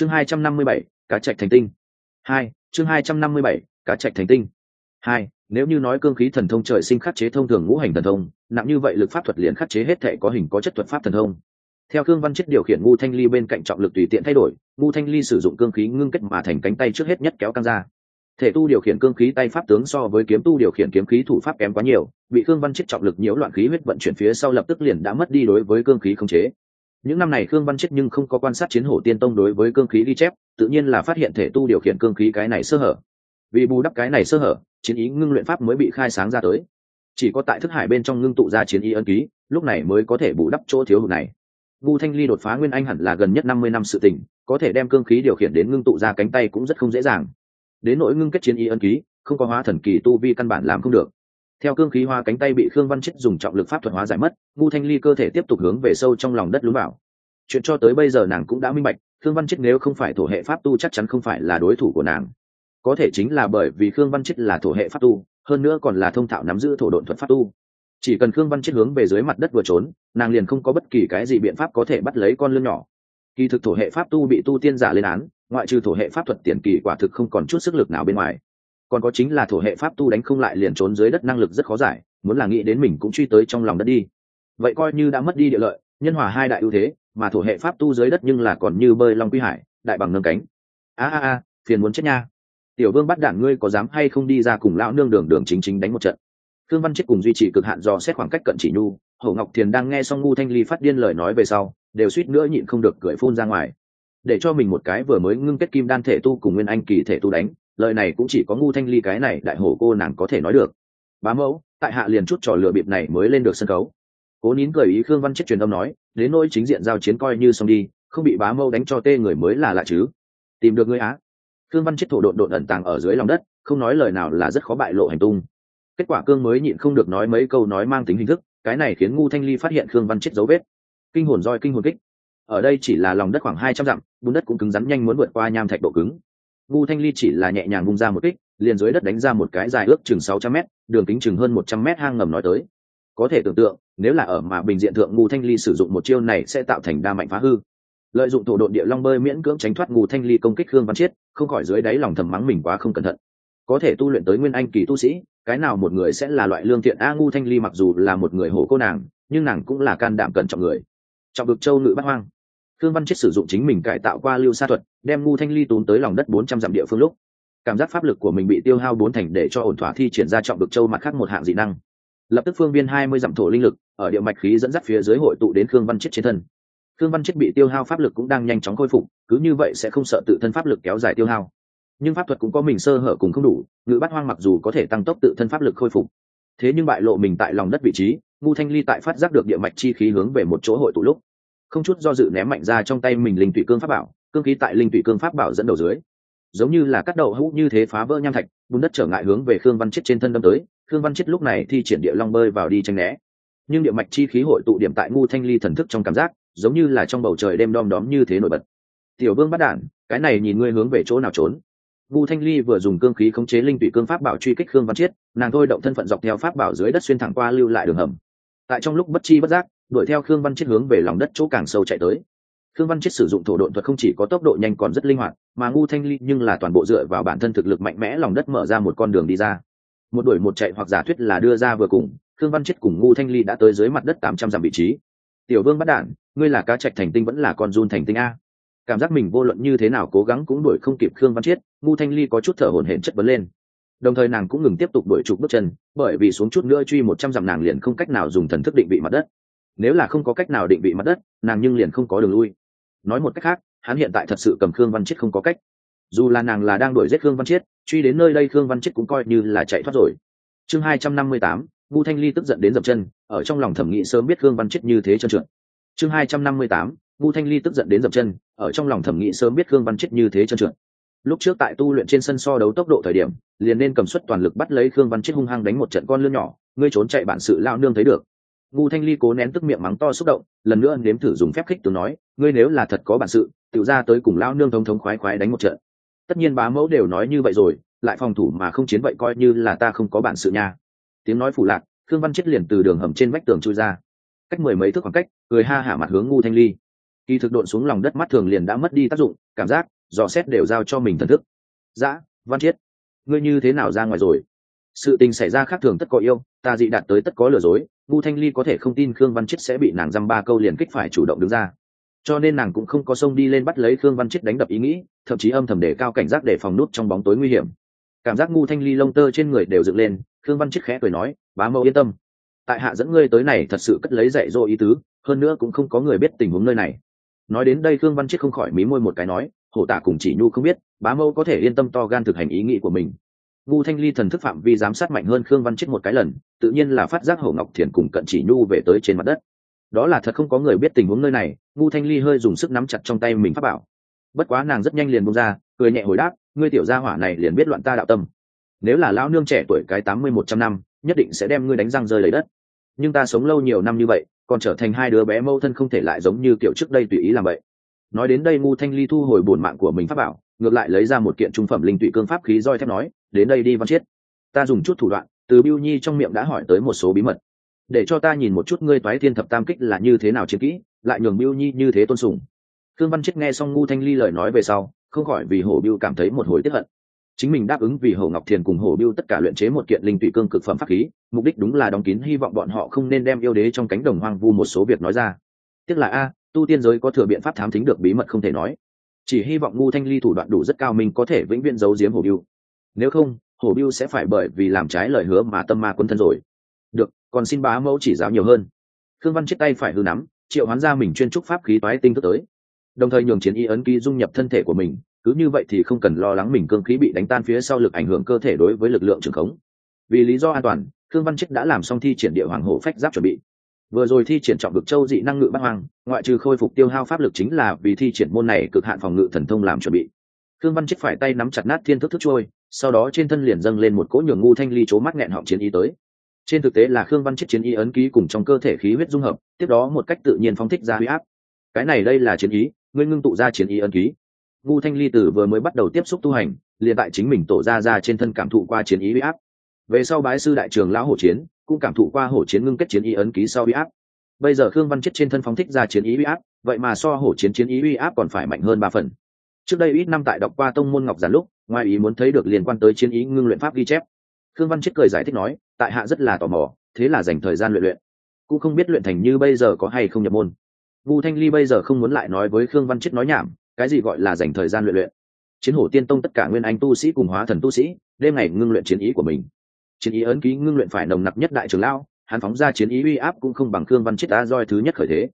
chương hai trăm năm mươi bảy, cá trạch thành tinh. Hai, chương hai trăm năm mươi bảy, cá trạch thành tinh. Hai, nếu như nói cương khí thần thông trời sinh khắc chế thông thường ngũ hành thần thông, nặng như vậy lực pháp thuật liền khắc chế hết thể có hình có chất thuật pháp thần thông. Theo cương văn chất điều khiển ngu thanh ly bên cạnh trọng lực tùy tiện thay đổi ngu thanh ly sử dụng cương khí ngưng kết mà thành cánh tay trước hết nhất kéo căng ra. Thể tu điều khiển cương khí tay pháp tướng so với kiếm tu điều khiển kiếm khí thủ pháp kém quá nhiều, bị cương văn chết trọng lực nhiễu loạn khí huyết vận chuyển phía sau lập tức liền đã mất đi đối với cương khí khống chế những năm này cương văn chết nhưng không có quan sát chiến hổ tiên tông đối với cương khí ghi chép, tự nhiên là phát hiện thể tu điều khiển cương khí cái này sơ hở. Vì bù đắp cái này sơ hở, chiến ý ngưng luyện pháp mới bị khai sáng ra tới. Chỉ có tại thức hải bên trong ngưng tụ ra chiến ý ân ký, lúc này mới có thể bù đắp chỗ thiếu hụt này. Ngu thanh ly đột phá nguyên anh hẳn là gần nhất năm mươi năm sự tình, có thể đem cương khí điều khiển đến ngưng tụ ra cánh tay cũng rất không dễ dàng. Đến nỗi ngưng kết chiến ý ân ký, không có hóa thần kỳ tu vi căn bản làm không được theo cương khí hoa cánh tay bị khương văn chết dùng trọng lực pháp thuật hóa giải mất ngu thanh ly cơ thể tiếp tục hướng về sâu trong lòng đất lún vào. Chuyện cho tới bây giờ nàng cũng đã minh bạch, khương văn chết nếu không phải thổ hệ pháp tu chắc chắn không phải là đối thủ của nàng. Có thể chính là bởi vì khương văn chết là thổ hệ pháp tu, hơn nữa còn là thông thạo nắm giữ thổ độn thuật pháp tu. Chỉ cần khương văn chết hướng về dưới mặt đất vừa trốn, nàng liền không có bất kỳ cái gì biện pháp có thể bắt lấy con lươn nhỏ. Kỳ thực thổ hệ pháp tu bị tu tiên giả lên án, ngoại trừ thổ hệ pháp thuật tiền kỳ quả thực không còn chút sức lực nào bên ngoài còn có chính là thổ hệ pháp tu đánh không lại liền trốn dưới đất năng lực rất khó giải, muốn là nghĩ đến mình cũng truy tới trong lòng đất đi. Vậy coi như đã mất đi địa lợi, nhân hòa hai đại ưu thế, mà thổ hệ pháp tu dưới đất nhưng là còn như bơi long quy hải, đại bằng nâng cánh. A a a, phiền muốn chết nha. Tiểu vương bắt đản ngươi có dám hay không đi ra cùng lão nương đường đường chính chính đánh một trận. Thương văn chết cùng duy trì cực hạn do xét khoảng cách cận chỉ nhu, hậu ngọc thiền đang nghe xong ngu thanh ly phát điên lời nói về sau, đều suýt nữa nhịn không được cười phun ra ngoài. Để cho mình một cái vừa mới ngưng kết kim đan thể tu cùng nguyên anh kỳ thể tu đánh lời này cũng chỉ có ngu thanh ly cái này đại hổ cô nàng có thể nói được. Bá mẫu, tại hạ liền chút trò lừa bịp này mới lên được sân khấu. Cố nín cười ý khương văn chết truyền âm nói, đến nỗi chính diện giao chiến coi như xong đi, không bị bá mẫu đánh cho tê người mới là lạ chứ. Tìm được ngươi á. Khương văn chết thổ độn độn ẩn tàng ở dưới lòng đất, không nói lời nào là rất khó bại lộ hành tung. Kết quả cương mới nhịn không được nói mấy câu nói mang tính hình thức, cái này khiến ngu thanh ly phát hiện khương văn chết dấu vết. Kinh hồn roi kinh hồn kích. Ở đây chỉ là lòng đất khoảng hai trăm dặm, bùn đất cũng cứng rắn nhanh muốn vượt qua nham thạch độ cứng ngu thanh ly chỉ là nhẹ nhàng vung ra một kích, liền dưới đất đánh ra một cái dài ước chừng sáu trăm m đường kính chừng hơn một trăm m hang ngầm nói tới. Có thể tưởng tượng, nếu là ở mà bình diện thượng ngu thanh ly sử dụng một chiêu này sẽ tạo thành đa mạnh phá hư. Lợi dụng thổ độn địa long bơi miễn cưỡng tránh thoát ngu thanh ly công kích khương văn chiết, không khỏi dưới đáy lòng thầm mắng mình quá không cẩn thận. Có thể tu luyện tới nguyên anh kỳ tu sĩ, cái nào một người sẽ là loại lương thiện a ngu thanh ly mặc dù là một người hổ cô nàng, nhưng nàng cũng là can đảm cẩn trọng người. Trọng được châu nữ bắt hoang khương văn chết sử dụng chính mình cải tạo qua lưu sa thuật, đem ngu thanh ly tốn tới lòng đất bốn trăm dặm địa phương lúc. Cảm giác pháp lực của mình bị tiêu hao bốn thành để cho ổn thỏa thi triển ra trọng được châu mặt khác một hạng dị năng. Lập tức phương viên hai mươi dặm thổ linh lực, ở địa mạch khí dẫn dắt phía dưới hội tụ đến khương văn chết trên thân. Khương văn chết bị tiêu hao pháp lực cũng đang nhanh chóng khôi phục, cứ như vậy sẽ không sợ tự thân pháp lực kéo dài tiêu hao. Nhưng pháp thuật cũng có mình sơ hở cùng không đủ, ngự bắt hoang mặc dù có thể tăng tốc tự thân pháp lực khôi phục. Thế nhưng bại lộ mình tại lòng đất vị trí, ngu thanh ly tại phát giác được địa mạch chi khí hướng về một chỗ hội tụ lúc không chút do dự ném mạnh ra trong tay mình linh tụy cương pháp bảo, cương khí tại linh tụy cương pháp bảo dẫn đầu dưới. Giống như là cắt đậu hũ như thế phá vỡ nham thạch, bùn đất trở ngại hướng về khương văn chết trên thân đâm tới, khương văn chết lúc này thi triển địa long bơi vào đi tranh né. Nhưng địa mạch chi khí hội tụ điểm tại ngu thanh ly thần thức trong cảm giác, giống như là trong bầu trời đêm đom đóm như thế nổi bật. Tiểu vương bắt đản, cái này nhìn ngươi hướng về chỗ nào trốn. Ngu thanh ly vừa dùng cương khí khống chế linh tụy cương pháp bảo truy kích khương văn chiết nàng thôi động thân phận dọc theo pháp bảo dưới đất xuyên thẳng qua lưu lại đường hầm. Tại trong lúc bất chi bất giác đuổi theo khương văn chiết hướng về lòng đất chỗ càng sâu chạy tới. Khương văn chiết sử dụng thổ độn thuật không chỉ có tốc độ nhanh còn rất linh hoạt, mà ngu thanh ly nhưng là toàn bộ dựa vào bản thân thực lực mạnh mẽ lòng đất mở ra một con đường đi ra. Một đuổi một chạy hoặc giả thuyết là đưa ra vừa cùng, khương văn chiết cùng ngu thanh ly đã tới dưới mặt đất tám trăm dặm vị trí. Tiểu vương bắt đản ngươi là cá trạch thành tinh vẫn là con run thành tinh a? Cảm giác mình vô luận như thế nào cố gắng cũng đuổi không kịp khương văn chiết ngu thanh ly có chút thở hổn hển chất vấn lên. Đồng thời nàng cũng ngừng tiếp tục đuổi chụp bước chân, bởi vì xuống chút nữa truy một trăm dặm nàng liền không cách nào dùng thần thức định vị mặt đất nếu là không có cách nào định vị mặt đất, nàng nhưng liền không có đường lui. Nói một cách khác, hắn hiện tại thật sự cầm khương văn chiết không có cách. Dù là nàng là đang đuổi giết khương văn chiết, truy đến nơi đây khương văn chiết cũng coi như là chạy thoát rồi. Chương hai trăm năm mươi tám ngu thanh ly tức giận đến dập chân, ở trong lòng thẩm nghĩ sớm biết khương văn chiết như thế trơn trượt. Chương hai trăm năm mươi tám ngu thanh ly tức giận đến dập chân, ở trong lòng thẩm nghĩ sớm biết khương văn chết như thế trơn trượt. Lúc trước tại tu luyện trên sân so đấu tốc độ thời điểm, liền nên cầm suất toàn lực bắt lấy khương văn chết hung hăng đánh một trận con lươn nhỏ, ngươi trốn chạy bản sự lao nương thấy được ngu thanh ly cố nén tức miệng mắng to xúc động, lần nữa nếm thử dùng phép khích từ nói, ngươi nếu là thật có bản sự tự ra tới cùng lao nương thống thống khoái khoái đánh một trận. Tất nhiên bá mẫu đều nói như vậy rồi, lại phòng thủ mà không chiến vậy coi như là ta không có bản sự nha. Tiếng nói phủ lạc, khương văn chết liền từ đường hầm trên vách tường chui ra. Cách mười mấy thước khoảng cách, cười ha hả mặt hướng ngu thanh ly. Kỳ thực độn xuống lòng đất mắt thường liền đã mất đi tác dụng, cảm giác, dò xét đều giao cho mình thần thức. Dã văn chiết ngươi như thế nào ra ngoài rồi? Sự tình xảy ra khác thường tất có yêu, ta dị đạt tới tất có lừa dối ngu thanh ly có thể không tin khương văn chết sẽ bị nàng dăm ba câu liền kích phải chủ động đứng ra. Cho nên nàng cũng không có sông đi lên bắt lấy khương văn chết đánh đập ý nghĩ, thậm chí âm thầm để cao cảnh giác để phòng nút trong bóng tối nguy hiểm. Cảm giác ngu thanh ly lông tơ trên người đều dựng lên, khương văn chết khẽ cười nói, bá mẫu yên tâm. Tại hạ dẫn ngươi tới này thật sự cất lấy dạy dỗ ý tứ, hơn nữa cũng không có người biết tình huống nơi này. Nói đến đây khương văn chết không khỏi mí môi một cái nói, hổ tả cùng chỉ nhu không biết, bá mẫu có thể yên tâm to gan thực hành ý nghĩ của mình ngu thanh ly thần thức phạm vi giám sát mạnh hơn khương văn chết một cái lần, tự nhiên là phát giác Hồ ngọc thiền cùng cận chỉ nhu về tới trên mặt đất. Đó là thật không có người biết tình huống nơi này ngu thanh ly hơi dùng sức nắm chặt trong tay mình phát bảo. Bất quá nàng rất nhanh liền bông ra, cười nhẹ hồi đáp, ngươi tiểu gia hỏa này liền biết loạn ta đạo tâm. Nếu là lão nương trẻ tuổi cái tám mươi một trăm năm, nhất định sẽ đem ngươi đánh răng rơi lấy đất. Nhưng ta sống lâu nhiều năm như vậy, còn trở thành hai đứa bé mâu thân không thể lại giống như kiểu trước đây tùy ý làm vậy. Nói đến đây ngu thanh ly thu hồi bổn mạng của mình pháp bảo, ngược lại lấy ra một kiện trung phẩm linh tụy cương pháp khí roi thép nói đến đây đi văn chiết. Ta dùng chút thủ đoạn, từ biêu nhi trong miệng đã hỏi tới một số bí mật. Để cho ta nhìn một chút ngươi toái thiên thập tam kích là như thế nào chiến kỹ, lại nhường biêu nhi như thế tôn sùng. Khương văn chiết nghe xong ngu thanh ly lời nói về sau, không khỏi vì hổ biêu cảm thấy một hồi tiếp hận. Chính mình đáp ứng vì hổ ngọc thiền cùng hổ biêu tất cả luyện chế một kiện linh tụy cương cực phẩm pháp khí, mục đích đúng là đóng kín, hy vọng bọn họ không nên đem yêu đế trong cánh đồng hoang vu một số việc nói ra. Tiếc là a, tu tiên giới có thừa biện pháp thám thính được bí mật không thể nói. Chỉ hy vọng ngu thanh ly thủ đoạn đủ rất cao mình có thể vĩnh viễn giấu giếm hổ biêu nếu không, hổ biêu sẽ phải bởi vì làm trái lời hứa mà tâm ma quân thân rồi. Được, còn xin bá mẫu chỉ giáo nhiều hơn. Thương văn chết tay phải hư nắm, triệu hoán ra mình chuyên trúc pháp khí toái tinh thức tới. Đồng thời nhường chiến y ấn ký dung nhập thân thể của mình, cứ như vậy thì không cần lo lắng mình cương khí bị đánh tan phía sau lực ảnh hưởng cơ thể đối với lực lượng trường khống. Vì lý do an toàn thương văn chết đã làm xong thi triển địa hoàng hổ phách giáp chuẩn bị. Vừa rồi thi triển trọng vực châu dị năng ngự bắt hoang, ngoại trừ khôi phục tiêu hao pháp lực chính là vì thi triển môn này cực hạn phòng ngự thần thông làm chuẩn bị khương văn chết phải tay nắm chặt nát thiên thức thức trôi, sau đó trên thân liền dâng lên một cỗ nhường ngu thanh ly c mắt nghẹn họng chiến ý tới. Trên thực tế là khương văn chết chiến ý ấn ký cùng trong cơ thể khí huyết dung hợp, tiếp đó một cách tự nhiên phóng thích ra huy áp. Cái này đây là chiến ý nguyên ngưng tụ ra chiến ý ấn ký. Ngu thanh ly tử vừa mới bắt đầu tiếp xúc tu hành, liền tại chính mình tổ ra ra trên thân cảm thụ qua chiến ý huy áp. Về sau bái sư đại trường lão hổ chiến, cũng cảm thụ qua hổ chiến ngưng kết chiến ý ấn ký sau huy áp. Bây giờ khương văn chết trên thân phóng thích ra chiến ý huy áp, vậy mà so hổ chiến chiến ý huy áp còn phải mạnh hơn ba phần trước đây ít năm tại đọc qua tông môn ngọc giản lúc, ngoài ý muốn thấy được liên quan tới chiến ý ngưng luyện pháp ghi chép. Khương văn chết cười giải thích nói, tại hạ rất là tò mò, thế là dành thời gian luyện luyện. Cũng không biết luyện thành như bây giờ có hay không nhập môn. Vu thanh ly bây giờ không muốn lại nói với khương văn chết nói nhảm, cái gì gọi là dành thời gian luyện luyện. Chiến hổ tiên tông tất cả nguyên anh tu sĩ cùng hóa thần tu sĩ, đêm ngày ngưng luyện chiến ý của mình. Chiến ý ấn ký ngưng luyện phải nồng nặc nhất đại trường lao hắn phóng ra chiến ý uy áp cũng không bằng khương văn chết đã roi thứ nhất khởi thế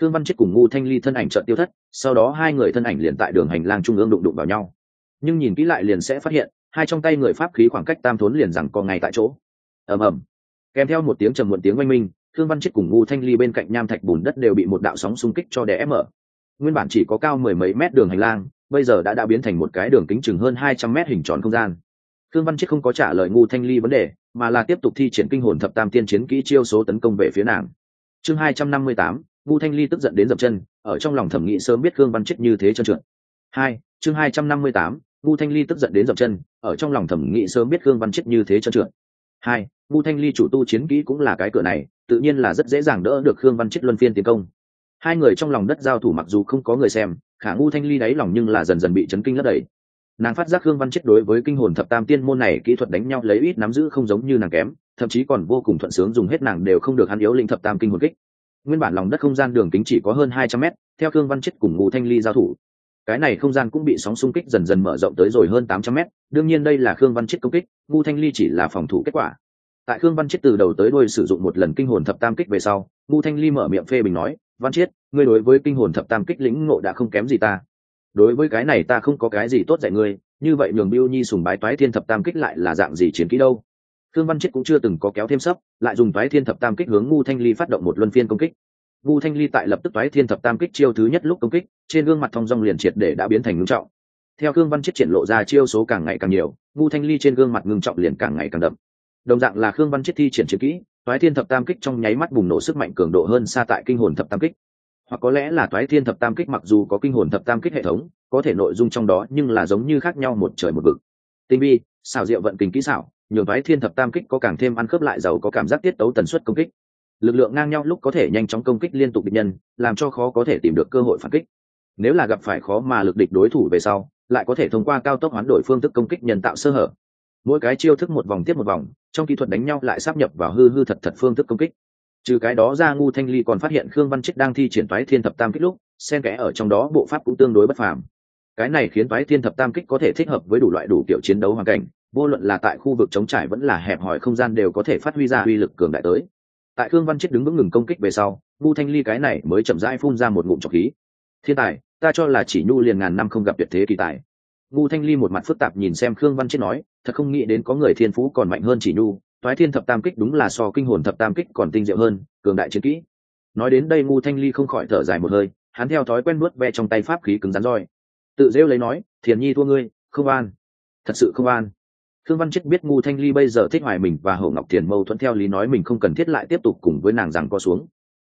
thương văn chết cùng ngu thanh ly thân ảnh trợn tiêu thất, sau đó hai người thân ảnh liền tại đường hành lang trung ương đụng đụng vào nhau. Nhưng nhìn kỹ lại liền sẽ phát hiện, hai trong tay người pháp khí khoảng cách tam thốn liền rằng co ngay tại chỗ. Ầm ầm. Kèm theo một tiếng trầm muộn tiếng oanh minh thương văn chết cùng ngu thanh ly bên cạnh nham thạch bùn đất đều bị một đạo sóng xung kích cho đè ép mở. Nguyên bản chỉ có cao mười mấy mét đường hành lang, bây giờ đã đã biến thành một cái đường kính chừng hơn hai trăm mét hình tròn không gian. Thương văn chết không có trả lời ngu thanh ly vấn đề, mà là tiếp tục thi triển kinh hồn thập tam tiên chiến kỹ chiêu số tấn công về phía nàng. Chương hai trăm năm mươi tám ngu thanh ly tức giận đến dập chân, ở trong lòng thẩm nghĩ sớm biết khương văn chết như thế trơn trượt. Hai, chương hai trăm năm mươi tám ngu thanh ly tức giận đến dập chân, ở trong lòng thẩm nghĩ sớm biết khương văn chết như thế trơn trượt. Hai ngu thanh ly chủ tu chiến kỹ cũng là cái cửa này, tự nhiên là rất dễ dàng đỡ được khương văn chết luân phiên tiến công. Hai người trong lòng đất giao thủ mặc dù không có người xem, khả ngu thanh ly đáy lòng nhưng là dần dần bị chấn kinh lấp đầy. Nàng phát giác khương văn chết đối với kinh hồn thập tam tiên môn này kỹ thuật đánh nhau lấy ít nắm giữ không giống như nàng kém, thậm chí còn vô cùng thuận sướng dùng hết nàng đều không được hắn yếu linh thập tam kinh hồn kích nguyên bản lòng đất không gian đường kính chỉ có hơn hai trăm mét, theo khương văn chết cùng ngụ thanh ly giao thủ. Cái này không gian cũng bị sóng xung kích dần dần mở rộng tới rồi hơn tám trăm mét, đương nhiên đây là khương văn chết công kích ngụ thanh ly chỉ là phòng thủ kết quả. Tại khương văn chết từ đầu tới đôi sử dụng một lần kinh hồn thập tam kích về sau ngụ thanh ly mở miệng phê bình nói, văn chiết ngươi đối với kinh hồn thập tam kích lĩnh ngộ đã không kém gì ta. Đối với cái này ta không có cái gì tốt dạy ngươi, như vậy nhường biêu nhi sùng bái toái thiên thập tam kích lại là dạng gì chiến kỹ đâu? Khương văn chiết cũng chưa từng có kéo thêm sấp, lại dùng toái thiên thập tam kích hướng ngu thanh ly phát động một luân phiên công kích. Ngu thanh ly tại lập tức toái thiên thập tam kích chiêu thứ nhất lúc công kích, trên gương mặt thong dong liền triệt để đã biến thành ngưng trọng. Theo khương văn chiết triển lộ ra chiêu số càng ngày càng nhiều ngu thanh ly trên gương mặt ngưng trọng liền càng ngày càng đậm. Đồng dạng là khương văn chiết thi triển chiến kỹ, toái thiên thập tam kích trong nháy mắt bùng nổ sức mạnh cường độ hơn xa tại kinh hồn thập tam kích. Hoặc có lẽ là toái thiên thập tam kích mặc dù có kinh hồn thập tam kích hệ thống, có thể nội dung trong đó nhưng là giống như khác nhau một trời một vực. Tinh vi, xảo diệu vận kình kỹ xảo nhường toái thiên thập tam kích có càng thêm ăn khớp lại giàu có cảm giác tiết tấu tần suất công kích. Lực lượng ngang nhau lúc có thể nhanh chóng công kích liên tục địch nhân, làm cho khó có thể tìm được cơ hội phản kích. Nếu là gặp phải khó mà lực địch đối thủ về sau, lại có thể thông qua cao tốc hoán đổi phương thức công kích nhân tạo sơ hở. Mỗi cái chiêu thức một vòng tiếp một vòng, trong kỹ thuật đánh nhau lại sắp nhập vào hư hư thật thật phương thức công kích. Trừ cái đó ra ngu thanh ly còn phát hiện khương văn trích đang thi triển toái thiên thập tam kích lúc, xen kẽ ở trong đó bộ pháp cũng tương đối bất phàm. Cái này khiến toái thiên thập tam kích có thể thích hợp với đủ loại đủ kiểu chiến đấu hoàn cảnh vô luận là tại khu vực chống trải vẫn là hẹp hòi không gian đều có thể phát huy ra uy lực cường đại tới. Tại thương văn chết đứng vững ngừng công kích về sau ngu thanh ly cái này mới chậm rãi phun ra một ngụm trọc khí. Thiên tài, ta cho là chỉ nhu liền ngàn năm không gặp tuyệt thế kỳ tài. Ngu thanh ly một mặt phức tạp nhìn xem khương văn chết nói, thật không nghĩ đến có người thiên phú còn mạnh hơn chỉ nhu thoái thiên thập tam kích đúng là so kinh hồn thập tam kích còn tinh diệu hơn, cường đại chiến kỹ. Nói đến đây ngu thanh ly không khỏi thở dài một hơi, hắn theo thói quen nuốt ve trong tay pháp khí cứng rắn roi. Tự rêu lấy nói, thiền nhi thua ngươi, không an. Thật sự không an. Khương Văn Chết biết Ngu Thanh Ly bây giờ thích hoài mình và Hậu Ngọc Thiền mâu thuẫn theo lý nói mình không cần thiết lại tiếp tục cùng với nàng rằng co xuống.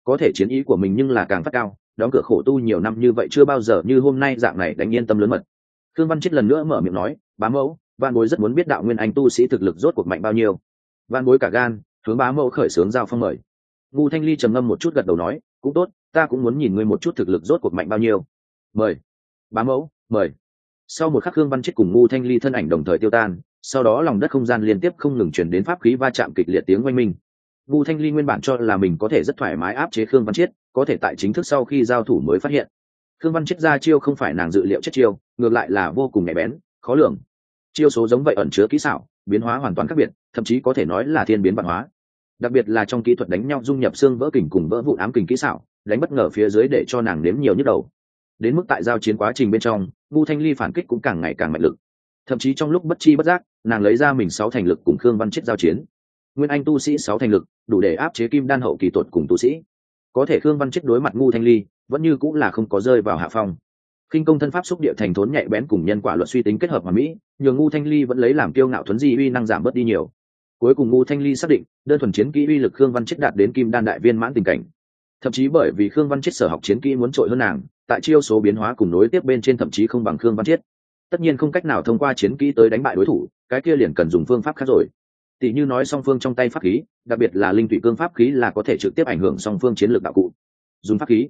Có thể chiến ý của mình nhưng là càng phát cao, đóng cửa khổ tu nhiều năm như vậy chưa bao giờ như hôm nay dạng này đánh yên tâm lớn mật. Khương Văn Chết lần nữa mở miệng nói, "Bá mẫu, Vạn Bối rất muốn biết đạo nguyên anh tu sĩ thực lực rốt cuộc mạnh bao nhiêu." Vạn Bối cả gan, hướng Bá mẫu khởi sướng giao phong mời. Ngu Thanh Ly trầm ngâm một chút gật đầu nói, "Cũng tốt, ta cũng muốn nhìn ngươi một chút thực lực rốt cuộc mạnh bao nhiêu." "Mời." "Bá mẫu, mời." Sau một khắc Khương Văn Chết cùng Ngu Thanh Ly thân ảnh đồng thời tiêu tan, sau đó lòng đất không gian liên tiếp không ngừng chuyển đến pháp khí va chạm kịch liệt tiếng oanh minh. Vu thanh ly nguyên bản cho là mình có thể rất thoải mái áp chế khương văn chiết, có thể tại chính thức sau khi giao thủ mới phát hiện. Khương văn chiết ra chiêu không phải nàng dự liệu chết chiêu, ngược lại là vô cùng nhạy bén, khó lường. Chiêu số giống vậy ẩn chứa kỹ xảo, biến hóa hoàn toàn khác biệt, thậm chí có thể nói là thiên biến văn hóa. Đặc biệt là trong kỹ thuật đánh nhau dung nhập xương vỡ kình cùng vỡ vụ ám kình kỹ xảo, đánh bất ngờ phía dưới để cho nàng nếm nhiều nhức đầu. Đến mức tại giao chiến quá trình bên trong, vu thanh ly phản kích cũng càng ngày càng mạnh lực. Thậm chí trong lúc bất chi bất giác nàng lấy ra mình sáu thành lực cùng khương văn chết giao chiến. Nguyên anh tu sĩ sáu thành lực, đủ để áp chế kim đan hậu kỳ tột cùng tu sĩ. Có thể khương văn chết đối mặt ngu thanh ly, vẫn như cũng là không có rơi vào hạ phong. Khinh công thân pháp xúc địa thành thốn nhạy bén cùng nhân quả luật suy tính kết hợp mà mỹ nhường ngu thanh ly vẫn lấy làm kiêu ngạo thuấn di uy năng giảm bớt đi nhiều. Cuối cùng ngu thanh ly xác định, đơn thuần chiến kỹ uy lực khương văn chết đạt đến kim đan đại viên mãn tình cảnh. Thậm chí bởi vì khương văn chết sở học chiến kỹ muốn trội hơn nàng, tại chiêu số biến hóa cùng nối tiếp bên trên thậm chí không bằng khương văn chết tất nhiên không cách nào thông qua chiến kỹ tới đánh bại đối thủ, cái kia liền cần dùng phương pháp khác rồi. Tỷ như nói song phương trong tay pháp khí, đặc biệt là linh thủy cương pháp khí là có thể trực tiếp ảnh hưởng song phương chiến lược đạo cụ. Dùng pháp khí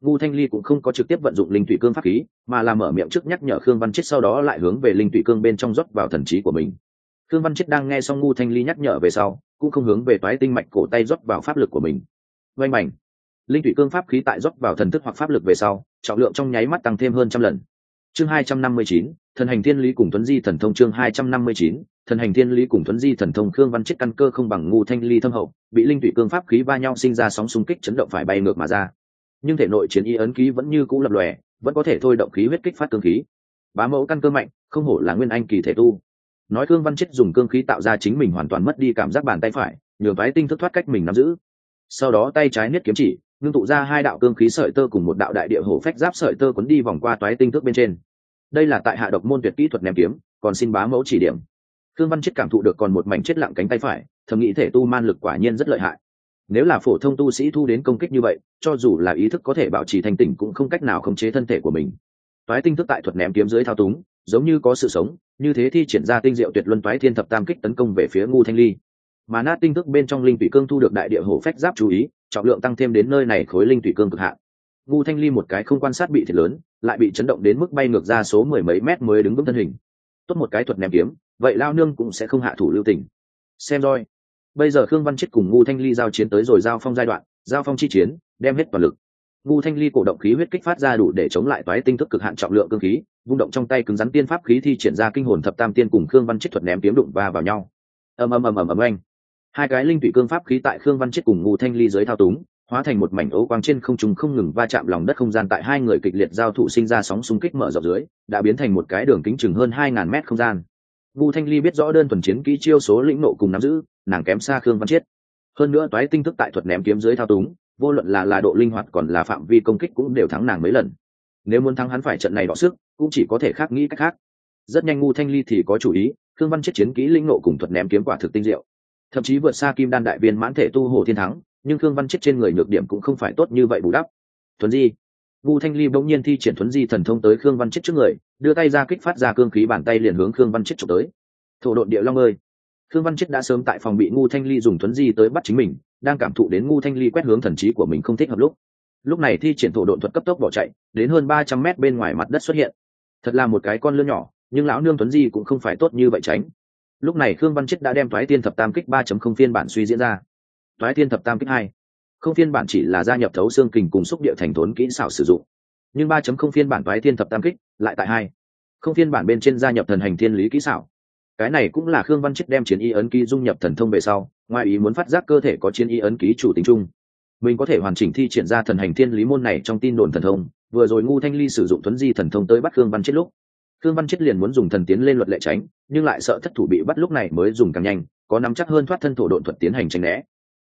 ngu thanh ly cũng không có trực tiếp vận dụng linh thủy cương pháp khí, mà là mở miệng trước nhắc nhở khương văn chết sau đó lại hướng về linh thủy cương bên trong rót vào thần trí của mình. Khương văn chết đang nghe xong ngu thanh ly nhắc nhở về sau, cũng không hướng về toái tinh mạch cổ tay rót vào pháp lực của mình. Oanh mảnh. Linh thủy cương pháp khí tại rót vào thần thức hoặc pháp lực về sau, trọng lượng trong nháy mắt tăng thêm hơn trăm lần. Chương hai trăm năm mươi chín thần hành thiên lý cùng tuấn di thần thông chương hai trăm năm mươi chín, thần hành thiên lý cùng tuấn di thần thông khương văn chết căn cơ không bằng ngu thanh ly thâm hậu, bị linh tụy cương pháp khí va nhau sinh ra sóng xung kích chấn động phải bay ngược mà ra. Nhưng thể nội chiến y ấn ký vẫn như cũ lập lòe, vẫn có thể thôi động khí huyết kích phát cương khí. Bá mẫu căn cơ mạnh, không hổ là nguyên anh kỳ thể tu. Nói khương văn chết dùng cương khí tạo ra chính mình hoàn toàn mất đi cảm giác bàn tay phải nhường vái tinh thức thoát cách mình nắm giữ. Sau đó tay trái niết kiếm chỉ, ngưng tụ ra hai đạo cương khí sợi tơ cùng một đạo đại địa hổ phách giáp sợi tơ quấn đi vòng qua toái tinh thức bên trên đây là tại hạ độc môn tuyệt kỹ thuật ném kiếm, còn xin bá mẫu chỉ điểm. Thương văn chết cảm thụ được còn một mảnh chết lặng cánh tay phải, thầm nghĩ thể tu man lực quả nhiên rất lợi hại. Nếu là phổ thông tu sĩ thu đến công kích như vậy, cho dù là ý thức có thể bảo trì thành tỉnh cũng không cách nào khống chế thân thể của mình. Toái tinh thức tại thuật ném kiếm dưới thao túng, giống như có sự sống, như thế thi triển ra tinh diệu tuyệt luân toái thiên thập tam kích tấn công về phía ngu thanh ly. Mà nát tinh thức bên trong linh thủy cương thu được đại địa hổ phách giáp chú ý, trọng lượng tăng thêm đến nơi này khối linh thủy cương cực hạn. Ngu thanh ly một cái không quan sát bị thiệt lớn lại bị chấn động đến mức bay ngược ra số mười mấy mét mới đứng vững thân hình. Tốt một cái thuật ném kiếm, vậy lao nương cũng sẽ không hạ thủ lưu tình. Xem roi bây giờ khương văn chết cùng ngu thanh ly giao chiến tới rồi giao phong giai đoạn, giao phong chi chiến, đem hết toàn lực. Ngu thanh ly cổ động khí huyết kích phát ra đủ để chống lại toái tinh thức cực hạn trọng lượng cương khí, vung động trong tay cứng rắn tiên pháp khí thi triển ra kinh hồn thập tam tiên cùng khương văn chết thuật ném kiếm đụng va vào nhau. Ầm ầm ầm ầm ầm anh hai cái linh tụy cương pháp khí tại khương văn chết cùng ngu thanh ly dưới thao túng hóa thành một mảnh ấu quang trên không trung không ngừng va chạm lòng đất không gian tại hai người kịch liệt giao thủ sinh ra sóng xung kích mở rộng dưới, đã biến thành một cái đường kính chừng hơn hai ngàn mét không gian. Vu thanh ly biết rõ đơn thuần chiến kỹ chiêu số lĩnh nộ cùng nắm giữ, nàng kém xa khương văn chiết. Hơn nữa toái tinh thức tại thuật ném kiếm dưới thao túng, vô luận là là độ linh hoạt còn là phạm vi công kích cũng đều thắng nàng mấy lần. Nếu muốn thắng hắn phải trận này đọ sức, cũng chỉ có thể khác nghĩ cách khác. Rất nhanh Ngô thanh ly thì có chủ ý, khương văn chiết chiến kỹ linh nộ cùng thuật ném kiếm quả thực tinh diệu. Thậm chí vượt xa kim đan đại viên mãn thể tu hồ thiên thắng nhưng khương văn chết trên người nhược điểm cũng không phải tốt như vậy bù đắp. Thuấn di. Vu thanh ly bỗng nhiên thi triển thuấn di thần thông tới khương văn chết trước người, đưa tay ra kích phát ra cương khí bàn tay liền hướng khương văn chết trộm tới. Thổ đội địa long ơi! Khương văn chết đã sớm tại phòng bị ngu thanh ly dùng thuấn di tới bắt chính mình, đang cảm thụ đến ngu thanh ly quét hướng thần trí của mình không thích hợp lúc. Lúc này thi triển thổ độn thuật cấp tốc bỏ chạy, đến hơn ba trăm mét bên ngoài mặt đất xuất hiện. Thật là một cái con lươn nhỏ, nhưng lão nương tuấn di cũng không phải tốt như vậy tránh. Lúc này khương văn chết đã đem thoái tiên thập tam kích ba không phiên bản suy diễn ra toái thiên thập tam kích hai. Không phiên bản chỉ là gia nhập thấu xương kình cùng xúc địa thành thốn kỹ xảo sử dụng. Nhưng ba chấm không phiên bản toái thiên thập tam kích lại tại hai. Không phiên bản bên trên gia nhập thần hành thiên lý kỹ xảo. Cái này cũng là khương văn chết đem chiến y ấn ký dung nhập thần thông về sau, ngoài ý muốn phát giác cơ thể có chiến y ấn ký chủ tính chung. Mình có thể hoàn chỉnh thi triển ra thần hành thiên lý môn này trong tin đồn thần thông, vừa rồi ngu thanh ly sử dụng tuấn di thần thông tới bắt khương văn chết lúc. Khương văn chết liền muốn dùng thần tiến lên luật lệ tránh, nhưng lại sợ thất thủ bị bắt lúc này mới dùng càng nhanh, có nắm chắc hơn thoát thân thổ độn thuật tiến hành tránh né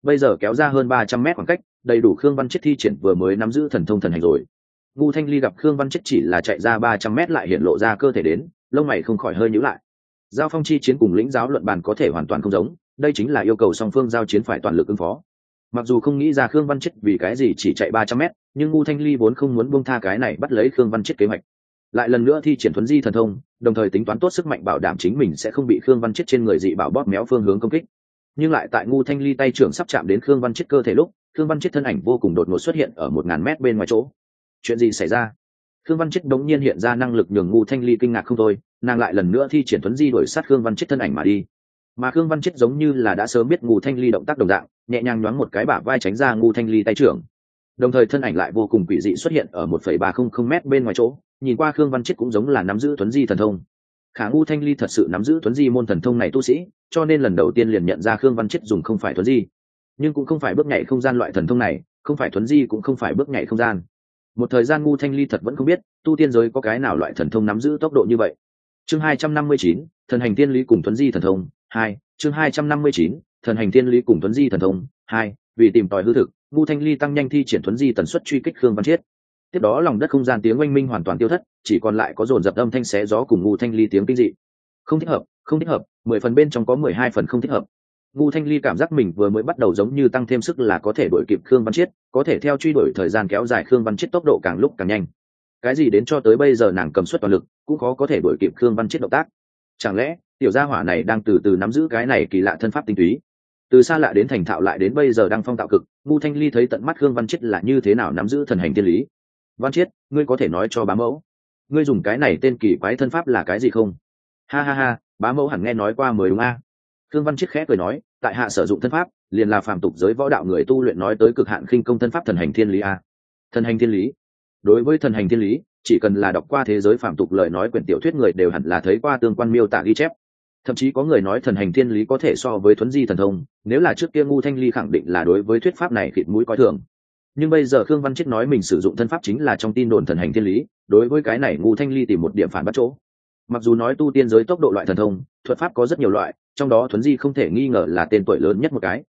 bây giờ kéo ra hơn ba trăm mét khoảng cách, đầy đủ khương văn chết thi triển vừa mới nắm giữ thần thông thần hành rồi. Ngu thanh ly gặp khương văn chết chỉ là chạy ra ba trăm mét lại hiện lộ ra cơ thể đến, lông mày không khỏi hơi nhữ lại. Giao phong chi chiến cùng lĩnh giáo luận bàn có thể hoàn toàn không giống, đây chính là yêu cầu song phương giao chiến phải toàn lực ứng phó. Mặc dù không nghĩ ra khương văn chết vì cái gì chỉ chạy ba trăm mét, nhưng ngu thanh ly vốn không muốn buông tha cái này bắt lấy khương văn chết kế hoạch. Lại lần nữa thi triển thuấn di thần thông, đồng thời tính toán tốt sức mạnh bảo đảm chính mình sẽ không bị khương văn chết trên người dị bảo bóp méo phương hướng công kích nhưng lại tại ngu thanh ly tay trưởng sắp chạm đến khương văn chết cơ thể lúc, khương văn chết thân ảnh vô cùng đột ngột xuất hiện ở một ngàn mét bên ngoài chỗ. Chuyện gì xảy ra? Khương văn chết đống nhiên hiện ra năng lực nhường ngu thanh ly kinh ngạc không thôi, nàng lại lần nữa thi triển thuấn di đổi sát khương văn chết thân ảnh mà đi. Mà khương văn chết giống như là đã sớm biết ngu thanh ly động tác đồng dạng, nhẹ nhàng nhoáng một cái bả vai tránh ra ngu thanh ly tay trưởng. Đồng thời thân ảnh lại vô cùng quỷ dị xuất hiện ở một phẩy ba không không m bên ngoài chỗ, nhìn qua khương văn chết cũng giống là nắm giữ thuấn di thần thông khả ngu thanh ly thật sự nắm giữ thuấn di môn thần thông này tu sĩ, cho nên lần đầu tiên liền nhận ra khương văn chết dùng không phải thuấn di. Nhưng cũng không phải bước nhảy không gian loại thần thông này, không phải thuấn di cũng không phải bước nhảy không gian. Một thời gian ngu thanh ly thật vẫn không biết, tu tiên giới có cái nào loại thần thông nắm giữ tốc độ như vậy. Chương hai trăm năm mươi chín, thần hành tiên lý cùng thuấn di thần thông, hai. Chương hai trăm năm mươi chín, thần hành tiên lý cùng thuấn di thần thông, hai. Vì tìm tòi hư thực, ngu thanh ly tăng nhanh thi triển thuấn di tần suất truy kích khương văn chiết tiếp đó lòng đất không gian tiếng oanh minh hoàn toàn tiêu thất, chỉ còn lại có dồn dập âm thanh xé gió cùng ngu thanh ly tiếng kinh dị. Không thích hợp, không thích hợp, mười phần bên trong có mười hai phần không thích hợp. Ngu thanh ly cảm giác mình vừa mới bắt đầu giống như tăng thêm sức là có thể đổi kịp khương văn chiết, có thể theo truy đuổi thời gian kéo dài khương văn chiết tốc độ càng lúc càng nhanh. Cái gì đến cho tới bây giờ nàng cầm suất toàn lực, cũng khó có thể đổi kịp khương văn chiết động tác. Chẳng lẽ, tiểu gia hỏa này đang từ từ nắm giữ cái này kỳ lạ thân pháp tinh túy? Từ xa lạ đến thành thạo lại đến bây giờ đang phong tạo cực, ngu thanh ly thấy tận mắt khương văn chiết là như thế nào nắm giữ thần hành thiên lý văn chiết, ngươi có thể nói cho bá mẫu. Ngươi dùng cái này tên kỳ quái thân pháp là cái gì không? Ha ha ha, bá mẫu hẳn nghe nói qua mười đúng a. À. khương văn chiết khẽ cười nói, tại hạ sử dụng thân pháp, liền là phàm tục giới võ đạo người tu luyện nói tới cực hạn khinh công thân pháp thần hành thiên lý a. Thần hành thiên lý? Đối với thần hành thiên lý, chỉ cần là đọc qua thế giới phàm tục lời nói quyển tiểu thuyết người đều hẳn là thấy qua tương quan miêu tả ghi chép. Thậm chí có người nói thần hành thiên lý có thể so với thuấn di thần thông, nếu là trước kia ngu thanh ly khẳng định là đối với thuyết pháp này khịt mũi coi thường nhưng bây giờ khương văn chết nói mình sử dụng thân pháp chính là trong tin đồn thần hành thiên lý, đối với cái này ngu thanh ly tìm một điểm phản bắt chỗ. Mặc dù nói tu tiên giới tốc độ loại thần thông, thuật pháp có rất nhiều loại, trong đó thuấn di không thể nghi ngờ là tên tuổi lớn nhất một cái.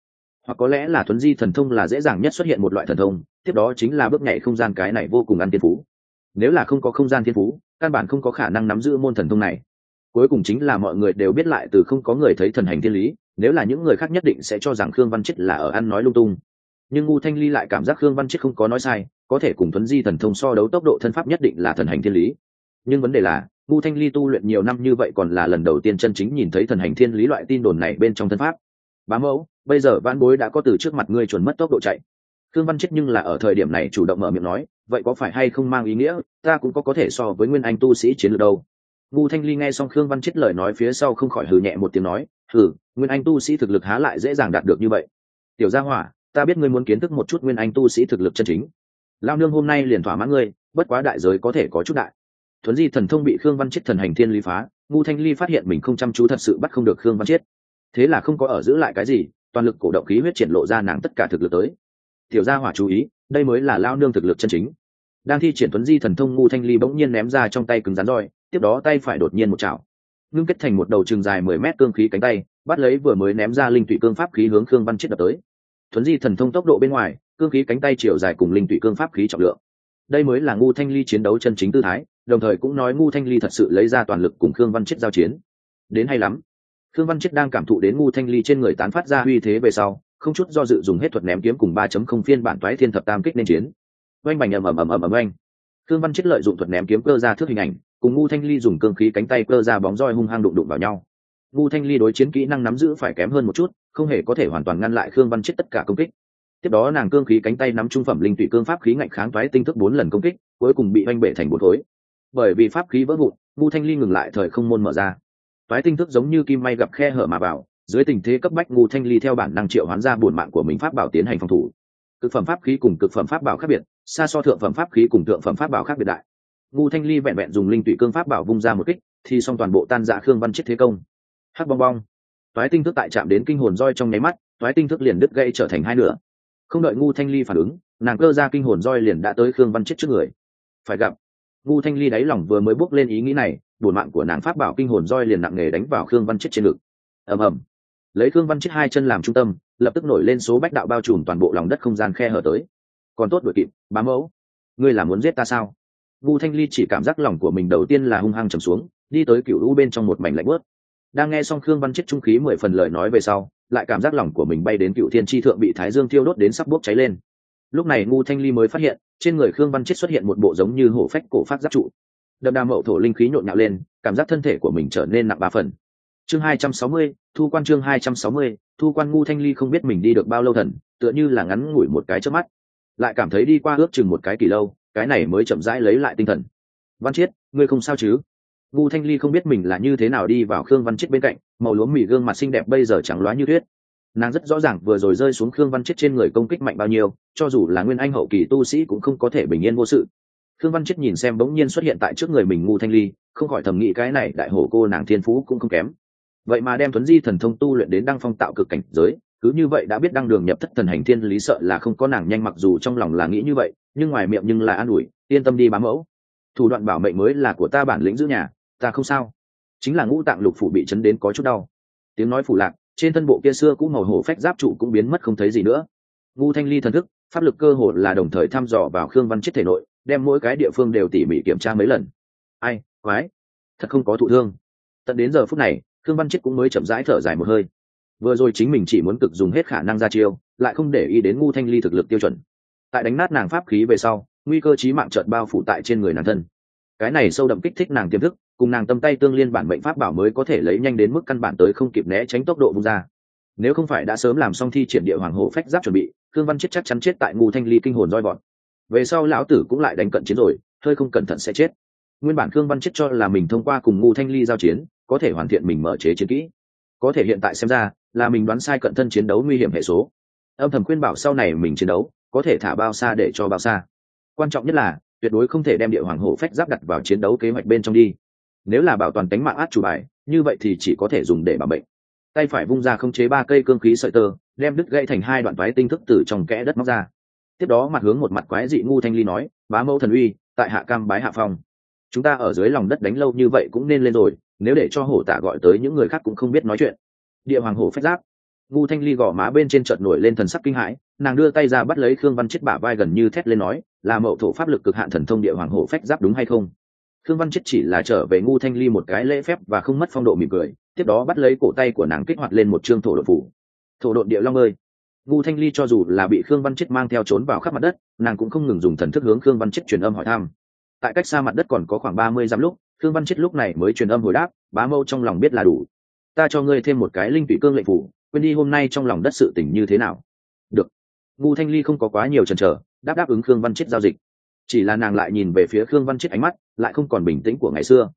Hoặc có lẽ là thuấn di thần thông là dễ dàng nhất xuất hiện một loại thần thông, tiếp đó chính là bước nhảy không gian cái này vô cùng ăn tiên phú. Nếu là không có không gian thiên phú, căn bản không có khả năng nắm giữ môn thần thông này. Cuối cùng chính là mọi người đều biết lại từ không có người thấy thần hành thiên lý, nếu là những người khác nhất định sẽ cho rằng khương văn chết là ở ăn nói lung tung nhưng ngu thanh ly lại cảm giác khương văn chết không có nói sai, có thể cùng thuấn di thần thông so đấu tốc độ thân pháp nhất định là thần hành thiên lý. Nhưng vấn đề là, ngu thanh ly tu luyện nhiều năm như vậy còn là lần đầu tiên chân chính nhìn thấy thần hành thiên lý loại tin đồn này bên trong thân pháp. Bá mẫu, bây giờ văn bối đã có từ trước mặt ngươi chuẩn mất tốc độ chạy. Khương văn chết nhưng là ở thời điểm này chủ động mở miệng nói, vậy có phải hay không mang ý nghĩa, ta cũng có có thể so với nguyên anh tu sĩ chiến lược đâu. Ngu thanh ly nghe xong khương văn chết lời nói phía sau không khỏi hừ nhẹ một tiếng nói, hừ, nguyên anh tu sĩ thực lực há lại dễ dàng đạt được như vậy. Tiểu gia hỏa ta biết ngươi muốn kiến thức một chút nguyên anh tu sĩ thực lực chân chính. Lao nương hôm nay liền thỏa mãn ngươi, bất quá đại giới có thể có chút đại. Thuấn di thần thông bị khương văn chết thần hành thiên lý phá, ngu thanh ly phát hiện mình không chăm chú thật sự bắt không được khương văn chết thế là không có ở giữ lại cái gì, toàn lực cổ động khí huyết triển lộ ra nàng tất cả thực lực tới. Tiểu gia hỏa chú ý, đây mới là lao nương thực lực chân chính. Đang thi triển Thuấn di thần thông, ngu thanh ly bỗng nhiên ném ra trong tay cứng rắn roi, tiếp đó tay phải đột nhiên một chảo. Ngưng kết thành một đầu trường dài mười mét cương khí cánh tay, bắt lấy vừa mới ném ra linh tụy cương pháp khí hướng khương văn chết đập tới thuấn di thần thông tốc độ bên ngoài, cương khí cánh tay chiều dài cùng linh tụy cương pháp khí trọng lượng. Đây mới là ngu thanh ly chiến đấu chân chính tư thái, đồng thời cũng nói ngu thanh ly thật sự lấy ra toàn lực cùng khương văn chết giao chiến. Đến hay lắm. Khương văn chết đang cảm thụ đến ngu thanh ly trên người tán phát ra uy thế về sau, không chút do dự dùng hết thuật ném kiếm cùng ba chấm không phiên bản toái thiên thập tam kích nên chiến. Oanh bành ầm ầm ầm ầm ầm oanh. Khương văn chết lợi dụng thuật ném kiếm cơ ra thước hình ảnh, cùng ngu thanh ly dùng cương khí cánh tay cơ ra bóng roi hung hăng đụng đụng vào nhau. Ngu thanh ly đối chiến kỹ năng nắm giữ phải kém hơn một chút không hề có thể hoàn toàn ngăn lại khương văn chết tất cả công kích. Tiếp đó nàng cương khí cánh tay nắm trung phẩm linh tụy cương pháp khí ngạnh kháng thoái tinh thức bốn lần công kích, cuối cùng bị oanh bể thành bốn khối bởi vì pháp khí vỡ vụn ngu thanh ly ngừng lại thời không môn mở ra. Thoái tinh thức giống như kim may gặp khe hở mà vào, dưới tình thế cấp bách ngu thanh ly theo bản năng triệu hoán ra bổn mạng của mình pháp bảo tiến hành phòng thủ. Cực phẩm pháp khí cùng cực phẩm pháp bảo khác biệt, xa so thượng phẩm pháp khí cùng thượng phẩm pháp bảo khác biệt đại. Ngu thanh ly vẹn vẹn dùng linh tụy cương pháp bảo vung ra một kích, thì xong toàn bộ tan dạ khương văn chết thế công. Hắc bong bong toái tinh thức tại chạm đến kinh hồn roi trong nháy mắt, toái tinh thức liền đứt gãy trở thành hai nửa. Không đợi ngu thanh ly phản ứng, nàng cơ ra kinh hồn roi liền đã tới khương văn chết trước người. Phải gặp ngu thanh ly đáy lòng vừa mới bước lên ý nghĩ này, bổn mạng của nàng pháp bảo kinh hồn roi liền nặng nề đánh vào khương văn chết trên ngực. Ầm ầm. Lấy khương văn chết hai chân làm trung tâm, lập tức nổi lên số bách đạo bao trùm toàn bộ lòng đất không gian khe hở tới. Còn tốt đội kịp bám mẫu. Ngươi là muốn giết ta sao? Ngu thanh ly chỉ cảm giác lòng của mình đầu tiên là hung hăng trầm xuống, đi tới cựu u bên trong một mảnh lạnh bớt đang nghe xong khương văn chết trung khí mười phần lời nói về sau, lại cảm giác lòng của mình bay đến cựu thiên tri thượng bị thái dương thiêu đốt đến sắp bốc cháy lên. Lúc này ngu thanh ly mới phát hiện, trên người khương văn chết xuất hiện một bộ giống như hổ phách cổ phát giáp trụ. Đậm đà mậu thổ linh khí nhộn nhạo lên, cảm giác thân thể của mình trở nên nặng ba phần. Chương hai trăm sáu mươi, thu quan chương hai trăm sáu mươi, thu quan ngu thanh ly không biết mình đi được bao lâu thần, tựa như là ngắn ngủi một cái trước mắt. Lại cảm thấy đi qua ước chừng một cái kỳ lâu, cái này mới chậm rãi lấy lại tinh thần. Văn chiết ngươi không sao chứ? Ngu thanh ly không biết mình là như thế nào đi vào khương văn chiết bên cạnh, màu lúa mì gương mặt xinh đẹp bây giờ chẳng loá như tuyết. Nàng rất rõ ràng vừa rồi rơi xuống khương văn chiết trên người công kích mạnh bao nhiêu, cho dù là nguyên anh hậu kỳ tu sĩ cũng không có thể bình yên vô sự. Khương văn chiết nhìn xem bỗng nhiên xuất hiện tại trước người mình ngu thanh ly, không khỏi thầm nghĩ cái này đại hổ cô nàng thiên phú cũng không kém. Vậy mà đem tuấn di thần thông tu luyện đến đăng phong tạo cực cảnh giới, cứ như vậy đã biết đăng đường nhập thất thần hành thiên lý sợ là không có nàng nhanh mặc dù trong lòng là nghĩ như vậy, nhưng ngoài miệng nhưng là an ủi, yên tâm đi bám mẫu. Thủ đoạn bảo mệnh mới là của ta bản lĩnh giữ nhà ta không sao. Chính là ngũ tạng lục phủ bị chấn đến có chút đau. Tiếng nói phủ lạc, trên thân bộ kia xưa cũng màu hổ phách giáp trụ cũng biến mất không thấy gì nữa. Ngu thanh ly thần thức, pháp lực cơ hồ là đồng thời thăm dò vào khương văn chết thể nội, đem mỗi cái địa phương đều tỉ mỉ kiểm tra mấy lần. Ai, quái, thật không có thụ thương. Tận đến giờ phút này, khương văn chết cũng mới chậm rãi thở dài một hơi. Vừa rồi chính mình chỉ muốn cực dùng hết khả năng ra chiêu, lại không để ý đến ngu thanh ly thực lực tiêu chuẩn. Tại đánh nát nàng pháp khí về sau, nguy cơ trí mạng trợt bao phủ tại trên người nàng thân. Cái này sâu đậm kích thích nàng tiềm thức cùng nàng tâm tay tương liên bản mệnh pháp bảo mới có thể lấy nhanh đến mức căn bản tới không kịp né tránh tốc độ vung ra. Nếu không phải đã sớm làm xong thi triển địa hoàng hộ phách giáp chuẩn bị thương văn chết chắc chắn chết tại ngu thanh ly kinh hồn roi bọn. Về sau lão tử cũng lại đánh cận chiến rồi, hơi không cẩn thận sẽ chết. Nguyên bản khương văn chết cho là mình thông qua cùng ngu thanh ly giao chiến, có thể hoàn thiện mình mở chế chiến kỹ. Có thể hiện tại xem ra, là mình đoán sai cận thân chiến đấu nguy hiểm hệ số. Âm thầm khuyên bảo sau này mình chiến đấu, có thể thả bao xa để cho bao xa. Quan trọng nhất là, tuyệt đối không thể đem địa hoàng hổ phách giáp đặt vào chiến đấu kế hoạch bên trong đi nếu là bảo toàn tính mạng át chủ bài, như vậy thì chỉ có thể dùng để bảo bệnh tay phải vung ra không chế ba cây cương khí sợi tơ, đem đứt gãy thành hai đoạn váy tinh thức từ trong kẽ đất móc ra. Tiếp đó mặt hướng một mặt quái dị ngu thanh ly nói, bá mẫu thần uy, tại hạ cam bái hạ phong. Chúng ta ở dưới lòng đất đánh lâu như vậy cũng nên lên rồi, nếu để cho hổ tạ gọi tới những người khác cũng không biết nói chuyện. Địa hoàng hổ phách giáp. Ngu thanh ly gõ má bên trên chợt nổi lên thần sắc kinh hãi, nàng đưa tay ra bắt lấy khương văn chết bả vai gần như thét lên nói, là mậu thổ pháp lực cực hạn thần thông địa hoàng hổ phách giáp đúng hay không? Khương văn chết chỉ là trở về ngu thanh ly một cái lễ phép và không mất phong độ mỉm cười, tiếp đó bắt lấy cổ tay của nàng kích hoạt lên một chương thổ độ phủ. Thổ đột địa long ơi! Ngu thanh ly cho dù là bị khương văn chết mang theo trốn vào khắp mặt đất, nàng cũng không ngừng dùng thần thức hướng khương văn chết truyền âm hỏi thăm. Tại cách xa mặt đất còn có khoảng ba mươi dặm lúc, khương văn chết lúc này mới truyền âm hồi đáp, bá mâu trong lòng biết là đủ. Ta cho ngươi thêm một cái linh tụy cương lệnh phủ, quên đi hôm nay trong lòng đất sự tỉnh như thế nào. Được. Ngu thanh ly không có quá nhiều chần chờ, đáp đáp ứng khương văn chết giao dịch. Chỉ là nàng lại nhìn về phía khương văn chết ánh mắt lại không còn bình tĩnh của ngày xưa.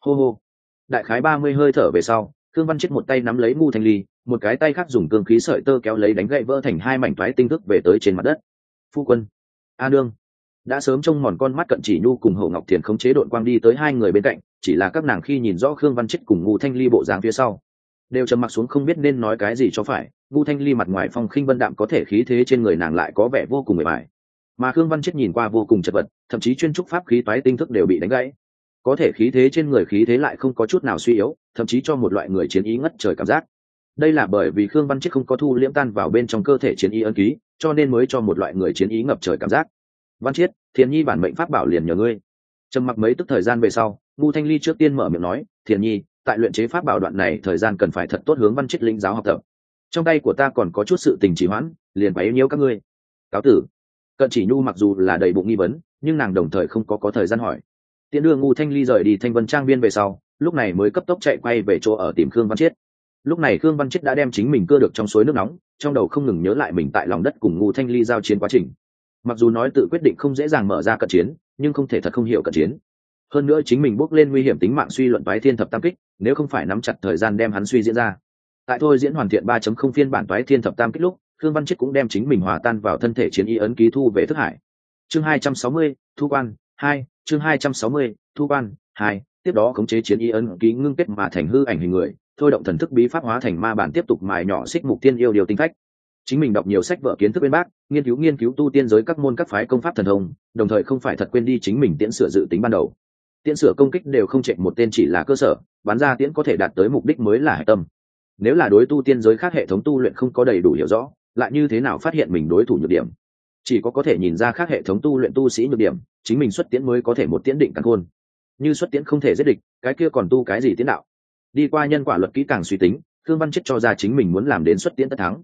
Hô hô. Đại khái ba mươi hơi thở về sau, khương văn chết một tay nắm lấy ngu thanh ly, một cái tay khác dùng cương khí sợi tơ kéo lấy đánh gậy vỡ thành hai mảnh toái tinh thức về tới trên mặt đất. Phu quân. A đương đã sớm trông mòn con mắt cận chỉ nhu cùng hậu ngọc thiền khống chế đội quang đi tới hai người bên cạnh, chỉ là các nàng khi nhìn rõ khương văn chết cùng ngu thanh ly bộ dáng phía sau, đều trầm mặc xuống không biết nên nói cái gì cho phải. Ngu thanh ly mặt ngoài phong khinh vân đạm có thể khí thế trên người nàng lại có vẻ vô cùng mệt mỏi. Mà khương văn chết nhìn qua vô cùng chật vật thậm chí chuyên trúc pháp khí toái tinh thức đều bị đánh gãy. Có thể khí thế trên người khí thế lại không có chút nào suy yếu, thậm chí cho một loại người chiến ý ngất trời cảm giác. Đây là bởi vì khương văn chiết không có thu liễm tan vào bên trong cơ thể chiến ý ân ký, cho nên mới cho một loại người chiến ý ngập trời cảm giác. Văn chiết thiền nhi bản mệnh pháp bảo liền nhờ ngươi. Trầm mặc mấy tức thời gian về sau ngu thanh ly trước tiên mở miệng nói, thiền nhi, tại luyện chế pháp bảo đoạn này, thời gian cần phải thật tốt hướng văn chiết linh giáo học tập. Trong tay của ta còn có chút sự tình trì hoãn, liền phải yêu nhiêu các ngươi. Cáo tử. Cận chỉ nhu mặc dù là đầy bụng nghi vấn nhưng nàng đồng thời không có có thời gian hỏi. Tiễn đưa ngu thanh ly rời đi thanh vân trang viên về sau, lúc này mới cấp tốc chạy quay về chỗ ở tìm khương văn chiết. Lúc này khương văn Chiết đã đem chính mình cưa được trong suối nước nóng, trong đầu không ngừng nhớ lại mình tại lòng đất cùng ngu thanh ly giao chiến quá trình. Mặc dù nói tự quyết định không dễ dàng mở ra cận chiến, nhưng không thể thật không hiểu cận chiến. Hơn nữa chính mình bước lên nguy hiểm tính mạng suy luận toái thiên thập tam kích, nếu không phải nắm chặt thời gian đem hắn suy diễn ra. Tại thôi diễn hoàn thiện 3.0 phiên bản toái thiên thập tam kích lúc, khương văn Chiết cũng đem chính mình hòa tan vào thân thể chiến y ấn ký thu về thức hải chương 260, thu quan 2. chương 260, thu quan 2. tiếp đó khống chế chiến y ấn ký ngưng kết mà thành hư ảnh hình người thôi động thần thức bí pháp hóa thành ma bản tiếp tục mài nhỏ xích mục tiên yêu điều tinh phách chính mình đọc nhiều sách vở kiến thức bên bác nghiên cứu nghiên cứu tu tiên giới các môn các phái công pháp thần thông đồng thời không phải thật quên đi chính mình tiễn sửa dự tính ban đầu tiễn sửa công kích đều không chạy một tên chỉ là cơ sở bán ra tiễn có thể đạt tới mục đích mới là hải tâm nếu là đối tu tiên giới khác hệ thống tu luyện không có đầy đủ hiểu rõ lại như thế nào phát hiện mình đối thủ nhược điểm chỉ có có thể nhìn ra khác hệ thống tu luyện tu sĩ nhược điểm, chính mình xuất tiễn mới có thể một tiễn định càng khôn. Như xuất tiễn không thể giết địch, cái kia còn tu cái gì tiến đạo? Đi qua nhân quả luật kỹ càng suy tính thương văn chết cho ra chính mình muốn làm đến xuất tiễn tất thắng.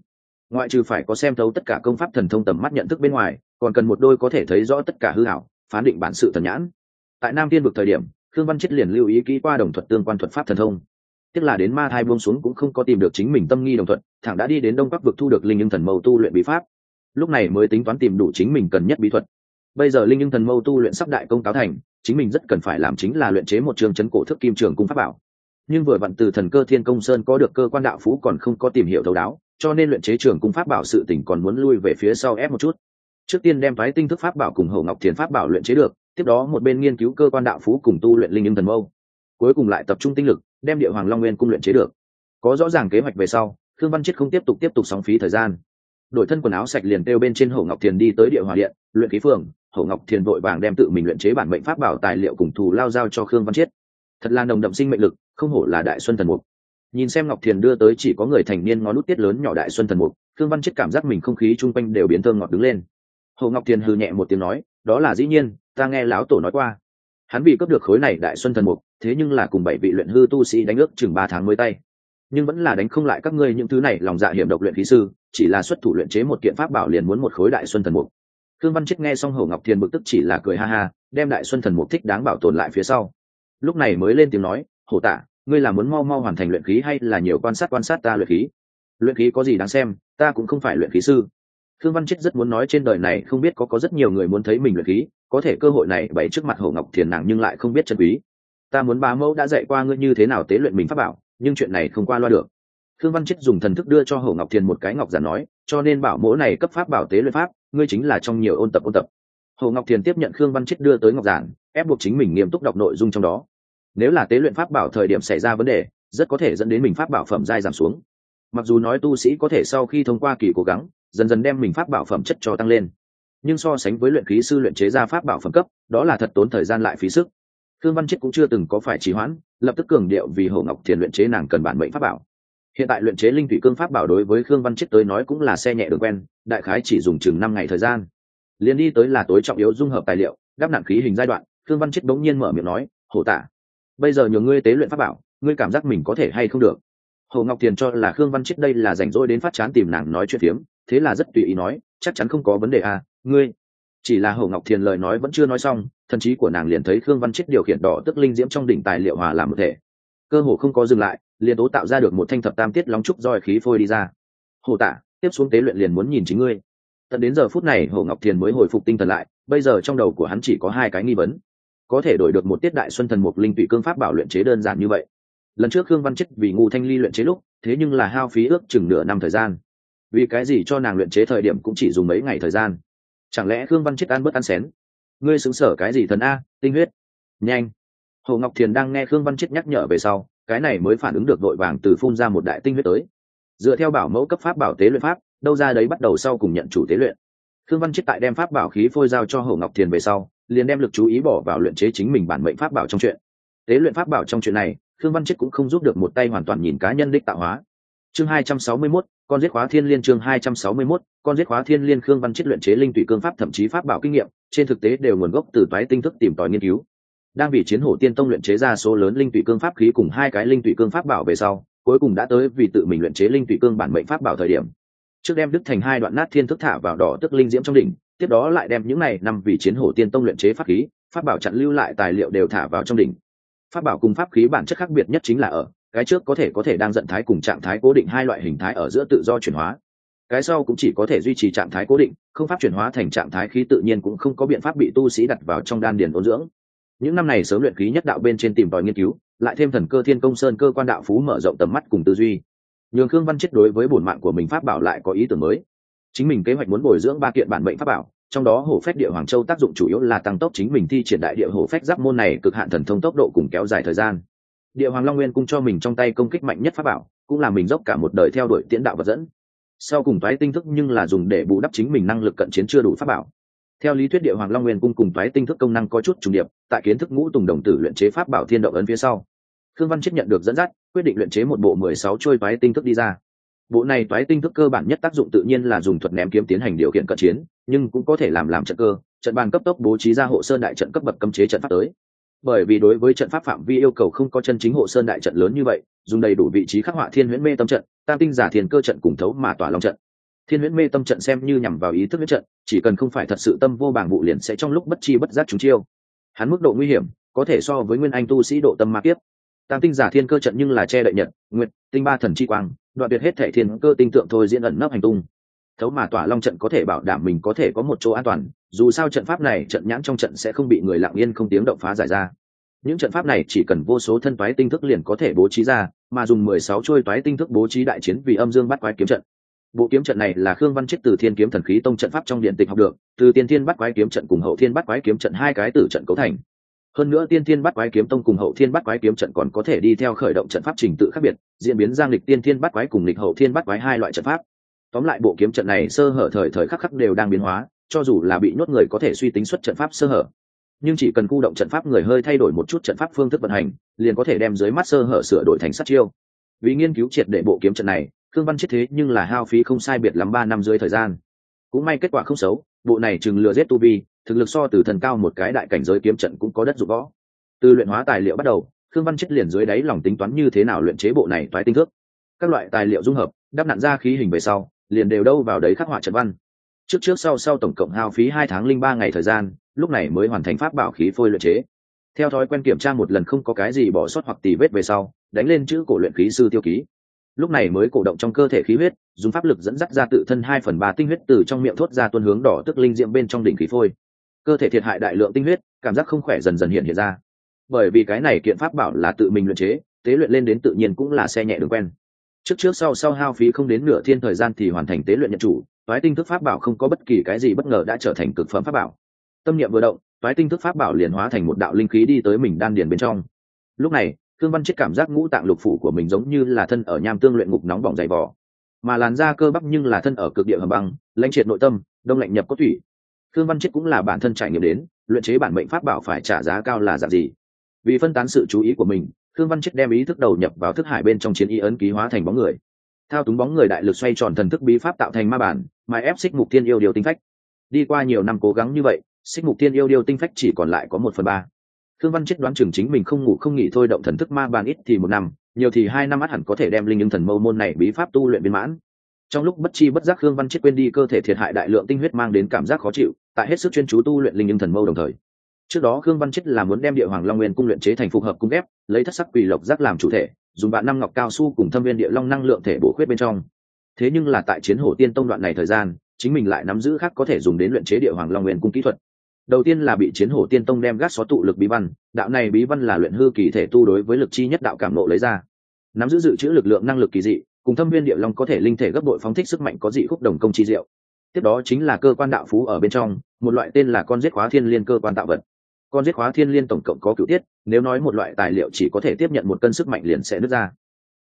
Ngoại trừ phải có xem thấu tất cả công pháp thần thông tầm mắt nhận thức bên ngoài, còn cần một đôi có thể thấy rõ tất cả hư hảo phán định bản sự thần nhãn. Tại nam tiên vực thời điểm thương văn chết liền lưu ý kỹ qua đồng thuật tương quan thuật pháp thần thông. Tức là đến ma thai buông xuống cũng không có tìm được chính mình tâm nghi đồng thuận thẳng đã đi đến đông bắc vực thu được linh nhưng thần mâu tu luyện bí pháp lúc này mới tính toán tìm đủ chính mình cần nhất bí thuật. Bây giờ linh nhưng thần mâu tu luyện sắp đại công cáo thành, chính mình rất cần phải làm chính là luyện chế một trường chấn cổ thức kim trường cung pháp bảo. Nhưng vừa vặn từ thần cơ thiên công sơn có được cơ quan đạo phú còn không có tìm hiểu thấu đáo, cho nên luyện chế trường cung pháp bảo sự tỉnh còn muốn lui về phía sau ép một chút. Trước tiên đem phái tinh thức pháp bảo cùng hậu ngọc thiền pháp bảo luyện chế được, tiếp đó một bên nghiên cứu cơ quan đạo phú cùng tu luyện linh nhưng thần mâu. Cuối cùng lại tập trung tinh lực, đem địa hoàng long nguyên cung luyện chế được. Có rõ ràng kế hoạch về sau thương văn chết không tiếp tục tiếp tục sóng phí thời gian đổi thân quần áo sạch liền kêu bên trên hậu ngọc thiền đi tới địa hòa điện, luyện khí phường. Hậu ngọc thiền vội vàng đem tự mình luyện chế bản mệnh pháp bảo tài liệu cùng thù lao giao cho khương văn chiết. Thật là nồng đậm sinh mệnh lực, không hổ là đại xuân thần mục. Nhìn xem ngọc thiền đưa tới chỉ có người thành niên ngón nút tiết lớn nhỏ đại xuân thần mục, khương văn chiết cảm giác mình không khí chung quanh đều biến thơm ngọt đứng lên. Hậu ngọc thiền hừ nhẹ một tiếng nói, đó là dĩ nhiên, ta nghe lão tổ nói qua. Hắn bị cướp được khối này đại xuân thần mục, thế nhưng là cùng bảy vị luyện hư tu sĩ đánh ước chừng ba tháng mới tay nhưng vẫn là đánh không lại các ngươi những thứ này, lòng dạ hiểm độc luyện khí sư, chỉ là xuất thủ luyện chế một kiện pháp bảo liền muốn một khối đại xuân thần mục. Thương văn chết nghe xong hầu ngọc thiền bực tức chỉ là cười ha ha, đem đại xuân thần mục thích đáng bảo tồn lại phía sau. Lúc này mới lên tiếng nói, hổ tạ, ngươi là muốn mau mau hoàn thành luyện khí hay là nhiều quan sát quan sát ta luyện khí? Luyện khí có gì đáng xem, ta cũng không phải luyện khí sư. Thương văn chết rất muốn nói trên đời này không biết có có rất nhiều người muốn thấy mình luyện khí, có thể cơ hội này bày trước mặt hổ ngọc thiền nàng nhưng lại không biết chân quý. Ta muốn bá mẫu đã dạy qua ngươi như thế nào tế luyện mình pháp bảo nhưng chuyện này không qua loa được. Thương văn chết dùng thần thức đưa cho Hồ ngọc thiền một cái ngọc giản nói, cho nên bảo mẫu này cấp pháp bảo tế luyện pháp, ngươi chính là trong nhiều ôn tập ôn tập. Hồ ngọc thiền tiếp nhận khương văn chết đưa tới ngọc giản, ép buộc chính mình nghiêm túc đọc nội dung trong đó. Nếu là tế luyện pháp bảo thời điểm xảy ra vấn đề, rất có thể dẫn đến mình pháp bảo phẩm dai giảm xuống. Mặc dù nói tu sĩ có thể sau khi thông qua kỳ cố gắng, dần dần đem mình pháp bảo phẩm chất cho tăng lên. Nhưng so sánh với luyện khí sư luyện chế ra pháp bảo phẩm cấp, đó là thật tốn thời gian lại phí sức khương văn chết cũng chưa từng có phải trì hoãn, lập tức cường điệu vì hồ ngọc thiền luyện chế nàng cần bản mệnh pháp bảo. Hiện tại luyện chế linh thủy cương pháp bảo đối với khương văn chết tới nói cũng là xe nhẹ đường quen, đại khái chỉ dùng chừng năm ngày thời gian. Liền đi tới là tối trọng yếu dung hợp tài liệu, đắp nặng khí hình giai đoạn, khương văn chết bỗng nhiên mở miệng nói hổ tả bây giờ nhờ ngươi tế luyện pháp bảo, ngươi cảm giác mình có thể hay không được? Hồ ngọc tiền cho là khương văn chết đây là rảnh rỗi đến phát chán tìm nàng nói chuyện phiếm, thế là rất tùy ý nói, chắc chắn không có vấn đề à ngươi. Chỉ là hồ ngọc thiền lời nói vẫn chưa nói xong thần trí của nàng liền thấy khương văn chết điều khiển đỏ tức linh diễm trong đỉnh tài liệu hòa làm một thể. Cơ hồ không có dừng lại, liền tố tạo ra được một thanh thập tam tiết lóng trúc roi khí phôi đi ra. Hồ tả tiếp xuống tế luyện liền muốn nhìn chính ngươi. Tận đến giờ phút này, hồ ngọc thiền mới hồi phục tinh thần lại, bây giờ trong đầu của hắn chỉ có hai cái nghi vấn. Có thể đổi được một tiết đại xuân thần mục linh tụy cương pháp bảo luyện chế đơn giản như vậy. Lần trước khương văn chết vì ngu thanh ly luyện chế lúc, thế nhưng là hao phí ước chừng nửa năm thời gian. Vì cái gì cho nàng luyện chế thời điểm cũng chỉ dùng mấy ngày thời gian? Chẳng lẽ khương văn chết ăn bớt ăn xén? Ngươi xứng sở cái gì thần a, tinh huyết. Nhanh. Hồ ngọc thiền đang nghe khương văn chết nhắc nhở về sau, cái này mới phản ứng được đội vàng từ phun ra một đại tinh huyết tới. Dựa theo bảo mẫu cấp pháp bảo tế luyện pháp, đâu ra đấy bắt đầu sau cùng nhận chủ tế luyện. Khương văn chết tại đem pháp bảo khí phôi giao cho hồ ngọc thiền về sau, liền đem lực chú ý bỏ vào luyện chế chính mình bản mệnh pháp bảo trong chuyện. Tế luyện pháp bảo trong chuyện này, khương văn chết cũng không giúp được một tay hoàn toàn nhìn cá nhân đích tạo hóa. Chương hai trăm sáu mươi mốt con giết khóa thiên liên chương hai trăm sáu mươi 261, con giết khóa thiên liên khương văn chết luyện chế linh tụy cương pháp thậm chí pháp bảo kinh nghiệm trên thực tế đều nguồn gốc từ toái tinh thức tìm tòi nghiên cứu. Đang vì chiến hổ tiên tông luyện chế ra số lớn linh tụy cương pháp khí cùng hai cái linh tụy cương pháp bảo về sau cuối cùng đã tới vì tự mình luyện chế linh tụy cương bản mệnh pháp bảo thời điểm. Trước đem đứt thành hai đoạn nát thiên thức thả vào đỏ tức linh diễm trong đỉnh tiếp đó lại đem những này năm vì chiến hổ tiên tông luyện chế pháp khí pháp bảo chặn lưu lại tài liệu đều thả vào trong đỉnh. Pháp bảo cùng pháp khí bản chất khác biệt nhất chính là ở cái trước có thể có thể đang giận thái cùng trạng thái cố định hai loại hình thái ở giữa tự do chuyển hóa. Cái sau cũng chỉ có thể duy trì trạng thái cố định, không pháp chuyển hóa thành trạng thái khí tự nhiên cũng không có biện pháp bị tu sĩ đặt vào trong đan điền ôn dưỡng. Những năm này sớm luyện khí nhất đạo bên trên tìm tòi nghiên cứu, lại thêm thần cơ thiên công sơn cơ quan đạo phú mở rộng tầm mắt cùng tư duy. Nhường khương văn chết đối với bổn mạng của mình pháp bảo lại có ý tưởng mới. Chính mình kế hoạch muốn bồi dưỡng ba kiện bản mệnh pháp bảo, trong đó hổ phách địa hoàng châu tác dụng chủ yếu là tăng tốc chính mình thi triển đại địa hổ phách giáp môn này cực hạn thần thông tốc độ cùng kéo dài thời gian địa hoàng long nguyên cung cho mình trong tay công kích mạnh nhất pháp bảo, cũng là mình dốc cả một đời theo đuổi tiễn đạo vật dẫn. Sau cùng toái tinh thức nhưng là dùng để bù đắp chính mình năng lực cận chiến chưa đủ pháp bảo. Theo lý thuyết địa hoàng long nguyên cung cùng toái tinh thức công năng có chút trùng điệp, tại kiến thức ngũ tùng đồng tử luyện chế pháp bảo thiên động ấn phía sau. Khương văn chết nhận được dẫn dắt, quyết định luyện chế một bộ mười sáu trôi toái tinh thức đi ra. Bộ này toái tinh thức cơ bản nhất tác dụng tự nhiên là dùng thuật ném kiếm tiến hành điều kiện cận chiến, nhưng cũng có thể làm làm trận cơ, trận bàn cấp tốc bố trí ra hộ sơn đại trận cấp bậc cấm chế trận pháp tới bởi vì đối với trận pháp phạm vi yêu cầu không có chân chính hộ sơn đại trận lớn như vậy, dùng đầy đủ vị trí khắc họa thiên huyễn mê tâm trận, tam tinh giả thiền cơ trận cùng thấu mà tỏa long trận. Thiên huyễn mê tâm trận xem như nhằm vào ý thức huyết trận, chỉ cần không phải thật sự tâm vô bảng vụ liền sẽ trong lúc bất chi bất giác chúng chiêu. Hắn mức độ nguy hiểm, có thể so với nguyên anh tu sĩ độ tâm ma kiếp. Tam tinh giả thiên cơ trận nhưng là che đậy nhật, nguyệt, tinh ba thần chi quang, đoạn tuyệt hết thể thiên cơ tinh tượng thôi diễn ẩn nấp hành tung. Thấu mà tỏa long trận có thể bảo đảm mình có thể có một chỗ an toàn dù sao trận pháp này trận nhãn trong trận sẽ không bị người lặng yên không tiếng động phá giải ra. Những trận pháp này chỉ cần vô số thân toái tinh thức liền có thể bố trí ra, mà dùng mười sáu trôi toái tinh thức bố trí đại chiến vì âm dương bắt quái kiếm trận. Bộ kiếm trận này là khương văn chết từ thiên kiếm thần khí tông trận pháp trong điện tịch học được, từ tiên thiên bắt quái kiếm trận cùng hậu thiên bắt quái kiếm trận hai cái từ trận cấu thành. Hơn nữa tiên thiên bắt quái kiếm tông cùng hậu thiên bắt quái kiếm trận còn có thể đi theo khởi động trận pháp trình tự khác biệt, diễn biến giang lịch tiên thiên bắt quái cùng lịch hậu thiên bắt quái hai loại trận pháp. Tóm lại bộ kiếm trận này sơ hở thời thời khắc khắc đều đang biến hóa cho dù là bị nhốt người có thể suy tính xuất trận pháp sơ hở. Nhưng chỉ cần khu động trận pháp người hơi thay đổi một chút trận pháp phương thức vận hành, liền có thể đem dưới mắt sơ hở sửa đổi thành sát chiêu. Vì nghiên cứu triệt để bộ kiếm trận này thương văn chết thế nhưng là hao phí không sai biệt lắm ba năm dưới thời gian. Cũng may kết quả không xấu, bộ này chừng lừa giết tu vi, thực lực so từ thần cao một cái đại cảnh giới kiếm trận cũng có đất dụng võ. Từ luyện hóa tài liệu bắt đầu thương văn chết liền dưới đáy lòng tính toán như thế nào luyện chế bộ này toái tinh thước. Các loại tài liệu dung hợp, đắp nặn ra khí hình về sau, liền đều đâu vào đấy khắc họa trận văn trước trước sau sau tổng cộng hao phí hai tháng linh ba ngày thời gian, lúc này mới hoàn thành pháp bảo khí phôi luyện chế. Theo thói quen kiểm tra một lần không có cái gì bỏ sót hoặc tì vết về sau, đánh lên chữ cổ luyện khí sư tiêu ký. Lúc này mới cổ động trong cơ thể khí huyết, dùng pháp lực dẫn dắt ra tự thân hai phần ba tinh huyết từ trong miệng thốt ra tuôn hướng đỏ tức linh diệm bên trong đỉnh khí phôi. Cơ thể thiệt hại đại lượng tinh huyết, cảm giác không khỏe dần dần hiện hiện ra. Bởi vì cái này kiện pháp bảo là tự mình luyện chế, tế luyện lên đến tự nhiên cũng là xe nhẹ đường quen. Trước trước sau sau hao phí không đến nửa thiên thời gian thì hoàn thành tế luyện nhận chủ toái tinh thức pháp bảo không có bất kỳ cái gì bất ngờ đã trở thành cực phẩm pháp bảo. Tâm niệm vừa động, toái tinh thức pháp bảo liền hóa thành một đạo linh khí đi tới mình đan điền bên trong. Lúc này thương văn chết cảm giác ngũ tạng lục phủ của mình giống như là thân ở nham tương luyện ngục nóng bỏng dày vỏ mà làn da cơ bắp nhưng là thân ở cực địa hầm băng, lãnh triệt nội tâm, đông lạnh nhập có thủy. Thương văn chết cũng là bản thân trải nghiệm đến, luyện chế bản mệnh pháp bảo phải trả giá cao là dạng gì. Vì phân tán sự chú ý của mình thương văn chết đem ý thức đầu nhập vào thức hải bên trong chiến ý ấn ký hóa thành bóng người. Thao túng bóng người đại lực xoay tròn thần thức bí pháp tạo thành ma bản mà ép xích mục tiên yêu điều tinh phách. Đi qua nhiều năm cố gắng như vậy xích mục tiên yêu điều tinh phách chỉ còn lại có một phần ba. Thương văn chết đoán chừng chính mình không ngủ không nghỉ thôi, động thần thức ma bàn ít thì một năm, nhiều thì hai năm át hẳn có thể đem linh ứng thần mâu môn này bí pháp tu luyện viên mãn. Trong lúc bất chi bất giác khương văn chết quên đi cơ thể thiệt hại đại lượng tinh huyết mang đến cảm giác khó chịu, tại hết sức chuyên chú tu luyện linh ứng thần mâu đồng thời. Trước đó khương văn chết là muốn đem địa hoàng long nguyên cung luyện chế thành phục hợp cung ghép lấy thất sắc quỷ lộc giác làm chủ thể, dùng bạn năm ngọc cao su cùng thâm viên địa long năng lượng thể bổ khuyết bên trong thế nhưng là tại chiến hổ tiên tông đoạn này thời gian, chính mình lại nắm giữ khác có thể dùng đến luyện chế địa hoàng long nguyên cung kỹ thuật. Đầu tiên là bị chiến hổ tiên tông đem gác xó tụ lực bí văn, đạo này bí văn là luyện hư kỳ thể tu đối với lực chi nhất đạo cảm nộ lấy ra. Nắm giữ dự trữ lực lượng năng lực kỳ dị, cùng thâm viên địa long có thể linh thể gấp đội phóng thích sức mạnh có dị khúc đồng công chi diệu. Tiếp đó chính là cơ quan đạo phú ở bên trong, một loại tên là con giết khóa thiên liên cơ quan tạo vật. Con giết khóa thiên liên tổng cộng có cựu tiết, nếu nói một loại tài liệu chỉ có thể tiếp nhận một cân sức mạnh liền sẽ nứt ra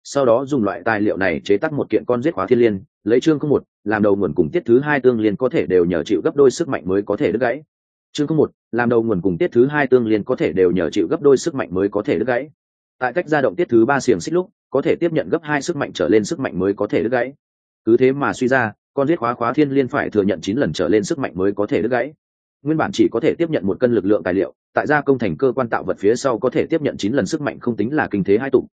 sau đó dùng loại tài liệu này chế tác một kiện con giết khóa thiên liên, lấy chương không một, làm đầu nguồn cùng tiết thứ hai tương liên có thể đều nhờ chịu gấp đôi sức mạnh mới có thể đứt gãy. Chương không một, làm đầu nguồn cùng tiết thứ hai tương liên có thể đều nhờ chịu gấp đôi sức mạnh mới có thể đứt gãy. Tại cách gia động tiết thứ ba xiềng xích lúc, có thể tiếp nhận gấp hai sức mạnh trở lên sức mạnh mới có thể đứt gãy. Cứ thế mà suy ra, con giết khóa khóa thiên liên phải thừa nhận chín lần trở lên sức mạnh mới có thể đứt gãy. Nguyên bản chỉ có thể tiếp nhận một cân lực lượng tài liệu, tại gia công thành cơ quan tạo vật phía sau có thể tiếp nhận chín lần sức mạnh không tính là kinh thế hai tụng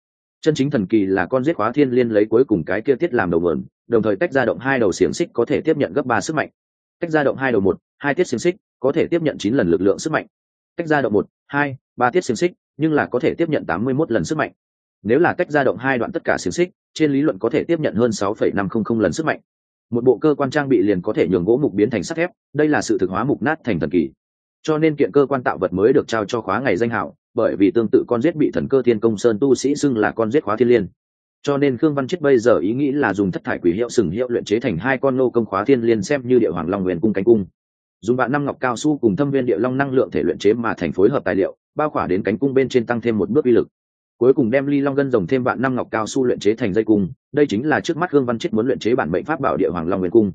chân chính thần kỳ là con giết khóa thiên liên lấy cuối cùng cái kia tiết làm đầu nguồn đồng thời tách ra động hai đầu xiềng xích có thể tiếp nhận gấp ba sức mạnh. Tách ra động hai đầu một hai tiết xiềng xích có thể tiếp nhận chín lần lực lượng sức mạnh. Tách ra động một hai ba tiết xiềng xích nhưng là có thể tiếp nhận tám mươi mốt lần sức mạnh. Nếu là tách ra động hai đoạn tất cả xiềng xích trên lý luận có thể tiếp nhận hơn 6,500 lần sức mạnh. Một bộ cơ quan trang bị liền có thể nhường gỗ mục biến thành sắt thép đây là sự thực hóa mục nát thành thần kỳ. Cho nên kiện cơ quan tạo vật mới được trao cho khóa ngày danh hảo bởi vì tương tự con giết bị thần cơ thiên công sơn tu sĩ xưng là con giết khóa thiên liên. Cho nên khương văn chết bây giờ ý nghĩ là dùng thất thải quỷ hiệu sừng hiệu luyện chế thành hai con nô công khóa thiên liên xem như địa hoàng long nguyền cung cánh cung. Dùng bạn năm ngọc cao su cùng thâm viên địa long năng lượng thể luyện chế mà thành phối hợp tài liệu, bao khỏa đến cánh cung bên trên tăng thêm một bước uy lực. Cuối cùng đem ly long gân rồng thêm bạn năm ngọc cao su luyện chế thành dây cung, đây chính là trước mắt hương văn chết muốn luyện chế bản mệnh pháp bảo địa hoàng long huyền cung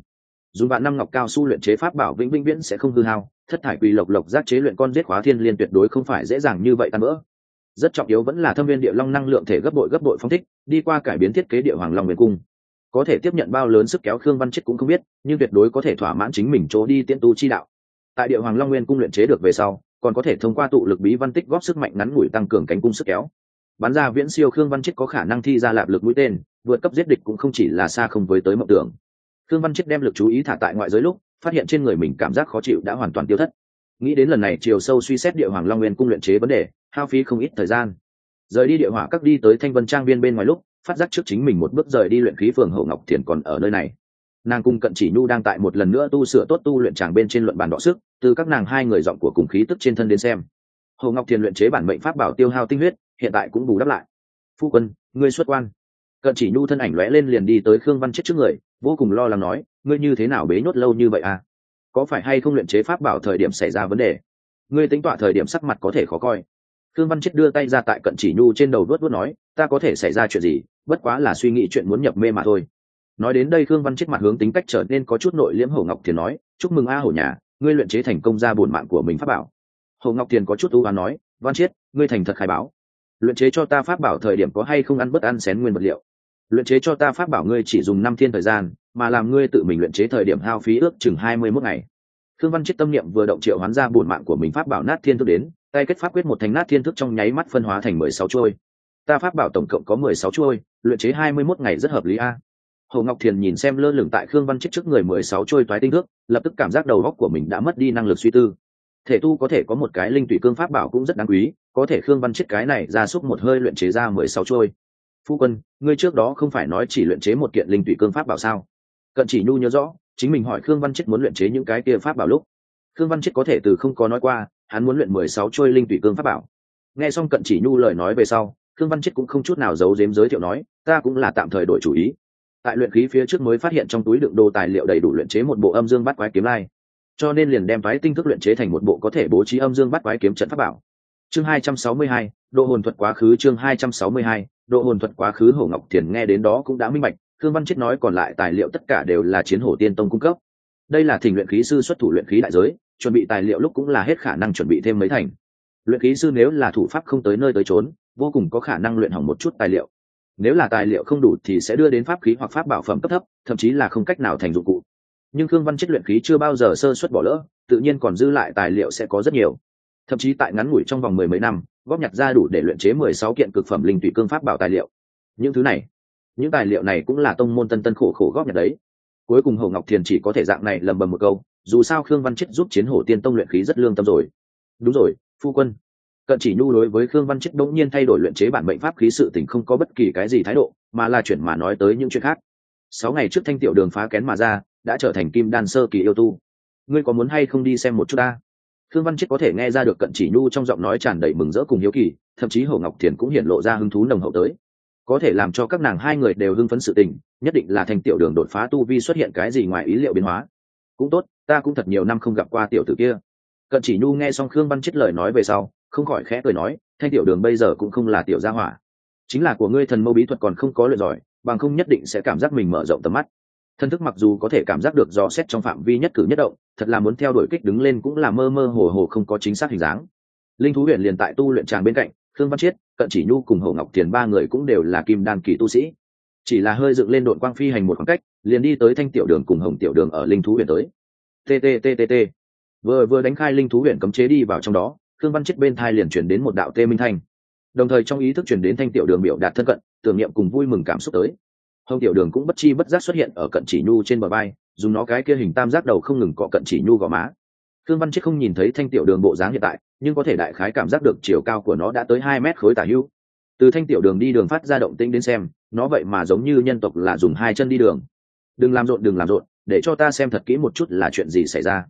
dùng bạn năm ngọc cao su luyện chế pháp bảo vĩnh vĩnh viễn sẽ không hư hao, thất thải quỳ lộc lộc giác chế luyện con giết khóa thiên liên tuyệt đối không phải dễ dàng như vậy tan vỡ rất trọng yếu vẫn là thâm viên địa long năng lượng thể gấp bội gấp bội phong thích, đi qua cải biến thiết kế địa hoàng long nguyên cung. Có thể tiếp nhận bao lớn sức kéo khương văn chết cũng không biết, nhưng tuyệt đối có thể thỏa mãn chính mình chỗ đi tiễn tu chi đạo. Tại địa hoàng long nguyên cung luyện chế được về sau, còn có thể thông qua tụ lực bí văn tích góp sức mạnh ngắn ngủi tăng cường cánh cung sức kéo. Bắn ra viễn siêu khương văn chết có khả năng thi ra lạp lực mũi tên, vượt cấp giết địch cũng không chỉ là xa không với tới mộng tưởng khương văn chết đem lực chú ý thả tại ngoại giới lúc, phát hiện trên người mình cảm giác khó chịu đã hoàn toàn tiêu thất. Nghĩ đến lần này chiều sâu suy xét địa hoàng long nguyên cung luyện chế vấn đề, hao phí không ít thời gian. Rời đi địa hỏa các đi tới thanh vân trang viên bên ngoài lúc, phát giác trước chính mình một bước rời đi luyện khí phường hậu ngọc thiền còn ở nơi này. Nàng cung cận chỉ nhu đang tại một lần nữa tu sửa tốt tu luyện tràng bên trên luận bàn đọ sức, từ các nàng hai người giọng của cùng khí tức trên thân đến xem. Hồ ngọc thiền luyện chế bản mệnh pháp bảo tiêu hao tinh huyết, hiện tại cũng bù đắp lại. Phu quân, ngươi xuất quan. Cận chỉ nhu thân ảnh lóe lên liền đi tới khương văn chết trước người vô cùng lo lắng nói, ngươi như thế nào bế nhốt lâu như vậy à? Có phải hay không luyện chế pháp bảo thời điểm xảy ra vấn đề? Ngươi tính tọa thời điểm sắc mặt có thể khó coi. Khương văn chết đưa tay ra tại cận chỉ nhu trên đầu vớt vớt nói, ta có thể xảy ra chuyện gì? Bất quá là suy nghĩ chuyện muốn nhập mê mà thôi. Nói đến đây khương văn chết mặt hướng tính cách trở nên có chút nội liễm hổ ngọc thiền nói, chúc mừng a hổ nhà, ngươi luyện chế thành công ra bổn mạng của mình pháp bảo. Hồ ngọc thiền có chút ưu á nói, văn chiết ngươi thành thật khai báo. Luyện chế cho ta pháp bảo thời điểm có hay không ăn bất ăn xén nguyên vật liệu? Luyện chế cho ta pháp bảo ngươi chỉ dùng năm thiên thời gian, mà làm ngươi tự mình luyện chế thời điểm hao phí ước chừng hai mươi mốt ngày. Thương văn chết tâm niệm vừa động triệu hoán ra bổn mạng của mình pháp bảo nát thiên thức đến, tay kết pháp quyết một thành nát thiên thức trong nháy mắt phân hóa thành mười sáu trôi ta pháp bảo tổng cộng có mười sáu trôi luyện chế hai mươi mốt ngày rất hợp lý a. Hồ ngọc thiền nhìn xem lơ lửng tại khương văn chết trước người mười sáu trôi toái tinh thước lập tức cảm giác đầu góc của mình đã mất đi năng lực suy tư. Thể tu có thể có một cái linh tùy cương pháp bảo cũng rất đáng quý, có thể khương văn chết cái này ra xúc một hơi luyện chế ra mười sáu trôi phu quân ngươi trước đó không phải nói chỉ luyện chế một kiện linh tụy cương pháp bảo sao? Cận chỉ nhu nhớ rõ chính mình hỏi khương văn chết muốn luyện chế những cái kia pháp bảo lúc khương văn chết có thể từ không có nói qua hắn muốn luyện mười sáu trôi linh tụy cương pháp bảo. Nghe xong cận chỉ nhu lời nói về sau khương văn chết cũng không chút nào giấu giếm giới thiệu nói ta cũng là tạm thời đổi chủ ý. Tại luyện khí phía trước mới phát hiện trong túi đựng đồ tài liệu đầy đủ luyện chế một bộ âm dương bắt quái kiếm lai. Cho nên liền đem phái tinh thức luyện chế thành một bộ có thể bố trí âm dương bắt quái kiếm trận pháp bảo. Chương 262, độ hồn thuật quá khứ chương 262, độ hồn thuật quá khứ hồ ngọc thiền nghe đến đó cũng đã minh bạch thương văn chết nói còn lại tài liệu tất cả đều là chiến hổ tiên tông cung cấp. Đây là thỉnh luyện khí sư xuất thủ luyện khí đại giới chuẩn bị tài liệu lúc cũng là hết khả năng chuẩn bị thêm mấy thành. Luyện khí sư nếu là thủ pháp không tới nơi tới trốn vô cùng có khả năng luyện hỏng một chút tài liệu. Nếu là tài liệu không đủ thì sẽ đưa đến pháp khí hoặc pháp bảo phẩm cấp thấp thậm chí là không cách nào thành dụng cụ. Nhưng khương văn chất luyện khí chưa bao giờ sơ xuất bỏ lỡ tự nhiên còn dư lại tài liệu sẽ có rất nhiều. Thậm chí tại ngắn ngủi trong vòng mười mấy năm góp nhặt ra đủ để luyện chế mười sáu kiện cực phẩm linh tụy cương pháp bảo tài liệu. Những thứ này, những tài liệu này cũng là tông môn tân tân khổ khổ góp nhặt đấy. Cuối cùng hồ ngọc thiền chỉ có thể dạng này lầm bầm một câu, dù sao khương văn chết giúp chiến hổ tiên tông luyện khí rất lương tâm rồi. Đúng rồi, phu quân. Cận chỉ nhu đối với khương văn chết đống nhiên thay đổi luyện chế bản mệnh pháp khí sự tình không có bất kỳ cái gì thái độ, mà là chuyển mà nói tới những chuyện khác. Sáu ngày trước thanh tiểu đường phá kén mà ra, đã trở thành kim đan sơ kỳ yêu tu. Ngươi có muốn hay không đi xem một chút ta? Khương văn chết có thể nghe ra được cận chỉ nhu trong giọng nói tràn đầy mừng rỡ cùng hiếu kỳ, thậm chí hồ ngọc thiền cũng hiện lộ ra hứng thú nồng hậu tới. Có thể làm cho các nàng hai người đều hưng phấn sự tình, nhất định là thành tiểu đường đột phá tu vi xuất hiện cái gì ngoài ý liệu biến hóa. Cũng tốt, ta cũng thật nhiều năm không gặp qua tiểu tử kia. Cận chỉ nhu nghe xong khương văn chết lời nói về sau, không khỏi khẽ cười nói, thanh tiểu đường bây giờ cũng không là tiểu gia hỏa. Chính là của ngươi thần mâu bí thuật còn không có luyện giỏi, bằng không nhất định sẽ cảm giác mình mở rộng tầm mắt thân thức mặc dù có thể cảm giác được dò xét trong phạm vi nhất cử nhất động, thật là muốn theo đuổi kích đứng lên cũng là mơ mơ hồ hồ không có chính xác hình dáng. Linh thú huyện liền tại tu luyện tràng bên cạnh, khương văn chiết, cận chỉ nhu cùng hồ ngọc thiền ba người cũng đều là kim đan kỳ tu sĩ. Chỉ là hơi dựng lên đội quang phi hành một khoảng cách, liền đi tới thanh tiểu đường cùng hồng tiểu đường ở linh thú huyện tới. Tttt vừa vừa đánh khai linh thú huyện cấm chế đi vào trong đó, khương văn chiết bên thai liền chuyển đến một đạo tê minh thanh. Đồng thời trong ý thức chuyển đến thanh tiểu đường biểu đạt thân cận, tưởng niệm cùng vui mừng cảm xúc tới hồng tiểu đường cũng bất chi bất giác xuất hiện ở cận chỉ nhu trên bờ bay dùng nó cái kia hình tam giác đầu không ngừng cọ cận chỉ nhu gò má. Khương văn chết không nhìn thấy thanh tiểu đường bộ dáng hiện tại, nhưng có thể đại khái cảm giác được chiều cao của nó đã tới hai mét khối tả hưu. Từ thanh tiểu đường đi đường phát ra động tĩnh đến xem, nó vậy mà giống như nhân tộc là dùng hai chân đi đường. Đừng làm rộn, đừng làm rộn, để cho ta xem thật kỹ một chút là chuyện gì xảy ra.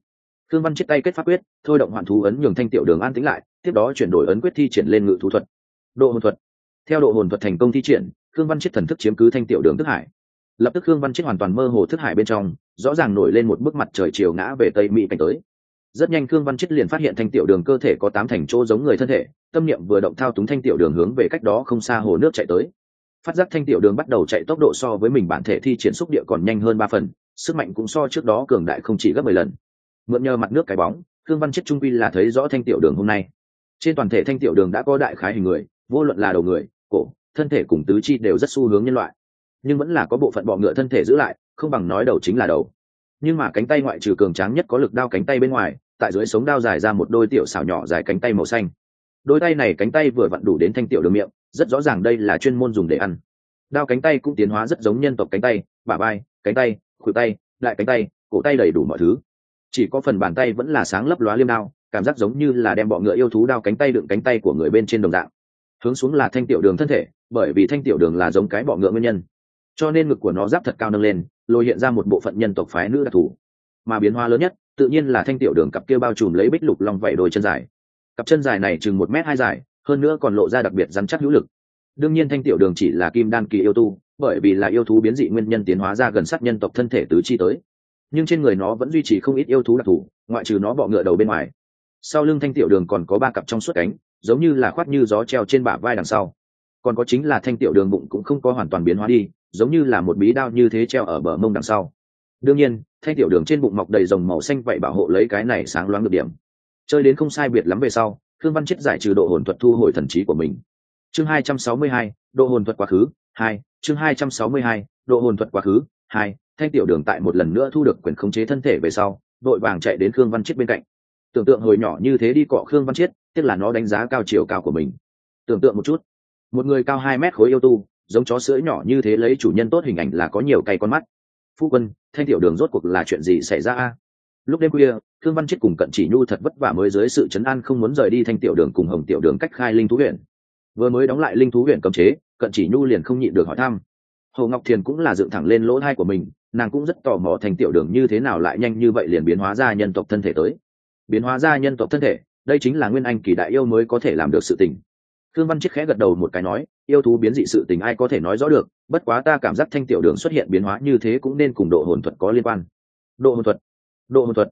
Thương văn chết tay kết pháp quyết, thôi động hoạn thú ấn nhường thanh tiểu đường an tĩnh lại, tiếp đó chuyển đổi ấn quyết thi triển lên ngự thú thuật. Độ hồn thuật. Theo độ hồn thuật thành công thi triển khương văn chết thần thức chiếm cứ thanh tiểu đường thức hải. Lập tức khương văn chết hoàn toàn mơ hồ thức hải bên trong, rõ ràng nổi lên một bức mặt trời chiều ngã về tây mỹ cảnh tới. Rất nhanh khương văn chết liền phát hiện thanh tiểu đường cơ thể có tám thành chỗ giống người thân thể, tâm niệm vừa động thao túng thanh tiểu đường hướng về cách đó không xa hồ nước chạy tới. Phát giác thanh tiểu đường bắt đầu chạy tốc độ so với mình bản thể thi triển xúc địa còn nhanh hơn ba phần, sức mạnh cũng so trước đó cường đại không chỉ gấp mười lần. Mượn nhờ mặt nước cái bóng, khương văn chết trung quy là thấy rõ thanh tiểu đường hôm nay. Trên toàn thể thanh tiểu đường đã có đại khái hình người, vô luận là đầu người, cổ thân thể cùng tứ chi đều rất xu hướng nhân loại. Nhưng vẫn là có bộ phận bọ ngựa thân thể giữ lại, không bằng nói đầu chính là đầu. Nhưng mà cánh tay ngoại trừ cường tráng nhất có lực đao cánh tay bên ngoài, tại dưới sống đao dài ra một đôi tiểu xảo nhỏ dài cánh tay màu xanh. Đôi tay này cánh tay vừa vặn đủ đến thanh tiểu đường miệng, rất rõ ràng đây là chuyên môn dùng để ăn. Đao cánh tay cũng tiến hóa rất giống nhân tộc cánh tay, bả vai, cánh tay, khuỷu tay lại cánh tay, cổ tay đầy đủ mọi thứ. Chỉ có phần bàn tay vẫn là sáng lấp lóa liêm đao, cảm giác giống như là đem bọ ngựa yêu thú đao cánh tay đựng cánh tay của người bên trên đồng dạng hướng xuống là thanh tiểu đường thân thể, bởi vì thanh tiểu đường là giống cái bọ ngựa nguyên nhân. Cho nên ngực của nó giáp thật cao nâng lên, lôi hiện ra một bộ phận nhân tộc phái nữ đặc thù. Mà biến hóa lớn nhất, tự nhiên là thanh tiểu đường cặp kia bao trùm lấy bích lục long vảy đôi chân dài. Cặp chân dài này chừng một m hai dài, hơn nữa còn lộ ra đặc biệt rắn chắc hữu lực. Đương nhiên thanh tiểu đường chỉ là kim đan kỳ yêu tu, bởi vì là yêu thú biến dị nguyên nhân tiến hóa ra gần sát nhân tộc thân thể tứ chi tới. Nhưng trên người nó vẫn duy trì không ít yêu thú đặc thù, ngoại trừ nó bọ ngựa đầu bên ngoài. Sau lưng thanh tiểu đường còn có ba cặp trong suốt cánh giống như là khoát như gió treo trên bả vai đằng sau. Còn có chính là thanh tiểu đường bụng cũng không có hoàn toàn biến hóa đi giống như là một bí đao như thế treo ở bờ mông đằng sau. Đương nhiên thanh tiểu đường trên bụng mọc đầy dòng màu xanh vậy bảo hộ lấy cái này sáng loáng được điểm. Chơi đến không sai biệt lắm về sau thương văn chết giải trừ độ hồn thuật thu hồi thần trí của mình. Chương 262, độ hồn thuật quá khứ 2 chương 262, độ hồn thuật quá khứ 2 thanh tiểu đường tại một lần nữa thu được quyền khống chế thân thể về sau đội vàng chạy đến khương văn chết bên cạnh. Tưởng tượng hồi nhỏ như thế đi cọ khương văn chết tức là nó đánh giá cao chiều cao của mình. Tưởng tượng một chút. Một người cao hai mét khối yêu tu, giống chó sữa nhỏ như thế lấy chủ nhân tốt hình ảnh là có nhiều cây con mắt. Phu quân, thanh tiểu đường rốt cuộc là chuyện gì xảy ra a? Lúc đêm khuya, thương văn chết cùng cận chỉ nhu thật vất vả mới dưới sự chấn an không muốn rời đi thanh tiểu đường cùng hồng tiểu đường cách khai linh thú huyện. Vừa mới đóng lại linh thú huyện cấm chế, cận chỉ nhu liền không nhịn được hỏi thăm. Hồ ngọc thiền cũng là dựng thẳng lên lỗ thai của mình, nàng cũng rất tò mò thành tiểu đường như thế nào lại nhanh như vậy liền biến hóa ra nhân tộc thân thể tới. Biến hóa ra nhân tộc thân thể đây chính là nguyên anh kỳ đại yêu mới có thể làm được sự tình. Thương văn chiết khẽ gật đầu một cái nói, yêu thú biến dị sự tình ai có thể nói rõ được, bất quá ta cảm giác thanh tiểu đường xuất hiện biến hóa như thế cũng nên cùng độ hồn thuật có liên quan. Độ hồn thuật, độ hồn thuật.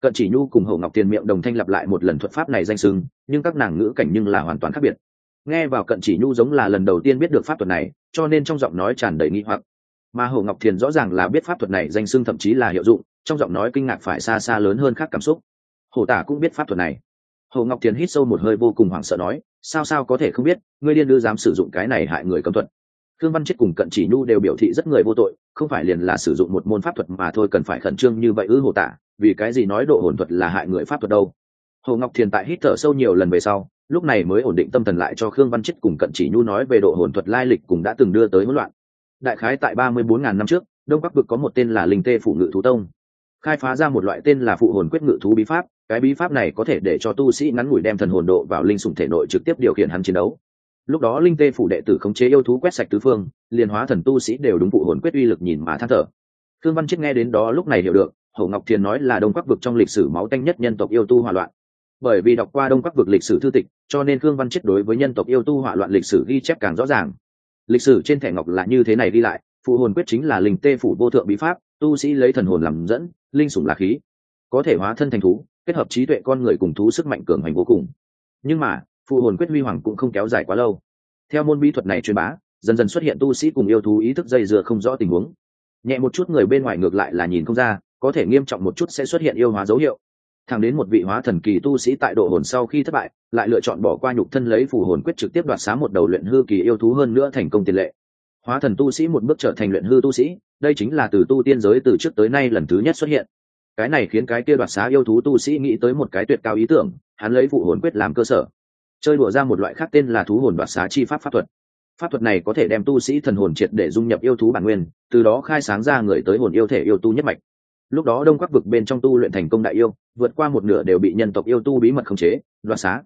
Cận chỉ nhu cùng hậu ngọc tiền miệng đồng thanh lặp lại một lần thuật pháp này danh sưng nhưng các nàng ngữ cảnh nhưng là hoàn toàn khác biệt. Nghe vào cận chỉ nhu giống là lần đầu tiên biết được pháp thuật này, cho nên trong giọng nói tràn đầy nghi hoặc. Mà hồ ngọc thiền rõ ràng là biết pháp thuật này danh sưng thậm chí là hiệu dụng, trong giọng nói kinh ngạc phải xa xa lớn hơn khác cảm xúc. Hồ tả cũng biết pháp thuật này hồ ngọc thiền hít sâu một hơi vô cùng hoảng sợ nói, sao sao có thể không biết, ngươi điên đưa dám sử dụng cái này hại người cấm thuật. Khương văn chết cùng cận chỉ nhu đều biểu thị rất người vô tội, không phải liền là sử dụng một môn pháp thuật mà thôi, cần phải khẩn trương như vậy ư hồ tả vì cái gì nói độ hồn thuật là hại người pháp thuật đâu? Hồ ngọc thiền tại hít thở sâu nhiều lần về sau, lúc này mới ổn định tâm thần lại cho khương văn chết cùng cận chỉ nhu nói về độ hồn thuật lai lịch cùng đã từng đưa tới hỗn loạn. Đại khái tại ba mươi bốn ngàn năm trước, đông bắc vực có một tên là linh tê phụ ngự thú tông. Khai phá ra một loại tên là phụ hồn quyết ngự thú bí pháp cái bí pháp này có thể để cho tu sĩ ngắn ngủi đem thần hồn độ vào linh sủng thể nội trực tiếp điều khiển hắn chiến đấu. Lúc đó linh tê phủ đệ tử khống chế yêu thú quét sạch tứ phương, liền hóa thần tu sĩ đều đúng phụ hồn quyết uy lực nhìn mà than thở. Thương văn chết nghe đến đó lúc này hiểu được hậu ngọc thiền nói là đông bắc vực trong lịch sử máu tanh nhất nhân tộc yêu tu hỏa loạn. Bởi vì đọc qua đông bắc vực lịch sử thư tịch, cho nên khương văn chết đối với nhân tộc yêu tu hỏa loạn lịch sử ghi chép càng rõ ràng. Lịch sử trên thẻ ngọc là như thế này đi lại, phụ hồn quyết chính là linh tê phủ vô thượng bí pháp, tu sĩ lấy thần hồn làm dẫn, linh sủng là khí, có thể hóa thân thành thú kết hợp trí tuệ con người cùng thú sức mạnh cường hành vô cùng. Nhưng mà, phụ hồn quyết huy hoàng cũng không kéo dài quá lâu. Theo môn bí thuật này truyền bá, dần dần xuất hiện tu sĩ cùng yêu thú ý thức dây dưa không rõ tình huống. Nhẹ một chút người bên ngoài ngược lại là nhìn không ra, có thể nghiêm trọng một chút sẽ xuất hiện yêu hóa dấu hiệu. Thẳng đến một vị hóa thần kỳ tu sĩ tại độ hồn sau khi thất bại, lại lựa chọn bỏ qua nhục thân lấy phù hồn quyết trực tiếp đoạt xá một đầu luyện hư kỳ yêu thú hơn nữa thành công tiền lệ. Hóa thần tu sĩ một bước trở thành luyện hư tu sĩ, đây chính là từ tu tiên giới từ trước tới nay lần thứ nhất xuất hiện cái này khiến cái kia đoạt xá yêu thú tu sĩ nghĩ tới một cái tuyệt cao ý tưởng, hắn lấy vụ hồn quyết làm cơ sở. Chơi đùa ra một loại khác tên là thú hồn đoạt xá chi pháp pháp thuật. Pháp thuật này có thể đem tu sĩ thần hồn triệt để dung nhập yêu thú bản nguyên, từ đó khai sáng ra người tới hồn yêu thể yêu tu nhất mạch. Lúc đó đông các vực bên trong tu luyện thành công đại yêu, vượt qua một nửa đều bị nhân tộc yêu tu bí mật khống chế, đoạt xá.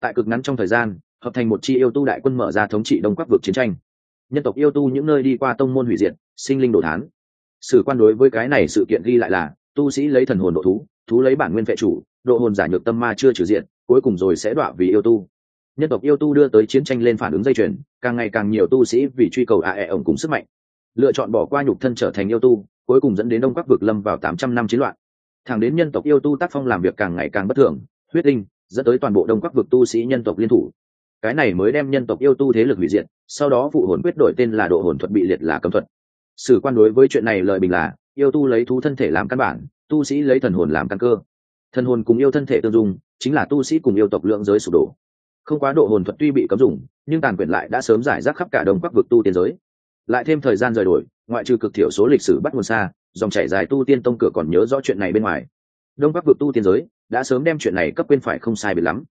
Tại cực ngắn trong thời gian, hợp thành một chi yêu tu đại quân mở ra thống trị đông các vực chiến tranh. Nhân tộc yêu tu những nơi đi qua tông môn hủy diệt, sinh linh đồ thán. Sử quan đối với cái này sự kiện ghi lại là tu sĩ lấy thần hồn độ thú thú lấy bản nguyên vệ chủ, độ hồn giả nhược tâm ma chưa trừ diện, cuối cùng rồi sẽ đọa vì yêu tu. Nhân tộc yêu tu đưa tới chiến tranh lên phản ứng dây chuyền, càng ngày càng nhiều tu sĩ vì truy cầu ae ổng cùng sức mạnh. Lựa chọn bỏ qua nhục thân trở thành yêu tu, cuối cùng dẫn đến đông các vực lâm vào tám trăm năm chiến loạn. Thẳng đến nhân tộc yêu tu tác phong làm việc càng ngày càng bất thường, huyết tinh dẫn tới toàn bộ đông các vực tu sĩ nhân tộc liên thủ. Cái này mới đem nhân tộc yêu tu thế lực hủy diệt, sau đó vụ hồn quyết đổi tên là độ hồn thuật bị liệt là cấm thuật. Sử quan đối với chuyện này lời bình là yêu tu lấy thú thân thể làm căn bản, tu sĩ lấy thần hồn làm căn cơ. Thần hồn cùng yêu thân thể tương dung, chính là tu sĩ cùng yêu tộc lượng giới sụp đổ. Không quá độ hồn thuật tuy bị cấm dùng, nhưng tàn quyền lại đã sớm giải rác khắp cả đông bắc vực tu tiên giới. Lại thêm thời gian rời đổi, ngoại trừ cực thiểu số lịch sử bắt nguồn xa, dòng chảy dài tu tiên tông cửa còn nhớ rõ chuyện này bên ngoài. Đông bắc vực tu tiên giới đã sớm đem chuyện này cấp quên phải không sai biệt lắm.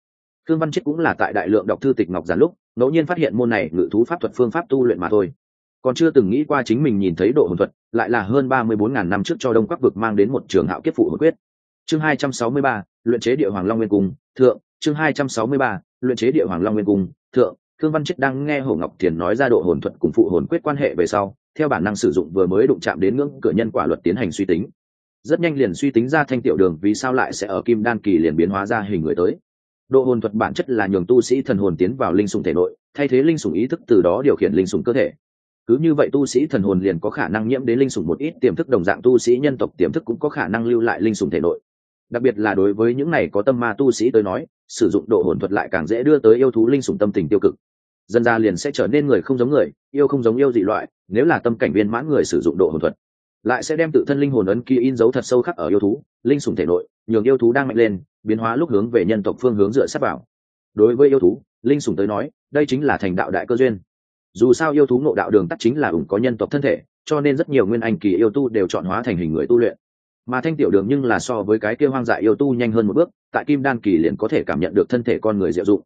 Thương văn chết cũng là tại đại lượng đọc thư tịch ngọc giản lúc, ngẫu nhiên phát hiện môn này ngự thú pháp thuật phương pháp tu luyện mà thôi còn chưa từng nghĩ qua chính mình nhìn thấy độ hồn thuật, lại là hơn ba mươi bốn ngàn năm trước cho đông bắc vực mang đến một trường hạo kiếp phụ hồn quyết. Chương hai trăm sáu mươi ba, luyện chế địa hoàng long nguyên cung, thượng, chương hai trăm sáu mươi ba, luyện chế địa hoàng long nguyên cung, thượng. Thương văn chết đang nghe hồ ngọc thiền nói ra độ hồn thuật cùng phụ hồn quyết quan hệ về sau, theo bản năng sử dụng vừa mới đụng chạm đến ngưỡng cửa nhân quả luật tiến hành suy tính. Rất nhanh liền suy tính ra thanh tiểu đường vì sao lại sẽ ở kim đan kỳ liền biến hóa ra hình người tới. Độ hồn thuật bản chất là nhường tu sĩ thần hồn tiến vào linh sùng thể nội, thay thế linh sùng ý thức từ đó điều khiển linh sùng cơ thể cứ như vậy tu sĩ thần hồn liền có khả năng nhiễm đến linh sủng một ít tiềm thức đồng dạng tu sĩ nhân tộc, tiềm thức cũng có khả năng lưu lại linh sủng thể nội. Đặc biệt là đối với những này có tâm ma tu sĩ tới nói, sử dụng độ hồn thuật lại càng dễ đưa tới yêu thú linh sủng tâm tình tiêu cực. Dân ra liền sẽ trở nên người không giống người, yêu không giống yêu dị loại, nếu là tâm cảnh viên mãn người sử dụng độ hồn thuật, lại sẽ đem tự thân linh hồn ấn ký in dấu thật sâu khắc ở yêu thú, linh sủng thể nội, nhường yêu thú đang mạnh lên, biến hóa lúc hướng về nhân tộc phương hướng dựa sát bảo đối với yêu thú, linh sủng tới nói, đây chính là thành đạo đại cơ duyên dù sao yêu thú ngộ đạo đường tắt chính là ủng có nhân tộc thân thể, cho nên rất nhiều nguyên anh kỳ yêu tu đều chọn hóa thành hình người tu luyện. Mà thanh tiểu đường nhưng là so với cái kia hoang dại yêu tu nhanh hơn một bước, tại kim đan kỳ liền có thể cảm nhận được thân thể con người diệu dụng.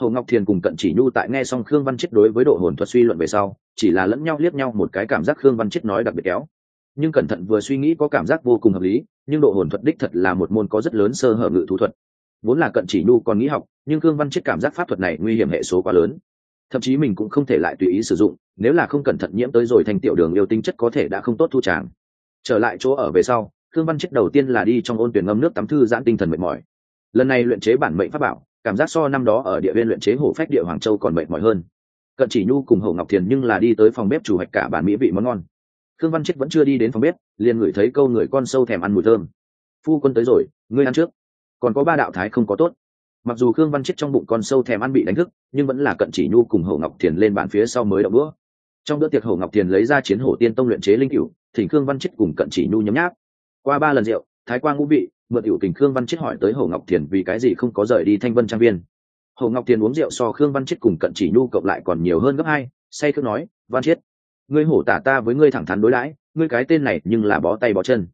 Hồ ngọc thiền cùng cận chỉ nhu tại nghe xong khương văn chết đối với độ hồn thuật suy luận về sau, chỉ là lẫn nhau liếc nhau một cái cảm giác khương văn chết nói đặc biệt kéo. Nhưng cẩn thận vừa suy nghĩ có cảm giác vô cùng hợp lý, nhưng độ hồn thuật đích thật là một môn có rất lớn sơ hở ngự thú thuật. Vốn là cận chỉ nhu còn nghĩ học, nhưng khương văn chết cảm giác pháp thuật này nguy hiểm hệ số quá lớn thậm chí mình cũng không thể lại tùy ý sử dụng, nếu là không cẩn thận nhiễm tới rồi thành tiểu đường yêu tinh chất có thể đã không tốt thu tràng. Trở lại chỗ ở về sau thương văn chết đầu tiên là đi trong ôn tuyển ngâm nước tắm thư giãn tinh thần mệt mỏi. Lần này luyện chế bản mệnh pháp bảo, cảm giác so năm đó ở địa viên luyện chế hổ phách địa hoàng châu còn mệt mỏi hơn. Cận chỉ nhu cùng hậu ngọc thiền nhưng là đi tới phòng bếp chủ hạch cả bản mỹ vị món ngon. Thương văn chết vẫn chưa đi đến phòng bếp, liền ngửi thấy câu người con sâu thèm ăn mùi thơm. Phu quân tới rồi, ngươi ăn trước. Còn có ba đạo thái không có tốt mặc dù khương văn chết trong bụng con sâu thèm ăn bị đánh thức, nhưng vẫn là cận chỉ nhu cùng hậu ngọc thiền lên bàn phía sau mới đậu bữa trong bữa tiệc hậu ngọc thiền lấy ra chiến hổ tiên tông luyện chế linh cựu thỉnh khương văn chết cùng cận chỉ nhu nhấm nháp. Qua ba lần rượu, thái quang ngũ vị, mượn hiệu tình khương văn chết hỏi tới hồ ngọc thiền vì cái gì không có rời đi thanh vân trang viên. Hồ ngọc thiền uống rượu so khương văn chết cùng cận chỉ nhu cộng lại còn nhiều hơn gấp hai, say khương nói, văn chết, ngươi hổ tả ta với ngươi thẳng thắn đối đãi, ngươi cái tên này nhưng là bó tay bó chân.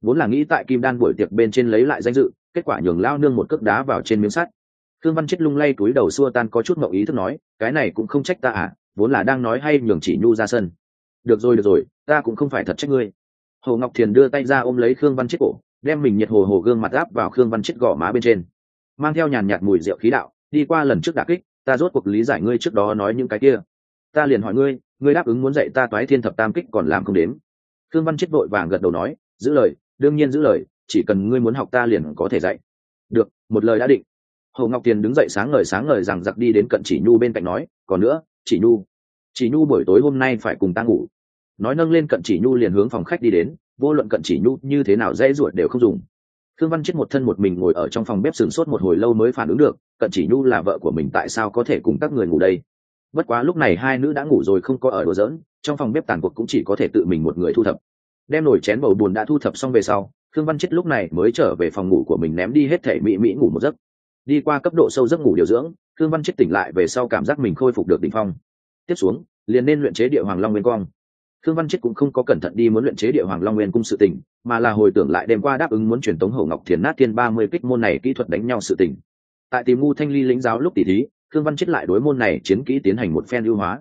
Vốn là nghĩ tại kim đan buổi tiệc bên trên lấy lại danh dự kết quả nhường lao nương một cước đá vào trên miếng sắt. Khương văn chết lung lay túi đầu xua tan có chút mậu ý thức nói, cái này cũng không trách ta à vốn là đang nói hay nhường chỉ nhu ra sân. Được rồi được rồi, ta cũng không phải thật trách ngươi. Hồ ngọc thiền đưa tay ra ôm lấy khương văn chết cổ, đem mình nhiệt hồ hồ gương mặt áp vào khương văn chết gò má bên trên. Mang theo nhàn nhạt mùi rượu khí đạo, đi qua lần trước đà kích, ta rốt cuộc lý giải ngươi trước đó nói những cái kia. Ta liền hỏi ngươi ngươi đáp ứng muốn dạy ta toái thiên thập tam kích còn làm không đến khương văn chết vội vàng gật đầu nói, giữ lời, đương nhiên giữ lời chỉ cần ngươi muốn học ta liền có thể dạy. Được, một lời đã định. Hồ ngọc tiền đứng dậy sáng ngời sáng ngời rằng giặc đi đến cận chỉ nhu bên cạnh nói, còn nữa, chỉ nhu chỉ nhu buổi tối hôm nay phải cùng ta ngủ. Nói nâng lên cận chỉ nhu liền hướng phòng khách đi đến, vô luận cận chỉ nhu như thế nào dễ ruột đều không dùng. Thương văn chết một thân một mình ngồi ở trong phòng bếp sừng sốt một hồi lâu mới phản ứng được, cận chỉ nhu là vợ của mình tại sao có thể cùng các người ngủ đây? Bất quá lúc này hai nữ đã ngủ rồi không có ở đùa giỡn, trong phòng bếp tàn cuộc cũng chỉ có thể tự mình một người thu thập. Đem nồi chén bầu buồn đã thu thập xong về sau khương văn chết lúc này mới trở về phòng ngủ của mình ném đi hết thể mỹ mỹ ngủ một giấc đi qua cấp độ sâu giấc ngủ điều dưỡng khương văn chết tỉnh lại về sau cảm giác mình khôi phục được đ ỉ n h phong tiếp xuống liền nên luyện chế địa hoàng long nguyên quang Khương Văn Chết cũng không có cẩn thận đi muốn luyện chế địa hoàng long nguyên cung sự tình, mà là hồi tưởng lại đêm qua đáp ứng muốn truyền tống Hổ Ngọc Thiền nát thiên ba mươi kích môn này kỹ thuật đánh nhau sự tình. Tại tìm ngu thanh ly lĩnh giáo lúc tỷ thí, Khương Văn Chết lại đối môn này chiến kỹ tiến hành một phen ưu hóa.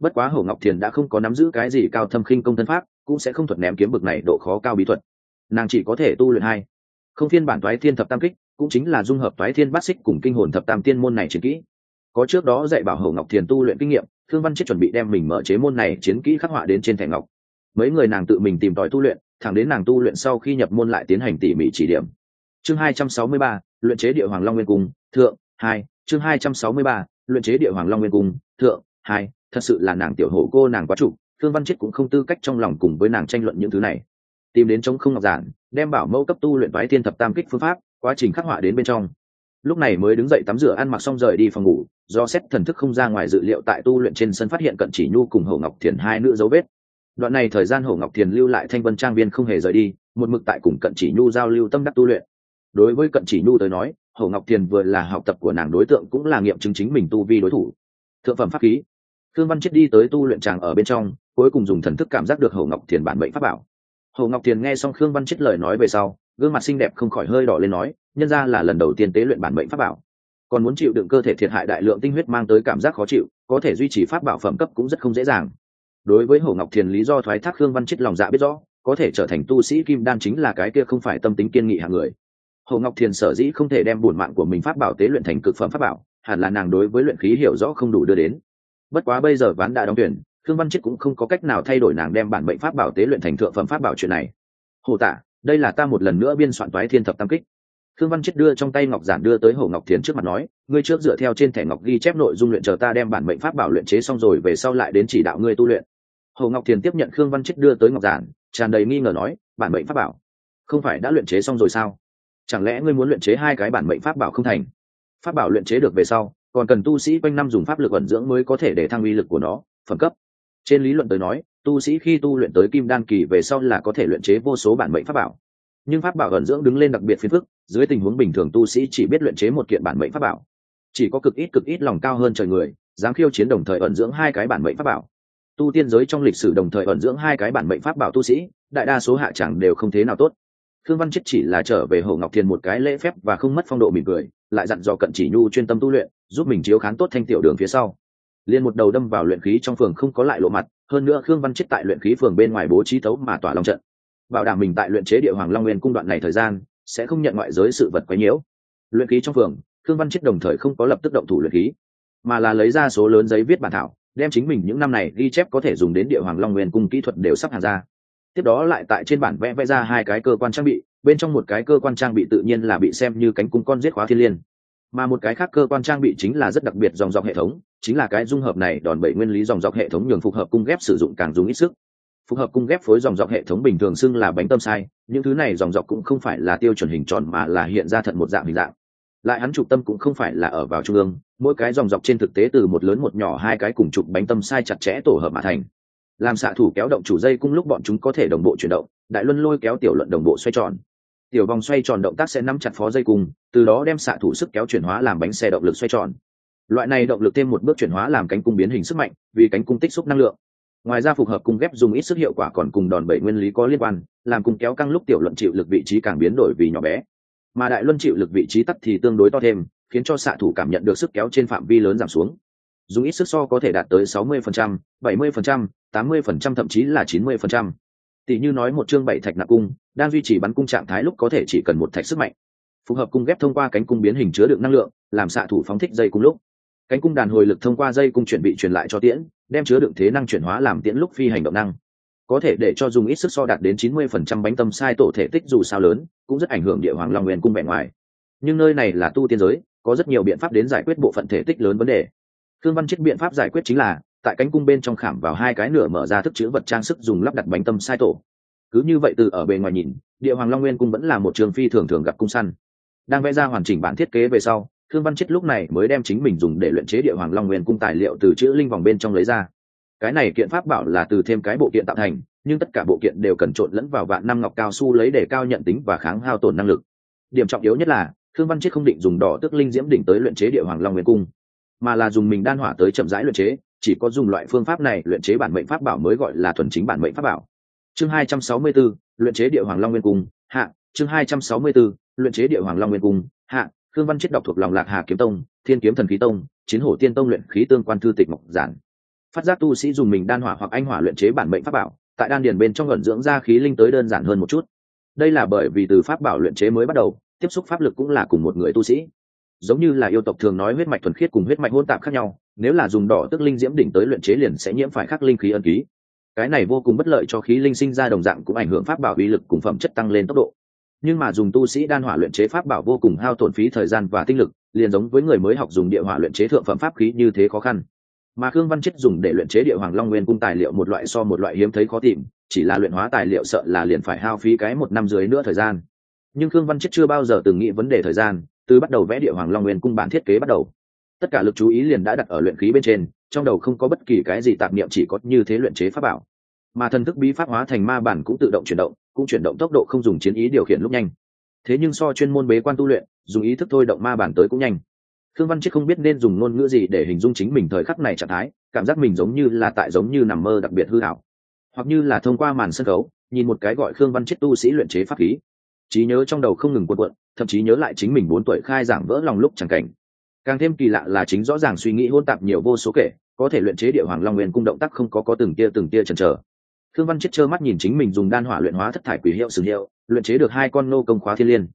Bất quá Hổ Ngọc Thiền đã không có nắm giữ cái gì cao thâm khinh công thân pháp, cũng sẽ không thuật ném kiếm bực này độ khó cao bí thuật. Nàng chỉ có thể tu luyện hai. Không phiên bản toái thiên thập tam kích, cũng chính là dung hợp toái thiên bát xích cùng kinh hồn thập tam tiên môn này chiến kỹ. có trước đó dạy bảo Hậu ngọc thiền tu luyện kinh nghiệm thương văn chết chuẩn bị đem mình mở chế môn này chiến kỹ khắc họa đến trên thẻ ngọc. Mấy người nàng tự mình tìm tòi tu luyện thẳng đến nàng tu luyện sau khi nhập môn lại tiến hành tỉ mỉ chỉ điểm. Chương 263, luyện chế địa hoàng long nguyên cung thượng hai. Chương 263, luyện chế địa hoàng long nguyên cung thượng hai. Thật sự là nàng tiểu hổ cô nàng quá chủ thương văn chết cũng không tư cách trong lòng cùng với nàng tranh luận những thứ này tìm đến chống không ngọc giản, đem bảo mẫu cấp tu luyện vái thiên thập tam kích phương pháp, quá trình khắc họa đến bên trong. Lúc này mới đứng dậy tắm rửa ăn mặc xong rời đi phòng ngủ, do xét thần thức không ra ngoài dự liệu tại tu luyện trên sân phát hiện cận chỉ nhu cùng hậu ngọc thiền hai nữ dấu vết. Đoạn này thời gian hậu ngọc thiền lưu lại thanh vân trang viên không hề rời đi, một mực tại cùng cận chỉ nhu giao lưu tâm đắc tu luyện. Đối với cận chỉ nhu tới nói hậu ngọc thiền vừa là học tập của nàng đối tượng cũng là nghiệm chứng chính mình tu vi đối thủ. Thượng phẩm pháp khí. Thương văn chết đi tới tu luyện tràng ở bên trong, cuối cùng dùng thần thức cảm giác được hậu ngọc thiền bản mệnh pháp bảo. Hồ ngọc thiền nghe xong khương văn chết lời nói về sau, gương mặt xinh đẹp không khỏi hơi đỏ lên nói, nhân ra là lần đầu tiên tế luyện bản mệnh pháp bảo. Còn muốn chịu đựng cơ thể thiệt hại đại lượng tinh huyết mang tới cảm giác khó chịu, có thể duy trì pháp bảo phẩm cấp cũng rất không dễ dàng. Đối với Hồ ngọc thiền lý do thoái thác khương văn chết lòng dạ biết rõ, có thể trở thành tu sĩ kim đan chính là cái kia không phải tâm tính kiên nghị hạng người. Hồ ngọc thiền sở dĩ không thể đem bổn mạng của mình pháp bảo tế luyện thành cực phẩm pháp bảo, hẳn là nàng đối với luyện khí hiểu rõ không đủ đưa đến. Bất quá bây giờ ván đã đóng tuyển khương văn chết cũng không có cách nào thay đổi nàng đem bản mệnh pháp bảo tế luyện thành thượng phẩm pháp bảo chuyện này. Hồ tạ, đây là ta một lần nữa biên soạn toái thiên thập tam kích. Khương văn chết đưa trong tay ngọc giản đưa tới hồ ngọc thiền trước mặt nói, ngươi trước dựa theo trên thẻ ngọc ghi chép nội dung luyện chờ ta đem bản mệnh pháp bảo luyện chế xong rồi về sau lại đến chỉ đạo ngươi tu luyện. Hồ ngọc thiền tiếp nhận khương văn chết đưa tới ngọc giản, tràn đầy nghi ngờ nói, bản mệnh pháp bảo? Không phải đã luyện chế xong rồi sao? Chẳng lẽ ngươi muốn luyện chế hai cái bản mệnh pháp bảo không thành? Pháp bảo luyện chế được về sau, còn cần tu sĩ quanh năm dùng pháp lực ẩn dưỡng mới có thể để thăng uy lực của nó, phẩm cấp trên lý luận tới nói, tu sĩ khi tu luyện tới kim đan kỳ về sau là có thể luyện chế vô số bản mệnh pháp bảo. Nhưng pháp bảo ẩn dưỡng đứng lên đặc biệt phiền phức, dưới tình huống bình thường tu sĩ chỉ biết luyện chế một kiện bản mệnh pháp bảo. Chỉ có cực ít cực ít lòng cao hơn trời người, dám khiêu chiến đồng thời ẩn dưỡng hai cái bản mệnh pháp bảo. Tu tiên giới trong lịch sử đồng thời ẩn dưỡng hai cái bản mệnh pháp bảo tu sĩ, đại đa số hạ chẳng đều không thế nào tốt. Thương văn chết chỉ là trở về hồ ngọc thiền một cái lễ phép và không mất phong độ mỉm cười, lại dặn dò cận chỉ nhu chuyên tâm tu luyện, giúp mình chiếu khán tốt thanh tiểu đường phía sau liền một đầu đâm vào luyện khí trong phường không có lại lộ mặt, hơn nữa khương văn chết tại luyện khí phường bên ngoài bố trí tấu mà tỏa long trận. Bảo đảm mình tại luyện chế địa hoàng long nguyên cung đoạn này thời gian, sẽ không nhận ngoại giới sự vật quấy nhiễu. Luyện khí trong phường, khương văn chết đồng thời không có lập tức động thủ luyện khí, mà là lấy ra số lớn giấy viết bản thảo, đem chính mình những năm này ghi chép có thể dùng đến địa hoàng long nguyên cung kỹ thuật đều sắp hàng ra. Tiếp đó lại tại trên bản vẽ vẽ ra hai cái cơ quan trang bị, bên trong một cái cơ quan trang bị tự nhiên là bị xem như cánh cung con giết khóa thiên liên mà một cái khác cơ quan trang bị chính là rất đặc biệt dòng dọc hệ thống, chính là cái dung hợp này đòn bẩy nguyên lý dòng dọc hệ thống nhường phục hợp cung ghép sử dụng càng dùng ít sức. Phù hợp cung ghép phối dòng dọc hệ thống bình thường xưng là bánh tâm sai, những thứ này dòng dọc cũng không phải là tiêu chuẩn hình tròn mà là hiện ra thật một dạng hình dạng. Lại hắn trục tâm cũng không phải là ở vào trung ương, mỗi cái dòng dọc trên thực tế từ một lớn một nhỏ hai cái cùng trục bánh tâm sai chặt chẽ tổ hợp mà thành. Làm xạ thủ kéo động chủ dây cung lúc bọn chúng có thể đồng bộ chuyển động, đại luân lôi kéo tiểu luận đồng bộ xoay tròn tiểu vòng xoay tròn động tác sẽ nắm chặt phó dây cung từ đó đem xạ thủ sức kéo chuyển hóa làm bánh xe động lực xoay tròn. Loại này động lực thêm một bước chuyển hóa làm cánh cung biến hình sức mạnh vì cánh cung tích xúc năng lượng. Ngoài ra phục hợp cung ghép dùng ít sức hiệu quả còn cùng đòn bẩy nguyên lý có liên quan làm cung kéo căng lúc tiểu luận chịu lực vị trí càng biến đổi vì nhỏ bé. Mà đại luân chịu lực vị trí tắt thì tương đối to thêm khiến cho xạ thủ cảm nhận được sức kéo trên phạm vi lớn giảm xuống. Dùng ít sức so có thể đạt tới 60%, 70%, 80% thậm chí là 90%. Tỷ như nói một chương bảy thạch nạp cung, đang duy trì bắn cung trạng thái lúc có thể chỉ cần một thạch sức mạnh. Phù hợp cung ghép thông qua cánh cung biến hình chứa đựng năng lượng, làm xạ thủ phóng thích dây cung lúc. Cánh cung đàn hồi lực thông qua dây cung chuẩn bị truyền lại cho tiễn, đem chứa đựng thế năng chuyển hóa làm tiễn lúc phi hành động năng. Có thể để cho dùng ít sức so đạt đến 90% bánh tâm sai tổ thể tích dù sao lớn, cũng rất ảnh hưởng địa hoàng long nguyên cung vẻ ngoài. Nhưng nơi này là tu tiên giới, có rất nhiều biện pháp đến giải quyết bộ phận thể tích lớn vấn đề thương văn chiết biện pháp giải quyết chính là tại cánh cung bên trong khảm vào hai cái nửa mở ra thức chữ vật trang sức dùng lắp đặt bánh tâm sai tổ. Cứ như vậy từ ở bề ngoài nhìn, địa hoàng long nguyên cung vẫn là một trường phi thường thường gặp cung săn. Đang vẽ ra hoàn chỉnh bản thiết kế về sau, thương văn chết lúc này mới đem chính mình dùng để luyện chế địa hoàng long nguyên cung tài liệu từ chữ linh vòng bên trong lấy ra. Cái này kiện pháp bảo là từ thêm cái bộ kiện tạo thành, nhưng tất cả bộ kiện đều cần trộn lẫn vào vạn năm ngọc cao su lấy để cao nhận tính và kháng hao tổn năng lực. Điểm trọng yếu nhất là, thương văn chết không định dùng đỏ tức linh diễm đỉnh tới luyện chế địa hoàng long nguyên cung, mà là dùng mình đan hỏa tới chậm rãi luyện chế chỉ có dùng loại phương pháp này luyện chế bản mệnh pháp bảo mới gọi là thuần chính bản mệnh pháp bảo. Chương 264, luyện chế địa hoàng long nguyên cung hạ. Chương 264, luyện chế địa hoàng long nguyên cung hạ. Khương văn chết đọc thuộc lòng lạc hà kiếm tông thiên kiếm thần khí tông chiến hổ tiên tông luyện khí tương quan thư tịch mộc giản. Phát giác tu sĩ dùng mình đan hỏa hoặc anh hỏa luyện chế bản mệnh pháp bảo tại đan điền bên trong ẩn dưỡng ra khí linh tới đơn giản hơn một chút. Đây là bởi vì từ pháp bảo luyện chế mới bắt đầu tiếp xúc pháp lực cũng là cùng một người tu sĩ. Giống như là yêu tộc thường nói huyết mạch thuần khiết cùng huyết mạch hỗn tạp khác nhau nếu là dùng đỏ tức linh diễm đỉnh tới luyện chế liền sẽ nhiễm phải khắc linh khí ân ký. Cái này vô cùng bất lợi cho khí linh sinh ra đồng dạng cũng ảnh hưởng pháp bảo uy lực cùng phẩm chất tăng lên tốc độ. Nhưng mà dùng tu sĩ đan hỏa luyện chế pháp bảo vô cùng hao tổn phí thời gian và tinh lực, liền giống với người mới học dùng địa hỏa luyện chế thượng phẩm pháp khí như thế khó khăn. Mà khương văn chết dùng để luyện chế địa hoàng long nguyên cung tài liệu một loại so một loại hiếm thấy khó tìm, chỉ là luyện hóa tài liệu sợ là liền phải hao phí cái một năm dưới nữa thời gian. Nhưng khương văn chết chưa bao giờ từng nghĩ vấn đề thời gian, từ bắt đầu vẽ địa hoàng long nguyên cung bản thiết kế bắt đầu tất cả lực chú ý liền đã đặt ở luyện khí bên trên, trong đầu không có bất kỳ cái gì tạp niệm chỉ có như thế luyện chế pháp bảo. Mà thần thức bí pháp hóa thành ma bản cũng tự động chuyển động, cũng chuyển động tốc độ không dùng chiến ý điều khiển lúc nhanh. Thế nhưng so chuyên môn bế quan tu luyện, dùng ý thức thôi động ma bản tới cũng nhanh. Thương văn chết không biết nên dùng ngôn ngữ gì để hình dung chính mình thời khắc này trạng thái, cảm giác mình giống như là tại giống như nằm mơ đặc biệt hư hảo hoặc như là thông qua màn sân khấu, nhìn một cái gọi khương văn chết tu sĩ luyện chế pháp khí. Trí nhớ trong đầu không ngừng cuộn cuộn, thậm chí nhớ lại chính mình bốn tuổi khai giảng vỡ lòng lúc chẳng cảnh càng thêm kỳ lạ là chính rõ ràng suy nghĩ hôn tạp nhiều vô số kể, có thể luyện chế địa hoàng long nguyên cung động tác không có có từng tia từng tia chần chờ. Thương văn chết trơ mắt nhìn chính mình dùng đan hỏa luyện hóa thất thải quỷ hiệu sử hiệu, luyện chế được hai con nô công khóa thiên liên.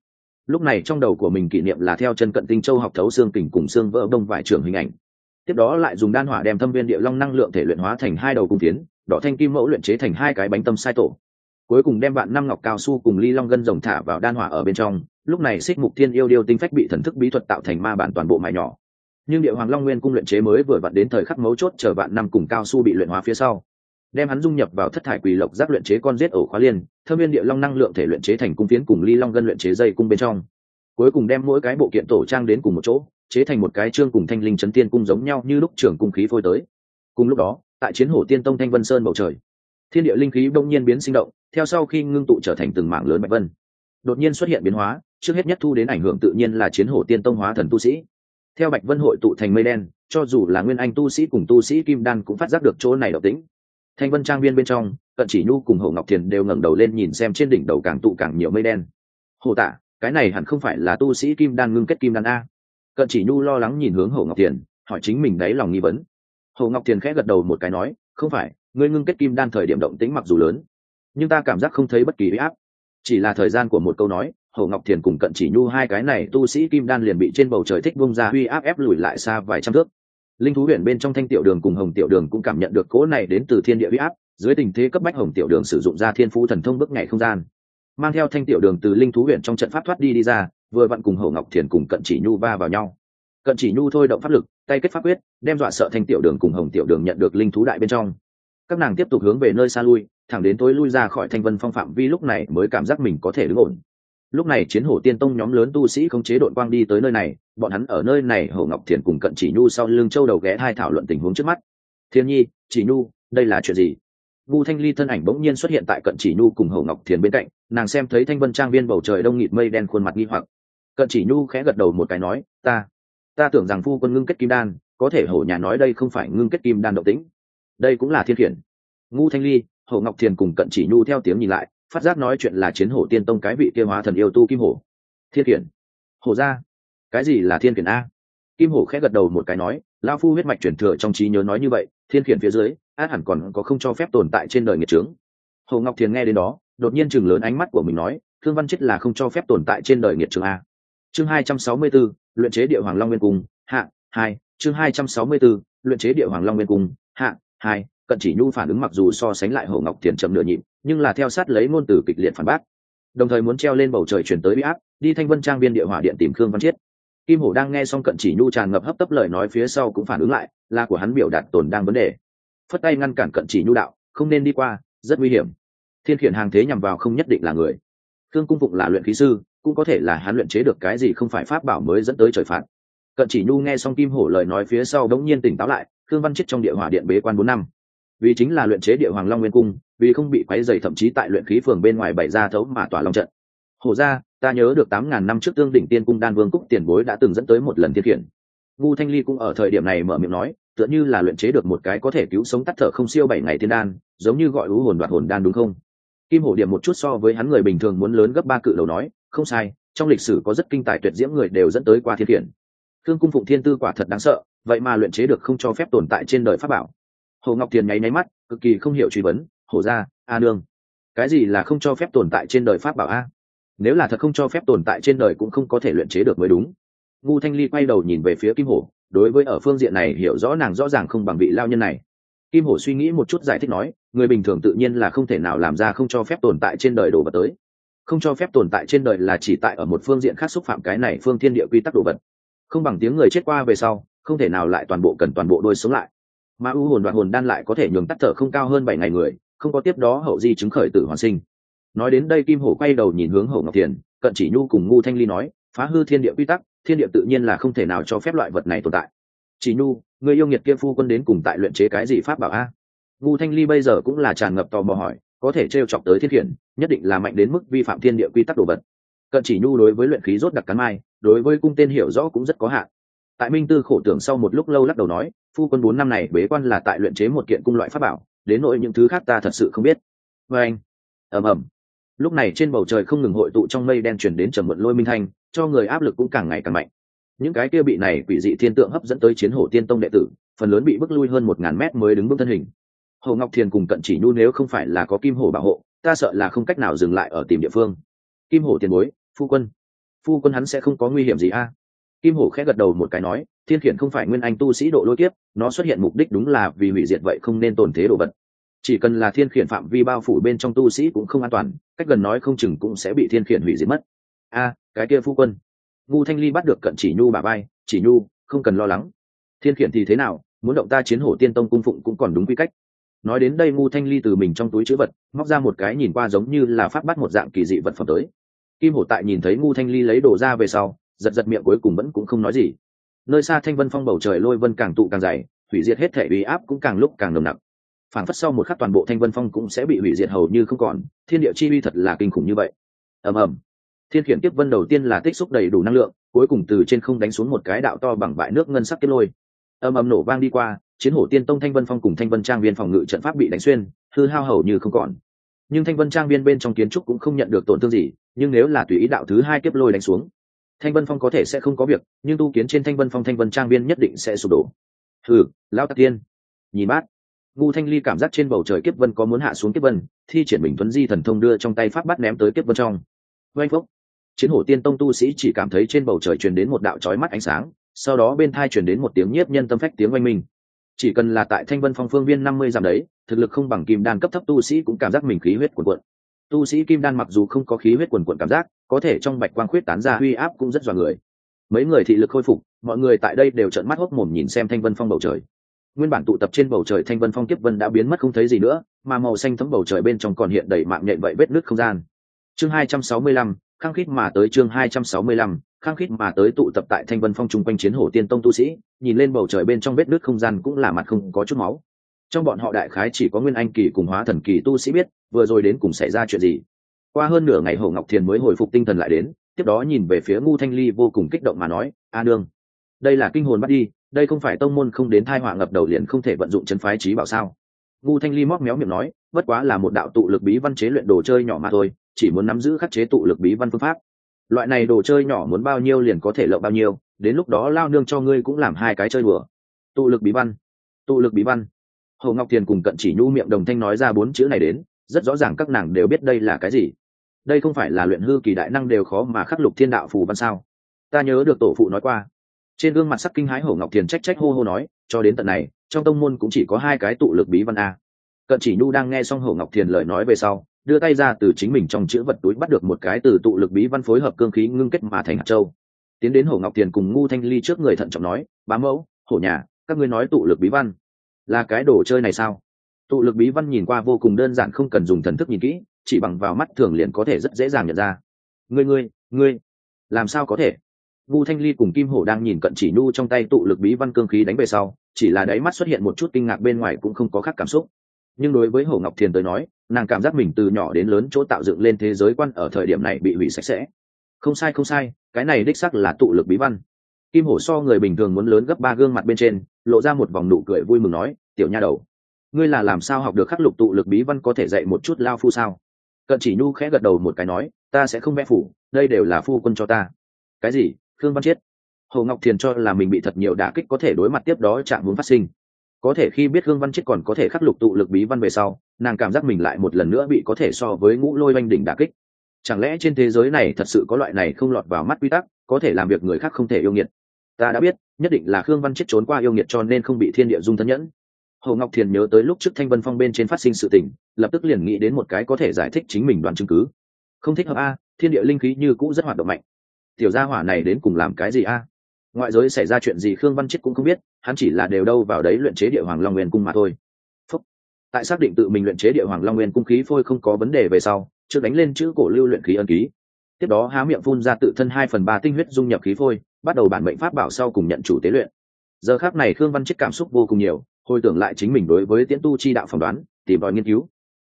Lúc này trong đầu của mình kỷ niệm là theo chân cận tinh châu học thấu xương kình cùng xương vỡ đông vải trưởng hình ảnh. Tiếp đó lại dùng đan hỏa đem thâm viên địa long năng lượng thể luyện hóa thành hai đầu cung tiến, đỏ thanh kim mẫu luyện chế thành hai cái bánh tâm sai tổ. Cuối cùng đem bạn năm ngọc cao su cùng ly long gân rồng thả vào đan hỏa ở bên trong lúc này xích mục thiên yêu điêu tinh phách bị thần thức bí thuật tạo thành ma bản toàn bộ mài nhỏ. Nhưng địa hoàng long nguyên cung luyện chế mới vừa vặn đến thời khắc mấu chốt chờ vạn năm cùng cao su bị luyện hóa phía sau, đem hắn dung nhập vào thất thải quỳ lộc giác luyện chế con giết ổ khóa liên thâm viên địa long năng lượng thể luyện chế thành cung phiến cùng ly long gân luyện chế dây cung bên trong. Cuối cùng đem mỗi cái bộ kiện tổ trang đến cùng một chỗ, chế thành một cái chương cùng thanh linh chấn tiên cung giống nhau như lúc trưởng cung khí phôi tới. Cùng lúc đó, tại chiến hổ tiên tông thanh vân sơn bầu trời, thiên địa linh khí đông nhiên biến sinh động, theo sau khi ngưng tụ trở thành từng mảng lớn bạch vân, đột nhiên xuất hiện biến hóa trước hết nhất thu đến ảnh hưởng tự nhiên là chiến hổ tiên tông hóa thần tu sĩ. Theo bạch vân hội tụ thành mây đen, cho dù là nguyên anh tu sĩ cùng tu sĩ kim đan cũng phát giác được chỗ này độc tính. Thanh vân trang viên bên trong, cận chỉ nhu cùng hồ ngọc thiền đều ngẩng đầu lên nhìn xem trên đỉnh đầu càng tụ càng nhiều mây đen. Hồ tạ, cái này hẳn không phải là tu sĩ kim đan ngưng kết kim đan a. Cận chỉ nhu lo lắng nhìn hướng hồ ngọc thiền, hỏi chính mình đáy lòng nghi vấn. Hồ ngọc thiền khẽ gật đầu một cái nói, không phải, ngươi ngưng kết kim đan thời điểm động tĩnh mặc dù lớn, nhưng ta cảm giác không thấy bất kỳ huy áp. Chỉ là thời gian của một câu nói hồ ngọc thiền cùng cận chỉ nhu hai cái này tu sĩ kim đan liền bị trên bầu trời thích bung ra uy áp ép lùi lại xa vài trăm thước. Linh thú huyện bên trong thanh tiểu đường cùng hồng tiểu đường cũng cảm nhận được cỗ này đến từ thiên địa uy áp, dưới tình thế cấp bách hồng tiểu đường sử dụng ra thiên phú thần thông bước ngày không gian. Mang theo thanh tiểu đường từ linh thú huyện trong trận pháp thoát đi đi ra, vừa vặn cùng hậu ngọc thiền cùng cận chỉ nhu va vào nhau. Cận chỉ nhu thôi động pháp lực, tay kết pháp quyết, đem dọa sợ thanh tiểu đường cùng hồng tiểu đường nhận được linh thú đại bên trong. Các nàng tiếp tục hướng về nơi xa lui, thẳng đến tối lui ra khỏi thanh vân phong phạm vi lúc này mới cảm giác mình có thể đứng ổn lúc này chiến hổ tiên tông nhóm lớn tu sĩ không chế đội quang đi tới nơi này, bọn hắn ở nơi này hổ ngọc thiền cùng cận chỉ nhu sau lưng châu đầu ghé hai thảo luận tình huống trước mắt. Thiên nhi, chỉ nhu, đây là chuyện gì? Vu thanh ly thân ảnh bỗng nhiên xuất hiện tại cận chỉ nhu cùng hổ ngọc thiền bên cạnh, nàng xem thấy thanh vân trang viên bầu trời đông nghịt mây đen khuôn mặt nghi hoặc. Cận chỉ nhu khẽ gật đầu một cái nói, ta ta tưởng rằng phu quân ngưng kết kim đan, có thể hổ nhà nói đây không phải ngưng kết kim đan động tĩnh. Đây cũng là thiên khiển. Ngu thanh ly hậu ngọc thiền cùng cận chỉ nhu theo tiếng nhìn lại phát giác nói chuyện là chiến hổ tiên tông cái vị kia hóa thần yêu tu kim hổ. Thiên kiển. Hổ ra. Cái gì là thiên kiển a? Kim hổ khẽ gật đầu một cái nói lao phu huyết mạch truyền thừa trong trí nhớ nói như vậy thiên kiển phía dưới át hẳn còn có không cho phép tồn tại trên đời nghiệt trướng hồ ngọc thiền nghe đến đó đột nhiên chừng lớn ánh mắt của mình nói thương văn chết là không cho phép tồn tại trên đời nghiệt trướng a. Chương hai trăm sáu mươi 264, luyện chế địa hoàng long nguyên cung hạ hai. Chương hai trăm sáu mươi 264, luyện chế địa hoàng long nguyên cung hạ hai cận chỉ nhu phản ứng mặc dù so sánh lại hồ ngọc thiền chậm nửa nhịp, nhưng là theo sát lấy ngôn từ kịch liệt phản bác. Đồng thời muốn treo lên bầu trời chuyển tới bị áp, đi thanh vân trang viên địa hỏa điện tìm khương văn chiết. Kim hổ đang nghe xong cận chỉ nhu tràn ngập hấp tấp lời nói phía sau cũng phản ứng lại, là của hắn biểu đạt tồn đang vấn đề. Phất tay ngăn cản cận chỉ nhu đạo, không nên đi qua, rất nguy hiểm. Thiên khiển hàng thế nhằm vào không nhất định là người. Khương cung phụng là luyện khí sư, cũng có thể là hắn luyện chế được cái gì không phải pháp bảo mới dẫn tới trời phạt. Cận chỉ nhu nghe xong kim hổ lời nói phía sau đống nhiên tỉnh táo lại, khương văn chết trong địa hỏa điện bế quan bốn năm vì chính là luyện chế địa hoàng long nguyên cung, vì không bị quấy dày thậm chí tại luyện khí phường bên ngoài bày ra thấu mà tỏa long trận. Hổ ra ta nhớ được tám ngàn năm trước tương đỉnh tiên cung đan vương cúc tiền bối đã từng dẫn tới một lần thiên khiển. Ngu thanh ly cũng ở thời điểm này mở miệng nói, tựa như là luyện chế được một cái có thể cứu sống tắt thở không siêu bảy ngày thiên đan, giống như gọi ú hồn đoạt hồn đan đúng không? Kim hổ điểm một chút so với hắn người bình thường muốn lớn gấp ba cự đầu nói, không sai, trong lịch sử có rất kinh tài tuyệt diễm người đều dẫn tới qua thiên khiển. Thương cung phụng thiên tư quả thật đáng sợ, vậy mà luyện chế được không cho phép tồn tại trên đời pháp bảo hồ ngọc tiền nháy nháy mắt, cực kỳ không hiểu truy vấn, hổ ra a nương, cái gì là không cho phép tồn tại trên đời pháp bảo a? Nếu là thật không cho phép tồn tại trên đời cũng không có thể luyện chế được mới đúng. Ngu thanh ly quay đầu nhìn về phía kim hổ, đối với ở phương diện này hiểu rõ nàng rõ ràng không bằng vị lao nhân này. Kim hổ suy nghĩ một chút giải thích nói, người bình thường tự nhiên là không thể nào làm ra không cho phép tồn tại trên đời đồ vật tới. Không cho phép tồn tại trên đời là chỉ tại ở một phương diện khác xúc phạm cái này phương thiên địa quy tắc đồ vật. Không bằng tiếng người chết qua về sau, không thể nào lại toàn bộ cần toàn bộ đôi sống lại mà u hồn đoạn hồn đan lại có thể nhường tắt thở không cao hơn bảy ngày người, không có tiếp đó hậu di chứng khởi tử hoàn sinh. Nói đến đây kim hổ quay đầu nhìn hướng hậu ngọc thiền, cận chỉ nhu cùng ngu thanh ly nói, phá hư thiên địa quy tắc, thiên địa tự nhiên là không thể nào cho phép loại vật này tồn tại. Chỉ nhu, người yêu nghiệt kia phu quân đến cùng tại luyện chế cái gì pháp bảo a? Ngu thanh ly bây giờ cũng là tràn ngập tò mò hỏi, có thể t r e o chọc tới thiên khiển, nhất định là mạnh đến mức vi phạm thiên địa quy tắc đồ vật. Cận chỉ nhu đối với luyện khí rốt đặc cắn mai, đối với cung tên hiểu rõ cũng rất có hạn tại minh tư khổ tưởng sau một lúc lâu lắc đầu nói, phu quân bốn năm này bế quan là tại luyện chế một kiện cung loại pháp bảo, đến nỗi những thứ khác ta thật sự không biết. Vê anh, ầm ầm. Lúc này trên bầu trời không ngừng hội tụ trong mây đen chuyển đến trầm mượn lôi minh thanh, cho người áp lực cũng càng ngày càng mạnh. Những cái kia bị này quỷ dị thiên tượng hấp dẫn tới chiến hổ tiên tông đệ tử, phần lớn bị bức lui hơn một ngàn mét mới đứng vững thân hình. Hồ ngọc thiền cùng cận chỉ nhu nếu không phải là có kim hổ bảo hộ, ta sợ là không cách nào dừng lại ở tìm địa phương. Kim hổ tiền bối, phu quân. Phu quân hắn sẽ không có nguy hiểm gì a kim hổ khẽ gật đầu một cái nói, thiên khiển không phải nguyên anh tu sĩ độ lôi kiếp, nó xuất hiện mục đích đúng là vì hủy diệt vậy không nên tồn thế đồ vật. Chỉ cần là thiên khiển phạm vi bao phủ bên trong tu sĩ cũng không an toàn, cách gần nói không chừng cũng sẽ bị thiên khiển hủy diệt mất. A, cái kia phu quân. Ngu thanh ly bắt được cận chỉ nhu bà bay chỉ nhu, không cần lo lắng. Thiên khiển thì thế nào, muốn động ta chiến hổ tiên tông cung phụng cũng còn đúng quy cách. Nói đến đây ngu thanh ly từ mình trong túi chữ vật, móc ra một cái nhìn qua giống như là phát bắt một dạng kỳ dị vật phẩm tới. Kim hổ tại nhìn thấy ngu thanh ly lấy đồ ra về sau giật giật miệng cuối cùng vẫn cũng không nói gì. Nơi xa thanh vân phong bầu trời lôi vân càng tụ càng dày, hủy diệt hết thể uy áp cũng càng lúc càng nồng nặc. Phản phất sau một khắc toàn bộ thanh vân phong cũng sẽ bị hủy diệt hầu như không còn, thiên địa chi uy thật là kinh khủng như vậy. Ầm ầm. Thiên khiển tiếp vân đầu tiên là tích xúc đầy đủ năng lượng, cuối cùng từ trên không đánh xuống một cái đạo to bằng bãi nước ngân sắc kết lôi. Ầm ầm nổ vang đi qua, chiến hổ tiên tông thanh vân phong cùng thanh vân trang viên phòng ngự trận pháp bị đánh xuyên, hư hao hầu như không còn. Nhưng thanh vân trang viên bên trong kiến trúc cũng không nhận được tổn thương gì, nhưng nếu là tùy ý đạo thứ hai kiếp lôi đánh xuống thanh vân phong có thể sẽ không có việc, nhưng tu kiến trên thanh vân phong thanh vân trang viên nhất định sẽ sụp đổ. Thử lão tạc tiên, nhìn bát ngu thanh ly cảm giác trên bầu trời kiếp vân có muốn hạ xuống kiếp vân, thi triển bình thuấn di thần thông đưa trong tay pháp bắt ném tới kiếp vân trong. Oanh phúc chiến hổ tiên tông tu sĩ chỉ cảm thấy trên bầu trời truyền đến một đạo trói mắt ánh sáng, sau đó bên thai truyền đến một tiếng nhiếp nhân tâm phách tiếng oanh minh. Chỉ cần là tại thanh vân phong phương viên năm mươi dặm đấy, thực lực không bằng kim đan cấp thấp tu sĩ cũng cảm giác mình khí huyết cuồn cuộn tu sĩ kim đan mặc dù không có khí huyết cuồn cuộn cảm giác, có thể trong bạch quang khuyết tán ra uy áp cũng rất dọa người. Mấy người thị lực khôi phục, mọi người tại đây đều trợn mắt hốc mồm nhìn xem thanh vân phong bầu trời. Nguyên bản tụ tập trên bầu trời thanh vân phong kiếp vân đã biến mất không thấy gì nữa, mà màu xanh thấm bầu trời bên trong còn hiện đầy mạng nhện vậy vết nứt không gian. Chương hai trăm sáu mươi lăm, khăng khít mà tới chương hai trăm sáu mươi lăm, khăng khít mà tới tụ tập tại thanh vân phong chung quanh chiến hổ tiên tông tu sĩ, nhìn lên bầu trời bên trong vết nứt không gian cũng là mặt không có chút máu trong bọn họ đại khái chỉ có nguyên anh kỳ cùng hóa thần kỳ tu sĩ biết, vừa rồi đến cùng xảy ra chuyện gì. Qua hơn nửa ngày hồ ngọc thiền mới hồi phục tinh thần lại đến, tiếp đó nhìn về phía ngu thanh ly vô cùng kích động mà nói, a nương, đây là kinh hồn bắt đi, đây không phải tông môn không đến thai họa ngập đầu liền không thể vận dụng chân phái trí bảo sao? Ngu thanh ly móc méo miệng nói, bất quá là một đạo tụ lực bí văn chế luyện đồ chơi nhỏ mà thôi, chỉ muốn nắm giữ khắc chế tụ lực bí văn phương pháp. Loại này đồ chơi nhỏ muốn bao nhiêu liền có thể lộng bao nhiêu, đến lúc đó lao nương cho ngươi cũng làm hai cái chơi bừa tụ lực bí văn, tụ lực bí văn hồ ngọc thiền cùng cận chỉ nhu miệng đồng thanh nói ra bốn chữ này đến, rất rõ ràng các nàng đều biết đây là cái gì. Đây không phải là luyện hư kỳ đại năng đều khó mà khắc lục thiên đạo phù văn sao? Ta nhớ được tổ phụ nói qua. Trên gương mặt sắc kinh hái hổ ngọc thiền trách trách hô hô nói, cho đến tận này, trong tông môn cũng chỉ có hai cái tụ lực bí văn a. Cận chỉ nhu đang nghe xong hổ ngọc thiền lời nói về sau, đưa tay ra từ chính mình trong chữ vật túi bắt được một cái từ tụ lực bí văn phối hợp cương khí ngưng kết mà thành hạt châu. Tiến đến hổ ngọc thiền cùng ngu thanh ly trước người thận trọng nói, bá mẫu, hổ nhà, các ngươi nói tụ lực bí văn là cái đồ chơi này sao? Tụ lực bí văn nhìn qua vô cùng đơn giản không cần dùng thần thức nhìn kỹ, chỉ bằng vào mắt thường liền có thể rất dễ dàng nhận ra. Ngươi ngươi ngươi, làm sao có thể? Vu thanh ly cùng kim hổ đang nhìn cận chỉ nhu trong tay tụ lực bí văn cương khí đánh về sau, chỉ là đáy mắt xuất hiện một chút kinh ngạc bên ngoài cũng không có khác cảm xúc. Nhưng đối với hổ ngọc thiền tới nói, nàng cảm giác mình từ nhỏ đến lớn chỗ tạo dựng lên thế giới quan ở thời điểm này bị hủy sạch sẽ. Không sai không sai, cái này đích sắc là tụ lực bí văn. Kim hổ so người bình thường muốn lớn gấp ba gương mặt bên trên lộ ra một vòng nụ cười vui mừng nói, tiểu nha đầu, ngươi là làm sao học được khắc lục tụ lực bí văn có thể dạy một chút lao phu sao? Cận chỉ nhu khẽ gật đầu một cái nói, ta sẽ không vẽ phủ, đây đều là phu quân cho ta. Cái gì? Khương văn chiết? Hồ ngọc thiền cho là mình bị thật nhiều đả kích có thể đối mặt tiếp đó chạm muốn phát sinh. Có thể khi biết khương văn chiết còn có thể khắc lục tụ lực bí văn về sau, nàng cảm giác mình lại một lần nữa bị có thể so với ngũ lôi oanh đỉnh đả kích. Chẳng lẽ trên thế giới này thật sự có loại này không lọt vào mắt quy tắc, có thể làm việc người khác không thể yêu nghiệt? Ta đã biết, nhất định là khương văn chết trốn qua yêu nghiệt cho nên không bị thiên địa dung thân nhẫn. Hồ ngọc thiền nhớ tới lúc trước thanh vân phong bên trên phát sinh sự tình, lập tức liền nghĩ đến một cái có thể giải thích chính mình đoàn chứng cứ. Không thích hợp a, thiên địa linh khí như cũ rất hoạt động mạnh. Tiểu gia hỏa này đến cùng làm cái gì a? Ngoại giới xảy ra chuyện gì khương văn chết cũng không biết, hắn chỉ là đều đâu vào đấy luyện chế địa hoàng long nguyên cung mà thôi. Phúc. tại xác định tự mình luyện chế địa hoàng long nguyên cung khí phôi không có vấn đề về sau, trước đánh lên chữ cổ lưu luyện khí ân ký. Tiếp đó há miệng phun ra tự thân hai phần ba tinh huyết dung nhập khí phôi bắt đầu bản mệnh pháp bảo sau cùng nhận chủ tế luyện. Giờ khác này khương văn chết cảm xúc vô cùng nhiều hồi tưởng lại chính mình đối với tiễn tu chi đạo phỏng đoán tìm tòi nghiên cứu.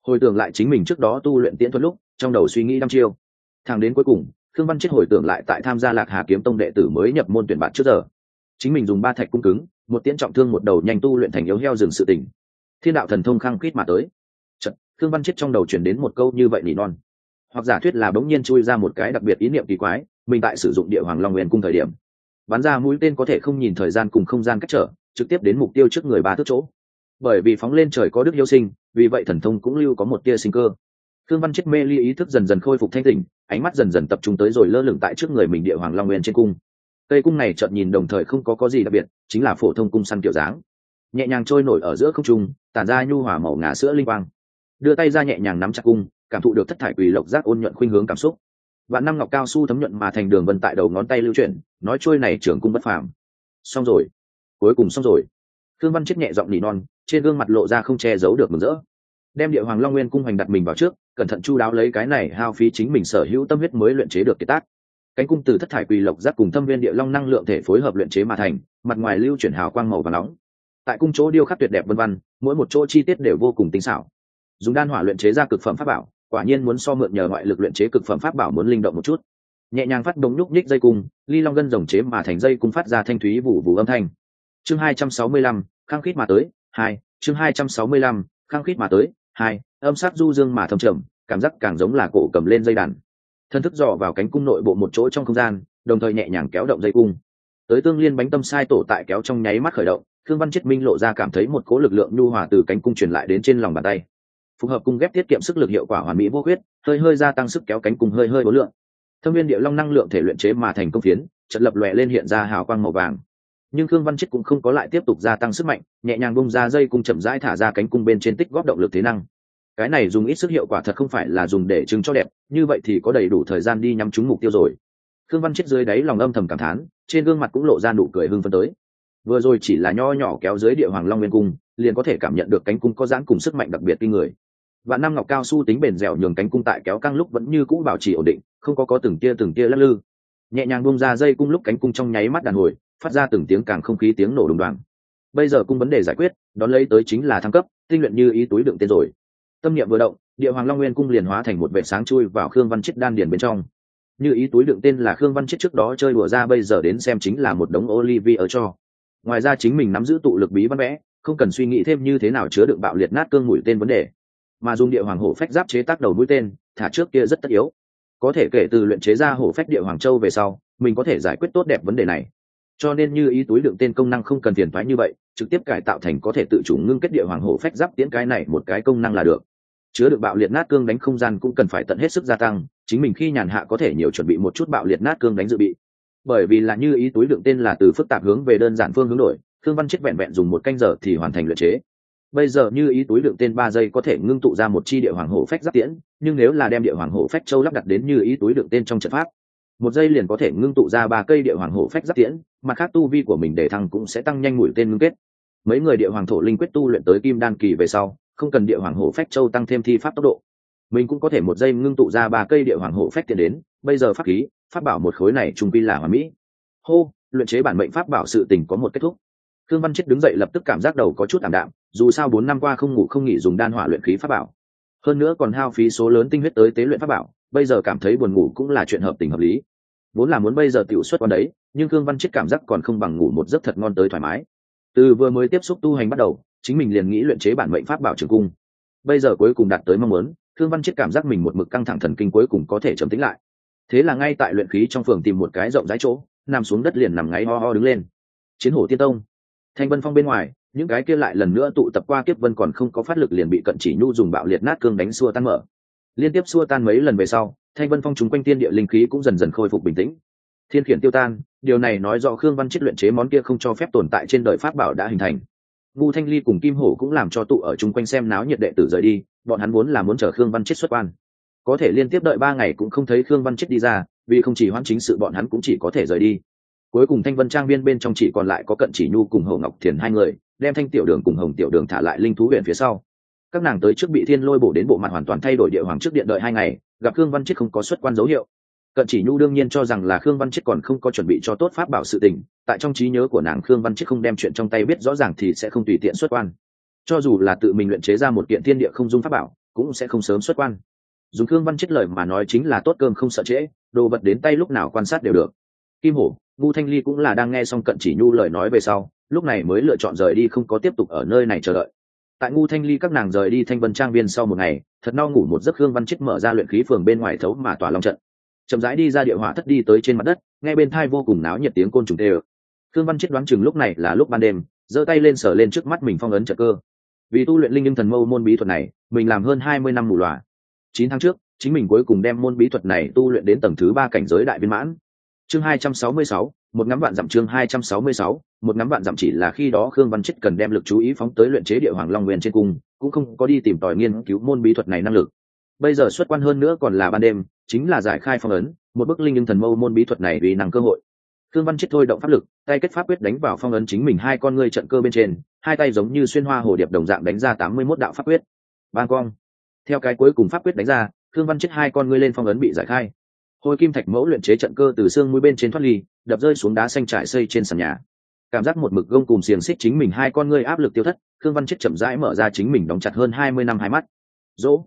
Hồi tưởng lại chính mình trước đó tu luyện tiễn thuật lúc trong đầu suy nghĩ đăm chiêu. Thang đến cuối cùng khương văn chết hồi tưởng lại tại tham gia lạc hà kiếm tông đệ tử mới nhập môn tuyển bạn trước giờ. Chính mình dùng ba thạch cung cứng một tiễn trọng thương một đầu nhanh tu luyện thành yếu heo rừng sự tỉnh thiên đạo thần thông khăng khít mà tới. Chật, khương văn chết trong đầu chuyển đến một câu như vậy nỉ non. Hoặc giả thuyết là bỗng nhiên chui ra một cái đặc biệt ý niệm kỳ quái mình tại sử dụng địa hoàng long nguyên cung thời điểm. Bắn ra mũi tên có thể không nhìn thời gian cùng không gian cách trở, trực tiếp đến mục tiêu trước người ba thước chỗ. Bởi vì phóng lên trời có đức yêu sinh, vì vậy thần thông cũng lưu có một tia sinh cơ. Thương văn chết mê ly ý thức dần dần khôi phục thanh tỉnh, ánh mắt dần dần tập trung tới rồi lơ lửng tại trước người mình địa hoàng long nguyên trên cung. Cây cung này chợt nhìn đồng thời không có có gì đặc biệt, chính là phổ thông cung săn kiểu dáng. Nhẹ nhàng trôi nổi ở giữa không trung, tản ra nhu hỏa màu ngà sữa linh quang. Đưa tay ra nhẹ nhàng nắm chặt cung, cảm thụ được thất thải quỳ lộc giác ôn nhuận khuynh hướng cảm xúc vạn năm ngọc cao su thấm nhuận mà thành đường vân tại đầu ngón tay lưu chuyển, nói trôi này trưởng cung bất phàm. Xong rồi. Cuối cùng xong rồi. Thương văn chết nhẹ giọng nỉ non, trên gương mặt lộ ra không che giấu được mừng rỡ. Đem địa hoàng long nguyên cung hoành đặt mình vào trước, cẩn thận chu đáo lấy cái này hao phí chính mình sở hữu tâm huyết mới luyện chế được kiệt tác. Cánh cung từ thất thải quỳ lộc giác cùng thâm viên địa long năng lượng thể phối hợp luyện chế mà thành, mặt ngoài lưu chuyển hào quang màu và nóng. Tại cung chỗ điêu khắc tuyệt đẹp vân văn mỗi một chỗ chi tiết đều vô cùng tinh xảo. Dùng đan hỏa luyện chế ra cực phẩm pháp bảo quả nhiên muốn so mượn nhờ ngoại lực luyện chế cực phẩm pháp bảo muốn linh động một chút. Nhẹ nhàng phát động nhúc nhích dây cung, ly long gân rồng chế mà thành dây cung phát ra thanh thúy vụ vụ âm thanh. Chương hai trăm sáu mươi lăm, khăng khít mà tới, hai, chương hai trăm sáu mươi lăm, khăng khít mà tới, hai, âm sắc du dương mà thâm trầm, cảm giác càng giống là cổ cầm lên dây đàn. Thân thức dò vào cánh cung nội bộ một chỗ trong không gian, đồng thời nhẹ nhàng kéo động dây cung. Tới tương liên bánh tâm sai tổ tại kéo trong nháy mắt khởi động thương văn chết minh lộ ra cảm thấy một cố lực lượng nhu hòa từ cánh cung truyền lại đến trên lòng bàn tay phù hợp cung ghép tiết kiệm sức lực hiệu quả hoàn mỹ vô khuyết, hơi hơi gia tăng sức kéo cánh cung hơi hơi bố lượng. Thâm viên địa long năng lượng thể luyện chế mà thành công phiến trận lập lòe lên hiện ra hào quang màu vàng. Nhưng khương văn chết cũng không có lại tiếp tục gia tăng sức mạnh, nhẹ nhàng bung ra dây cung chậm rãi thả ra cánh cung bên trên tích góp động lực thế năng. Cái này dùng ít sức hiệu quả thật không phải là dùng để chứng cho đẹp, như vậy thì có đầy đủ thời gian đi nhắm trúng mục tiêu rồi. Khương văn chết dưới đáy lòng âm thầm cảm thán, trên gương mặt cũng lộ ra nụ cười hưng phân tới. Vừa rồi chỉ là nho nhỏ kéo dưới địa hoàng long nguyên cung, liền có thể cảm nhận được cánh cung có giãn cùng sức mạnh đặc biệt kinh người và năm ngọc cao su tính bền dẻo nhường cánh cung tại kéo căng lúc vẫn như cũ bảo trì ổn định, không có có từng tia từng tia lắc lư. Nhẹ nhàng bung ra dây cung lúc cánh cung trong nháy mắt đàn hồi, phát ra từng tiếng càng không khí tiếng nổ đùng đoàng. Bây giờ cung vấn đề giải quyết, đón lấy tới chính là thăng cấp, tinh luyện như ý túi đựng tên rồi. Tâm niệm vừa động, địa hoàng long nguyên cung liền hóa thành một vệ sáng chui vào khương văn chết đan điền bên trong. Như ý túi đựng tên là khương văn chết trước đó chơi đùa ra bây giờ đến xem chính là một đống olivier cho. Ngoài ra chính mình nắm giữ tụ lực bí văn vẽ, không cần suy nghĩ thêm như thế nào chứa đựng bạo liệt nát cương mũi tên vấn đề mà dùng địa hoàng hổ phách giáp chế tác đầu mũi tên, thả trước kia rất tất yếu. Có thể kể từ luyện chế ra hổ phách địa hoàng châu về sau, mình có thể giải quyết tốt đẹp vấn đề này. Cho nên như ý túi đựng tên công năng không cần tiền thoái như vậy, trực tiếp cải tạo thành có thể tự chủ ngưng kết địa hoàng hổ phách giáp tiến cái này một cái công năng là được. Chứa được bạo liệt nát cương đánh không gian cũng cần phải tận hết sức gia tăng, chính mình khi nhàn hạ có thể nhiều chuẩn bị một chút bạo liệt nát cương đánh dự bị. Bởi vì là như ý túi đựng tên là từ phức tạp hướng về đơn giản phương hướng đổi thương văn chết vẹn vẹn dùng một canh giờ thì hoàn thành luyện chế bây giờ như ý túi đựng tên ba giây có thể ngưng tụ ra một chi địa hoàng hổ phách giáp tiễn, nhưng nếu là đem địa hoàng hổ phách châu lắp đặt đến như ý túi đựng tên trong trận pháp, một giây liền có thể ngưng tụ ra ba cây địa hoàng hổ phách giáp tiễn, mặt khác tu vi của mình để thăng cũng sẽ tăng nhanh mũi tên ngưng kết. Mấy người địa hoàng thổ linh quyết tu luyện tới kim đan kỳ về sau, không cần địa hoàng hổ phách châu tăng thêm thi pháp tốc độ. Mình cũng có thể một giây ngưng tụ ra ba cây địa hoàng hổ phách tiền đến, bây giờ pháp khí, pháp bảo một khối này trung pi là hoàn mỹ. Hô, luyện chế bản mệnh pháp bảo sự tình có một kết thúc. Thương văn chết đứng dậy lập tức cảm giác đầu có chút ảm đạm dù sao bốn năm qua không ngủ không nghỉ dùng đan hỏa luyện khí pháp bảo. Hơn nữa còn hao phí số lớn tinh huyết tới tế luyện pháp bảo, bây giờ cảm thấy buồn ngủ cũng là chuyện hợp tình hợp lý. Vốn là muốn bây giờ tiểu xuất con đấy, nhưng thương văn chết cảm giác còn không bằng ngủ một giấc thật ngon tới thoải mái. Từ vừa mới tiếp xúc tu hành bắt đầu, chính mình liền nghĩ luyện chế bản mệnh pháp bảo trường cung. Bây giờ cuối cùng đạt tới mong muốn thương văn chết cảm giác mình một mực căng thẳng thần kinh cuối cùng có thể trầm tính lại. Thế là ngay tại luyện khí trong phường tìm một cái rộng rãi chỗ, nằm xuống đất liền nằm ngáy ho ho đứng lên. Chiến hổ tiên tông. Thanh vân phong bên ngoài những cái kia lại lần nữa tụ tập qua kiếp vân còn không có phát lực liền bị cận chỉ nhu dùng bạo liệt nát cương đánh xua tan mở. Liên tiếp xua tan mấy lần về sau, thanh vân phong chúng quanh tiên địa linh khí cũng dần dần khôi phục bình tĩnh. Thiên khiển tiêu tan, điều này nói rõ khương văn chết luyện chế món kia không cho phép tồn tại trên đời pháp bảo đã hình thành. Ngu thanh ly cùng kim hổ cũng làm cho tụ ở chung quanh xem náo nhiệt đệ tử rời đi, bọn hắn vốn là muốn chờ khương văn chết xuất quan. Có thể liên tiếp đợi ba ngày cũng không thấy khương văn chết đi ra, vì không chỉ hoãn chính sự bọn hắn cũng chỉ có thể rời đi. Cuối cùng thanh vân trang viên bên trong chỉ còn lại có cận chỉ nhu cùng hậu ngọc thiền hai người đem thanh tiểu đường cùng hồng tiểu đường thả lại linh thú huyện phía sau. Các nàng tới trước bị thiên lôi bổ đến bộ mặt hoàn toàn thay đổi địa hoàng trước điện đợi hai ngày, gặp khương văn chết không có xuất quan dấu hiệu. Cận chỉ nhu đương nhiên cho rằng là khương văn chết còn không có chuẩn bị cho tốt pháp bảo sự tình, tại trong trí nhớ của nàng khương văn chết không đem chuyện trong tay biết rõ ràng thì sẽ không tùy tiện xuất quan. Cho dù là tự mình luyện chế ra một kiện thiên địa không dung pháp bảo, cũng sẽ không sớm xuất quan. Dùng khương văn chết lời mà nói chính là tốt cơm không sợ trễ, đồ vật đến tay lúc nào quan sát đều được. Kim hổ ngu thanh ly cũng là đang nghe xong cận chỉ nhu lời nói về sau lúc này mới lựa chọn rời đi, không có tiếp tục ở nơi này chờ đợi. Tại ngu thanh ly các nàng rời đi thanh vân trang viên sau một ngày, thật no ngủ một giấc hương văn chết mở ra luyện khí phường bên ngoài thấu mà tỏa long trận. Chậm rãi đi ra địa hỏa thất đi tới trên mặt đất ngay bên thai vô cùng náo nhiệt tiếng côn trùng tê ơ. Văn chết đoán chừng lúc này là lúc ban đêm, giơ tay lên sở lên trước mắt mình phong ấn trợ cơ. Vì tu luyện linh nhưng thần mâu môn bí thuật này, mình làm hơn hai mươi năm mù loà. Chín tháng trước, chính mình cuối cùng đem môn bí thuật này tu luyện đến tầng thứ ba cảnh giới đại viên mãn. Chương hai trăm sáu mươi sáu một ngắm vạn giảm chương hai trăm sáu mươi sáu, một ngắm vạn giảm chỉ là khi đó khương văn chết cần đem lực chú ý phóng tới luyện chế địa hoàng long nguyên trên cung, cũng không có đi tìm tòi nghiên cứu môn bí thuật này năng lực. Bây giờ xuất quan hơn nữa còn là ban đêm, chính là giải khai phong ấn, một bức linh nhưng thần mâu môn bí thuật này vì năng cơ hội. Khương văn chết thôi động pháp lực, tay kết pháp quyết đánh vào phong ấn chính mình hai con ngươi trận cơ bên trên, hai tay giống như xuyên hoa hồ điệp đồng dạng đánh ra tám mươi mốt đạo pháp quyết. Ban quang. Theo cái cuối cùng pháp quyết đánh ra, khương văn chết hai con ngươi lên phong ấn bị giải khai hồi kim thạch mẫu luyện chế trận cơ từ xương mũi bên trên thoát ly, đập rơi xuống đá xanh trải xây trên sàn nhà. Cảm giác một mực gông cùng xiềng xích chính mình hai con ngươi áp lực tiêu thất, khương văn chết chậm rãi mở ra chính mình đóng chặt hơn hai mươi năm hai mắt. Dỗ.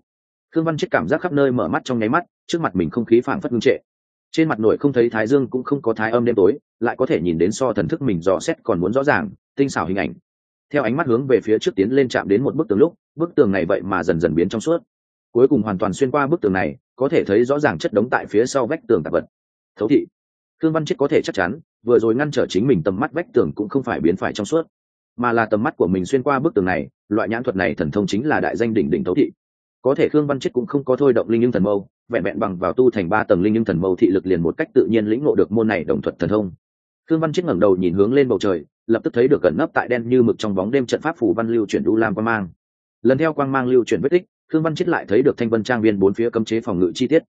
Khương văn chết cảm giác khắp nơi mở mắt trong nháy mắt, trước mặt mình không khí phảng phất ngưng trệ. Trên mặt nổi không thấy thái dương cũng không có thái âm đêm tối, lại có thể nhìn đến so thần thức mình dò xét còn muốn rõ ràng, tinh xảo hình ảnh. Theo ánh mắt hướng về phía trước tiến lên chạm đến một bức tường lúc, bức tường này vậy mà dần dần biến trong suốt. Cuối cùng hoàn toàn xuyên qua bức tường này có thể thấy rõ ràng chất đống tại phía sau vách tường tạp vật. Thấu thị. Thương văn chết có thể chắc chắn, vừa rồi ngăn trở chính mình tầm mắt vách tường cũng không phải biến phải trong suốt, mà là tầm mắt của mình xuyên qua bức tường này, loại nhãn thuật này thần thông chính là đại danh đỉnh đỉnh thấu thị. Có thể khương văn chết cũng không có thôi động linh nhưng thần mâu, vẹn vẹn bằng vào tu thành ba tầng linh nhưng thần mâu thị lực liền một cách tự nhiên lĩnh ngộ được môn này đồng thuật thần thông. Khương văn chết ngẩng đầu nhìn hướng lên bầu trời, lập tức thấy được gần nấp tại đen như mực trong bóng đêm trận pháp phủ văn lưu chuyển đu lam quang mang. Lần theo quang mang lưu chuyển vết tích khương văn chết lại thấy được thanh vân trang viên bốn phía cấm chế phòng ngự chi tiết.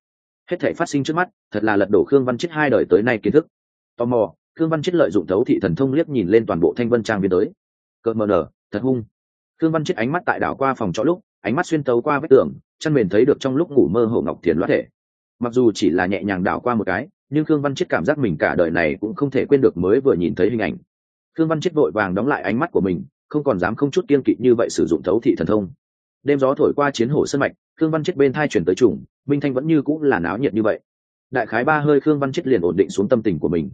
Hết thể phát sinh trước mắt, thật là lật đổ khương văn chết hai đời tới nay kiến thức. Tò mò, khương văn chết lợi dụng thấu thị thần thông liếc nhìn lên toàn bộ thanh vân trang viên tới. Cợt mờ nở, thật hung. Khương văn chết ánh mắt tại đảo qua phòng trọ lúc, ánh mắt xuyên tấu qua vết tường, chăn mền thấy được trong lúc ngủ mơ hồ ngọc thiền loát thể. Mặc dù chỉ là nhẹ nhàng đảo qua một cái, nhưng khương văn chết cảm giác mình cả đời này cũng không thể quên được mới vừa nhìn thấy hình ảnh. Khương văn chết vội vàng đóng lại ánh mắt của mình, không còn dám không chút kiên kỵ như vậy sử dụng thấu thị thần thông đêm gió thổi qua chiến hổ sân mạch, khương văn chết bên thai chuyển tới trùng, minh thanh vẫn như cũng là náo nhiệt như vậy. Đại khái ba hơi khương văn chết liền ổn định xuống tâm tình của mình.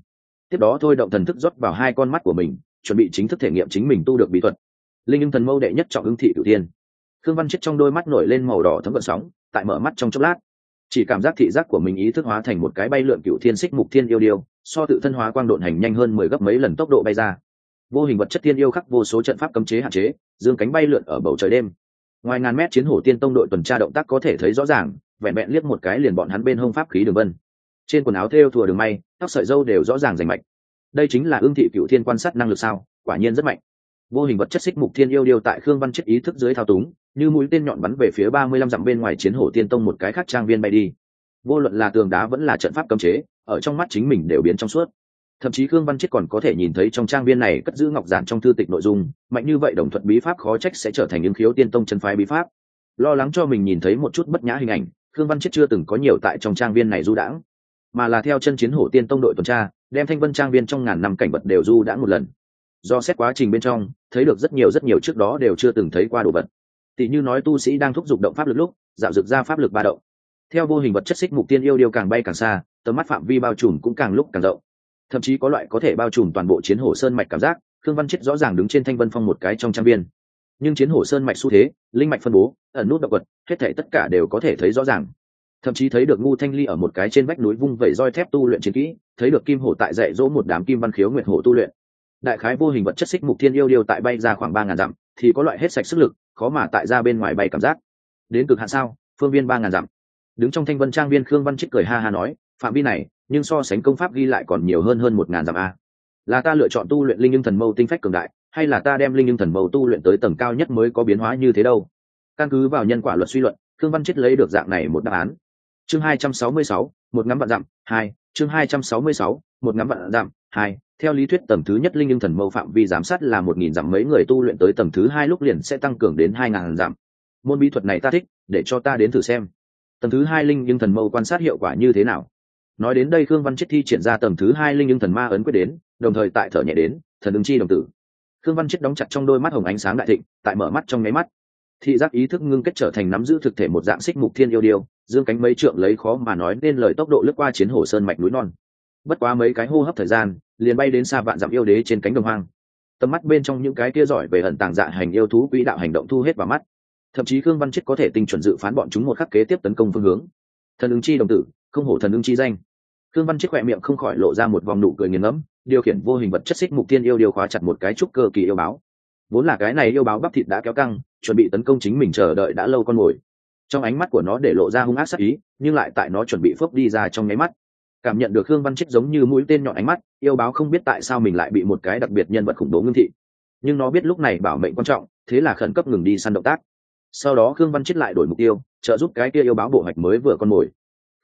Tiếp đó thôi động thần thức rót vào hai con mắt của mình, chuẩn bị chính thức thể nghiệm chính mình tu được bí thuật. Linh ưng thần mâu đệ nhất trọng ưng thị cửu tiên khương văn chết trong đôi mắt nổi lên màu đỏ thấm vận sóng, tại mở mắt trong chốc lát, chỉ cảm giác thị giác của mình ý thức hóa thành một cái bay lượn cựu thiên xích mục thiên yêu điêu, so tự thân hóa quang độn hành nhanh hơn mười gấp mấy lần tốc độ bay ra. Vô hình vật chất thiên yêu khắc vô số trận pháp cấm chế hạn chế, dương cánh bay lượn ở bầu trời đêm ngoài ngàn mét chiến hổ tiên tông đội tuần tra động tác có thể thấy rõ ràng, vẹn vẹn liếc một cái liền bọn hắn bên hông pháp khí đường vân. Trên quần áo thêu thùa đường may, tóc sợi dâu đều rõ ràng rành mạch. Đây chính là ương thị cựu thiên quan sát năng lực sao, quả nhiên rất mạnh. Vô hình vật chất xích mục thiên yêu điều tại khương văn chết ý thức dưới thao túng, như mũi tên nhọn bắn về phía ba mươi lăm dặm bên ngoài chiến hổ tiên tông một cái khác trang viên bay đi. Vô luận là tường đá vẫn là trận pháp cấm chế, ở trong mắt chính mình đều biến trong suốt thậm chí khương văn chết còn có thể nhìn thấy trong trang viên này cất giữ ngọc giản trong thư tịch nội dung, mạnh như vậy đồng thuận bí pháp khó trách sẽ trở thành những khiếu tiên tông chân phái bí pháp. Lo lắng cho mình nhìn thấy một chút bất nhã hình ảnh, khương văn chết chưa từng có nhiều tại trong trang viên này du đãng, mà là theo chân chiến hổ tiên tông đội tuần tra, đem thanh vân trang viên trong ngàn năm cảnh vật đều du đãng một lần. Do xét quá trình bên trong, thấy được rất nhiều rất nhiều trước đó đều chưa từng thấy qua đồ vật. Tỷ như nói tu sĩ đang thúc giục động pháp lực lúc, dạo dực ra pháp lực ba động. Theo vô hình vật chất xích mục tiên yêu điều càng bay càng xa, tầm mắt phạm vi bao trùm cũng càng lúc càng rộng thậm chí có loại có thể bao trùm toàn bộ chiến hổ sơn mạch cảm giác, khương văn chết rõ ràng đứng trên thanh vân phong một cái trong trang viên. Nhưng chiến hổ sơn mạch xu thế, linh mạch phân bố, ẩn nút động vật, hết thể tất cả đều có thể thấy rõ ràng. Thậm chí thấy được ngu thanh ly ở một cái trên vách núi vung vẩy roi thép tu luyện chiến kỹ, thấy được kim hổ tại dạy dỗ một đám kim văn khiếu nguyệt hổ tu luyện. Đại khái vô hình vật chất xích mục thiên yêu điêu tại bay ra khoảng ba ngàn dặm, thì có loại hết sạch sức lực, khó mà tại ra bên ngoài bay cảm giác. Đến cực hạn sao? Phương viên ba ngàn dặm. Đứng trong thanh vân trang viên, khương văn trích cười ha ha nói, phạm vi này nhưng so sánh công pháp ghi lại còn nhiều hơn hơn một ngàn dặm a. Là ta lựa chọn tu luyện linh nhưng thần mâu tinh phách cường đại, hay là ta đem linh nhưng thần mâu tu luyện tới tầng cao nhất mới có biến hóa như thế đâu? Căn cứ vào nhân quả luật suy luận thương văn chết lấy được dạng này một đáp án. Chương hai trăm sáu mươi sáu, một ngắm vạn dặm, hai, chương hai trăm sáu mươi sáu, một ngắm vạn dặm, hai, theo lý thuyết tầng thứ nhất linh nhưng thần mâu phạm vi giám sát là một nghìn dặm, mấy người tu luyện tới tầng thứ hai lúc liền sẽ tăng cường đến hai ngàn dặm. Môn bí thuật này ta thích, để cho ta đến thử xem. Tầng thứ hai linh nhưng thần mâu quan sát hiệu quả như thế nào? Nói đến đây khương văn chết thi triển ra tầng thứ hai linh nhưng thần ma ấn quyết đến, đồng thời tại thở nhẹ đến, thần ứng chi đồng tử. Khương văn chết đóng chặt trong đôi mắt hồng ánh sáng đại thịnh, tại mở mắt trong nháy mắt. Thị giác ý thức ngưng kết trở thành nắm giữ thực thể một dạng xích mục thiên yêu điêu, dương cánh mấy trượng lấy khó mà nói nên lời tốc độ lướt qua chiến hồ sơn mạch núi non. Bất quá mấy cái hô hấp thời gian, liền bay đến xa vạn dặm yêu đế trên cánh đồng hoang. Tầm mắt bên trong những cái kia giỏi về ẩn tàng dạ hành yêu thú quỹ đạo hành động thu hết vào mắt. Thậm chí khương văn chết có thể tinh chuẩn dự phán bọn chúng một khắc kế tiếp tấn công phương hướng. Thần ứng chi đồng tử, không hổ thần ứng chi danh khương văn chết khỏe miệng không khỏi lộ ra một vòng nụ cười nghiền ngẫm, điều khiển vô hình vật chất xích mục tiên yêu điều khóa chặt một cái trúc cơ kỳ yêu báo. Vốn là cái này yêu báo bắp thịt đã kéo căng, chuẩn bị tấn công chính mình chờ đợi đã lâu con mồi. Trong ánh mắt của nó để lộ ra hung ác sắc ý, nhưng lại tại nó chuẩn bị phước đi ra trong nháy mắt. Cảm nhận được khương văn chết giống như mũi tên nhọn ánh mắt, yêu báo không biết tại sao mình lại bị một cái đặc biệt nhân vật khủng bố ngưng thị. Nhưng nó biết lúc này bảo mệnh quan trọng, thế là khẩn cấp ngừng đi săn động tác. Sau đó khương văn chết lại đổi mục tiêu, trợ giúp cái kia yêu báo bộ hoạch mới vừa con mồi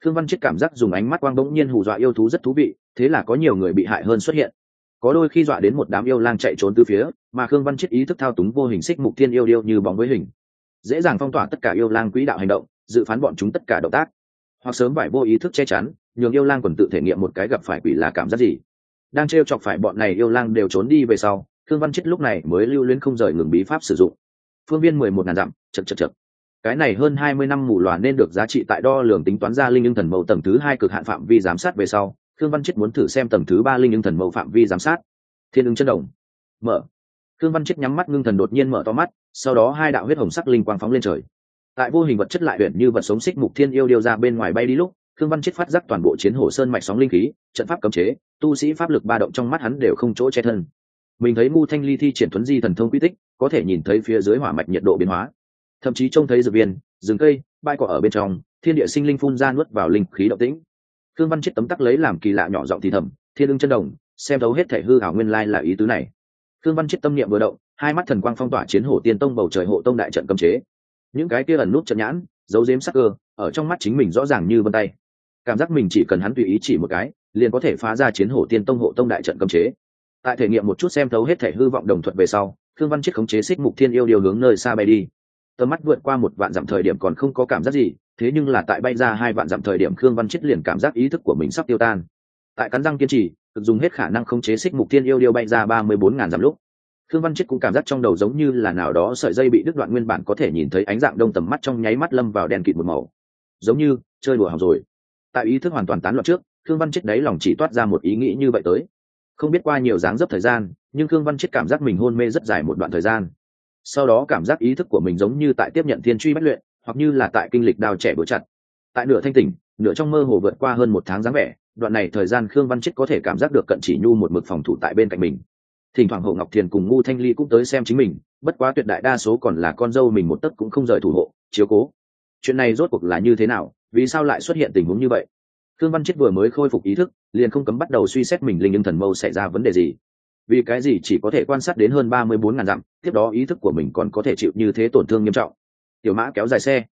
khương văn chết cảm giác dùng ánh mắt quang bỗng nhiên hù dọa yêu thú rất thú vị, thế là có nhiều người bị hại hơn xuất hiện. Có đôi khi dọa đến một đám yêu lang chạy trốn từ phía, mà khương văn chết ý thức thao túng vô hình xích mục thiên yêu điêu như bóng với hình. Dễ dàng phong tỏa tất cả yêu lang quỹ đạo hành động, dự phán bọn chúng tất cả động tác. Hoặc sớm phải vô ý thức che chắn, nhường yêu lang còn tự thể nghiệm một cái gặp phải quỷ là cảm giác gì. Đang trêu chọc phải bọn này yêu lang đều trốn đi về sau thương văn chết lúc này mới lưu luyến không rời ngừng bí pháp sử dụng. Phương viên mười một ngàn dặm, chậc chậc chậc cái này hơn hai mươi năm mù loà nên được giá trị tại đo lường tính toán ra linh nhưng thần mẫu tầng thứ hai cực hạn phạm vi giám sát về sau, khương văn chết muốn thử xem tầng thứ ba linh nhưng thần mẫu phạm vi giám sát. Thiên ứng chân đồng. Mở. Khương văn chết nhắm mắt ngưng thần đột nhiên mở to mắt, sau đó hai đạo huyết hồng sắc linh quang phóng lên trời. Tại vô hình vật chất lại huyện như vật sống xích mục thiên yêu điêu ra bên ngoài bay đi lúc, khương văn chết phát giác toàn bộ chiến hồ sơn mạch sóng linh khí, trận pháp cấm chế, tu sĩ pháp lực ba động trong mắt hắn đều không chỗ che thân. Mình thấy mu thanh ly thi triển thuấn di thần thông quy tích, có thể nhìn thấy phía dưới hỏa mạch nhiệt độ biến hóa thậm chí trông thấy dược viên, rừng cây, bãi cỏ ở bên trong, thiên địa sinh linh phun ra nuốt vào linh khí động tĩnh. Thương văn chết tấm tắc lấy làm kỳ lạ nhỏ giọng thì thầm, thiên ưng chân đồng, xem thấu hết thể hư hảo nguyên lai là ý tứ này. Thương văn chết tâm niệm vừa động, hai mắt thần quang phong tỏa chiến hổ tiên tông bầu trời hộ tông đại trận cấm chế. Những cái kia ẩn nút trận nhãn giấu giếm sắc cơ, ở trong mắt chính mình rõ ràng như vân tay. Cảm giác mình chỉ cần hắn tùy ý chỉ một cái, liền có thể phá ra chiến hổ tiên tông hộ tông đại trận cấm chế. Tại thể nghiệm một chút xem thấu hết thể hư vọng đồng thuận về sau thương văn chết khống chế xích mục thiên yêu điều hướng nơi xa bay đi tầm mắt vượt qua một vạn dặm thời điểm còn không có cảm giác gì, thế nhưng là tại bay ra hai vạn dặm thời điểm khương văn chết liền cảm giác ý thức của mình sắp tiêu tan. Tại cắn răng kiên trì, cực dùng hết khả năng không chế xích mục thiên yêu điêu bay ra ba mươi bốn ngàn dặm lúc. Khương văn chết cũng cảm giác trong đầu giống như là nào đó sợi dây bị đứt đoạn nguyên bản có thể nhìn thấy ánh dạng đông tầm mắt trong nháy mắt lâm vào đèn kịt một màu. Giống như, chơi đùa học rồi. Tại ý thức hoàn toàn tán loạn trước, khương văn chết đấy lòng chỉ toát ra một ý nghĩ như vậy tới. Không biết qua nhiều dáng dấp thời gian, nhưng khương văn chết cảm giác mình hôn mê rất dài một đoạn thời gian sau đó cảm giác ý thức của mình giống như tại tiếp nhận thiên truy bất luyện, hoặc như là tại kinh lịch đào trẻ bữa chặt. Tại nửa thanh tỉnh, nửa trong mơ hồ vượt qua hơn một tháng dáng vẻ, đoạn này thời gian khương văn chết có thể cảm giác được cận chỉ nhu một mực phòng thủ tại bên cạnh mình. Thỉnh thoảng hồ ngọc thiền cùng ngu thanh ly cũng tới xem chính mình, bất quá tuyệt đại đa số còn là con dâu mình một tấc cũng không rời thủ hộ, chiếu cố. Chuyện này rốt cuộc là như thế nào, vì sao lại xuất hiện tình huống như vậy? Khương văn chết vừa mới khôi phục ý thức, liền không cấm bắt đầu suy xét mình linh nhưng thần mâu xảy ra vấn đề gì vì cái gì chỉ có thể quan sát đến hơn ba mươi bốn ngàn dặm, tiếp đó ý thức của mình còn có thể chịu như thế tổn thương nghiêm trọng. Tiểu mã kéo dài xe.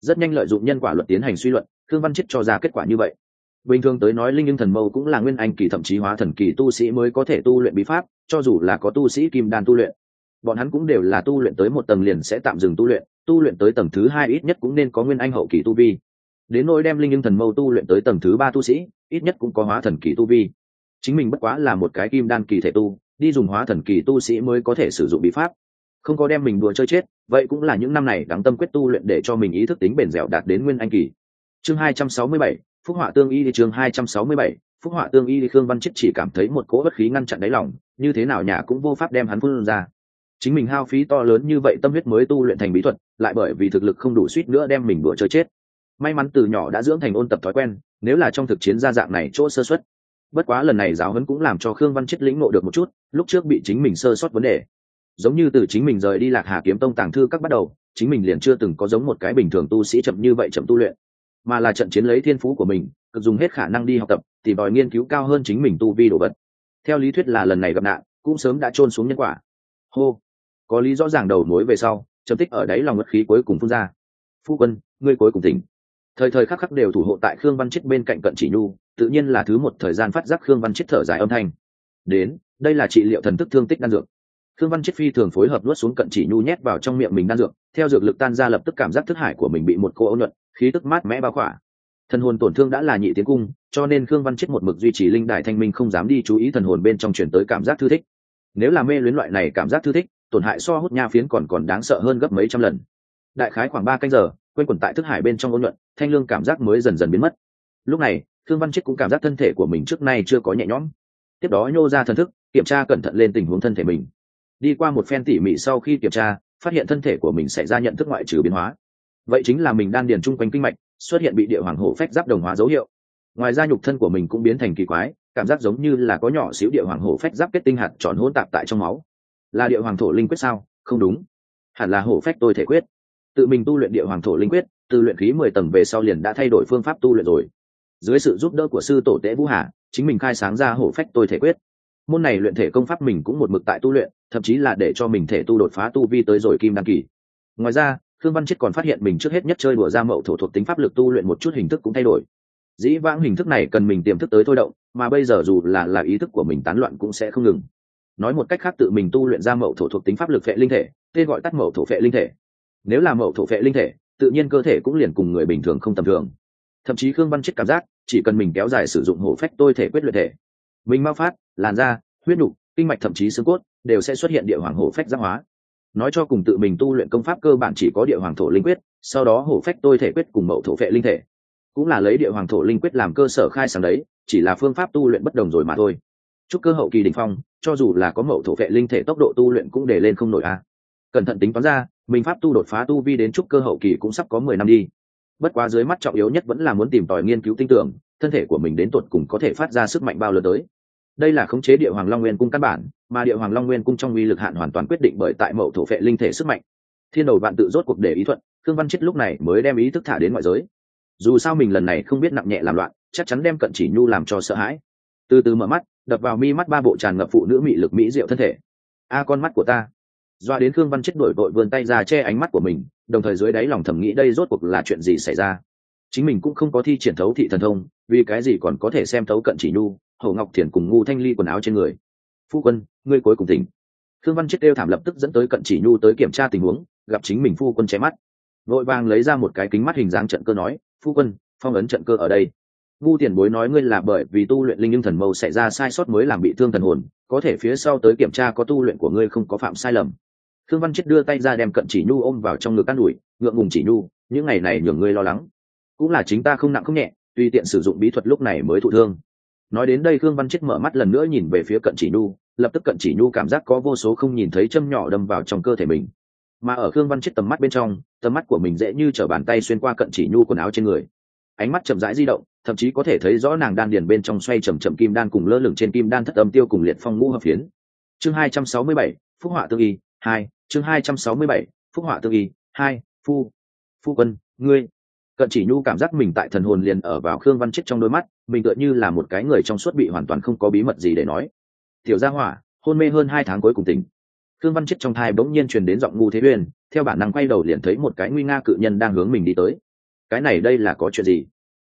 Rất nhanh lợi dụng nhân quả luật tiến hành suy luận thương văn chết cho ra kết quả như vậy. Bình thường tới nói linh nhưng thần mâu cũng là nguyên anh kỳ thậm chí hóa thần kỳ tu sĩ mới có thể tu luyện bí pháp, cho dù là có tu sĩ kim đan tu luyện. Bọn hắn cũng đều là tu luyện tới một tầng liền sẽ tạm dừng tu luyện tu luyện tới tầng thứ hai ít nhất cũng nên có nguyên anh hậu kỳ tu vi. Đến nỗi đem linh nhưng thần mâu tu luyện tới tầng thứ ba tu sĩ, ít nhất cũng có hóa thần kỳ tu vi chính mình bất quá là một cái kim đan kỳ thể tu, đi dùng hóa thần kỳ tu sĩ mới có thể sử dụng bí pháp. Không có đem mình đùa chơi chết, vậy cũng là những năm này đáng tâm quyết tu luyện để cho mình ý thức tính bền dẻo đạt đến nguyên anh kỳ. Chương hai trăm sáu mươi bảy, phúc họa tương y đi chương hai trăm sáu mươi bảy, phúc họa tương y đi khương văn chết chỉ cảm thấy một cỗ bất khí ngăn chặn đáy lòng, như thế nào nhà cũng vô pháp đem hắn phun ra. Chính mình hao phí to lớn như vậy tâm huyết mới tu luyện thành bí thuật, lại bởi vì thực lực không đủ suýt nữa đem mình đùa chơi chết. May mắn từ nhỏ đã dưỡng thành ôn tập thói quen, nếu là trong thực chiến gia dạng này chỗ sơ xuất bất quá lần này giáo huấn cũng làm cho khương văn chết lĩnh ngộ được một chút, lúc trước bị chính mình sơ sót vấn đề. Giống như từ chính mình rời đi lạc hà kiếm tông tàng thư các bắt đầu, chính mình liền chưa từng có giống một cái bình thường tu sĩ chậm như vậy chậm tu luyện. Mà là trận chiến lấy thiên phú của mình, cực dùng hết khả năng đi học tập, tìm đòi nghiên cứu cao hơn chính mình tu vi đồ vật. Theo lý thuyết là lần này gặp nạn, cũng sớm đã trôn xuống nhân quả. Hô. Có lý rõ ràng đầu mối về sau chấm tích ở đáy lòng ngất khí cuối cùng phun ra. Phu quân, ngươi cuối cùng tỉnh thời thời khắc khắc đều thủ hộ tại khương văn chết bên cạnh cận chỉ nhu, tự nhiên là thứ một thời gian phát giác khương văn chết thở dài âm thanh. Đến, đây là trị liệu thần thức thương tích đan dược. Khương văn chết phi thường phối hợp nuốt xuống cận chỉ nhu nhét vào trong miệng mình đan dược, theo dược lực tan ra lập tức cảm giác thức hải của mình bị một cô ấu nhuận, khí tức mát mẽ bao khỏa. Thần hồn tổn thương đã là nhị tiến cung, cho nên khương văn chết một mực duy trì linh đài thanh minh không dám đi chú ý thần hồn bên trong chuyển tới cảm giác thư thích. Nếu là mê luyến loại này cảm giác thư thích, tổn hại so hút nha phiến còn còn đáng sợ hơn gấp mấy trăm lần. Đại khái khoảng ba canh giờ quên quần tại thức hải bên trong ôn nhuận thanh lương cảm giác mới dần dần biến mất. Lúc này thương văn chết cũng cảm giác thân thể của mình trước nay chưa có nhẹ nhõm. Tiếp đó nhô ra thần thức, kiểm tra cẩn thận lên tình huống thân thể mình. Đi qua một phen tỉ mỉ sau khi kiểm tra, phát hiện thân thể của mình sẽ ra nhận thức ngoại trừ biến hóa. Vậy chính là mình đang điền chung quanh kinh mạch, xuất hiện bị địa hoàng hổ phách giáp đồng hóa dấu hiệu. Ngoài ra nhục thân của mình cũng biến thành kỳ quái, cảm giác giống như là có nhỏ xíu địa hoàng hổ phách giáp kết tinh hạt tròn hỗn tạp tại trong máu. Là địa hoàng thổ linh quyết sao? Không đúng. Hẳn là hổ phách tôi thể quyết. Tự mình tu luyện địa hoàng thổ linh quyết từ luyện khí mười tầng về sau liền đã thay đổi phương pháp tu luyện rồi. Dưới sự giúp đỡ của sư tổ tế vũ hà, chính mình khai sáng ra hổ phách tôi thể quyết. Môn này luyện thể công pháp mình cũng một mực tại tu luyện, thậm chí là để cho mình thể tu đột phá tu vi tới rồi kim đăng kỳ. Ngoài ra, khương văn chết còn phát hiện mình trước hết nhất chơi đùa ra mậu thổ thuộc tính pháp lực tu luyện một chút hình thức cũng thay đổi. Dĩ vãng hình thức này cần mình tiềm thức tới thôi động, mà bây giờ dù là là ý thức của mình tán loạn cũng sẽ không ngừng. Nói một cách khác tự mình tu luyện ra mậu thổ thuộc tính pháp lực phệ linh thể, tên gọi tắt mậu thổ phệ linh thể. Nếu là mậu thổ phệ linh thể tự nhiên cơ thể cũng liền cùng người bình thường không tầm thường. Thậm chí khương văn chết cảm giác, chỉ cần mình kéo dài sử dụng hổ phách tôi thể quyết luyện thể. Mình mau phát, làn da, huyết nhục kinh mạch thậm chí xương cốt đều sẽ xuất hiện địa hoàng hổ phách giác hóa. Nói cho cùng tự mình tu luyện công pháp cơ bản chỉ có địa hoàng thổ linh quyết, sau đó hổ phách tôi thể quyết cùng mẫu thổ phệ linh thể. Cũng là lấy địa hoàng thổ linh quyết làm cơ sở khai sáng đấy, chỉ là phương pháp tu luyện bất đồng rồi mà thôi. Chúc cơ hậu kỳ đình phong, cho dù là có mẫu thổ vệ linh thể tốc độ tu luyện cũng để lên không nổi a. Cẩn thận tính toán ra mình pháp tu đột phá tu vi đến trúc cơ hậu kỳ cũng sắp có mười năm đi. Bất quá dưới mắt trọng yếu nhất vẫn là muốn tìm tòi nghiên cứu tinh tưởng, thân thể của mình đến tuột cùng có thể phát ra sức mạnh bao lớn tới. Đây là khống chế địa hoàng long nguyên cung căn bản, mà địa hoàng long nguyên cung trong uy lực hạn hoàn toàn quyết định bởi tại mẫu thổ vệ linh thể sức mạnh. Thiên đầu bạn tự rốt cuộc để ý thuận thương văn chết lúc này mới đem ý thức thả đến ngoại giới. Dù sao mình lần này không biết nặng nhẹ làm loạn, chắc chắn đem cận chỉ nhu làm cho sợ hãi. Từ từ mở mắt, đập vào mi mắt ba bộ tràn ngập phụ nữ mị lực mỹ diệu thân thể. A, con mắt của ta doa đến khương văn chết đổi vội vươn tay ra che ánh mắt của mình, đồng thời dưới đáy lòng thầm nghĩ đây rốt cuộc là chuyện gì xảy ra. Chính mình cũng không có thi triển thấu thị thần thông, vì cái gì còn có thể xem thấu cận chỉ nhu hầu ngọc thiền cùng ngu thanh ly quần áo trên người. Phu quân, ngươi cuối cùng tỉnh. Khương văn chết đeo thảm lập tức dẫn tới cận chỉ nhu tới kiểm tra tình huống, gặp chính mình phu quân che mắt. Vội vàng lấy ra một cái kính mắt hình dáng trận cơ nói, phu quân, phong ấn trận cơ ở đây. Ngu tiền bối nói ngươi là bởi vì tu luyện linh nhưng thần mâu xảy ra sai sót mới làm bị thương thần hồn, có thể phía sau tới kiểm tra có tu luyện của ngươi không có phạm sai lầm thương văn chết đưa tay ra đem cận chỉ nhu ôm vào trong ngực an ủi, ngượng ngùng chỉ nhu, những ngày này nhường ngươi lo lắng. Cũng là chính ta không nặng không nhẹ, tùy tiện sử dụng bí thuật lúc này mới thụ thương. Nói đến đây khương văn chết mở mắt lần nữa nhìn về phía cận chỉ nhu, lập tức cận chỉ nhu cảm giác có vô số không nhìn thấy châm nhỏ đâm vào trong cơ thể mình. Mà ở khương văn chết tầm mắt bên trong, tầm mắt của mình dễ như t bàn tay xuyên qua cận chỉ nhu quần áo trên người. Ánh mắt chậm rãi di động, thậm chí có thể thấy rõ nàng đan điền bên trong xoay chầm chậm kim đan cùng lơ lửng trên kim đan thất âm tiêu cùng liệt phong ngũ hợp phiến. Chương hai trăm sáu mươi bảy, phúc họa tương y, hai chương hai trăm sáu mươi bảy, phúc họa tương y, hai, phu phu quân, ngươi. Cận chỉ nhu cảm giác mình tại thần hồn liền ở vào khương văn chết trong đôi mắt, mình tựa như là một cái người trong suốt bị hoàn toàn không có bí mật gì để nói. Tiểu gia hỏa, hôn mê hơn hai tháng cuối cùng tỉnh. Khương văn chết trong thai bỗng nhiên truyền đến giọng ngu thế uyên, theo bản năng quay đầu liền thấy một cái nguy nga cự nhân đang hướng mình đi tới. Cái này đây là có chuyện gì?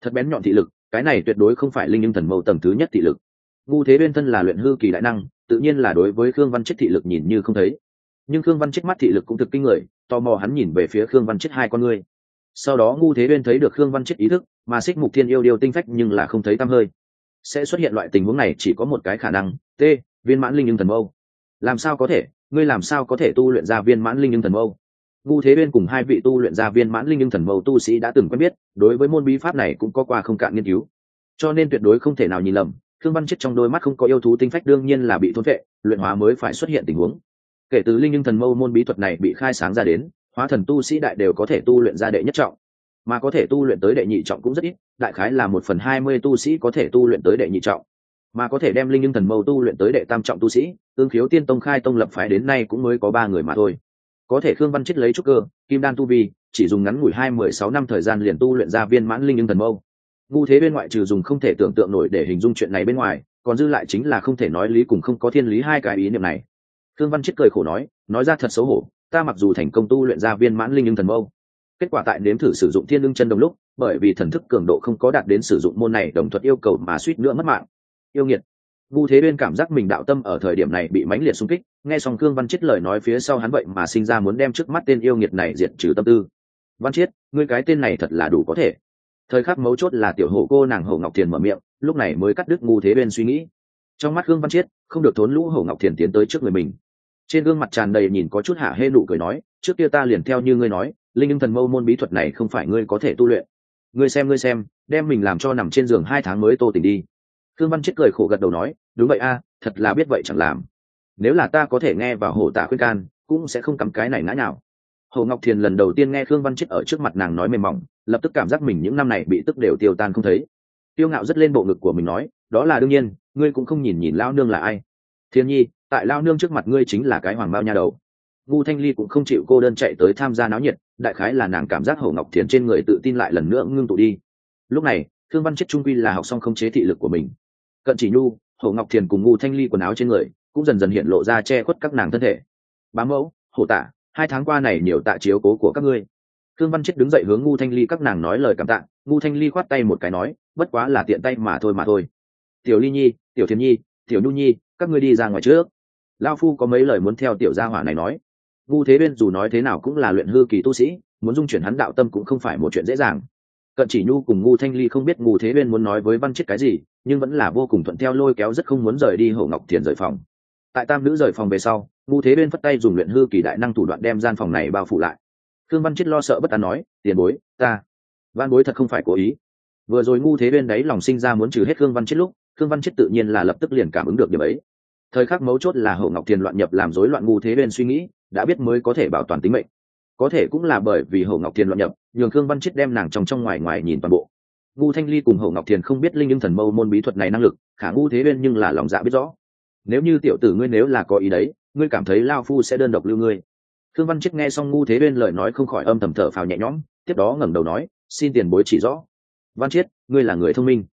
Thật bén nhọn thị lực, cái này tuyệt đối không phải linh nhưng thần mâu tầng thứ nhất thị lực. Ngu thế bên thân là luyện hư kỳ đại năng, tự nhiên là đối với khương văn chết thị lực nhìn như không thấy nhưng khương văn chết mắt thị lực cũng thực kinh người, tò mò hắn nhìn về phía khương văn chết hai con ngươi. Sau đó ngu thế bên thấy được khương văn chết ý thức, mà xích mục thiên yêu điều tinh phách nhưng là không thấy tăm hơi. Sẽ xuất hiện loại tình huống này chỉ có một cái khả năng, t, viên mãn linh nhưng thần mâu. Làm sao có thể? Ngươi làm sao có thể tu luyện ra viên mãn linh nhưng thần mâu? Ngu thế bên cùng hai vị tu luyện gia viên mãn linh nhưng thần mâu tu sĩ đã từng quen biết, đối với môn bí pháp này cũng có qua không cạn nghiên cứu. Cho nên tuyệt đối không thể nào nhìn lầm thương văn chết trong đôi mắt không có yêu thú tinh phách đương nhiên là bị thôn vệ luyện hóa mới phải xuất hiện tình huống kể từ linh nhưng thần mâu môn bí thuật này bị khai sáng ra đến, hóa thần tu sĩ đại đều có thể tu luyện ra đệ nhất trọng. Mà có thể tu luyện tới đệ nhị trọng cũng rất ít, đại khái là một phần hai mươi tu sĩ có thể tu luyện tới đệ nhị trọng. Mà có thể đem linh nhưng thần mâu tu luyện tới đệ tam trọng tu sĩ, tương khiếu tiên tông khai tông lập phái đến nay cũng mới có ba người mà thôi. Có thể khương văn chết lấy trúc cơ, kim đan tu vi, chỉ dùng ngắn ngủi hai mười sáu năm thời gian liền tu luyện ra viên mãn linh nhưng thần mâu. Ngu thế bên ngoại trừ dùng không thể tưởng tượng nổi để hình dung chuyện này bên ngoài, còn dư lại chính là không thể nói lý cùng không có thiên lý hai cái ý niệm này thương văn chết cười khổ nói nói ra thật xấu hổ, ta mặc dù thành công tu luyện ra viên mãn linh ưng thần mâu, kết quả tại nếm thử sử dụng thiên lương chân đồng lúc, bởi vì thần thức cường độ không có đạt đến sử dụng môn này đồng thuật yêu cầu mà suýt nữa mất mạng. Yêu nghiệt. Vu thế Uyên cảm giác mình đạo tâm ở thời điểm này bị mãnh liệt xung kích, nghe xong cương văn chết lời nói phía sau hắn vậy mà sinh ra muốn đem trước mắt tên yêu nghiệt này diệt trừ tâm tư. Văn chiết ngươi cái tên này thật là đủ có thể. Thời khắc mấu chốt là tiểu hộ cô nàng hậu ngọc thiền mở miệng, lúc này mới cắt đứt ngu thế bên suy nghĩ. Trong mắt gương văn chiết không được thốn lũ hậu ngọc thiền tiến tới trước người mình trên gương mặt tràn đầy nhìn có chút hạ hê nụ cười nói, trước kia ta liền theo như ngươi nói, linh ứng thần mâu môn bí thuật này không phải ngươi có thể tu luyện. Ngươi xem ngươi xem, đem mình làm cho nằm trên giường hai tháng mới tô tỉnh đi. Thương văn chết cười khổ gật đầu nói, đúng vậy a, thật là biết vậy chẳng làm. Nếu là ta có thể nghe và hổ tạ khuyên can, cũng sẽ không cắm cái này ngã nào hồ ngọc thiền lần đầu tiên nghe khương văn chết ở trước mặt nàng nói mềm mỏng, lập tức cảm giác mình những năm này bị tức đều tiêu tan không thấy. Tiêu ngạo rất lên bộ ngực của mình nói, đó là đương nhiên, ngươi cũng không nhìn nhìn lao nương là ai. Thiên nhi tại lao nương trước mặt ngươi chính là cái hoàng bao nha đầu. Ngu thanh ly cũng không chịu cô đơn chạy tới tham gia náo nhiệt, đại khái là nàng cảm giác hồ ngọc thiền trên người tự tin lại lần nữa ngưng tụ đi. Lúc này thương văn chết trung quy là học xong không chế thị lực của mình. Cận chỉ nhu hồ ngọc thiền cùng ngu thanh ly quần áo trên người, cũng dần dần hiện lộ ra che khuất các nàng thân thể. Bá mẫu, hổ tạ. hai tháng qua này nhiều tạ chiếu cố của các ngươi. Thương văn chết đứng dậy hướng ngu thanh ly các nàng nói lời cảm tạ. Ngu thanh ly khoát tay một cái nói, bất quá là tiện tay mà thôi mà thôi. Tiểu ly nhi, tiểu thiền nhi, tiểu nhu nhi, các ngươi đi ra ngoài trước lao phu có mấy lời muốn theo tiểu gia hỏa này nói. Ngu thế bên dù nói thế nào cũng là luyện hư kỳ tu sĩ, muốn dung chuyển hắn đạo tâm cũng không phải một chuyện dễ dàng. Cận chỉ nhu cùng ngu thanh ly không biết ngu thế bên muốn nói với văn chết cái gì, nhưng vẫn là vô cùng thuận theo lôi kéo rất không muốn rời đi hậu ngọc thiền rời phòng. Tại tam nữ rời phòng về sau ngu thế bên phất tay dùng luyện hư kỳ đại năng thủ đoạn đem gian phòng này bao phủ lại. Thương văn chết lo sợ bất an nói, tiền bối, ta, văn bối thật không phải cố ý. Vừa rồi ngu thế bên đấy lòng sinh ra muốn trừ hết thương văn chết lúc thương văn chết tự nhiên là lập tức liền cảm ứng được điểm ấy thời khắc mấu chốt là hậu ngọc thiền loạn nhập làm rối loạn ngu thế bên suy nghĩ, đã biết mới có thể bảo toàn tính mệnh. Có thể cũng là bởi vì hậu ngọc thiền loạn nhập, nhường khương văn chết đem nàng trong trong ngoài ngoài nhìn toàn bộ. Ngu thanh ly cùng hậu ngọc thiền không biết linh nhưng thần mâu môn bí thuật này năng lực, khả ngu thế bên nhưng là lòng dạ biết rõ. Nếu như tiểu tử ngươi nếu là có ý đấy, ngươi cảm thấy lao phu sẽ đơn độc lưu ngươi. Khương văn chết nghe xong ngu thế bên lời nói không khỏi âm thầm thở phào nhẹ nhõm, tiếp đó ngẩng đầu nói, xin tiền bối chỉ rõ. Văn chiết ngươi là người thông minh.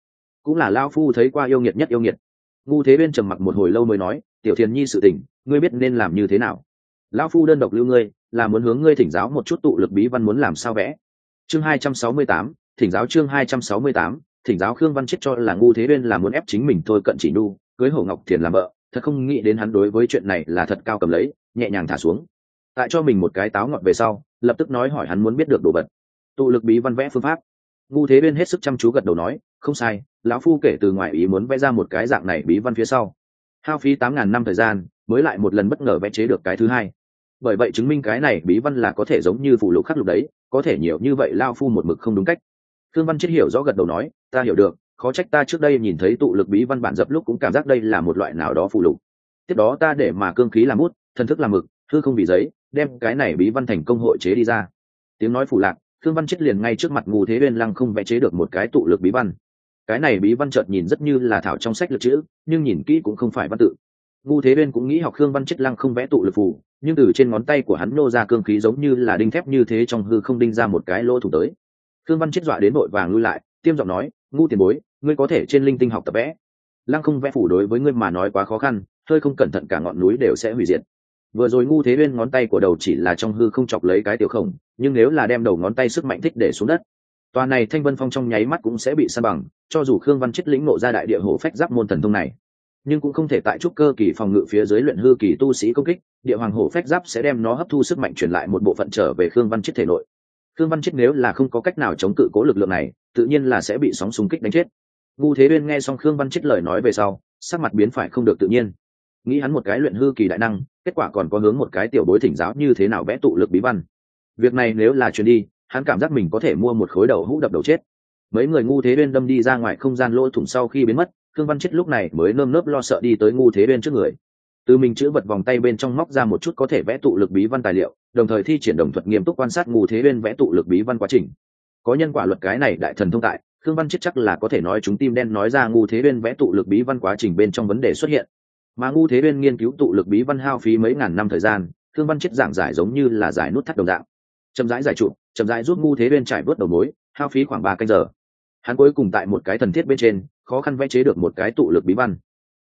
Cũng là lao phu thấy qua yêu nghiệt nhất yêu nghiệt ngu thế bên trầm mặc một hồi lâu mới nói, tiểu thiền nhi sự tình, ngươi biết nên làm như thế nào? Lão phu đơn độc lưu ngươi, là muốn hướng ngươi thỉnh giáo một chút tụ lực bí văn muốn làm sao vẽ? Chương hai trăm sáu mươi tám, thỉnh giáo chương hai trăm sáu mươi tám, thỉnh giáo khương văn chết cho là ngu thế bên là muốn ép chính mình thôi cận chỉ nhu, cưới hổ ngọc thiền làm vợ, thật không nghĩ đến hắn đối với chuyện này là thật cao cầm lấy, nhẹ nhàng thả xuống. Tại cho mình một cái táo ngọt về sau, lập tức nói hỏi hắn muốn biết được đồ vật. Tụ lực bí văn vẽ phương pháp ngu thế bên hết sức chăm chú gật đầu nói, không sai, lão phu kể từ ngoài ý muốn vẽ ra một cái dạng này bí văn phía sau. Hao phí tám ngàn năm thời gian, mới lại một lần bất ngờ vẽ chế được cái thứ hai. Bởi vậy chứng minh cái này bí văn là có thể giống như phụ lục khắc lục đấy, có thể nhiều như vậy lao phu một mực không đúng cách. Thương văn chết hiểu rõ gật đầu nói, ta hiểu được, khó trách ta trước đây nhìn thấy tụ lực bí văn bản dập lúc cũng cảm giác đây là một loại nào đó phụ lục. Tiếp đó ta để mà cương khí làm bút, thần thức làm mực thư không vì giấy, đem cái này bí văn thành công hội chế đi ra. Tiếng nói phủ lạc thương văn chết liền ngay trước mặt Ngụ thế Uyên lăng không vẽ chế được một cái tụ lực bí văn. Cái này bí văn chợt nhìn rất như là thảo trong sách lực chữ, nhưng nhìn kỹ cũng không phải văn tự. Ngu thế bên cũng nghĩ học khương văn chết lăng không vẽ tụ lực phù, nhưng từ trên ngón tay của hắn nô ra cương khí giống như là đinh thép như thế trong hư không đinh ra một cái lỗ thủ tới. Khương văn chết dọa đến vội vàng lui lại, tiêm giọng nói ngu tiền bối, ngươi có thể trên linh tinh học tập vẽ. Lăng không vẽ phủ đối với ngươi mà nói quá khó khăn, hơi không cẩn thận cả ngọn núi đều sẽ hủy diệt vừa rồi ngu thế bên ngón tay của đầu chỉ là trong hư không chọc lấy cái tiểu khổng, nhưng nếu là đem đầu ngón tay sức mạnh thích để xuống đất, tòa này thanh vân phong trong nháy mắt cũng sẽ bị sa bằng, cho dù khương văn chết lĩnh nộ ra đại địa hổ phách giáp môn thần thông này, nhưng cũng không thể tại trúc cơ kỳ phòng ngự phía dưới luyện hư kỳ tu sĩ công kích, địa hoàng hổ phách giáp sẽ đem nó hấp thu sức mạnh truyền lại một bộ phận trở về khương văn chết thể nội. Khương văn chết nếu là không có cách nào chống cự cố lực lượng này, tự nhiên là sẽ bị sóng xung kích đánh chết. Ngu thế bên nghe xong khương văn chết lời nói về sau, sắc mặt biến phải không được tự nhiên. Nghĩ hắn một cái luyện hư kỳ đại năng kết quả còn có hướng một cái tiểu bối thỉnh giáo như thế nào vẽ tụ lực bí văn. Việc này nếu là chuyến đi, hắn cảm giác mình có thể mua một khối đầu hũ đập đầu chết. Mấy người ngu thế bên đâm đi ra ngoài không gian lỗ thủng sau khi biến mất thương văn chết lúc này mới nơm nớp lo sợ đi tới ngu thế bên trước người. Từ mình chữ vật vòng tay bên trong móc ra một chút có thể vẽ tụ lực bí văn tài liệu, đồng thời thi triển đồng thuật nghiêm túc quan sát ngu thế bên vẽ tụ lực bí văn quá trình. Có nhân quả luật cái này đại thần thông tại thương văn chết chắc là có thể nói chúng tim đen nói ra ngu thế bên vẽ tụ lực bí văn quá trình bên trong vấn đề xuất hiện mà ngu thế bên nghiên cứu tụ lực bí văn hao phí mấy ngàn năm thời gian, thương văn chết giảng giải giống như là giải nút thắt đồng dạng. Chậm rãi giải trụ, chậm rãi giúp ngu thế bên trải vớt đầu mối, hao phí khoảng ba canh giờ. Hắn cuối cùng tại một cái thần thiết bên trên, khó khăn vẽ chế được một cái tụ lực bí văn.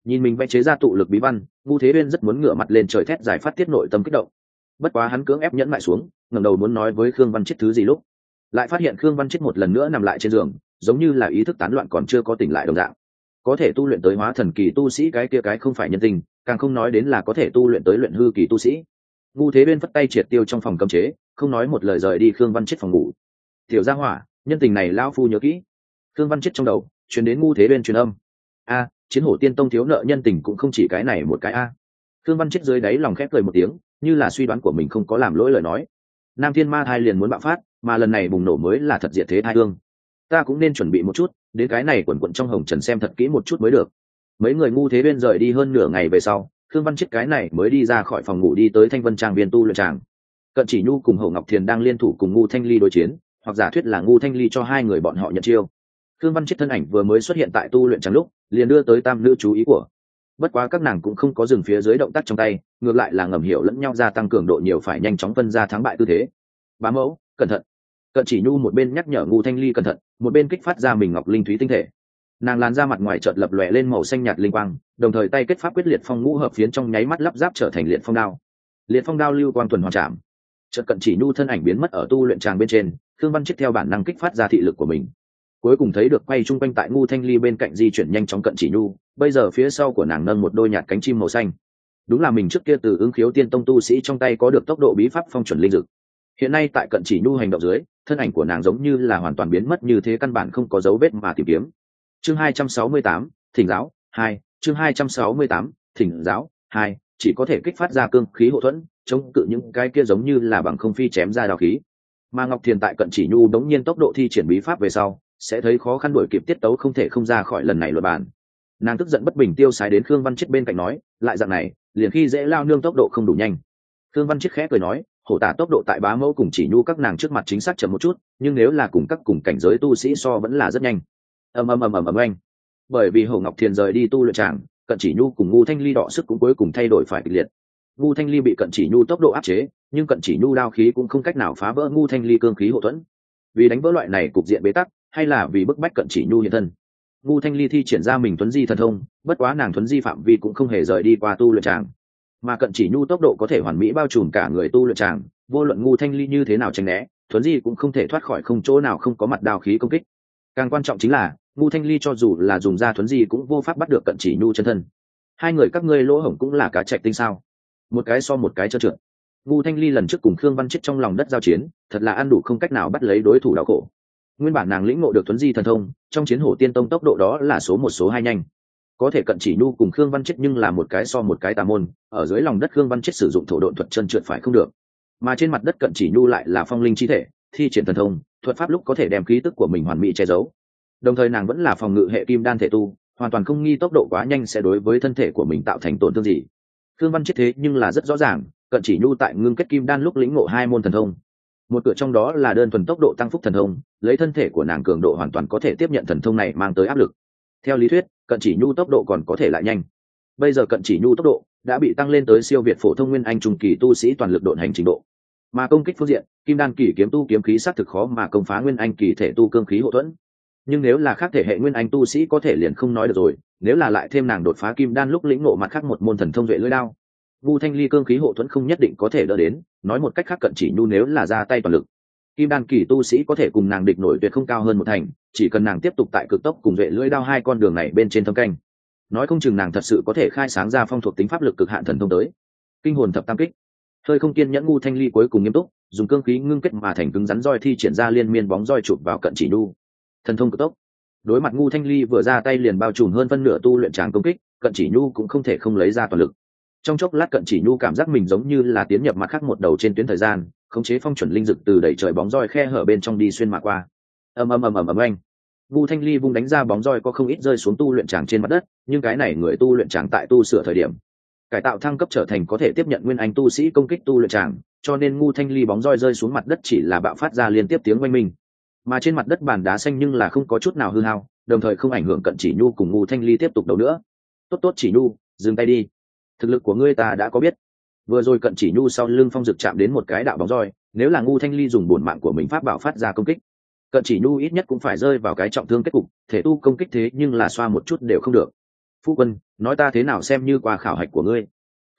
Nhìn mình vẽ chế ra tụ lực bí văn, ngu thế bên rất muốn ngửa mặt lên trời thét giải phát tiết nội tâm kích động. Bất quá hắn cưỡng ép nhẫn lại xuống, ngẩng đầu muốn nói với khương văn chết thứ gì lúc. Lại phát hiện khương văn chết một lần nữa nằm lại trên giường, giống như là ý thức tán loạn còn chưa có tỉnh lại đồng dạng có thể tu luyện tới hóa thần kỳ tu sĩ cái kia cái không phải nhân tình, càng không nói đến là có thể tu luyện tới luyện hư kỳ tu sĩ. Ngu thế bên phất tay triệt tiêu trong phòng cấm chế, không nói một lời rời đi khương văn chết phòng ngủ. Tiểu gia hỏa, nhân tình này lão phu nhớ kỹ. Khương văn chết trong đầu chuyển đến ngu thế bên truyền âm. A, chiến hổ tiên tông thiếu nợ nhân tình cũng không chỉ cái này một cái a. Khương văn chết dưới đáy lòng khép cười một tiếng, như là suy đoán của mình không có làm lỗi lời nói. Nam thiên ma thai liền muốn bạo phát, mà lần này bùng nổ mới là thật diệt thế thai hương. Ta cũng nên chuẩn bị một chút đến cái này quần quận trong hồng trần xem thật kỹ một chút mới được. Mấy người ngu thế bên rời đi hơn nửa ngày về sau thương văn chết cái này mới đi ra khỏi phòng ngủ đi tới thanh vân trang viên tu luyện tràng. Cận chỉ nhu cùng hậu ngọc thiền đang liên thủ cùng ngu thanh ly đối chiến, hoặc giả thuyết là ngu thanh ly cho hai người bọn họ nhận chiêu. Thương văn chết thân ảnh vừa mới xuất hiện tại tu luyện tràng lúc, liền đưa tới tam nữ chú ý của. Bất quá các nàng cũng không có dừng phía dưới động tác trong tay, ngược lại là ngầm hiểu lẫn nhau gia tăng cường độ nhiều phải nhanh chóng phân ra thắng bại tư thế. Bá mẫu, cẩn thận cận chỉ nhu một bên nhắc nhở ngu thanh ly cẩn thận, một bên kích phát ra mình ngọc linh thúy tinh thể. Nàng làn ra mặt ngoài chợt lập lòe lên màu xanh nhạt linh quang, đồng thời tay kết pháp quyết liệt phong ngũ hợp phiến trong nháy mắt lắp ráp trở thành liệt phong đao. Liệt phong đao lưu quang tuần hoàn chạm. Chợt cận chỉ nhu thân ảnh biến mất ở tu luyện tràng bên trên thương văn chết theo bản năng kích phát ra thị lực của mình. Cuối cùng thấy được quay chung quanh tại ngu thanh ly bên cạnh di chuyển nhanh chóng cận chỉ nhu, bây giờ phía sau của nàng nâng một đôi nhạt cánh chim màu xanh. Đúng là mình trước kia từ ứng khiếu tiên tông tu sĩ trong tay có được tốc độ bí pháp phong chuẩn linh dực hiện nay tại cận chỉ nhu hành động dưới thân ảnh của nàng giống như là hoàn toàn biến mất như thế căn bản không có dấu vết mà tìm kiếm. Chương 268, thỉnh giáo hai chương 268, thỉnh giáo hai chỉ có thể kích phát ra cương khí hậu thuẫn chống cự những cái kia giống như là bằng không phi chém ra đào khí. Mà ngọc thiền tại cận chỉ nhu đống nhiên tốc độ thi triển bí pháp về sau sẽ thấy khó khăn đuổi kịp tiết tấu không thể không ra khỏi lần này luật bản. Nàng tức giận bất bình tiêu sái đến khương văn chết bên cạnh nói lại dạng này liền khi dễ lao nương tốc độ không đủ nhanh. Khương văn chết khẽ cười nói hổ tả tốc độ tại bá mẫu cùng chỉ nhu các nàng trước mặt chính xác chậm một chút, nhưng nếu là cùng các cùng cảnh giới tu sĩ so vẫn là rất nhanh. Ầm ầm ầm ầm ầm anh bởi vì hổ ngọc thiền rời đi tu luyện tràng, cận chỉ nhu cùng ngu thanh ly đọ sức cũng cuối cùng thay đổi phải kịch liệt. Ngu thanh ly bị cận chỉ nhu tốc độ áp chế, nhưng cận chỉ nhu đao khí cũng không cách nào phá vỡ ngu thanh ly cương khí hậu thuẫn. Vì đánh vỡ loại này cục diện bế tắc, hay là vì bức bách cận chỉ nhu hiện thân. Ngu thanh ly thi triển ra mình thuấn di thần thông, bất quá nàng thuấn di phạm vi cũng không hề rời đi qua tu luyện tràng mà cận chỉ nhu tốc độ có thể hoàn mỹ bao trùm cả người tu luyện tràng vô luận ngu thanh ly như thế nào tránh né, thuấn di cũng không thể thoát khỏi không chỗ nào không có mặt đào khí công kích. Càng quan trọng chính là, ngu thanh ly cho dù là dùng da thuấn di cũng vô pháp bắt được cận chỉ nhu chân thân. Hai người các ngươi lỗ hổng cũng là cá chạch tinh sao? Một cái so một cái trơ trượt. Ngu thanh ly lần trước cùng khương văn chết trong lòng đất giao chiến, thật là ăn đủ không cách nào bắt lấy đối thủ đau khổ. Nguyên bản nàng lĩnh ngộ được thuấn di thần thông, trong chiến hổ tiên tông tốc độ đó là số một, số hai nhanh có thể cận chỉ nhu cùng khương văn chết nhưng là một cái so một cái tà môn, ở dưới lòng đất khương văn chết sử dụng thổ độn thuật chân trượt phải không được. Mà trên mặt đất cận chỉ nhu lại là phong linh chi thể, thi triển thần thông, thuật pháp lúc có thể đem khí tức của mình hoàn mỹ che giấu. Đồng thời nàng vẫn là phòng ngự hệ kim đan thể tu, hoàn toàn không nghi tốc độ quá nhanh sẽ đối với thân thể của mình tạo thành tổn thương gì. Khương văn chết thế nhưng là rất rõ ràng, cận chỉ nhu tại ngưng kết kim đan lúc lĩnh ngộ hai môn thần thông. Một cửa trong đó là đơn thuần tốc độ tăng phúc thần thông, lấy thân thể của nàng cường độ hoàn toàn có thể tiếp nhận thần thông này mang tới áp lực. Theo lý thuyết cận chỉ nhu tốc độ còn có thể lại nhanh. Bây giờ cận chỉ nhu tốc độ đã bị tăng lên tới siêu việt phổ thông nguyên anh trung kỳ tu sĩ toàn lực độn hành trình độ. Mà công kích phương diện, kim đan kỳ kiếm tu kiếm khí s á t thực khó mà công phá nguyên anh kỳ thể tu cương khí hậu thuẫn. Nhưng nếu là khác thể hệ nguyên anh tu sĩ có thể liền không nói được rồi, nếu là lại thêm nàng đột phá kim đan lúc lĩnh ngộ mặt khác một môn thần thông vệ lưỡi đao, vu thanh ly cương khí hậu thuẫn không nhất định có thể đỡ đến, nói một cách khác cận chỉ nhu nếu là ra tay toàn lực kim đan kỳ tu sĩ có thể cùng nàng địch nổi tuyệt không cao hơn một thành, chỉ cần nàng tiếp tục tại cực tốc cùng vệ lưỡi đao hai con đường này bên trên thâm canh. Nói không chừng nàng thật sự có thể khai sáng ra phong thuộc tính pháp lực cực hạn thần thông tới. Kinh hồn thập tam kích. Hơi không kiên nhẫn ngu thanh ly cuối cùng nghiêm túc, dùng cương khí ngưng kết mà thành cứng rắn roi thi triển ra liên miên bóng roi chụp vào cận chỉ nhu thần thông cực tốc. Đối mặt ngu thanh ly vừa ra tay liền bao trùm hơn phân nửa tu luyện tràng công kích, cận chỉ nhu cũng không thể không lấy ra toàn lực trong chốc lát cận chỉ nhu cảm giác mình giống như là tiến nhập mặt khác một đầu trên tuyến thời gian, khống chế phong chuẩn linh dực từ đẩy trời bóng roi khe hở bên trong đi xuyên mà qua. Ầm ầm ầm ầm ầm anh vu thanh ly vung đánh ra bóng roi có không ít rơi xuống tu luyện tràng trên mặt đất, nhưng cái này người tu luyện tràng tại tu sửa thời điểm, cải tạo thăng cấp trở thành có thể tiếp nhận nguyên anh tu sĩ công kích tu luyện tràng, cho nên ngu thanh ly bóng roi rơi xuống mặt đất chỉ là bạo phát ra liên tiếp tiếng oanh minh. Mà trên mặt đất bàn đá xanh nhưng là không có chút nào hư hao, đồng thời không ảnh hưởng cận chỉ nhu cùng ngu thanh ly tiếp tục đấu nữa. Tốt tốt, chỉ nhu, dừng tay đi thực lực của ngươi ta đã có biết. Vừa rồi cận chỉ nhu sau lưng phong dực chạm đến một cái đạo bóng roi, nếu là ngu thanh ly dùng bổn mạng của mình pháp bảo phát ra công kích, cận chỉ nhu ít nhất cũng phải rơi vào cái trọng thương kết cục, thể tu công kích thế nhưng là xoa một chút đều không được. Phu quân, nói ta thế nào xem như qua khảo hạch của ngươi?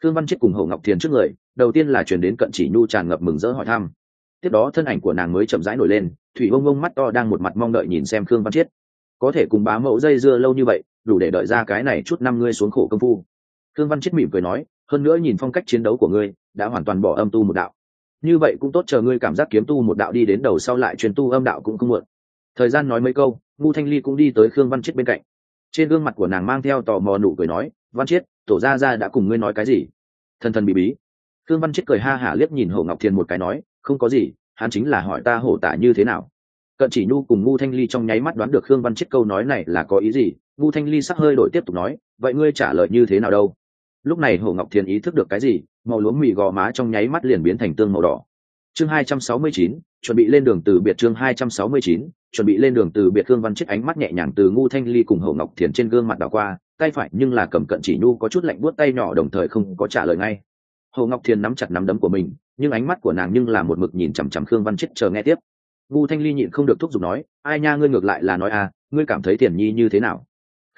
Thương văn chết cùng hậu ngọc thiền trước người, đầu tiên là chuyển đến cận chỉ nhu tràn ngập mừng rỡ hỏi thăm. Tiếp đó thân ảnh của nàng mới chậm rãi nổi lên, thủy bông bông mắt to đang một mặt mong đợi nhìn xem khương văn chiết có thể cùng bá mẫu dây dưa lâu như vậy, đủ để đợi ra cái này chút năm ngươi xuống khổ công phu khương văn chiết mỉm cười nói, hơn nữa nhìn phong cách chiến đấu của ngươi, đã hoàn toàn bỏ âm tu một đạo. Như vậy cũng tốt chờ ngươi cảm giác kiếm tu một đạo đi đến đầu sau lại truyền tu âm đạo cũng không muộn. Thời gian nói mấy câu ngu thanh ly cũng đi tới khương văn chiết bên cạnh. Trên gương mặt của nàng mang theo tò mò nụ cười nói, văn chiết tổ gia ra đã cùng ngươi nói cái gì? Thần thần bị bí. Khương văn chiết cười ha hả liếc nhìn hồ ngọc thiền một cái nói, không có gì, hắn chính là hỏi ta hổ tả như thế nào. Cận chỉ nhu cùng ngu thanh ly trong nháy mắt đoán được khương văn chết câu nói này là có ý gì ngu thanh ly sắc hơi đổi tiếp tục nói, vậy ngươi trả lời như thế nào đâu? Lúc này hồ ngọc thiền ý thức được cái gì, màu lúa mì gò má trong nháy mắt liền biến thành tương màu đỏ. Chương hai trăm sáu mươi chín, chuẩn bị lên đường từ biệt chương hai trăm sáu mươi chín, chuẩn bị lên đường từ biệt khương văn chết ánh mắt nhẹ nhàng từ ngu thanh ly cùng hồ ngọc thiền trên gương mặt đảo qua, tay phải nhưng là cầm cận chỉ nhu có chút lạnh buốt tay nhỏ đồng thời không có trả lời ngay. Hồ ngọc thiền nắm chặt nắm đấm của mình, nhưng ánh mắt của nàng nhưng là một mực nhìn chằm chằm khương văn chết chờ nghe tiếp. Ngu thanh ly nhịn không được thúc giục nói, ai nha, ngươi ngược lại là nói à ngươi cảm thấy tiền nhi như thế nào?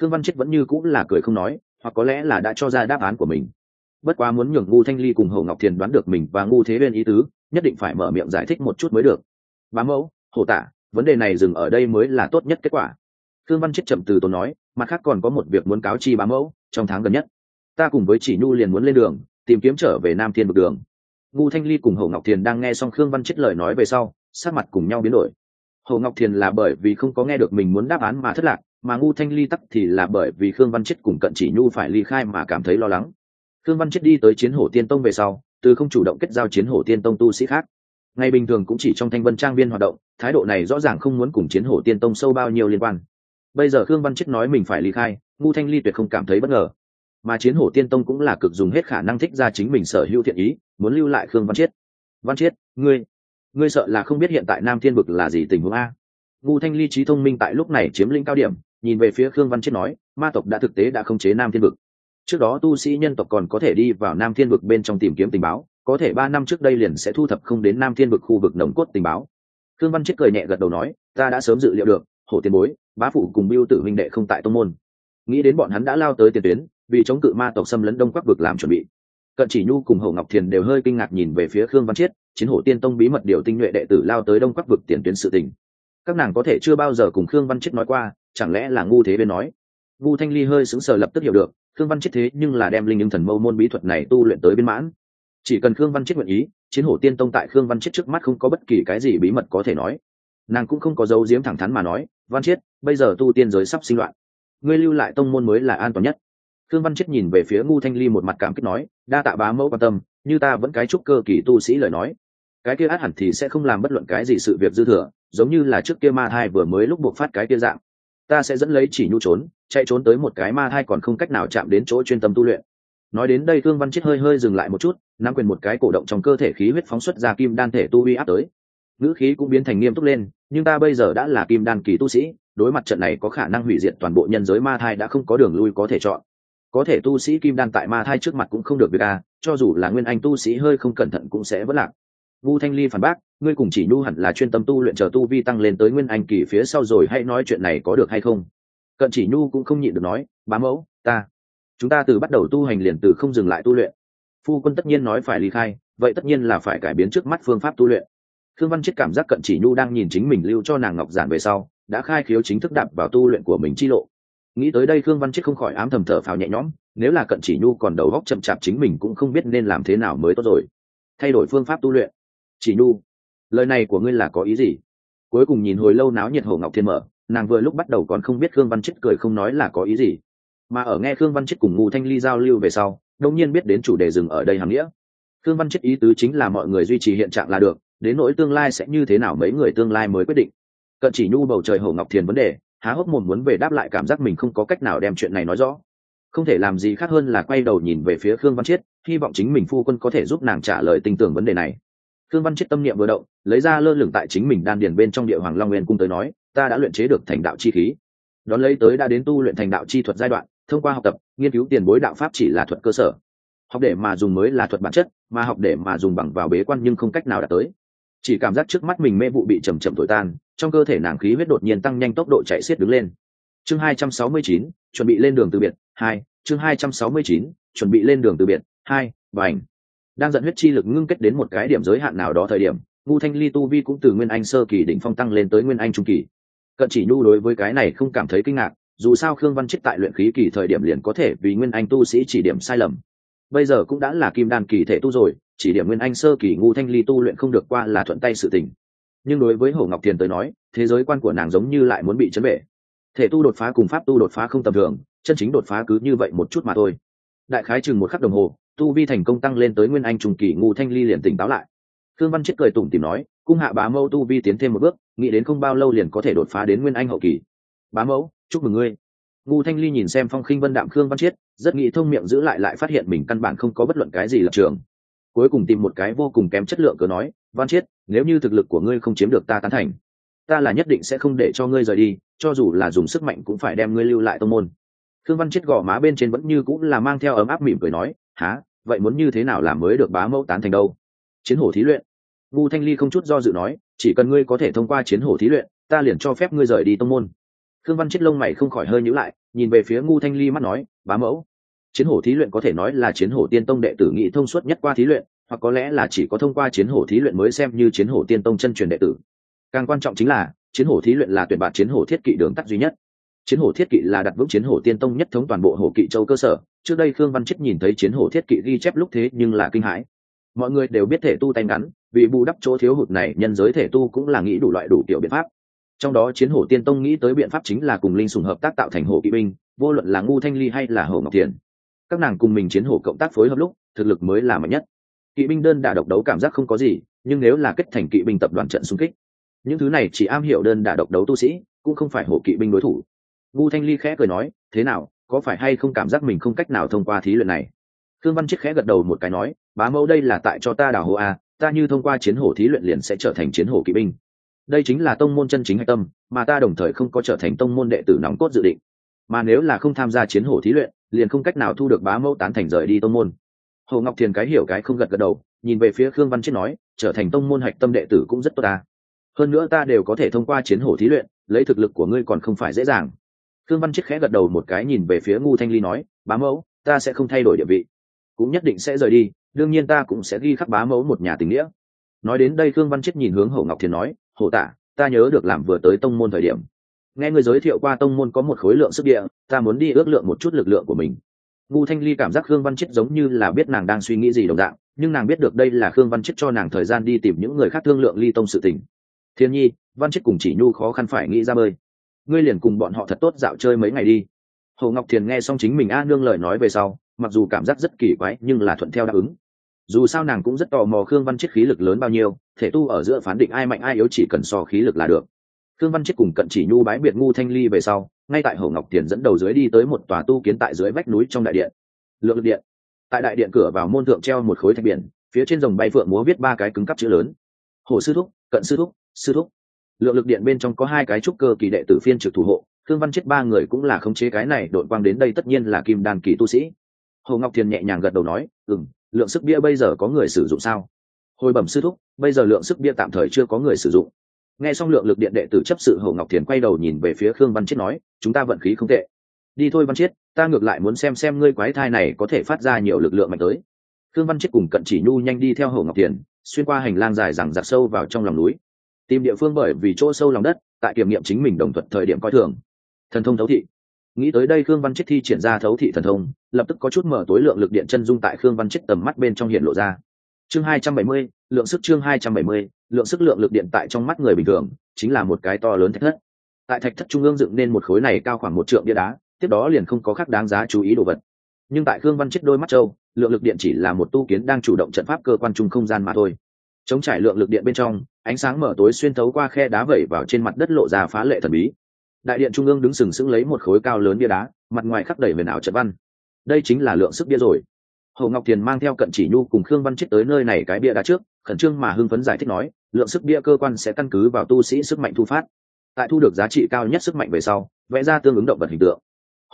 Khương văn chết vẫn như cũng là cười không nói hoặc có lẽ là đã cho ra đáp án của mình. Bất quá muốn nhường ngu thanh ly cùng hồ ngọc thiền đoán được mình và ngu thế bên ý tứ, nhất định phải mở miệng giải thích một chút mới được. Bá mẫu hổ tả vấn đề này dừng ở đây mới là tốt nhất kết quả. Khương văn chết chậm từ tốn nói, mặt khác còn có một việc muốn cáo chi bá mẫu, trong tháng gần nhất. Ta cùng với chỉ nhu liền muốn lên đường, tìm kiếm trở về nam thiên bực đường. Ngu thanh ly cùng hồ ngọc thiền đang nghe xong khương văn chết lời nói về sau sát mặt cùng nhau biến đổi. Hồ ngọc thiền là bởi vì không có nghe được mình muốn đáp án mà thất lạc mà ngu thanh ly tắc thì là bởi vì khương văn chết cùng cận chỉ nhu phải ly khai mà cảm thấy lo lắng. Khương văn chết đi tới chiến hổ tiên tông về sau, từ không chủ động kết giao chiến hổ tiên tông tu sĩ khác. Ngày bình thường cũng chỉ trong thanh vân trang viên hoạt động, thái độ này rõ ràng không muốn cùng chiến hổ tiên tông sâu bao nhiêu liên quan. Bây giờ khương văn chết nói mình phải ly khai, ngu thanh ly tuyệt không cảm thấy bất ngờ. Mà chiến hổ tiên tông cũng là cực dùng hết khả năng thích ra chính mình sở hữu thiện ý, muốn lưu lại khương văn chiết văn chiết ngươi ngươi sợ là không biết hiện tại nam thiên vực là gì tình huống a. Ngu thanh ly trí thông minh tại lúc này chiếm lĩnh cao điểm nhìn về phía khương văn chiết nói, ma tộc đã thực tế đã khống chế nam thiên vực. Trước đó tu sĩ nhân tộc còn có thể đi vào nam thiên vực bên trong tìm kiếm tình báo, có thể ba năm trước đây liền sẽ thu thập không đến nam thiên vực khu vực nồng cốt tình báo. Khương văn chiết cười nhẹ gật đầu nói, ta đã sớm dự liệu được, hổ tiền bối, bá phụ cùng biêu tử minh đệ không tại tông môn. Nghĩ đến bọn hắn đã lao tới tiền tuyến, vì chống cự ma tộc xâm lấn đông quắc vực làm chuẩn bị. Cận chỉ nhu cùng hậu ngọc thiền đều hơi kinh ngạc nhìn về phía khương văn chiết chiến hổ tiên tông bí mật điều tinh nhuệ đệ tử lao tới đông quắc vực tiền tuyến sự tình. Các nàng có thể chưa bao giờ cùng khương văn chiết nói qua chẳng lẽ là ngu thế bên nói? Ngu thanh ly hơi sững sờ lập tức hiểu được, khương văn chiết thế nhưng là đem linh ứng thần mâu môn bí thuật này tu luyện tới biên mãn. Chỉ cần khương văn chiết nguyện ý, chiến hổ tiên tông tại khương văn chiết trước mắt không có bất kỳ cái gì bí mật có thể nói. Nàng cũng không có dấu diếm thẳng thắn mà nói, văn chiết bây giờ tu tiên giới sắp sinh loạn. Ngươi lưu lại tông môn mới là an toàn nhất. Thương văn chết nhìn về phía ngu thanh ly một mặt cảm kích nói, đa tạ bá mẫu quan tâm, như ta vẫn cái chúc cơ kỳ tu sĩ lời nói. Cái kia át hẳn thì sẽ không làm bất luận cái gì sự việc dư thừa, giống như là trước kia ma thai vừa mới lúc buộc phát cái kia dạng ta sẽ dẫn lấy chỉ nhu trốn, chạy trốn tới một cái ma thai còn không cách nào chạm đến chỗ chuyên tâm tu luyện. Nói đến đây thương văn chết hơi hơi dừng lại một chút, nắm quyền một cái cổ động trong cơ thể khí huyết phóng xuất ra kim đan thể tu uy áp tới. Ngữ khí cũng biến thành nghiêm túc lên, nhưng ta bây giờ đã là kim đan kỳ tu sĩ, đối mặt trận này có khả năng hủy diệt toàn bộ nhân giới ma thai đã không có đường lui có thể chọn. Có thể tu sĩ kim đan tại ma thai trước mặt cũng không được việc à cho dù là nguyên anh tu sĩ hơi không cẩn thận cũng sẽ vất lạc vu thanh ly phản bác, ngươi cùng chỉ nhu hẳn là chuyên tâm tu luyện chờ tu vi tăng lên tới nguyên anh kỳ phía sau rồi, hãy nói chuyện này có được hay không? Cận chỉ nhu cũng không nhịn được nói, bá mẫu, ta, chúng ta từ bắt đầu tu hành liền từ không dừng lại tu luyện. Phu quân tất nhiên nói phải ly khai, vậy tất nhiên là phải cải biến trước mắt phương pháp tu luyện. Thương văn chết cảm giác cận chỉ nhu đang nhìn chính mình lưu cho nàng ngọc giản về sau, đã khai khiếu chính thức đạp vào tu luyện của mình chi lộ. Nghĩ tới đây khương văn chết không khỏi ám thầm thở phào nhẹ nhõm, nếu là cận chỉ nhu còn đầu góc chậm chạp chính mình cũng không biết nên làm thế nào mới tốt rồi. Thay đổi phương pháp tu luyện chỉ nhu, lời này của ngươi là có ý gì? Cuối cùng nhìn hồi lâu náo nhiệt hồ ngọc thiên mở, nàng vừa lúc bắt đầu còn không biết khương văn chết cười không nói là có ý gì. Mà ở nghe khương văn chết cùng ngụ thanh ly giao lưu về sau đông nhiên biết đến chủ đề dừng ở đây hàm nghĩa. Khương văn chết ý tứ chính là mọi người duy trì hiện trạng là được, đến nỗi tương lai sẽ như thế nào mấy người tương lai mới quyết định. Cận chỉ nhu bầu trời hồ ngọc thiền vấn đề, há hốc mồm muốn về đáp lại cảm giác mình không có cách nào đem chuyện này nói rõ. Không thể làm gì khác hơn là quay đầu nhìn về phía khương văn chiết hy vọng chính mình phu quân có thể giúp nàng trả lời tinh tưởng vấn đề này khương văn Chết tâm niệm vừa động lấy ra lơ lửng tại chính mình đan điền bên trong địa hoàng long nguyên cung tới nói ta đã luyện chế được thành đạo chi khí. Đón lấy tới đã đến tu luyện thành đạo chi thuật giai đoạn thông qua học tập nghiên cứu tiền bối đạo pháp chỉ là thuật cơ sở. Học để mà dùng mới là thuật bản chất mà học để mà dùng bằng vào bế quan nhưng không cách nào đạt tới. Chỉ cảm giác trước mắt mình mê vụ bị chậm chậm thổi tan trong cơ thể nàng khí huyết đột nhiên tăng nhanh tốc độ chạy xiết đứng lên. Chương 269, chuẩn bị lên đường từ biệt hai chương 269, chuẩn bị lên đường từ biệt hai bảnh đang dẫn huyết chi lực ngưng kết đến một cái điểm giới hạn nào đó thời điểm, ngu thanh ly tu vi cũng từ nguyên anh sơ kỳ đỉnh phong tăng lên tới nguyên anh trung kỳ. Cận chỉ nhu đối với cái này không cảm thấy kinh ngạc, dù sao khương văn chết tại luyện khí kỳ thời điểm liền có thể vì nguyên anh tu sĩ chỉ điểm sai lầm. Bây giờ cũng đã là kim đan kỳ thể tu rồi, chỉ điểm nguyên anh sơ kỳ ngu thanh ly tu luyện không được qua là thuận tay sự tình. Nhưng đối với hồ ngọc thiền tới nói, thế giới quan của nàng giống như lại muốn bị chấn bể. Thể tu đột phá cùng pháp tu đột phá không tầm thường, chân chính đột phá cứ như vậy một chút mà thôi đại khái chừng một khắc đồng hồ, tu vi thành công tăng lên tới nguyên anh trung kỳ ngụ thanh ly liền tỉnh táo lại. Thương văn chết cười tủm tìm nói, cung hạ bá mẫu tu vi tiến thêm một bước, nghĩ đến không bao lâu liền có thể đột phá đến nguyên anh hậu kỳ. Bá mẫu, chúc mừng ngươi. Ngụ thanh ly nhìn xem phong khinh vân đạm khương văn chiết, rất nghĩ thông miệng giữ lại lại phát hiện mình căn bản không có bất luận cái gì lập trường. Cuối cùng tìm một cái vô cùng kém chất lượng cớ nói, văn chiết, nếu như thực lực của ngươi không chiếm được ta tán thành, ta là nhất định sẽ không để cho ngươi rời đi, cho dù là dùng sức mạnh cũng phải đem ngươi lưu lại tông môn khương văn chiết gò má bên trên vẫn như cũng là mang theo ấm áp mỉm cười nói há vậy muốn như thế nào làm mới được bá mẫu tán thành đâu? Chiến hổ thí luyện. Ngu thanh ly không chút do dự nói, chỉ cần ngươi có thể thông qua chiến hổ thí luyện, ta liền cho phép ngươi rời đi tông môn. Khương văn chết lông mày không khỏi hơi nhữ lại, nhìn về phía ngu thanh ly mắt nói, bá mẫu, chiến hổ thí luyện có thể nói là chiến hổ tiên tông đệ tử nghị thông suốt nhất qua thí luyện, hoặc có lẽ là chỉ có thông qua chiến hổ thí luyện mới xem như chiến hổ tiên tông chân truyền đệ tử. Càng quan trọng chính là, chiến hổ thí luyện là tuyển bạt chiến hổ thiết kỵ đường tắt duy nhất chiến hổ thiết kỵ là đặt vững chiến hổ tiên tông nhất thống toàn bộ hổ kỵ châu cơ sở. Trước đây khương văn chết nhìn thấy chiến hổ thiết kỵ ghi chép lúc thế nhưng là kinh hãi. Mọi người đều biết thể tu tay ngắn, vì bù đắp chỗ thiếu hụt này, nhân giới thể tu cũng là nghĩ đủ loại đủ kiểu biện pháp. Trong đó chiến hổ tiên tông nghĩ tới biện pháp chính là cùng linh sùng hợp tác tạo thành hổ kỵ binh, vô luận là ngu thanh ly hay là hổ ngọc thiền. Các nàng cùng mình chiến hổ cộng tác phối hợp lúc, thực lực mới là mạnh nhất. Kỵ binh đơn đà độc đấu cảm giác không có gì, nhưng nếu là kết thành kỵ binh tập đoàn trận xung kích, những thứ này chỉ am hiểu đơn đà độc đấu tu sĩ, cũng không phải hổ kỵ binh đối thủ vu thanh ly khẽ cười nói, thế nào, có phải hay không cảm giác mình không cách nào thông qua thí luyện này? Thương văn chiết khẽ gật đầu một cái nói, bá mẫu đây là tại cho ta đào hố a ta như thông qua chiến hổ thí luyện liền sẽ trở thành chiến hổ kỵ binh. Đây chính là tông môn chân chính hạch tâm, mà ta đồng thời không có trở thành tông môn đệ tử nòng cốt dự định. Mà nếu là không tham gia chiến hổ thí luyện, liền không cách nào thu được bá mẫu tán thành rời đi tông môn. Hồ ngọc thiền cái hiểu cái không gật gật đầu, nhìn về phía khương văn chiết nói, trở thành tông môn hạch tâm đệ tử cũng rất tốt ta. Hơn nữa ta đều có thể thông qua chiến hổ thí luyện, lấy thực lực của ngươi còn không phải dễ dàng khương văn chết khẽ gật đầu một cái nhìn về phía ngu thanh ly nói, bá mẫu, ta sẽ không thay đổi địa vị, cũng nhất định sẽ rời đi, đương nhiên ta cũng sẽ ghi khắc bá mẫu một nhà tình nghĩa. Nói đến đây khương văn chết nhìn hướng hổ ngọc thiền nói, hổ tả ta nhớ được làm vừa tới tông môn thời điểm. Nghe người giới thiệu qua tông môn có một khối lượng sức địa, ta muốn đi ước lượng một chút lực lượng của mình. Ngu thanh ly cảm giác khương văn chết giống như là biết nàng đang suy nghĩ gì đồng dạng, nhưng nàng biết được đây là khương văn chết cho nàng thời gian đi tìm những người khác thương lượng ly tông sự tình. Thiên nhi, văn chết cùng chỉ nhu khó khăn phải nghĩ ra bơi ngươi liền cùng bọn họ thật tốt dạo chơi mấy ngày đi. Hồ ngọc thiền nghe xong chính mình a nương lời nói về sau, mặc dù cảm giác rất kỳ quái, nhưng là thuận theo đáp ứng. Dù sao nàng cũng rất tò mò khương văn chết khí lực lớn bao nhiêu, thể tu ở giữa phán định ai mạnh ai yếu chỉ cần so khí lực là được. Khương văn chết cùng cận chỉ nhu bái biệt ngu thanh ly về sau, ngay tại hồ ngọc Thiền dẫn đầu dưới đi tới một tòa tu kiến tại dưới vách núi trong đại điện. Lượng điện. Tại đại điện cửa vào môn thượng treo một khối thạch biển, phía trên dòng bay phượng múa viết ba cái cứng cắp chữ lớn. Hồ sư thúc, cận sư thúc sư thúc lượng lực điện bên trong có hai cái trúc cơ kỳ đệ tử phiên trực thủ hộ, thương văn chết ba người cũng là khống chế cái này đội quang đến đây tất nhiên là kim đàn kỳ tu sĩ. Hồ ngọc thiền nhẹ nhàng gật đầu nói ừ lượng sức bia bây giờ có người sử dụng sao? Hồi bẩm sư thúc, bây giờ lượng sức bia tạm thời chưa có người sử dụng. Nghe xong lượng lực điện đệ tử chấp sự hồ ngọc thiền quay đầu nhìn về phía khương văn chiết nói, chúng ta vận khí không tệ. Đi thôi văn chiết ta ngược lại muốn xem xem ngươi quái thai này có thể phát ra nhiều lực lượng mạnh tới. Khương văn chiết cùng cận chỉ nhu nhanh đi theo hồ ngọc thiền, xuyên qua hành lang dài rằng giặc sâu vào trong lòng núi tìm địa phương bởi vì chỗ sâu lòng đất, tại kiểm nghiệm chính mình đồng thuận thời điểm coi thường. Thần thông thấu thị. Nghĩ tới đây khương văn chết thi triển ra thấu thị thần thông, lập tức có chút mở tối lượng lực điện chân dung tại khương văn chết tầm mắt bên trong hiện lộ ra. Chương hai trăm bảy mươi, lượng sức chương hai trăm bảy mươi, lượng sức lượng lực điện tại trong mắt người bình thường, chính là một cái to lớn thạch thất. Tại thạch thất trung ương dựng nên một khối này cao khoảng một trượng bia đá, tiếp đó liền không có khác đáng giá chú ý đồ vật. Nhưng tại khương văn chết đôi mắt châu, lượng lực điện chỉ là một tu kiến đang chủ động trận pháp cơ quan trung không gian mà thôi. Chống trải lượng lực điện bên trong ánh sáng mở tối xuyên thấu qua khe đá vẩy vào trên mặt đất lộ ra phá lệ thần bí. Đại điện trung ương đứng sừng sững lấy một khối cao lớn bia đá, mặt ngoài khắc đầy huyền ảo trận văn. Đây chính là lượng sức bia rồi. Hồ ngọc thiền mang theo cận chỉ nhu cùng khương văn chết tới nơi này cái bia đá trước, khẩn trương mà hưng phấn giải thích nói, lượng sức bia cơ quan sẽ căn cứ vào tu sĩ sức mạnh thu phát. Tại thu được giá trị cao nhất sức mạnh về sau, vẽ ra tương ứng động vật hình tượng.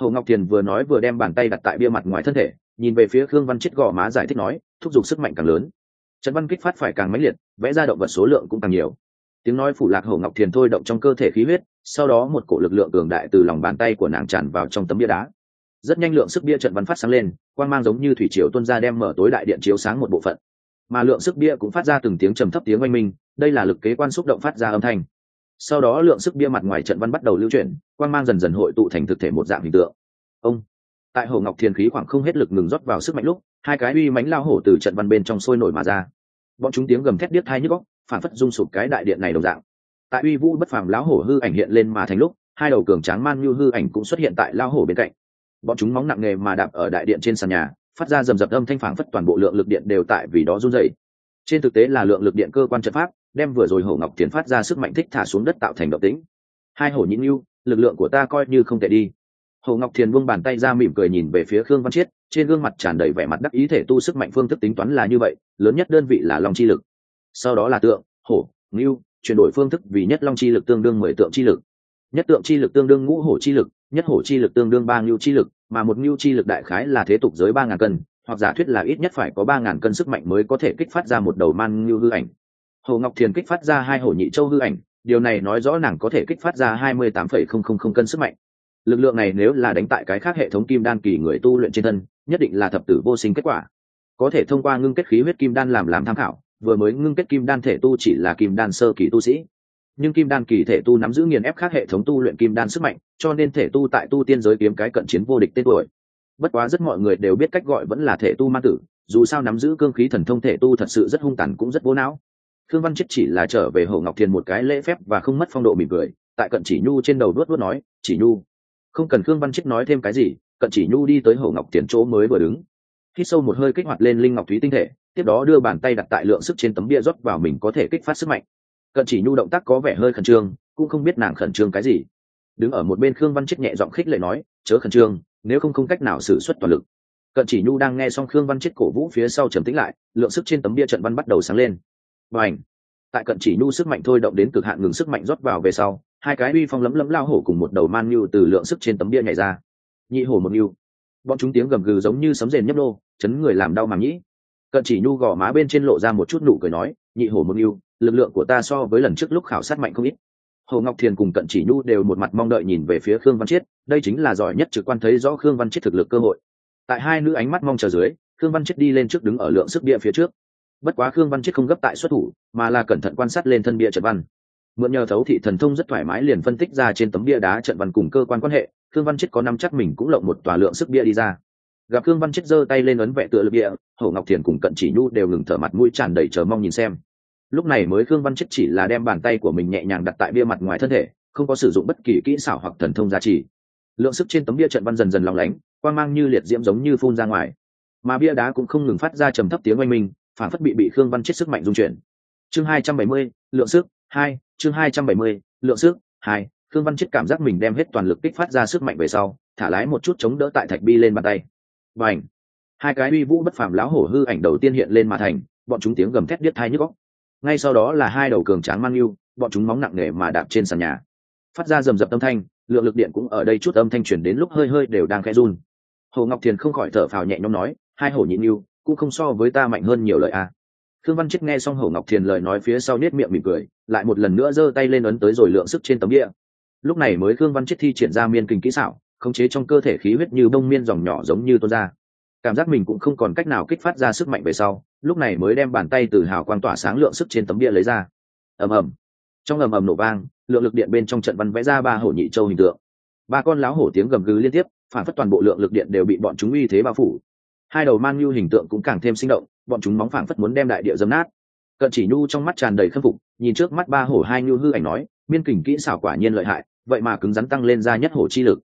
Hồ ngọc thiền vừa nói vừa đem bàn tay đặt tại bia mặt ngoài thân thể, nhìn về phía khương văn chết gò má giải thích nói, thúc giục sức mạnh càng lớn. Trận văn kích phát phải càng mãnh liệt vẽ ra động vật số lượng cũng càng nhiều. Tiếng nói phủ lạc hổ ngọc thiền thôi động trong cơ thể khí huyết, sau đó một cổ lực lượng cường đại từ lòng bàn tay của nàng tràn vào trong tấm bia đá. Rất nhanh lượng sức bia trận văn phát sáng lên, quang mang giống như thủy triều tuân ra đem mở tối đại điện chiếu sáng một bộ phận. Mà lượng sức bia cũng phát ra từng tiếng trầm thấp tiếng oanh minh, đây là lực kế quan xúc động phát ra âm thanh. Sau đó lượng sức bia mặt ngoài trận văn bắt đầu lưu chuyển, quang mang dần dần hội tụ thành thực thể một dạng hình tượng. Ông. Tại hồ ngọc thiền khí khoảng không hết lực ngừng rót vào sức mạnh lúc, hai cái uy mánh lao hổ từ trận văn bên trong sôi nổi mà ra bọn chúng tiếng gầm thét điếc thai nhức góc phản phất rung sụp cái đại điện này đồng dạng. Tại uy vũ bất phàm lão hổ hư ảnh hiện lên mà thành lúc, hai đầu cường tráng man như hư ảnh cũng xuất hiện tại lão hổ bên cạnh. Bọn chúng móng nặng nề mà đạp ở đại điện trên sàn nhà, phát ra rầm rập âm thanh phản phất toàn bộ lượng lực điện đều tại vì đó run dày trên thực tế là lượng lực điện cơ quan trận pháp, đem vừa rồi hổ ngọc tiến phát ra sức mạnh thích thả xuống đất tạo thành động tĩnh. Hai hổ nhịn yêu lực lượng của ta coi như không tệ đi hồ ngọc thiền buông bàn tay ra mỉm cười nhìn về phía khương văn chiết, trên gương mặt tràn đầy vẻ mặt đắc ý thể tu sức mạnh phương thức tính toán là như vậy, lớn nhất đơn vị là long chi lực. Sau đó là tượng, hổ, ngưu, chuyển đổi phương thức vì nhất long chi lực tương đương mười tượng chi lực. Nhất tượng chi lực tương đương ngũ hổ chi lực, nhất hổ chi lực tương đương ba ngưu chi lực, mà một ngưu chi lực đại khái là thế tục giới ba ngàn cân, hoặc giả thuyết là ít nhất phải có ba ngàn cân sức mạnh mới có thể kích phát ra một đầu man ngưu hư ảnh. Hồ ngọc thiền kích phát ra hai hổ nhị châu hư ảnh, điều này nói rõ nàng có thể kích phát ra hai mươi tám phẩy không không không cân sức mạnh lực lượng này nếu là đánh tại cái khác hệ thống kim đan kỳ người tu luyện trên thân, nhất định là thập tử vô sinh kết quả. Có thể thông qua ngưng kết khí huyết kim đan làm làm tham khảo, vừa mới ngưng kết kim đan thể tu chỉ là kim đan sơ kỳ tu sĩ. Nhưng kim đan kỳ thể tu nắm giữ nghiền ép khác hệ thống tu luyện kim đan sức mạnh, cho nên thể tu tại tu tiên giới kiếm cái cận chiến vô địch tên tuổi. Bất quá rất mọi người đều biết cách gọi vẫn là thể tu ma tử, dù sao nắm giữ cương khí thần thông thể tu thật sự rất hung tàn cũng rất vô não. Thương văn chết chỉ là trở về hồ ngọc thiền một cái lễ phép và không mất phong độ mỉm cười, tại cận chỉ nhu trên đầu đuốt đuốt nói, chỉ nhu không cần khương văn trích nói thêm cái gì, cận chỉ nhu đi tới hồ ngọc tiền chỗ mới vừa đứng. Hít sâu một hơi kích hoạt lên linh ngọc thúy tinh thể, tiếp đó đưa bàn tay đặt tại lượng sức trên tấm bia rót vào mình có thể kích phát sức mạnh. Cận chỉ nhu động tác có vẻ hơi khẩn trương, cũng không biết nàng khẩn trương cái gì. Đứng ở một bên khương văn chết nhẹ giọng khích lệ nói, chớ khẩn trương, nếu không không cách nào xử suất toàn lực. Cận chỉ nhu đang nghe xong khương văn chết cổ vũ phía sau trầm tĩnh lại, lượng sức trên tấm bia trận văn bắt đầu sáng lên. Và ảnh tại cận chỉ nhu sức mạnh thôi động đến cực hạn ngừng sức mạnh rót vào về sau hai cái uy phong lấm lấm lao hổ cùng một đầu man nhu từ lượng sức trên tấm bia nhảy ra. Nhị hổ một nhu. Bọn chúng tiếng gầm gừ giống như sấm rền nhấp nô, chấn người làm đau màng nhĩ. Cận chỉ nhu gò má bên trên lộ ra một chút nụ cười nói, nhị hổ một nhu, lực lượng của ta so với lần trước lúc khảo sát mạnh không ít. Hồ ngọc thiền cùng cận chỉ nhu đều một mặt mong đợi nhìn về phía khương văn chiết, đây chính là giỏi nhất trực quan thấy rõ khương văn chiết thực lực cơ hội. Tại hai nữ ánh mắt mong chờ dưới, khương văn chiết đi lên trước đứng ở lượng sức bia phía trước. Bất quá khương văn chiết không gấp tại xuất thủ, mà là cẩn thận quan sát lên thân bia trận văn mượn nhờ thấu thị thần thông rất thoải mái liền phân tích ra trên tấm bia đá trận văn cùng cơ quan quan hệ, khương văn chết có năm chắc mình cũng lộng một tòa lượng sức bia đi ra. Gặp khương văn chết giơ tay lên ấn vẽ tựa lực bia, hổ ngọc thiền cùng cận chỉ nhu đều ngừng thở mặt mũi tràn đầy chờ mong nhìn xem. Lúc này mới khương văn chết chỉ là đem bàn tay của mình nhẹ nhàng đặt tại bia mặt ngoài thân thể, không có sử dụng bất kỳ kỹ xảo hoặc thần thông giá trị lượng sức trên tấm bia trận văn dần dần lòng lánh, quang mang như liệt diễm giống như phun ra ngoài. Mà bia đá cũng không ngừng phát ra trầm thấp tiếng oanh minh, phản phất bị bị khương văn chết sức mạnh dung chuyển. Chương hai trăm bảy mươi, lượng sức hai chương hai trăm bảy mươi lượng sức. Hai khương văn chết cảm giác mình đem hết toàn lực kích phát ra sức mạnh về sau thả lái một chút chống đỡ tại thạch bi lên bàn tay. Và ảnh hai cái uy vũ bất phàm lão hổ hư ảnh đầu tiên hiện lên mà thành bọn chúng tiếng gầm thét điếc thai nhức góc ngay sau đó là hai đầu cường tráng mang yêu bọn chúng móng nặng nề mà đạp trên sàn nhà. Phát ra rầm rập âm thanh lượng lực điện cũng ở đây chút âm thanh chuyển đến lúc hơi hơi đều đang khẽ run. Hồ ngọc thiền không khỏi thở phào nhẹ nhõm nói hai hổ nhịn yêu cũng không so với ta mạnh hơn nhiều lời a à. Khương Văn Chết nghe xong hồ Ngọc Thiền lời nói phía sau nết miệng mỉm cười, lại một lần nữa giơ tay lên ấn tới rồi lượng sức trên tấm địa. Lúc này mới Khương Văn Chết thi triển ra miên kinh kỹ xảo, khống chế trong cơ thể khí huyết như bông miên dòng nhỏ giống như tuôn ra. Cảm giác mình cũng không còn cách nào kích phát ra sức mạnh về sau, lúc này mới đem bàn tay từ hào quang tỏa sáng lượng sức trên tấm địa lấy ra. Ầm ầm. Trong ầm ầm nổ vang, lượng lực điện bên trong trận văn vẽ ra ba hổ nhị châu hình tượng. Ba con láo hổ tiếng gầm gừ liên tiếp, phản phất toàn bộ lượng lực điện đều bị bọn chúng uy thế bao phủ, hai đầu man nhu hình tượng cũng càng thêm sinh động bọn chúng móng phản phất muốn đem đại địa dấm nát cận chỉ nhu trong mắt tràn đầy khâm phục, nhìn trước mắt ba hổ hai nhu hư ảnh nói miên kình kỹ xảo quả nhiên lợi hại, vậy mà cứng rắn tăng lên ra nhất hổ chi lực.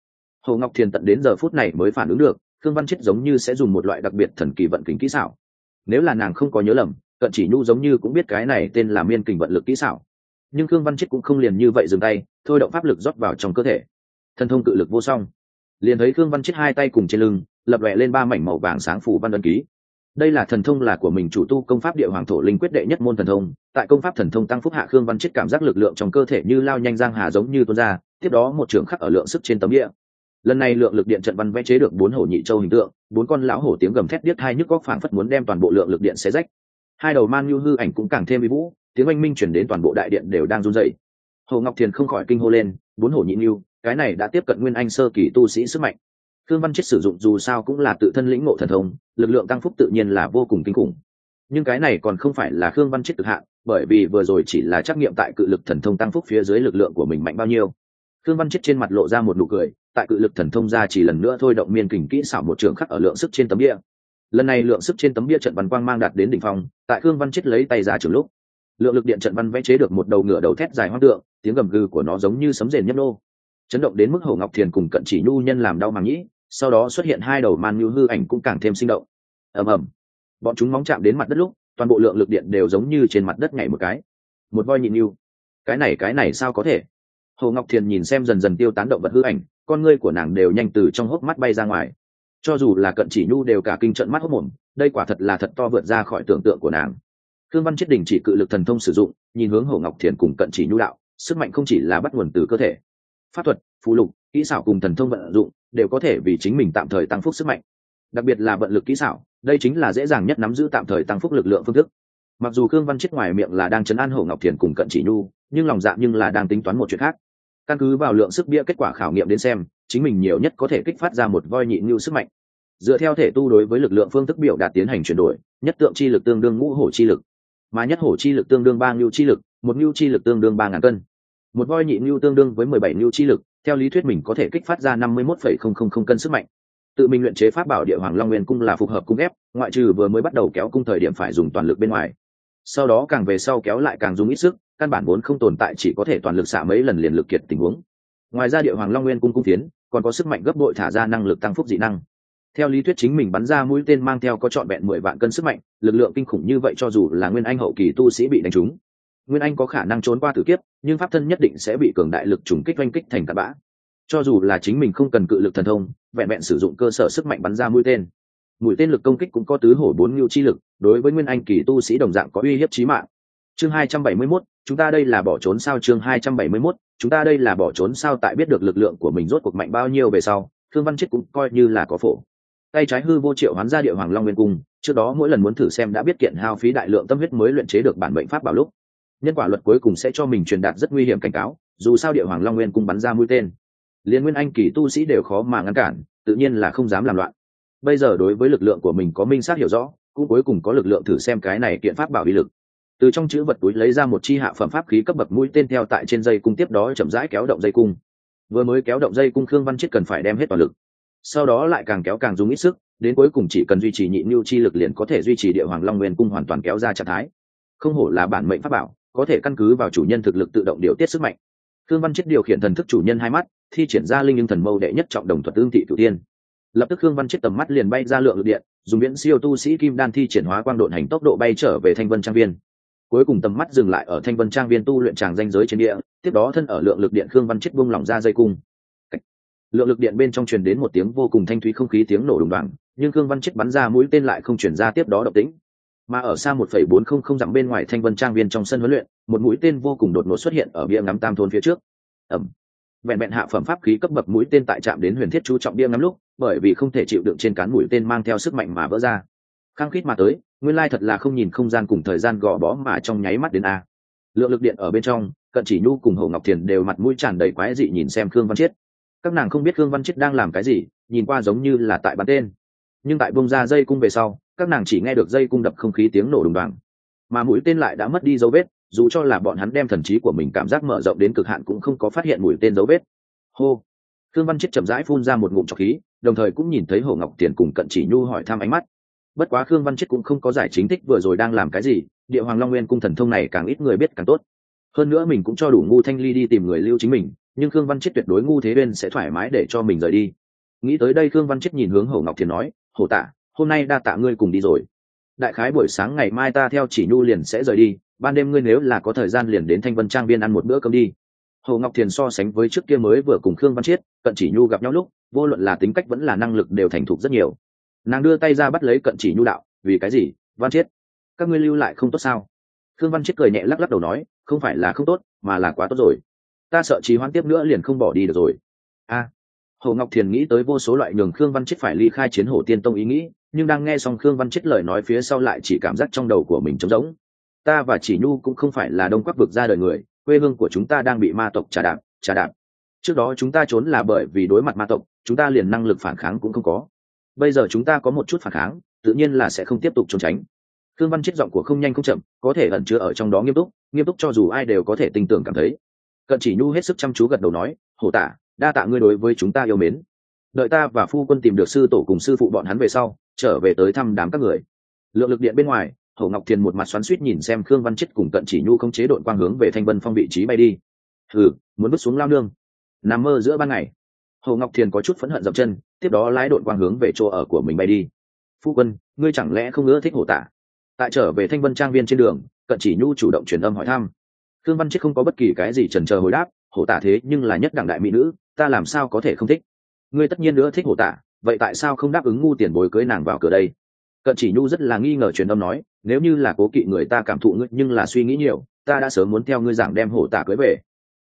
Hồ ngọc thiền tận đến giờ phút này mới phản ứng được thương văn chết giống như sẽ dùng một loại đặc biệt thần kỳ vận kình kỹ xảo. Nếu là nàng không có nhớ lầm, cận chỉ nhu giống như cũng biết cái này tên là miên kình vận lực kỹ xảo. Nhưng khương văn chết cũng không liền như vậy dừng tay, thôi động pháp lực rót vào trong cơ thể. Thần thông cự lực vô song. Liền thấy khương văn chết hai tay cùng trên lưng, lập lòe lên ba mảnh màu vàng sáng phủ văn đơn ký đây là thần thông là của mình, chủ tu công pháp địa hoàng thổ linh quyết đệ nhất môn thần thông. Tại công pháp thần thông tăng phúc hạ khương văn chết cảm giác lực lượng trong cơ thể như lao nhanh giang hà giống như tuôn ra, tiếp đó một trường khắc ở lượng sức trên tấm địa. Lần này lượng lực điện trận văn vẽ chế được bốn hổ nhị châu hình tượng, bốn con lão hổ tiếng gầm thét điếc hai nhức góc phảng phất muốn đem toàn bộ lượng lực điện xé rách. Hai đầu man nhu hư ảnh cũng càng thêm vi vũ, tiếng oanh minh chuyển đến toàn bộ đại điện đều đang run dậy hồ ngọc thiền không khỏi kinh hô lên, bốn hổ nhị nhu cái này đã tiếp cận nguyên anh sơ kỳ tu sĩ sức mạnh. Khương văn chết sử dụng dù sao cũng là tự thân lĩnh ngộ thần thông, lực lượng tăng phúc tự nhiên là vô cùng kinh khủng. Nhưng cái này còn không phải là khương văn chết cực hạn, bởi vì vừa rồi chỉ là trắc nghiệm tại cự lực thần thông tăng phúc phía dưới lực lượng của mình mạnh bao nhiêu. Khương văn chết trên mặt lộ ra một nụ cười, tại cự lực thần thông ra chỉ lần nữa thôi động miên kình kỹ xảo một trường khắc ở lượng sức trên tấm bia. Lần này lượng sức trên tấm bia trận văn quang mang đạt đến đỉnh phong, tại khương văn chết lấy tay ra trường lúc, lượng lực điện trận văn vẽ chế được một đầu ngựa đầu thét dài hoang tượng tiếng gầm gừ của nó giống như sấm rền nhấp nô. Chấn động đến mức hồ ngọc thiền cùng cận chỉ nhu nhân làm đau màng nhĩ sau đó xuất hiện hai đầu man như hư ảnh cũng càng thêm sinh động. Ầm ầm. Bọn chúng móng chạm đến mặt đất lúc, toàn bộ lượng lực điện đều giống như trên mặt đất nhảy một cái. Một voi nhịn nhu. Cái này cái này sao có thể? Hồ ngọc thiền nhìn xem dần dần tiêu tán động vật hư ảnh, con ngươi của nàng đều nhanh từ trong hốc mắt bay ra ngoài. Cho dù là cận chỉ nhu đều cả kinh trận mắt hốc mồm, đây quả thật là thật to vượt ra khỏi tưởng tượng của nàng. Thương văn chết đình chỉ cự lực thần thông sử dụng, nhìn hướng hồ ngọc thiền cùng cận chỉ nhu đạo, sức mạnh không chỉ là bắt nguồn từ cơ thể. Pháp thuật phụ lục kỹ xảo cùng thần thông vận dụng đều có thể vì chính mình tạm thời tăng phúc sức mạnh. Đặc biệt là vận lực kỹ xảo, đây chính là dễ dàng nhất nắm giữ tạm thời tăng phúc lực lượng phương thức. Mặc dù khương văn chết ngoài miệng là đang chấn an hổ ngọc thiền cùng cận chỉ nhu, nhưng lòng dạ nhưng là đang tính toán một chuyện khác. Căn cứ vào lượng sức bia kết quả khảo nghiệm đến xem, chính mình nhiều nhất có thể kích phát ra một voi nhị như sức mạnh. Dựa theo thể tu đối với lực lượng phương thức biểu đạt tiến hành chuyển đổi, nhất tượng chi lực tương đương ngũ hổ chi lực, mà nhất hổ chi lực tương đương ba ngưu chi lực, một ngưu chi lực tương đương ba ngàn cân. Một voi nhị ngưu tương đương với mười bảy ngưu chi lực theo lý thuyết mình có thể kích phát ra năm mươi mốt phẩy không không không cân sức mạnh. Tự mình luyện chế pháp bảo địa hoàng long nguyên cung là phù hợp cung ép, ngoại trừ vừa mới bắt đầu kéo cung thời điểm phải dùng toàn lực bên ngoài. Sau đó càng về sau kéo lại càng dùng ít sức, căn bản vốn không tồn tại chỉ có thể toàn lực xả mấy lần liền lực kiệt tình huống. Ngoài ra địa hoàng long nguyên cung cung tiến, còn có sức mạnh gấp bội thả ra năng lực tăng phúc dị năng. Theo lý thuyết chính mình bắn ra mũi tên mang theo có trọn vẹn mười vạn cân sức mạnh, lực lượng kinh khủng như vậy cho dù là nguyên anh hậu kỳ tu sĩ bị đánh trúng nguyên anh có khả năng trốn qua tử kiếp nhưng pháp thân nhất định sẽ bị cường đại lực trùng kích oanh kích thành tạt bã. Cho dù là chính mình không cần cự lực thần thông vẹn vẹn sử dụng cơ sở sức mạnh bắn ra mũi tên. Mũi tên lực công kích cũng có tứ hổ bốn mưu chi lực đối với nguyên anh kỳ tu sĩ đồng dạng có uy hiếp trí mạng. Chương hai trăm bảy mươi 271, chúng ta đây là bỏ trốn sao? Chương hai trăm bảy mươi 271, chúng ta đây là bỏ trốn sao? Tại biết được lực lượng của mình rốt cuộc mạnh bao nhiêu về sau thương văn chết cũng coi như là có phổ. Tay trái hư vô triệu hoán ra địa hoàng long nguyên cung trước đó mỗi lần muốn thử xem đã biết kiện hao phí đại lượng tâm huyết mới luyện chế được bản bệnh pháp bảo lúc nhân quả luật cuối cùng sẽ cho mình truyền đạt rất nguy hiểm cảnh cáo, dù sao địa hoàng long nguyên cung bắn ra mũi tên. Liên nguyên anh kỳ tu sĩ đều khó mà ngăn cản, tự nhiên là không dám làm loạn. Bây giờ đối với lực lượng của mình có minh xác hiểu rõ, cũng cuối cùng có lực lượng thử xem cái này kiện pháp bảo uy lực. Từ trong chữ vật túi lấy ra một chi hạ phẩm pháp khí cấp bậc mũi tên theo tại trên dây cung tiếp đó chậm rãi kéo động dây cung. Vừa mới kéo động dây cung khương văn chết cần phải đem hết toàn lực. Sau đó lại càng kéo càng dùng ít sức, đến cuối cùng chỉ cần duy trì nhị nhu chi lực liền có thể duy trì địa hoàng long nguyên cung hoàn toàn kéo ra trạng thái. Không hổ là bản mệnh pháp bảo có thể căn cứ vào chủ nhân thực lực tự động điều tiết sức mạnh Khương Văn Chết điều khiển thần thức chủ nhân hai mắt, thi triển ra linh nhưng thần mâu đệ nhất trọng đồng thuật tương thị cửu tiên. Lập tức Khương Văn Chết tầm mắt liền bay ra lượng lực điện, dùng viễn siêu tu sĩ kim đan thi triển hóa quang độn hành tốc độ bay trở về Thanh Vân Trang Viên. Cuối cùng tầm mắt dừng lại ở Thanh Vân Trang Viên tu luyện tràng danh giới trên địa, tiếp đó thân ở lượng lực điện Khương Văn Chết buông lỏng ra dây cung. Lượng lực điện bên trong truyền đến một tiếng vô cùng thanh thúy không khí tiếng nổ đùng đoàng, nhưng Khương Văn Chết bắn ra mũi tên lại không truyền ra tiếp đó động tĩnh mà ở xa một phẩy bốn không không dặm bên ngoài thanh vân trang viên trong sân huấn luyện, một mũi tên vô cùng đột ngột xuất hiện ở bia ngắm tam thôn phía trước. Ẩm. Vẹn vẹn hạ phẩm pháp khí cấp bậc mũi tên tại trạm đến huyền thiết chú trọng bia ngắm lúc, bởi vì không thể chịu đựng trên cán mũi tên mang theo sức mạnh mà vỡ ra. Khăng khít mà tới, nguyên lai thật là không nhìn không gian cùng thời gian gò bó mà trong nháy mắt đến a. Lượng lực điện ở bên trong, cận chỉ nhu cùng hồ ngọc thiền đều mặt mũi tràn đầy quái dị nhìn xem khương văn chiết. Các nàng không biết khương văn chiết đang làm cái gì, nhìn qua giống như là tại bắn tên. Nhưng tại bông ra dây cung về sau các nàng chỉ nghe được dây cung đập không khí tiếng nổ đùng đoàng. Mà mũi tên lại đã mất đi dấu vết, dù cho là bọn hắn đem thần trí của mình cảm giác mở rộng đến cực hạn cũng không có phát hiện mũi tên dấu vết. Hô! Thương văn chết chậm rãi phun ra một ngụm trọc khí, đồng thời cũng nhìn thấy hồ ngọc tiền cùng cận chỉ nhu hỏi thăm ánh mắt. Bất quá khương văn chết cũng không có giải chính thích vừa rồi đang làm cái gì, địa hoàng long nguyên cung thần thông này càng ít người biết càng tốt. Hơn nữa mình cũng cho đủ ngu thanh ly đi tìm người lưu chính mình, nhưng khương văn chết tuyệt đối ngu thế bên sẽ thoải mái để cho mình rời đi. Nghĩ tới đây khương văn chết nhìn hướng hồ ngọc thiền nói, hồ tạ hôm nay đa tạ ngươi cùng đi rồi. Đại khái buổi sáng ngày mai ta theo chỉ nhu liền sẽ rời đi, ban đêm ngươi nếu là có thời gian liền đến thanh vân trang viên ăn một bữa cơm đi. Hồ ngọc thiền so sánh với trước kia mới vừa cùng khương văn chiết, cận chỉ nhu gặp nhau lúc, vô luận là tính cách vẫn là năng lực đều thành thục rất nhiều. Nàng đưa tay ra bắt lấy cận chỉ nhu đạo, vì cái gì, văn chiết? Các ngươi lưu lại không tốt sao? Khương văn chiết cười nhẹ lắc lắc đầu nói, không phải là không tốt, mà là quá tốt rồi. Ta sợ trì hoãn tiếp nữa liền không bỏ đi được rồi. A. Hồ ngọc thiền nghĩ tới vô số loại nhường khương văn Chiết phải ly khai chiến hổ tiên tông ý nghĩ nhưng đang nghe xong khương văn chết lời nói phía sau lại chỉ cảm giác trong đầu của mình trống rỗng. Ta và chỉ nhu cũng không phải là đông quắc vực ra đời người, quê hương của chúng ta đang bị ma tộc trà đạp trà đạp. Trước đó chúng ta trốn là bởi vì đối mặt ma tộc, chúng ta liền năng lực phản kháng cũng không có. Bây giờ chúng ta có một chút phản kháng, tự nhiên là sẽ không tiếp tục trốn tránh. Khương văn chết giọng của không nhanh không chậm, có thể ẩn chứa ở trong đó nghiêm túc nghiêm túc cho dù ai đều có thể tin tưởng cảm thấy. Cận chỉ nhu hết sức chăm chú gật đầu nói, hổ tả, đa tạ ngươi đối với chúng ta yêu mến. Đợi ta và phu quân tìm được sư tổ cùng sư phụ bọn hắn về sau trở về tới thăm đám các người. Lượng lực điện bên ngoài hậu ngọc thiền một mặt xoắn suýt nhìn xem khương văn chết cùng cận chỉ nhu không chế đội quang hướng về thanh vân phong vị trí bay đi. Thử muốn bước xuống lao nương. Nằm mơ giữa ban ngày. Hậu ngọc thiền có chút phẫn hận dập chân, tiếp đó lái đội quang hướng về chỗ ở của mình bay đi. Phu quân, ngươi chẳng lẽ không ngỡ thích hổ tả? Tại trở về thanh vân trang viên trên đường, cận chỉ nhu chủ động truyền âm hỏi thăm. Khương văn chết không có bất kỳ cái gì trần chờ hồi đáp, hổ tả thế nhưng là nhất đẳng đại mỹ nữ, ta làm sao có thể không thích? Ngươi tất nhiên nữa thích hổ tả vậy tại sao không đáp ứng ngu tiền bồi cưới nàng vào cửa đây? Cận chỉ nhu rất là nghi ngờ truyền âm nói nếu như là cố kỵ người ta cảm thụ ngươi nhưng là suy nghĩ nhiều ta đã sớm muốn theo ngươi giảng đem hổ tả cưới về.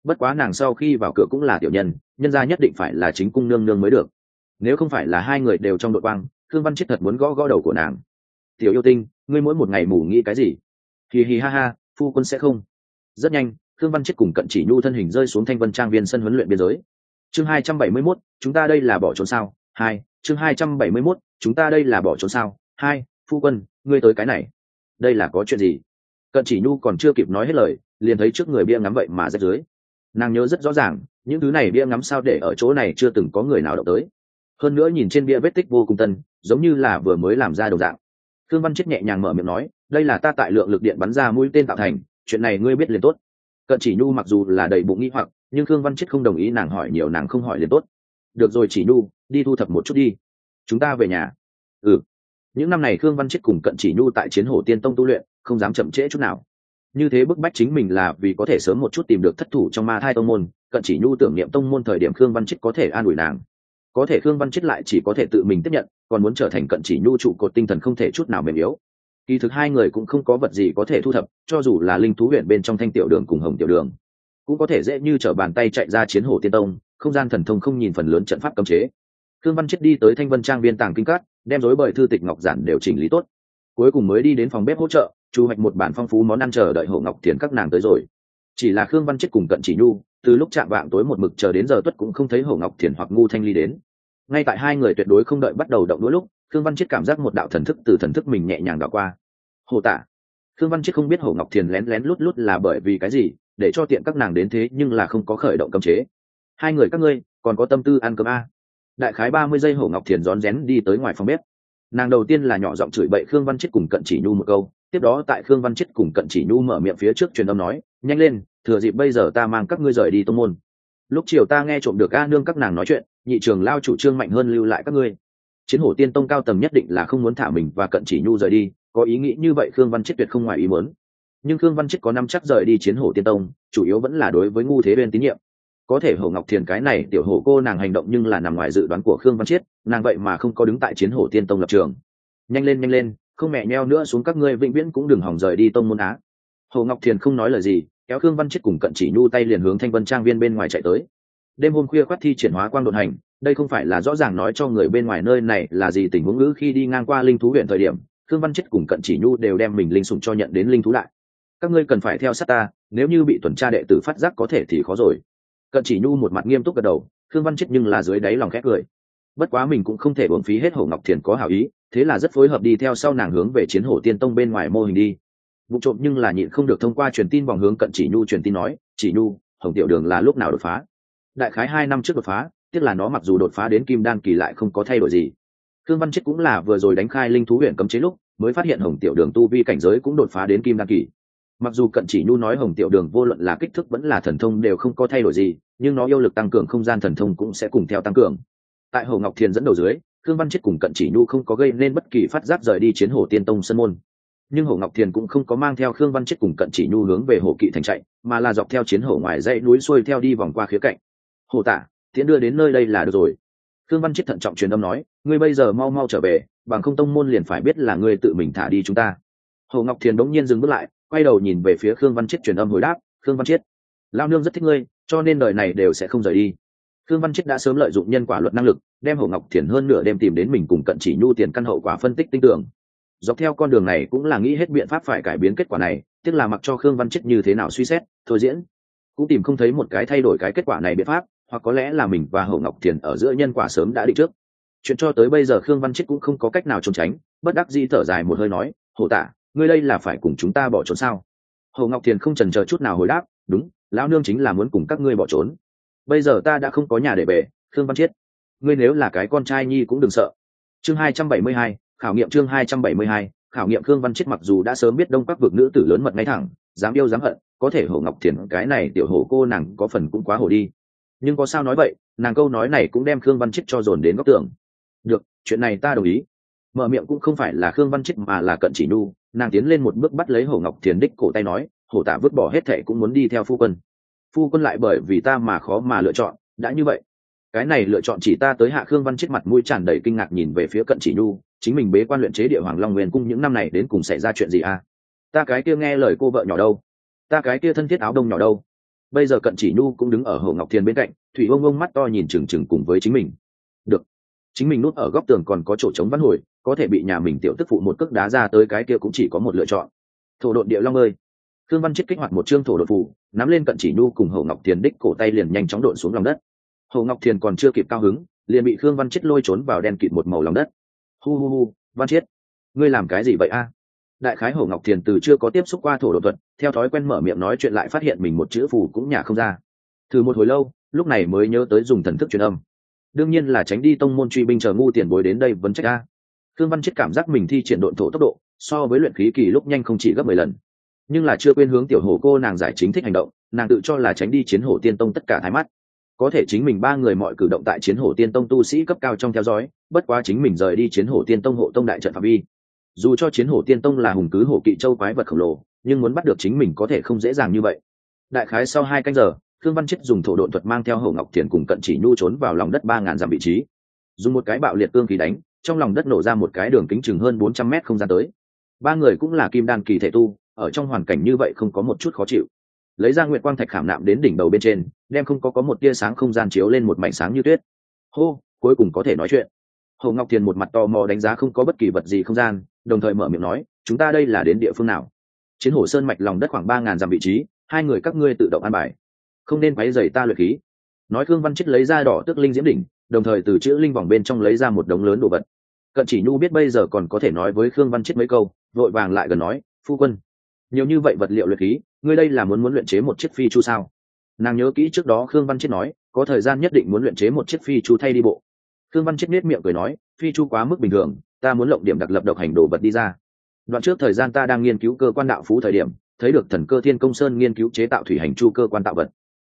Bất quá nàng sau khi vào cửa cũng là tiểu nhân nhân gia nhất định phải là chính cung nương nương mới được. Nếu không phải là hai người đều trong đội quang thương văn chết thật muốn gõ gõ đầu của nàng. Tiểu yêu tinh ngươi mỗi một ngày mù nghĩ cái gì? Hì hì ha ha phu quân sẽ không. Rất nhanh thương văn chết cùng cận chỉ nhu thân hình rơi xuống thanh vân trang viên sân huấn luyện biên giới. Chương hai trăm bảy mươi 271, chúng ta đây là bỏ trốn sao? Hai chương hai trăm bảy mươi 271, chúng ta đây là bỏ trốn sao? Hai phu quân ngươi tới cái này. Đây là có chuyện gì? Cận chỉ nhu còn chưa kịp nói hết lời liền thấy trước người bia ngắm vậy mà rách dưới. Nàng nhớ rất rõ ràng những thứ này bia ngắm sao để ở chỗ này chưa từng có người nào động tới. Hơn nữa nhìn trên bia vết tích vô cùng tân giống như là vừa mới làm ra đầu dạng. Thương văn chết nhẹ nhàng mở miệng nói đây là ta tại lượng lực điện bắn ra mũi tên tạo thành chuyện này ngươi biết liền tốt. Cận chỉ nhu mặc dù là đầy bụng nghĩ hoặc nhưng thương văn chết không đồng ý nàng hỏi nhiều nàng không hỏi liền tốt được rồi chỉ nhu, đi thu thập một chút đi. Chúng ta về nhà. Ừ. Những năm này khương văn chết cùng cận chỉ nhu tại chiến hổ tiên tông tu luyện, không dám chậm trễ chút nào. Như thế bức bách chính mình là vì có thể sớm một chút tìm được thất thủ trong ma thai tông môn, cận chỉ nhu tưởng niệm tông môn thời điểm khương văn chết có thể an ủi nàng. Có thể khương văn chết lại chỉ có thể tự mình tiếp nhận, còn muốn trở thành cận chỉ nhu trụ cột tinh thần không thể chút nào mềm yếu. Kỳ thực hai người cũng không có vật gì có thể thu thập, cho dù là linh thú huyện bên trong thanh tiểu đường cùng hồng tiểu đường, cũng có thể dễ như t r ở bàn tay chạy ra chiến hồ tiên tông không gian thần thông không nhìn phần lớn trận pháp cấm chế. Khương văn chết đi tới thanh vân trang viên tàng kinh cát đem dối bởi thư tịch ngọc giản đều chỉnh lý tốt. Cuối cùng mới đi đến phòng bếp hỗ trợ, chu hoạch một bản phong phú món ăn chờ đợi Hồ ngọc thiền các nàng tới rồi. Chỉ là khương văn chết cùng cận chỉ nhu, từ lúc chạm vạng tối một mực chờ đến giờ tuất cũng không thấy Hồ ngọc thiền hoặc ngu thanh ly đến. Ngay tại hai người tuyệt đối không đợi bắt đầu động đũa lúc, khương văn chết cảm giác một đạo thần thức từ thần thức mình nhẹ nhàng đảo qua. Hồ tả khương văn chết không biết Hồ ngọc thiền lén lén lút lút là bởi vì cái gì, để cho tiện các nàng đến thế nhưng là không có khởi động cấm chế hai người các ngươi, còn có tâm tư ăn cơm a. Đại khái ba mươi giây hổ ngọc thiền rón rén đi tới ngoài phòng bếp. Nàng đầu tiên là nhỏ giọng chửi bậy khương văn chết cùng cận chỉ nhu một câu, tiếp đó tại khương văn chết cùng cận chỉ nhu mở miệng phía trước truyền âm nói, nhanh lên, thừa dịp bây giờ ta mang các ngươi rời đi tô môn. Lúc chiều ta nghe trộm được a nương các nàng nói chuyện, nhị trường lao chủ trương mạnh hơn lưu lại các ngươi. Chiến hổ tiên tông cao tầng nhất định là không muốn thả mình và cận chỉ nhu rời đi, có ý nghĩ như vậy khương văn chết tuyệt không ngoài ý muốn. Nhưng khương văn chết có năm chắc rời đi chiến hổ tiên tông, chủ yếu vẫn là đối với ngu thế bên tín nhiệm có thể hồ ngọc thiền cái này tiểu hổ cô nàng hành động nhưng là nằm ngoài dự đoán của khương văn chiết, nàng vậy mà không có đứng tại chiến hổ tiên tông lập trường. Nhanh lên nhanh lên, không mẹ nheo nữa xuống các ngươi vĩnh viễn cũng đừng hỏng rời đi tông môn á. Hồ ngọc thiền không nói lời gì, kéo khương văn chiết cùng cận chỉ nhu tay liền hướng thanh vân trang viên bên ngoài chạy tới. Đêm hôm khuya khoát thi triển hóa quang đột hành, đây không phải là rõ ràng nói cho người bên ngoài nơi này là gì tình huống ngữ khi đi ngang qua linh thú huyện thời điểm, khương văn chết cùng cận chỉ nhu đều đem mình linh sùng cho nhận đến linh thú lại. Các ngươi cần phải theo sát ta, nếu như bị tuần tra đệ tử phát giác có thể thì khó rồi cận chỉ nhu một mặt nghiêm túc gật đầu, khương văn chết nhưng là dưới đáy lòng khét cười. Bất quá mình cũng không thể uống phí hết hổ ngọc thiền có hảo ý, thế là rất phối hợp đi theo sau nàng hướng về chiến hổ tiên tông bên ngoài mô hình đi. Vụ trộm nhưng là nhịn không được thông qua truyền tin vòng hướng cận chỉ nhu truyền tin nói, chỉ nhu, hồng tiểu đường là lúc nào đột phá? Đại khái hai năm trước đột phá, tiếc là nó mặc dù đột phá đến kim đan kỳ lại không có thay đổi gì. Thương văn chết cũng là vừa rồi đánh khai linh thú huyện cấm chế lúc, mới phát hiện hồng tiểu đường tu vi cảnh giới cũng đột phá đến kim đan kỳ mặc dù cận chỉ nhu nói hồng tiểu đường vô luận là kích thước vẫn là thần thông đều không có thay đổi gì, nhưng nó yêu lực tăng cường không gian thần thông cũng sẽ cùng theo tăng cường. Tại hồ ngọc thiền dẫn đầu dưới, khương văn chết cùng cận chỉ nhu không có gây nên bất kỳ phát giác rời đi chiến hồ tiên tông sân môn. Nhưng hồ ngọc thiền cũng không có mang theo khương văn chết cùng cận chỉ nhu hướng về hồ kỵ thành chạy, mà là dọc theo chiến hồ ngoài dãy núi xuôi theo đi vòng qua khía cạnh. Hồ tả tiến đưa đến nơi đây là được rồi. Khương văn chết thận trọng truyền âm nói, ngươi bây giờ mau mau trở về, bằng không tông môn liền phải biết là ngươi tự mình thả đi chúng ta. Hồ ngọc thiền đống nhiên dừng bước lại quay đầu nhìn về phía khương văn chết truyền âm hồi đáp khương văn chết lao nương rất thích ngươi cho nên đời này đều sẽ không rời đi Khương Văn Chết đã sớm lợi dụng nhân quả luật năng lực, đem Hồ Ngọc Thiền hơn nửa đêm tìm đến mình cùng cận chỉ nhu tiền căn hậu quả phân tích tinh tưởng. Dọc theo con đường này cũng là nghĩ hết biện pháp phải cải biến kết quả này, tức là mặc cho Khương Văn Chết như thế nào suy xét, thôi diễn, cũng tìm không thấy một cái thay đổi cái kết quả này biện pháp, hoặc có lẽ là mình và Hậu Ngọc Thiền ở giữa nhân quả sớm đã định trước. Chuyện cho tới bây giờ Khương Văn Chết cũng không có cách nào trốn tránh, bất đắc dĩ thở dài một hơi nói, hổ Tạ, ngươi đây là phải cùng chúng ta bỏ trốn sao?" Hồ Ngọc Thiền không trần chờ chút nào hồi đáp, "Đúng, lão nương chính là muốn cùng các ngươi bỏ trốn." bây giờ ta đã không có nhà để về khương văn chiết. Ngươi nếu là cái con trai nhi cũng đừng sợ. Chương hai trăm bảy mươi hai khảo nghiệm chương hai trăm bảy mươi hai khảo nghiệm khương văn chiết mặc dù đã sớm biết đông các vực nữ tử lớn mật ngay thẳng dám yêu dám hận có thể hổ ngọc thiền cái này tiểu hổ cô nàng có phần cũng quá hổ đi. Nhưng có sao nói vậy nàng câu nói này cũng đem khương văn chiết cho dồn đến góc tường. Được chuyện này ta đồng ý. Mở miệng cũng không phải là khương văn chiết mà là cận chỉ nhu nàng tiến lên một bước bắt lấy hổ ngọc thiền đích cổ tay nói, hổ tạ vứt bỏ hết thệ cũng muốn đi theo phu quân. Phu quân lại bởi vì ta mà khó mà lựa chọn, đã như vậy. Cái này lựa chọn chỉ ta tới hạ khương văn chết mặt mũi tràn đầy kinh ngạc nhìn về phía cận chỉ nhu, chính mình bế quan luyện chế địa hoàng long nguyên cung những năm này đến cùng xảy ra chuyện gì à? Ta cái kia nghe lời cô vợ nhỏ đâu? Ta cái kia thân thiết áo đông nhỏ đâu? Bây giờ cận chỉ nhu cũng đứng ở hồ ngọc thiên bên cạnh, thủy ông ông mắt to nhìn trừng trừng cùng với chính mình. Được chính mình nút ở góc tường còn có chỗ trống văn hồi có thể bị nhà mình tiểu tức phụ một cước đá ra tới cái kia cũng chỉ có một lựa chọn thổ độn địa long ơi thương Văn Chết kích hoạt một chương thổ đội phụ nắm lên cận chỉ nhu cùng Hồ Ngọc Thiền đích cổ tay liền nhanh chóng độn xuống lòng đất. Hồ Ngọc Thiền còn chưa kịp cao hứng, liền bị Khương Văn Chết lôi trốn vào đen kịt một màu lòng đất. Hu hu hu, Văn Chết, ngươi làm cái gì vậy a? Đại khái Hồ Ngọc Thiền từ chưa có tiếp xúc qua thổ đột thuật, theo thói quen mở miệng nói chuyện lại phát hiện mình một chữ phù cũng nhả không ra. Thử một hồi lâu, lúc này mới nhớ tới dùng thần thức truyền âm. Đương nhiên là tránh đi tông môn truy binh chờ ngu tiền bối đến đây vấn trách a. Khương Văn Chết cảm giác mình thi triển độn thổ tốc độ, so với luyện khí kỳ lúc nhanh không chỉ gấp mười lần. Nhưng là chưa quên hướng tiểu hồ cô nàng giải chính thích hành động nàng tự cho là tránh đi chiến hổ tiên tông tất cả thái mắt. Có thể chính mình ba người mọi cử động tại chiến hổ tiên tông tu sĩ cấp cao trong theo dõi bất quá chính mình rời đi chiến hổ tiên tông hộ tông đại trận phạm vi. Dù cho chiến hổ tiên tông là hùng cứ hổ kỵ châu quái vật khổng lồ nhưng muốn bắt được chính mình có thể không dễ dàng như vậy. Đại khái sau hai canh giờ thương văn chết dùng thổ độn thuật mang theo hổ ngọc thiền cùng cận chỉ nhu trốn vào lòng đất ba ngàn dặm vị trí. Dùng một cái bạo liệt cương khí đánh, trong lòng đất nổ ra một cái đường kính chừng hơn bốn trăm mét không gian tới. Ba người cũng là kim đan kỳ thể tu, ở trong hoàn cảnh như vậy không có một chút khó chịu. Lấy ra nguyệt quang thạch khảm nạm đến đỉnh đầu bên trên, đem không có có một tia sáng không gian chiếu lên một mảnh sáng như tuyết. Hô, cuối cùng có thể nói chuyện. Hồ ngọc thiền một mặt to mò đánh giá không có bất kỳ vật gì không gian, đồng thời mở miệng nói, chúng ta đây là đến địa phương nào? Chiến Hổ sơn mạch lòng đất khoảng ba ngàn dặm vị trí, hai người các ngươi tự động an bài không nên quấy rầy ta luyện khí. Nói thương văn chết lấy ra đỏ tước linh diễm đỉnh, đồng thời từ chữ linh vòng bên trong lấy ra một đống lớn đồ vật. Cận chỉ nhu biết bây giờ còn có thể nói với khương văn chết mấy câu, vội vàng lại gần nói, phu quân, nhiều như vậy vật liệu luyện khí, ngươi đây là muốn muốn luyện chế một chiếc phi chu sao? Nàng nhớ kỹ trước đó khương văn chết nói, có thời gian nhất định muốn luyện chế một chiếc phi chu thay đi bộ. Khương văn chết nết miệng cười nói, phi chu quá mức bình thường, ta muốn lộng điểm đặc lập độc hành đồ vật đi ra. Đoạn trước thời gian ta đang nghiên cứu cơ quan đạo phú thời điểm, thấy được thần cơ thiên công sơn nghiên cứu chế tạo thủy hành chu cơ quan tạo vật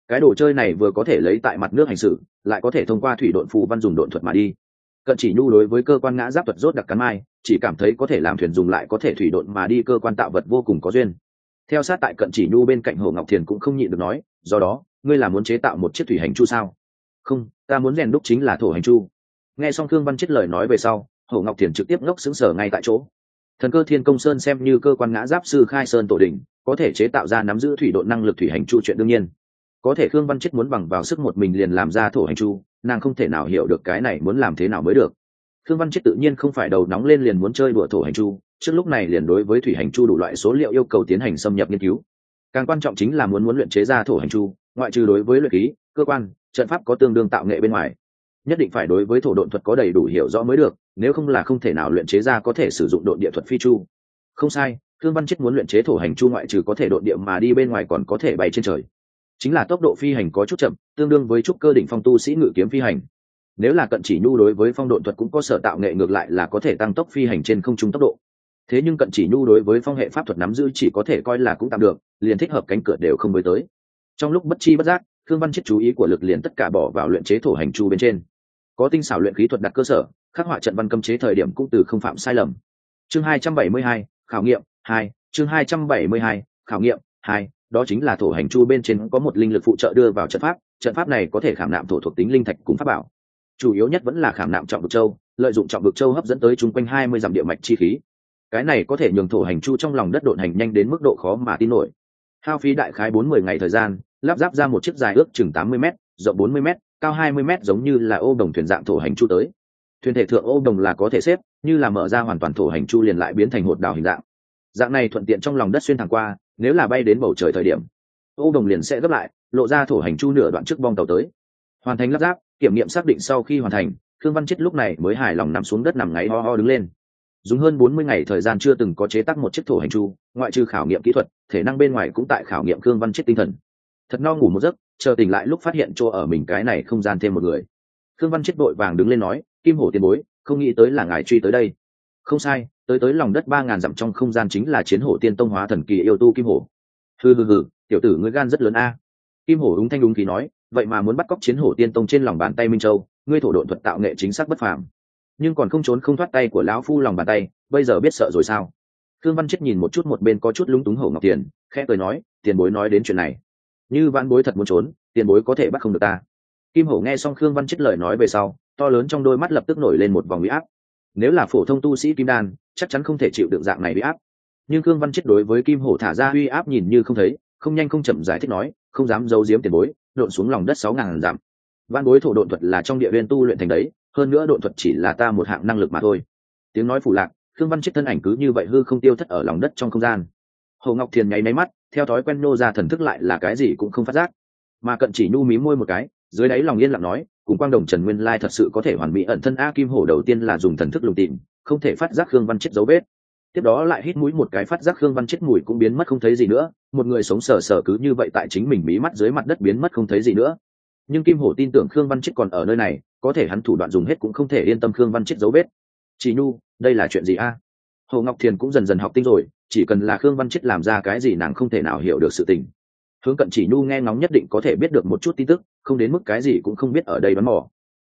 cái đồ chơi này vừa có thể lấy tại mặt nước hành xử, lại có thể thông qua thủy độn phù văn dùng độn thuật mà đi. Cận chỉ nhu đối với cơ quan ngã giáp thuật rốt đặc cắn mai, chỉ cảm thấy có thể làm thuyền dùng lại có thể thủy độn mà đi cơ quan tạo vật vô cùng có duyên. Theo sát tại cận chỉ nhu bên cạnh hồ ngọc thiền cũng không nhịn được nói, do đó, ngươi là muốn chế tạo một chiếc thủy hành chu sao? Không, ta muốn rèn đúc chính là thổ hành chu. Nghe xong thương văn chết lời nói về sau, hồ ngọc thiền trực tiếp ngốc xứng sở ngay tại chỗ. Thần cơ thiên công sơn xem như cơ quan ngã giáp sư khai sơn tổ đình có thể chế tạo ra nắm giữ thủy độ năng lực thủy hành chu chuyện đương nhiên có thể khương văn chết muốn bằng vào sức một mình liền làm ra thổ hành chu, nàng không thể nào hiểu được cái này muốn làm thế nào mới được. Khương văn chết tự nhiên không phải đầu nóng lên liền muốn chơi đùa thổ hành chu, trước lúc này liền đối với thủy hành chu đủ loại số liệu yêu cầu tiến hành xâm nhập nghiên cứu. Càng quan trọng chính là muốn muốn luyện chế ra thổ hành chu, ngoại trừ đối với luyện khí, cơ quan, trận pháp có tương đương tạo nghệ bên ngoài. Nhất định phải đối với thổ độn thuật có đầy đủ hiểu rõ mới được, nếu không là không thể nào luyện chế ra có thể sử dụng độn địa thuật phi chu. Không sai thương văn chết muốn luyện chế thổ hành chu ngoại trừ có thể độn địa mà đi bên ngoài còn có thể bay trên trời chính là tốc độ phi hành có chút chậm tương đương với trúc cơ đỉnh phong tu sĩ ngự kiếm phi hành. Nếu là cận chỉ nhu đối với phong độn thuật cũng có sở tạo nghệ ngược lại là có thể tăng tốc phi hành trên không trung tốc độ. Thế nhưng cận chỉ nhu đối với phong hệ pháp thuật nắm giữ chỉ có thể coi là cũng tạm được liền thích hợp cánh cửa đều không mới tới. Trong lúc bất chi bất giác thương văn chết chú ý của lực liền tất cả bỏ vào luyện chế thổ hành chu bên trên. Có tinh xảo luyện khí thuật đặt cơ sở khắc họa trận văn cấm chế thời điểm cũng từ không phạm sai lầm. Chương 272, khảo nghiệm 2, chương 272, khảo nghiệm 2, đó chính là thổ hành chu bên trên có một linh lực phụ trợ đưa vào trận pháp trận pháp này có thể khảm nạm thổ thuộc tính linh thạch cùng pháp bảo. Chủ yếu nhất vẫn là khảm nạm trọng vực châu, lợi dụng trọng vực châu hấp dẫn tới chung quanh hai mươi dặm địa mạch chi khí. Cái này có thể nhường thổ hành chu trong lòng đất độn hành nhanh đến mức độ khó mà tin nổi. Hao phí đại khái bốn mươi ngày thời gian, lắp ráp ra một chiếc dài ước chừng tám mươi m rộng bốn mươi m cao hai mươi mét giống như là ô đồng thuyền dạng thổ hành chu tới. Thuyền thể thượng ô đồng là có thể xếp, như là mở ra hoàn toàn thổ hành chu liền lại biến thành hột đào hình dạng. Dạng này thuận tiện trong lòng đất xuyên thẳng qua nếu là bay đến bầu trời thời điểm ô đồng liền sẽ gấp lại, lộ ra thổ hành chu nửa đoạn trước bong tàu tới. Hoàn thành lắp ráp, kiểm nghiệm xác định sau khi hoàn thành, khương văn chết lúc này mới hài lòng nằm xuống đất nằm ngáy ho ho đứng lên. Dùng hơn bốn mươi ngày thời gian chưa từng có chế tác một chiếc thổ hành chu, ngoại trừ khảo nghiệm kỹ thuật, thể năng bên ngoài cũng tại khảo nghiệm khương văn chết tinh thần. Thật no ngủ một giấc, chờ tỉnh lại lúc phát hiện chỗ ở mình cái này không gian thêm một người. Khương văn chết vội vàng đứng lên nói, kim hổ tiền bối, không nghĩ tới là ngài truy tới đây không sai, tới tới lòng đất ba ngàn dặm trong không gian chính là chiến hổ tiên tông hóa thần kỳ yêu tu kim hổ. Hừ hừ hừ, tiểu tử ngươi gan rất lớn a. Kim hổ đúng thanh đúng khí nói, vậy mà muốn bắt cóc chiến hổ tiên tông trên lòng bàn tay minh châu, ngươi thổ độn thuật tạo nghệ chính xác bất phàm. Nhưng còn không trốn không thoát tay của lão phu lòng bàn tay, bây giờ biết sợ rồi sao? Thương văn chết nhìn một chút một bên có chút lúng túng hổ ngọc tiền, khẽ cười nói, tiền bối nói đến chuyện này. Như vãn bối thật muốn trốn, tiền bối có thể bắt không được ta. Kim hổ nghe xong khương văn chết lời nói về sau, to lớn trong đôi mắt lập tức nổi lên một vòng huy áp nếu là phổ thông tu sĩ kim đan, chắc chắn không thể chịu được dạng này bị áp. Nhưng khương văn chết đối với kim hổ thả ra huy áp nhìn như không thấy, không nhanh không chậm giải thích nói, không dám giấu giếm tiền bối, độn xuống lòng đất sáu ngàn dặm. Văn bối thổ độn thuật là trong địa viên tu luyện thành đấy, hơn nữa độn thuật chỉ là ta một hạng năng lực mà thôi. Tiếng nói phủ lạc, khương văn chết thân ảnh cứ như vậy hư không tiêu thất ở lòng đất trong không gian. Hồ ngọc thiền nháy máy mắt, theo thói quen nô ra thần thức lại là cái gì cũng không phát giác. Mà cận chỉ nhu mí môi một cái, dưới đáy lòng yên lặng nói cùng quang đồng trần nguyên lai thật sự có thể hoàn mỹ ẩn thân a kim hổ đầu tiên là dùng thần thức lùng tìm, không thể phát giác khương văn chết dấu vết. Tiếp đó lại hít mũi một cái phát giác khương văn chết mùi cũng biến mất không thấy gì nữa, một người sống sờ sờ cứ như vậy tại chính mình bí mắt dưới mặt đất biến mất không thấy gì nữa. Nhưng kim hổ tin tưởng khương văn chết còn ở nơi này, có thể hắn thủ đoạn dùng hết cũng không thể yên tâm khương văn chết dấu vết. Chị nhu, đây là chuyện gì a? Hồ ngọc thiền cũng dần dần học tinh rồi, chỉ cần là khương văn chết làm ra cái gì nàng không thể nào hiểu được sự tình hướng cận chỉ nhu nghe ngóng nhất định có thể biết được một chút tin tức, không đến mức cái gì cũng không biết ở đây bắn mỏ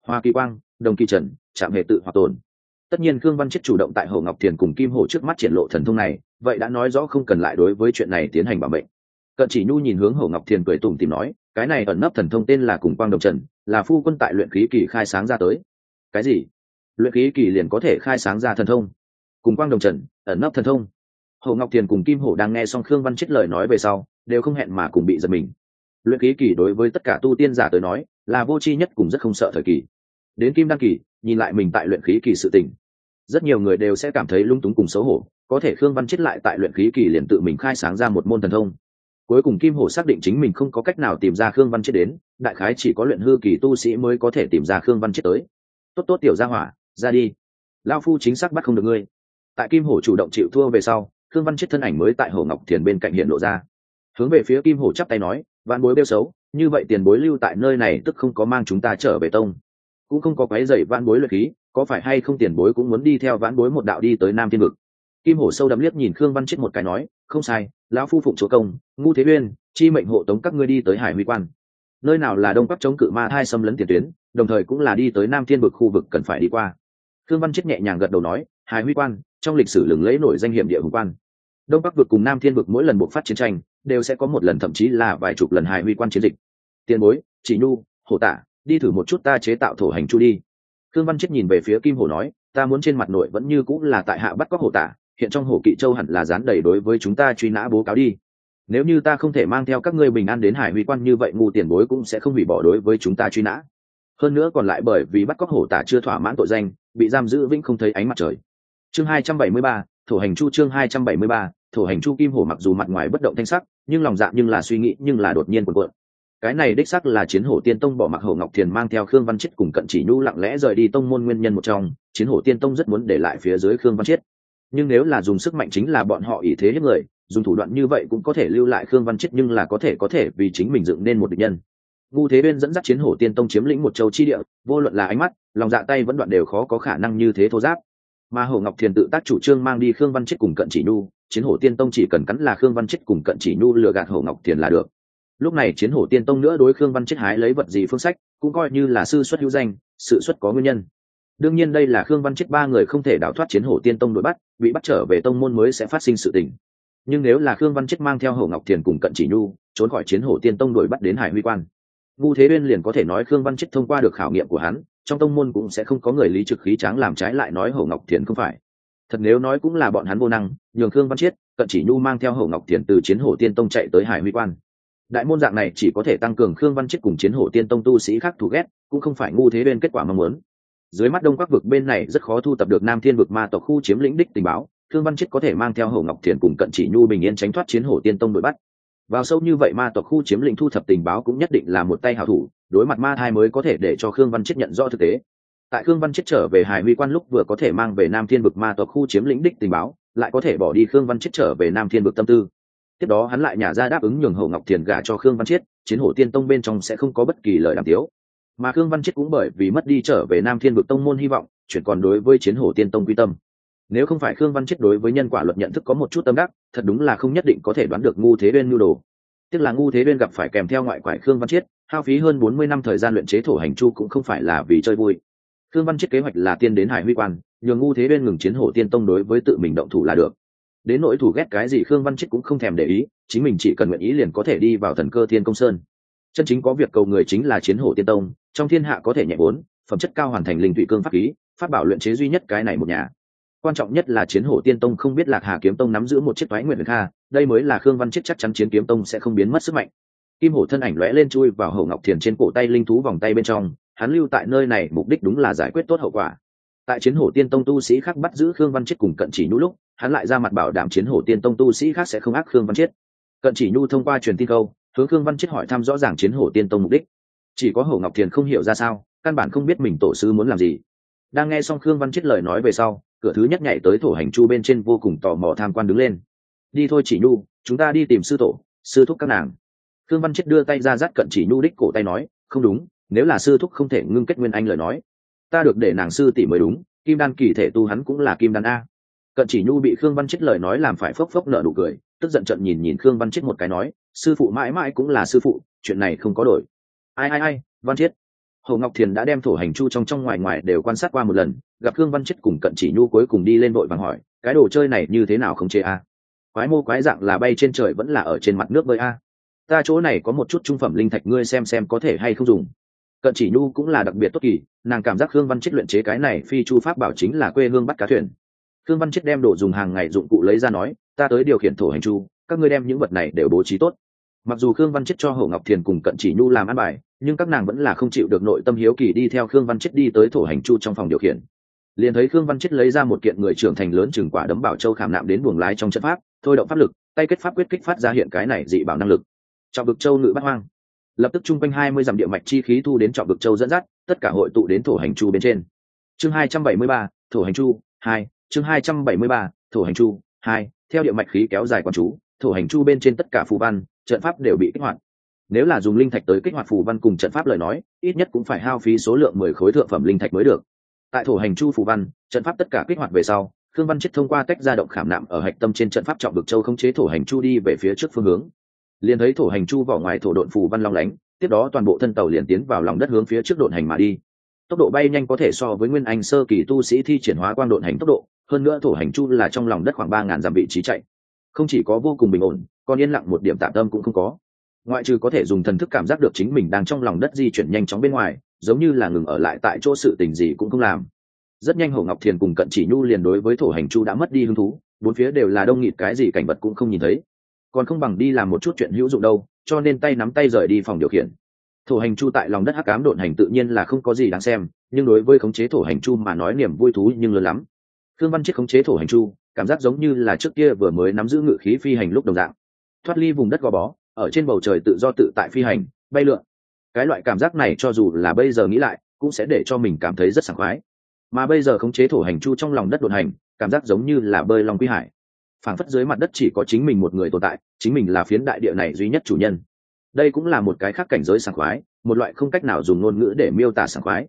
hoa kỳ quang, đồng kỳ trần chạm hệ tự hòa tồn. Tất nhiên khương văn chết chủ động tại hồ ngọc thiền cùng kim hổ trước mắt triển lộ thần thông này, vậy đã nói rõ không cần lại đối với chuyện này tiến hành bảo mệnh. Cận chỉ nhu nhìn hướng hồ ngọc thiền cười tủm tìm nói, cái này ẩn nấp thần thông tên là cùng quang đồng trần, là phu quân tại luyện khí kỳ khai sáng ra tới. Cái gì? Luyện khí kỳ liền có thể khai sáng ra thần thông. Cùng quang đồng trần, ẩn nấp thần thông. Hồ ngọc thiền cùng kim hổ đang nghe xong khương văn chết lời nói về sau đều không hẹn mà cùng bị giật mình. Luyện khí kỳ đối với tất cả tu tiên giả tới nói, là vô tri nhất cùng rất không sợ thời kỳ. Đến kim đăng kỳ, nhìn lại mình tại luyện khí kỳ sự tình, rất nhiều người đều sẽ cảm thấy lung túng cùng xấu hổ, có thể khương văn chết lại tại luyện khí kỳ liền tự mình khai sáng ra một môn thần thông. Cuối cùng kim hổ xác định chính mình không có cách nào tìm ra khương văn chết đến, đại khái chỉ có luyện hư kỳ tu sĩ mới có thể tìm ra khương văn chết tới. Tốt tốt, tiểu gia hỏa, ra đi. Lao phu chính xác bắt không được ngươi. Tại kim hổ chủ động chịu thua về sau, khương văn chết thân ảnh mới tại hồ ngọc thiền bên cạnh hiện lộ ra hướng về phía kim hổ chắp tay nói, vạn bối bêu xấu, như vậy tiền bối lưu tại nơi này tức không có mang chúng ta trở về tông. Cũng không có quái dày vạn bối luyện khí, có phải hay không tiền bối cũng muốn đi theo vạn bối một đạo đi tới nam thiên vực? Kim hổ sâu đậm liếc nhìn khương văn chết một cái nói, không sai, lão phu phụng chúa công, ngu thế uyên, chi mệnh hộ tống các ngươi đi tới hải huy quan. Nơi nào là đông bắc chống cự ma thai xâm lấn tiền tuyến, đồng thời cũng là đi tới nam thiên vực khu vực cần phải đi qua. Khương văn chết nhẹ nhàng gật đầu nói, hải huy quan, trong lịch sử lừng lẫy nổi danh hiểm địa hùng quan. Đông bắc vực cùng nam thiên vực mỗi lần buộc phát chiến tranh đều sẽ có một lần thậm chí là vài chục lần hải huy quan chiến dịch tiền bối chỉ nhu hổ tả đi thử một chút ta chế tạo thổ hành chu đi Khương Văn Chết nhìn về phía Kim Hổ nói, ta muốn trên mặt nội vẫn như cũng là tại hạ bắt cóc hổ tả, hiện trong hổ kỵ châu hẳn là dán đầy đối với chúng ta truy nã bố cáo đi. Nếu như ta không thể mang theo các ngươi bình an đến Hải Huy quan như vậy ngu tiền bối cũng sẽ không hủy bỏ đối với chúng ta truy nã. Hơn nữa còn lại bởi vì bắt cóc hổ tả chưa thỏa mãn tội danh, bị giam giữ vĩnh không thấy ánh mặt trời. Chương 273, thổ hành chu chương 273, thổ hành chu kim hổ mặc dù mặt ngoài bất động thanh sắc, nhưng lòng dạ nhưng là suy nghĩ, nhưng là đột nhiên cuộn cuộn. Cái này đích sắc là chiến hổ tiên tông bỏ mặc hồ ngọc thiền mang theo khương văn chết cùng cận chỉ nhu lặng lẽ rời đi tông môn nguyên nhân một trong, chiến hổ tiên tông rất muốn để lại phía dưới khương văn chết nhưng nếu là dùng sức mạnh chính là bọn họ ý thế hết người, dùng thủ đoạn như vậy cũng có thể lưu lại khương văn chết nhưng là có thể có thể vì chính mình dựng nên một địch nhân. Ngu thế bên dẫn dắt chiến hổ tiên tông chiếm lĩnh một châu chi địa, vô luận là ánh mắt, lòng dạ tay vẫn đoạn đều khó có khả năng như thế thô giáp. Mà hổ ngọc thiền tự tác chủ trương mang đi khương văn chết cùng cận chỉ nhu chiến hổ tiên tông chỉ cần cắn là khương văn chết cùng cận chỉ nhu lừa gạt hổ ngọc tiền là được. Lúc này chiến hổ tiên tông nữa đối khương văn chết hái lấy vật gì phương sách, cũng coi như là sư xuất hữu danh, sự xuất có nguyên nhân. Đương nhiên đây là khương văn chết ba người không thể đào thoát chiến hổ tiên tông đuổi bắt, bị bắt trở về tông môn mới sẽ phát sinh sự tình. Nhưng nếu là khương văn chết mang theo hổ ngọc thiền cùng cận chỉ nhu, trốn khỏi chiến hổ tiên tông đuổi bắt đến hải huy quan. Vu thế bên liền có thể nói khương văn chết thông qua được khảo nghiệm của hắn, trong tông môn cũng sẽ không có người lý trực khí tráng làm trái lại nói hổ ngọc thiền không phải thật nếu nói cũng là bọn hắn vô năng nhường khương văn Chiết, cận chỉ nhu mang theo hổ ngọc thiền từ chiến hổ tiên tông chạy tới hải huy quan. Đại môn dạng này chỉ có thể tăng cường khương văn Chiết cùng chiến hổ tiên tông tu sĩ khác thù ghét cũng không phải ngu thế bên kết quả mong muốn. Dưới mắt đông bắc vực bên này rất khó thu tập được nam thiên vực ma tộc khu chiếm lĩnh đích tình báo thương văn Chiết có thể mang theo hậu ngọc thiền cùng cận chỉ nhu bình yên tránh thoát chiến hổ tiên tông đuổi bắt. Vào sâu như vậy ma tộc khu chiếm lĩnh thu thập tình báo cũng nhất định là một tay hảo thủ đối mặt ma thai mới có thể để cho khương văn Chiết nhận rõ thực tế tại khương văn chết trở về hải huy quan lúc vừa có thể mang về nam thiên vực ma tộc khu chiếm lĩnh đích tình báo, lại có thể bỏ đi khương văn chết trở về nam thiên vực tâm tư. Tiếp đó hắn lại nhả ra đáp ứng nhường hậu ngọc thiền gả cho khương văn chiết chiến hổ tiên tông bên trong sẽ không có bất kỳ lời đàm tiếu. Mà khương văn chiết cũng bởi vì mất đi trở về nam thiên vực tông môn hy vọng, chuyển còn đối với chiến hổ tiên tông quy tâm. Nếu không phải khương văn chiết đối với nhân quả luật nhận thức có một chút tâm đắc, thật đúng là không nhất định có thể đoán được ngu thế bên nhu đồ. Tức là ngu thế bên gặp phải kèm theo ngoại quải khương văn chiết hao phí hơn bốn mươi năm thời gian luyện chế thổ hành chu cũng không phải là vì chơi vui thương văn chiết kế hoạch là tiên đến hải huy quan, nhường ngu thế bên ngừng chiến hổ tiên tông đối với tự mình động thủ là được. Đến nỗi thủ ghét cái gì khương văn chiết cũng không thèm để ý, chính mình chỉ cần nguyện ý liền có thể đi vào thần cơ thiên công sơn. Chân chính có việc cầu người chính là chiến hổ tiên tông, trong thiên hạ có thể nhẹ bốn, phẩm chất cao hoàn thành linh thủy cương pháp khí phát bảo luyện chế duy nhất cái này một nhà. Quan trọng nhất là chiến hổ tiên tông không biết lạc hà kiếm tông nắm giữ một chiếc toái nguyện kha, đây mới là khương văn chết chắc chắn chiến kiếm tông sẽ không biến mất sức mạnh. Kim hổ thân ảnh lóe lên chui vào hậu ngọc thiền trên cổ tay linh thú vòng tay bên trong hắn lưu tại nơi này mục đích đúng là giải quyết tốt hậu quả. Tại chiến hổ tiên tông tu sĩ khác bắt giữ khương văn chết cùng cận chỉ nhu lúc, hắn lại ra mặt bảo đảm chiến hổ tiên tông tu sĩ khác sẽ không ác khương văn chết. Cận chỉ nhu thông qua truyền tin câu, hướng khương văn chết hỏi thăm rõ ràng chiến hổ tiên tông mục đích. Chỉ có hổ ngọc thiền không hiểu ra sao, căn bản không biết mình tổ sư muốn làm gì. Đang nghe xong khương văn chết lời nói về sau, cửa thứ nhất nhảy tới thổ hành chu bên trên vô cùng tò mò tham quan đứng lên. Đi thôi chỉ nhu, chúng ta đi tìm sư tổ, sư thúc các nàng. Khương văn chết đưa tay ra dắt cận chỉ nhu đích cổ tay nói, không đúng nếu là sư thúc không thể ngưng kết nguyên anh lời nói, ta được để nàng sư tỷ mới đúng, kim đan kỳ thể tu hắn cũng là kim đan a. Cận chỉ nhu bị khương văn chết lời nói làm phải phốc phốc nợ nụ cười, tức giận trận nhìn nhìn khương văn chết một cái nói, sư phụ mãi mãi cũng là sư phụ, chuyện này không có đổi. Ai ai ai, văn chết hồ ngọc thiền đã đem thổ hành chu trong trong ngoài ngoài đều quan sát qua một lần, gặp khương văn chết cùng cận chỉ nhu cuối cùng đi lên vội vàng hỏi, cái đồ chơi này như thế nào không chê a? Quái mô quái dạng là bay trên trời vẫn là ở trên mặt nước bơi a. Ta chỗ này có một chút trung phẩm linh thạch ngươi xem xem có thể hay không dùng cận chỉ nhu cũng là đặc biệt tốt kỳ, nàng cảm giác khương văn chết luyện chế cái này phi chu pháp bảo chính là quê hương bắt cá thuyền. Khương văn chết đem đồ dùng hàng ngày dụng cụ lấy ra nói, ta tới điều khiển thổ hành chu, các ngươi đem những vật này đều bố trí tốt. Mặc dù khương văn chết cho hậu ngọc thiền cùng cận chỉ nhu làm ăn bài, nhưng các nàng vẫn là không chịu được nội tâm hiếu kỳ đi theo khương văn chết đi tới thổ hành chu trong phòng điều khiển. Liền thấy khương văn chết lấy ra một kiện người trưởng thành lớn chừng quả đấm bảo châu khảm nạm đến buồng lái trong trận pháp, thôi động pháp lực, tay kết pháp quyết kích phát ra hiện cái này dị bảo năng lực. Trọng bực châu ngự bắt hoang lập tức chung quanh hai mươi dặm địa mạch chi khí thu đến trọng vực châu dẫn dắt, tất cả hội tụ đến thổ hành chu bên trên. Chương hai trăm bảy mươi ba, thổ hành chu, hai, chương hai trăm bảy mươi ba, thổ hành chu, hai, theo địa mạch khí kéo dài quán chú, thổ hành chu bên trên tất cả phù văn, trận pháp đều bị kích hoạt. Nếu là dùng linh thạch tới kích hoạt phù văn cùng trận pháp lời nói, ít nhất cũng phải hao phí số lượng mười khối thượng phẩm linh thạch mới được. Tại thổ hành chu phù văn, trận pháp tất cả kích hoạt về sau, khương văn chết thông qua tách ra động khảm nạm ở hạch tâm trên trận pháp trọng vực châu không chế thổ hành chu đi về phía trước phương hướng liền thấy thổ hành chu vỏ ngoài thổ độn phù văn long lánh, tiếp đó toàn bộ thân tàu liền tiến vào lòng đất hướng phía trước độn hành mà đi. Tốc độ bay nhanh có thể so với nguyên anh sơ kỳ tu sĩ thi triển hóa quang độn hành tốc độ, hơn nữa thổ hành chu là trong lòng đất khoảng ba ngàn dặm vị trí chạy. Không chỉ có vô cùng bình ổn, còn yên lặng một điểm tạm tâm cũng không có. Ngoại trừ có thể dùng thần thức cảm giác được chính mình đang trong lòng đất di chuyển nhanh chóng bên ngoài, giống như là ngừng ở lại tại chỗ sự tình gì cũng không làm. Rất nhanh hồ ngọc thiền cùng cận chỉ nhu liền đối với thổ hành chu đã mất đi hứng thú, bốn phía đều là đông nghịt cái gì cảnh vật cũng không nhìn thấy còn không bằng đi làm một chút chuyện hữu dụng đâu, cho nên tay nắm tay rời đi phòng điều khiển. Thổ hành chu tại lòng đất hắc ám độn hành tự nhiên là không có gì đáng xem, nhưng đối với khống chế thổ hành chu mà nói niềm vui thú nhưng lớn lắm. Thương văn chiếc khống chế thổ hành chu, cảm giác giống như là trước kia vừa mới nắm giữ ngự khí phi hành lúc đồng dạng. Thoát ly vùng đất gò bó, ở trên bầu trời tự do tự tại phi hành, bay lượn. Cái loại cảm giác này cho dù là bây giờ nghĩ lại, cũng sẽ để cho mình cảm thấy rất sảng khoái. Mà bây giờ khống chế thổ hành chu trong lòng đất đột hành, cảm giác giống như là bơi lòng quy hải phảng phất dưới mặt đất chỉ có chính mình một người tồn tại, chính mình là phiến đại địa này duy nhất chủ nhân. Đây cũng là một cái khác cảnh giới sảng khoái, một loại không cách nào dùng ngôn ngữ để miêu tả sảng khoái.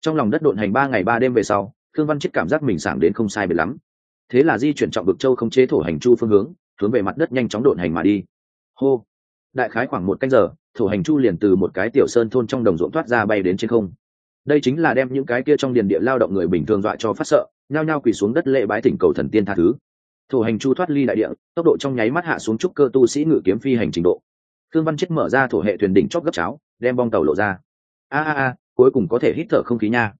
Trong lòng đất độn hành ba ngày ba đêm về sau thương văn chết cảm giác mình sảng đến không sai biệt lắm. Thế là di chuyển trọng vực châu không chế thổ hành chu phương hướng hướng về mặt đất nhanh chóng độn hành mà đi. Hô! Đại khái khoảng một canh giờ, thổ hành chu liền từ một cái tiểu sơn thôn trong đồng ruộng thoát ra bay đến trên không. Đây chính là đem những cái kia trong điền địa lao động người bình thường dọa cho phát sợ, nhao nhao quỳ xuống đất lễ bái thỉnh cầu thần tiên tha thứ thủ hành chu thoát ly đại địa, tốc độ trong nháy mắt hạ xuống trúc cơ tu sĩ ngự kiếm phi hành trình độ. Thương văn chết mở ra thổ hệ thuyền đỉnh chót gấp cháo, đem bong tàu lộ ra. A a a, cuối cùng có thể hít thở không khí nha.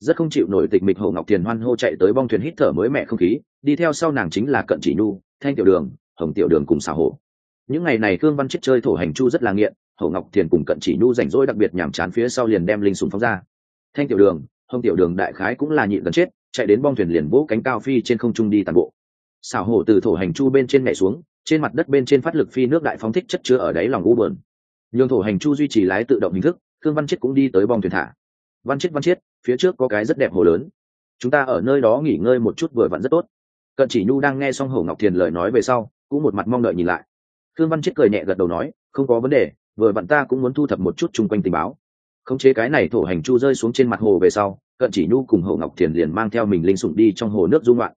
Rất không chịu nổi tịch mịch hồ ngọc thiền hoan hô chạy tới bong thuyền hít thở mới mẹ không khí, đi theo sau nàng chính là cận chỉ nhu, thanh tiểu đường, hồng tiểu đường cùng xào hổ. Những ngày này thương văn chết chơi thổ hành chu rất là nghiện hậu ngọc thiền cùng cận chỉ nhu rảnh rỗi đặc biệt nhàm chán phía sau liền đem linh sùng phóng ra. Thanh tiểu đường, hồng tiểu đường đại khái cũng là nhịn gần chết, chạy đến bong thuyền liền vỗ cánh cao phi trên không trung đi tàn bộ xảo hổ từ thổ hành chu bên trên nhảy xuống, trên mặt đất bên trên phát lực phi nước đại phóng thích chất chứa ở đáy lòng u bờn nhường thổ hành chu duy trì lái tự động hình thức thương văn chết cũng đi tới bong thuyền thả. Văn chết văn chết, phía trước có cái rất đẹp hồ lớn. Chúng ta ở nơi đó nghỉ ngơi một chút vừa vặn rất tốt. Cận chỉ nhu đang nghe xong hổ ngọc thiền lời nói về sau, cũng một mặt mong đợi nhìn lại. Thương văn chết cười nhẹ gật đầu nói, không có vấn đề, vừa vặn ta cũng muốn thu thập một chút chung quanh tình báo. Khống chế cái này thổ hành chu rơi xuống trên mặt hồ về sau, cận chỉ nhu cùng hậu ngọc thiền liền mang theo mình linh sủng đi trong hồ nước dung loạn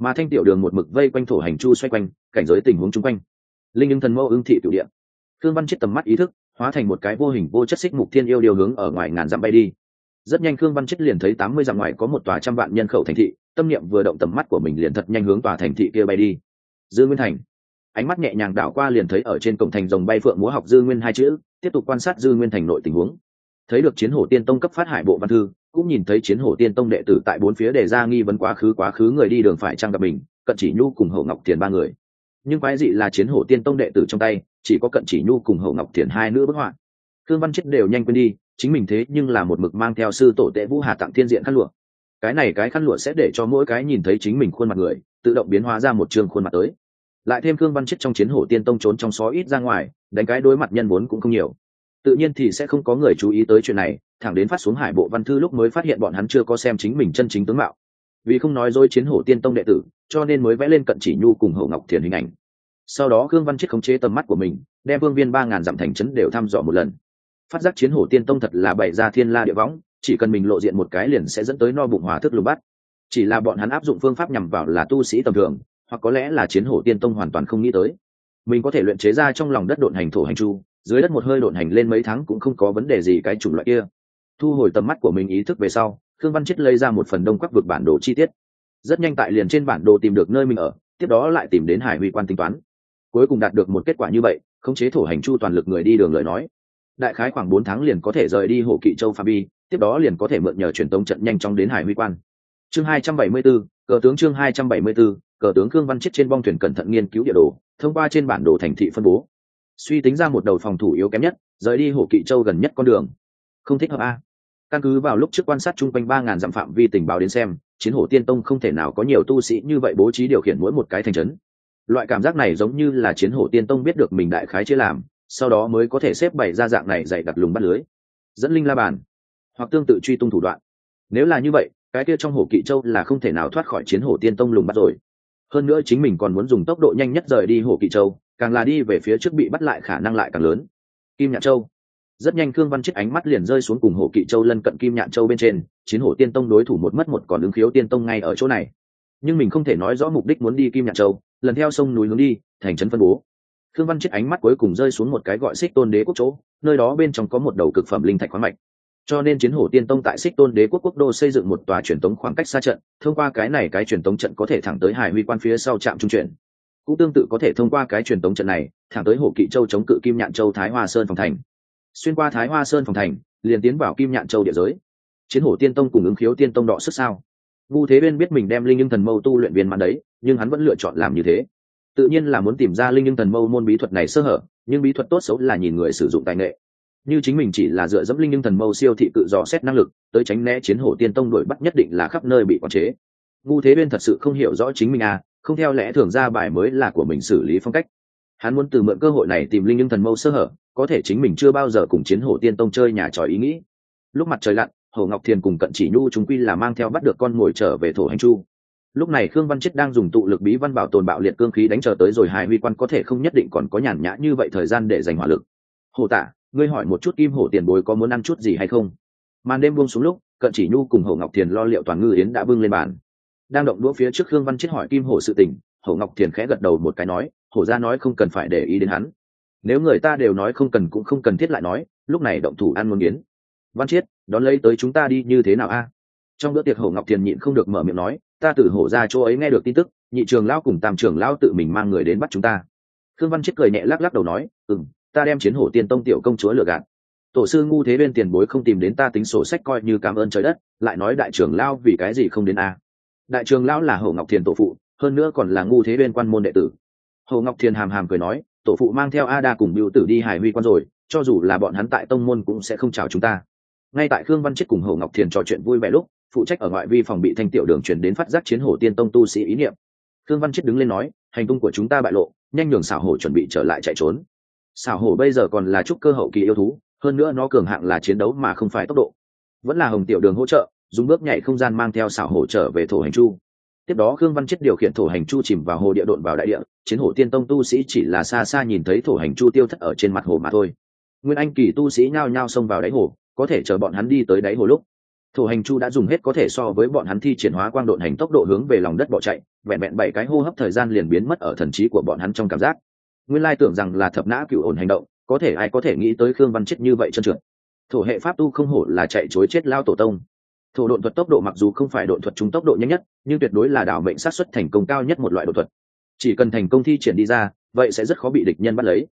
mà thanh tiểu đường một mực vây quanh thổ hành chu xoay quanh, cảnh giới tình huống chung quanh. Linh ứng thần mẫu ưng thị tiểu điện thương văn chết tầm mắt ý thức, hóa thành một cái vô hình vô chất xích mục thiên yêu điều hướng ở ngoài ngàn dặm bay đi. Rất nhanh khương văn chết liền thấy tám mươi dặm ngoài có một tòa trăm vạn nhân khẩu thành thị, tâm niệm vừa động tầm mắt của mình liền thật nhanh hướng tòa thành thị kia bay đi. Dư nguyên thành. Ánh mắt nhẹ nhàng đảo qua liền thấy ở trên cổng thành rồng bay phượng múa học dư nguyên hai chữ, tiếp tục quan sát dư nguyên thành nội tình huống thấy được chiến hổ tiên tông cấp phát hải bộ văn thư, cũng nhìn thấy chiến hổ tiên tông đệ tử tại bốn phía đề ra nghi vấn quá khứ quá khứ người đi đường phải trang gặp mình, cận chỉ nhu cùng hậu ngọc thiền ba người. Nhưng quái dị là chiến hổ tiên tông đệ tử trong tay, chỉ có cận chỉ nhu cùng hậu ngọc thiền hai nữ bức họa. Thương văn chết đều nhanh quên đi, chính mình thế nhưng là một mực mang theo sư tổ tệ vũ hà tặng thiên diện khăn lụa. Cái này cái khăn lụa sẽ để cho mỗi cái nhìn thấy chính mình khuôn mặt người, tự động biến hóa ra một trường khuôn mặt tới. Lại thêm Khương văn chết trong chiến hổ tiên tông trốn trong xó ít ra ngoài, đánh cái đối mặt nhân vốn cũng không nhiều tự nhiên thì sẽ không có người chú ý tới chuyện này, thẳng đến phát xuống hải bộ văn thư lúc mới phát hiện bọn hắn chưa có xem chính mình chân chính tướng mạo. Vì không nói dối chiến hổ tiên tông đệ tử, cho nên mới vẽ lên cận chỉ nhu cùng hậu ngọc thiền hình ảnh. Sau đó khương văn chết khống chế tầm mắt của mình, đem vương viên ba ngàn dặm thành trấn đều thăm dò một lần. Phát giác chiến hổ tiên tông thật là bày ra thiên la địa võng, chỉ cần mình lộ diện một cái liền sẽ dẫn tới no bụng hòa thức lục bắt chỉ là bọn hắn áp dụng phương pháp nhằm vào là tu sĩ tầm thường, hoặc có lẽ là chiến hổ tiên tông hoàn toàn không nghĩ tới. Mình có thể luyện chế ra trong lòng đất độn hành thổ hành chu dưới đất một hơi độn hành lên mấy tháng cũng không có vấn đề gì cái chủng loại kia. Thu hồi tầm mắt của mình ý thức về sau khương văn chết lấy ra một phần đông quắc vực bản đồ chi tiết. Rất nhanh tại liền trên bản đồ tìm được nơi mình ở tiếp đó lại tìm đến hải huy quan tính toán. Cuối cùng đạt được một kết quả như vậy khống chế thổ hành chu toàn lực người đi đường lời nói. Đại khái khoảng bốn tháng liền có thể rời đi hồ kỵ châu pha bi tiếp đó liền có thể mượn nhờ truyền tống trận nhanh chóng đến hải huy quan. Chương hai trăm bảy mươi 274, cờ tướng chương hai trăm bảy mươi 274, cờ tướng cương văn chết trên bong thuyền cẩn thận nghiên cứu địa đồ thông qua trên bản đồ thành thị phân bố suy tính ra một đầu phòng thủ yếu kém nhất, rời đi hồ kỵ châu gần nhất con đường. Không thích hợp a. Căn cứ vào lúc trước quan sát chung quanh ba ngàn dặm phạm vi tình báo đến xem, chiến hổ tiên tông không thể nào có nhiều tu sĩ như vậy bố trí điều khiển mỗi một cái thành trấn. Loại cảm giác này giống như là chiến hổ tiên tông biết được mình đại khái chia làm, sau đó mới có thể xếp bày ra dạng này dạy đặt lùng bắt lưới. Dẫn linh la bàn, hoặc tương tự truy tung thủ đoạn. Nếu là như vậy, cái kia trong hổ kỵ châu là không thể nào thoát khỏi chiến hổ tiên tông lùng bắt rồi. Hơn nữa chính mình còn muốn dùng tốc độ nhanh nhất rời đi hổ kỵ châu càng là đi về phía trước bị bắt lại khả năng lại càng lớn. Kim nhạn châu. Rất nhanh khương văn chết ánh mắt liền rơi xuống cùng hổ kỵ châu lân cận kim nhạn châu bên trên, chiến hổ tiên tông đối thủ một mất một còn ứng khiếu tiên tông ngay ở chỗ này. Nhưng mình không thể nói rõ mục đích muốn đi kim nhạn châu, lần theo sông núi hướng đi, thành trấn phân bố. Thương văn chết ánh mắt cuối cùng rơi xuống một cái gọi xích tôn đế quốc chỗ, nơi đó bên trong có một đầu cực phẩm linh thạch khoáng mạch. Cho nên chiến hổ tiên tông tại xích tôn đế quốc quốc đô xây dựng một tòa truyền tống khoảng cách xa trận, thông qua cái này cái truyền tống trận có thể thẳng tới hải huy quan phía sau trạm trung chuyển cũng tương tự có thể thông qua cái truyền tống trận này, thẳng tới hồ kỵ châu chống cự kim nhạn châu thái hoa sơn phòng thành. Xuyên qua thái hoa sơn phòng thành, liền tiến vào kim nhạn châu địa giới. Chiến hổ tiên tông cùng ứng khiếu tiên tông đọ sức sao? Vu thế bên biết mình đem linh nhưng thần mâu tu luyện viên mãn đấy, nhưng hắn vẫn lựa chọn làm như thế. Tự nhiên là muốn tìm ra linh nhưng thần mâu môn bí thuật này sơ hở, nhưng bí thuật tốt xấu là nhìn người sử dụng tài nghệ. Như chính mình chỉ là dựa dẫm linh nhưng thần mâu siêu thị cự dò xét năng lực, tới tránh né chiến hổ tiên tông đuổi bắt nhất định là khắp nơi bị quản chế. Ngu thế bên thật sự không hiểu rõ chính mình à không theo lẽ thường ra bài mới là của mình xử lý phong cách. Hắn muốn từ mượn cơ hội này tìm linh nhưng thần mâu sơ hở, có thể chính mình chưa bao giờ cùng chiến hổ tiên tông chơi nhà tròi ý nghĩ. Lúc mặt trời lặn, hồ ngọc thiền cùng cận chỉ nhu chúng quy là mang theo bắt được con mồi trở về thổ hành chu. Lúc này khương văn chết đang dùng tụ lực bí văn bảo tồn bạo liệt cương khí đánh chờ tới rồi hài huy quan có thể không nhất định còn có nhàn nhã như vậy thời gian để dành hỏa lực. Hồ tả ngươi hỏi một chút kim hổ tiền bối có muốn ăn chút gì hay không? Màn đêm buông xuống lúc, cận chỉ nhu cùng hồ ngọc thiền lo liệu toàn ngư yến đã bưng lên bàn đang động đũa phía trước khương văn chết hỏi kim hổ sự tình, Hổ ngọc thiền khẽ gật đầu một cái nói, hổ ra nói không cần phải để ý đến hắn. Nếu người ta đều nói không cần cũng không cần thiết lại nói, lúc này động thủ ăn muốn yến văn chiết đón lấy tới chúng ta đi như thế nào a? Trong bữa tiệc hổ ngọc thiền nhịn không được mở miệng nói, ta từ hổ ra chỗ ấy nghe được tin tức, nhị trường lão cùng tam trường lão tự mình mang người đến bắt chúng ta. Khương văn chiết cười nhẹ lắc lắc đầu nói ừ m ta đem chiến hổ tiên tông tiểu công chúa lừa gạt. Tổ sư ngu thế bên tiền bối không tìm đến ta tính sổ sách coi như cảm ơn trời đất, lại nói đại trưởng lao vì cái gì không đến a? Đại trường lão là hồ ngọc thiền tổ phụ, hơn nữa còn là ngu thế bên quan môn đệ tử. Hồ ngọc thiền hàm hàm cười nói, tổ phụ mang theo a đa cùng biểu tử đi hải huy quan rồi, cho dù là bọn hắn tại tông môn cũng sẽ không chào chúng ta. Ngay tại khương văn chết cùng hồ ngọc thiền trò chuyện vui vẻ lúc, phụ trách ở ngoại vi phòng bị thanh tiểu đường chuyển đến phát giác chiến hổ tiên tông tu sĩ ý niệm. Khương văn chết đứng lên nói, hành tung của chúng ta bại lộ, nhanh nhường xảo hổ chuẩn bị trở lại chạy trốn. Xảo hổ bây giờ còn là trúc cơ hậu kỳ yêu thú, hơn nữa nó cường hạng là chiến đấu mà không phải tốc độ. Vẫn là hồng tiểu đường hỗ trợ dùng bước nhảy không gian mang theo xảo hổ trở về thổ hành chu. Tiếp đó khương văn chết điều khiển thổ hành chu chìm vào hồ địa độn vào đại địa, chiến hổ tiên tông tu sĩ chỉ là xa xa nhìn thấy thổ hành chu tiêu thất ở trên mặt hồ mà thôi. Nguyên anh kỳ tu sĩ nhao nhao xông vào đáy hồ, có thể chờ bọn hắn đi tới đáy hồ lúc. Thổ hành chu đã dùng hết có thể so với bọn hắn thi triển hóa quang độn hành tốc độ hướng về lòng đất bỏ chạy, vẹn vẹn bảy cái hô hấp thời gian liền biến mất ở thần trí của bọn hắn trong cảm giác. Nguyên lai tưởng rằng là thập nã cựu ổn hành động, có thể ai có thể nghĩ tới khương văn chết như vậy chân trượt. Thổ hệ pháp tu không hổ là chạy chối chết lao tổ tông thổ độn thuật tốc độ mặc dù không phải độn thuật chúng tốc độ nhanh nhất nhưng tuyệt đối là đảo mệnh sát xuất thành công cao nhất một loại độn thuật. Chỉ cần thành công thi triển đi ra vậy sẽ rất khó bị địch nhân bắt lấy.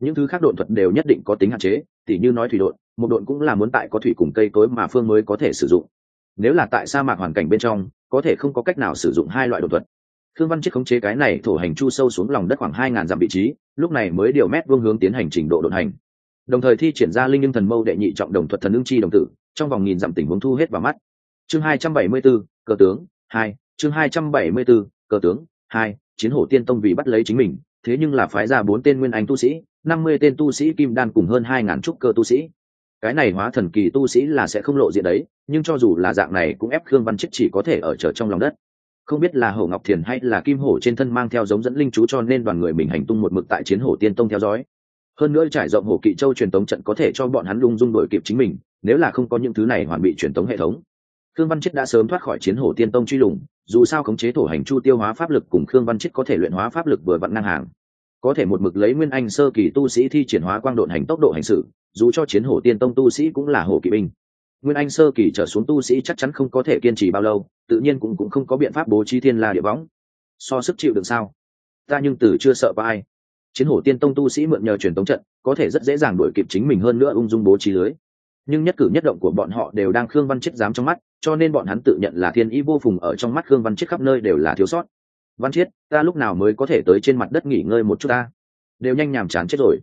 Những thứ khác độn thuật đều nhất định có tính hạn chế tỉ như nói thủy độn một độn cũng là muốn tại có thủy cùng cây tối mà phương mới có thể sử dụng. Nếu là tại sa mạc hoàn cảnh bên trong có thể không có cách nào sử dụng hai loại độn thuật. Khương Văn Chiết khống chế cái này thổ hành chu sâu xuống lòng đất khoảng hai ngàn dặm vị trí, lúc này mới điều mét vuông hướng tiến hành trình độ độn hành. Đồng thời thi triển ra linh nhưng thần mâu đệ nhị trọng đồng thuật thần ưng chi đồng tử, trong vòng nghìn dặm tình huống thu hết vào mắt. Chương hai trăm bảy mươi 274, cờ tướng, hai, chương hai trăm bảy mươi 274, cờ tướng, hai, chiến hổ tiên tông vì bắt lấy chính mình, thế nhưng là phái ra bốn tên nguyên anh tu sĩ, năm mươi tên tu sĩ kim đan cùng hơn hai ngàn trúc cơ tu sĩ. Cái này hóa thần kỳ tu sĩ là sẽ không lộ diện đấy, nhưng cho dù là dạng này cũng ép Khương Văn Chiết chỉ có thể ở trở trong lòng đất không biết là hổ ngọc thiền hay là kim hổ trên thân mang theo giống dẫn linh chú cho nên đoàn người mình hành tung một mực tại chiến hổ tiên tông theo dõi hơn nữa trải rộng hổ kỵ châu truyền tống trận có thể cho bọn hắn lung dung đổi kịp chính mình nếu là không có những thứ này hoàn bị truyền tống hệ thống. Khương văn chết đã sớm thoát khỏi chiến hổ tiên tông truy lùng, dù sao khống chế thổ hành chu tiêu hóa pháp lực cùng khương văn chết có thể luyện hóa pháp lực vừa vặn ngang hàng. Có thể một mực lấy nguyên anh sơ kỳ tu sĩ thi triển hóa quang độn hành tốc độ hành sự, dù cho chiến hổ tiên tông tu sĩ cũng là hổ kỵ binh. Nguyên anh sơ kỳ trở xuống tu sĩ chắc chắn không có thể kiên trì bao lâu, tự nhiên cũng cũng không có biện pháp bố trí thiên la địa võng. So sức chịu được sao? Ta nhưng từ chưa sợ ba ai. Chiến hổ tiên tông tu sĩ mượn nhờ truyền tống trận, có thể rất dễ dàng đuổi kịp chính mình hơn nữa ung dung bố trí lưới nhưng nhất cử nhất động của bọn họ đều đang khương văn chết dám trong mắt, cho nên bọn hắn tự nhận là thiên ý vô phùng ở trong mắt khương văn chết khắp nơi đều là thiếu sót. Văn chiết, ta lúc nào mới có thể tới trên mặt đất nghỉ ngơi một chút ta? Đều nhanh nhàm chán chết rồi.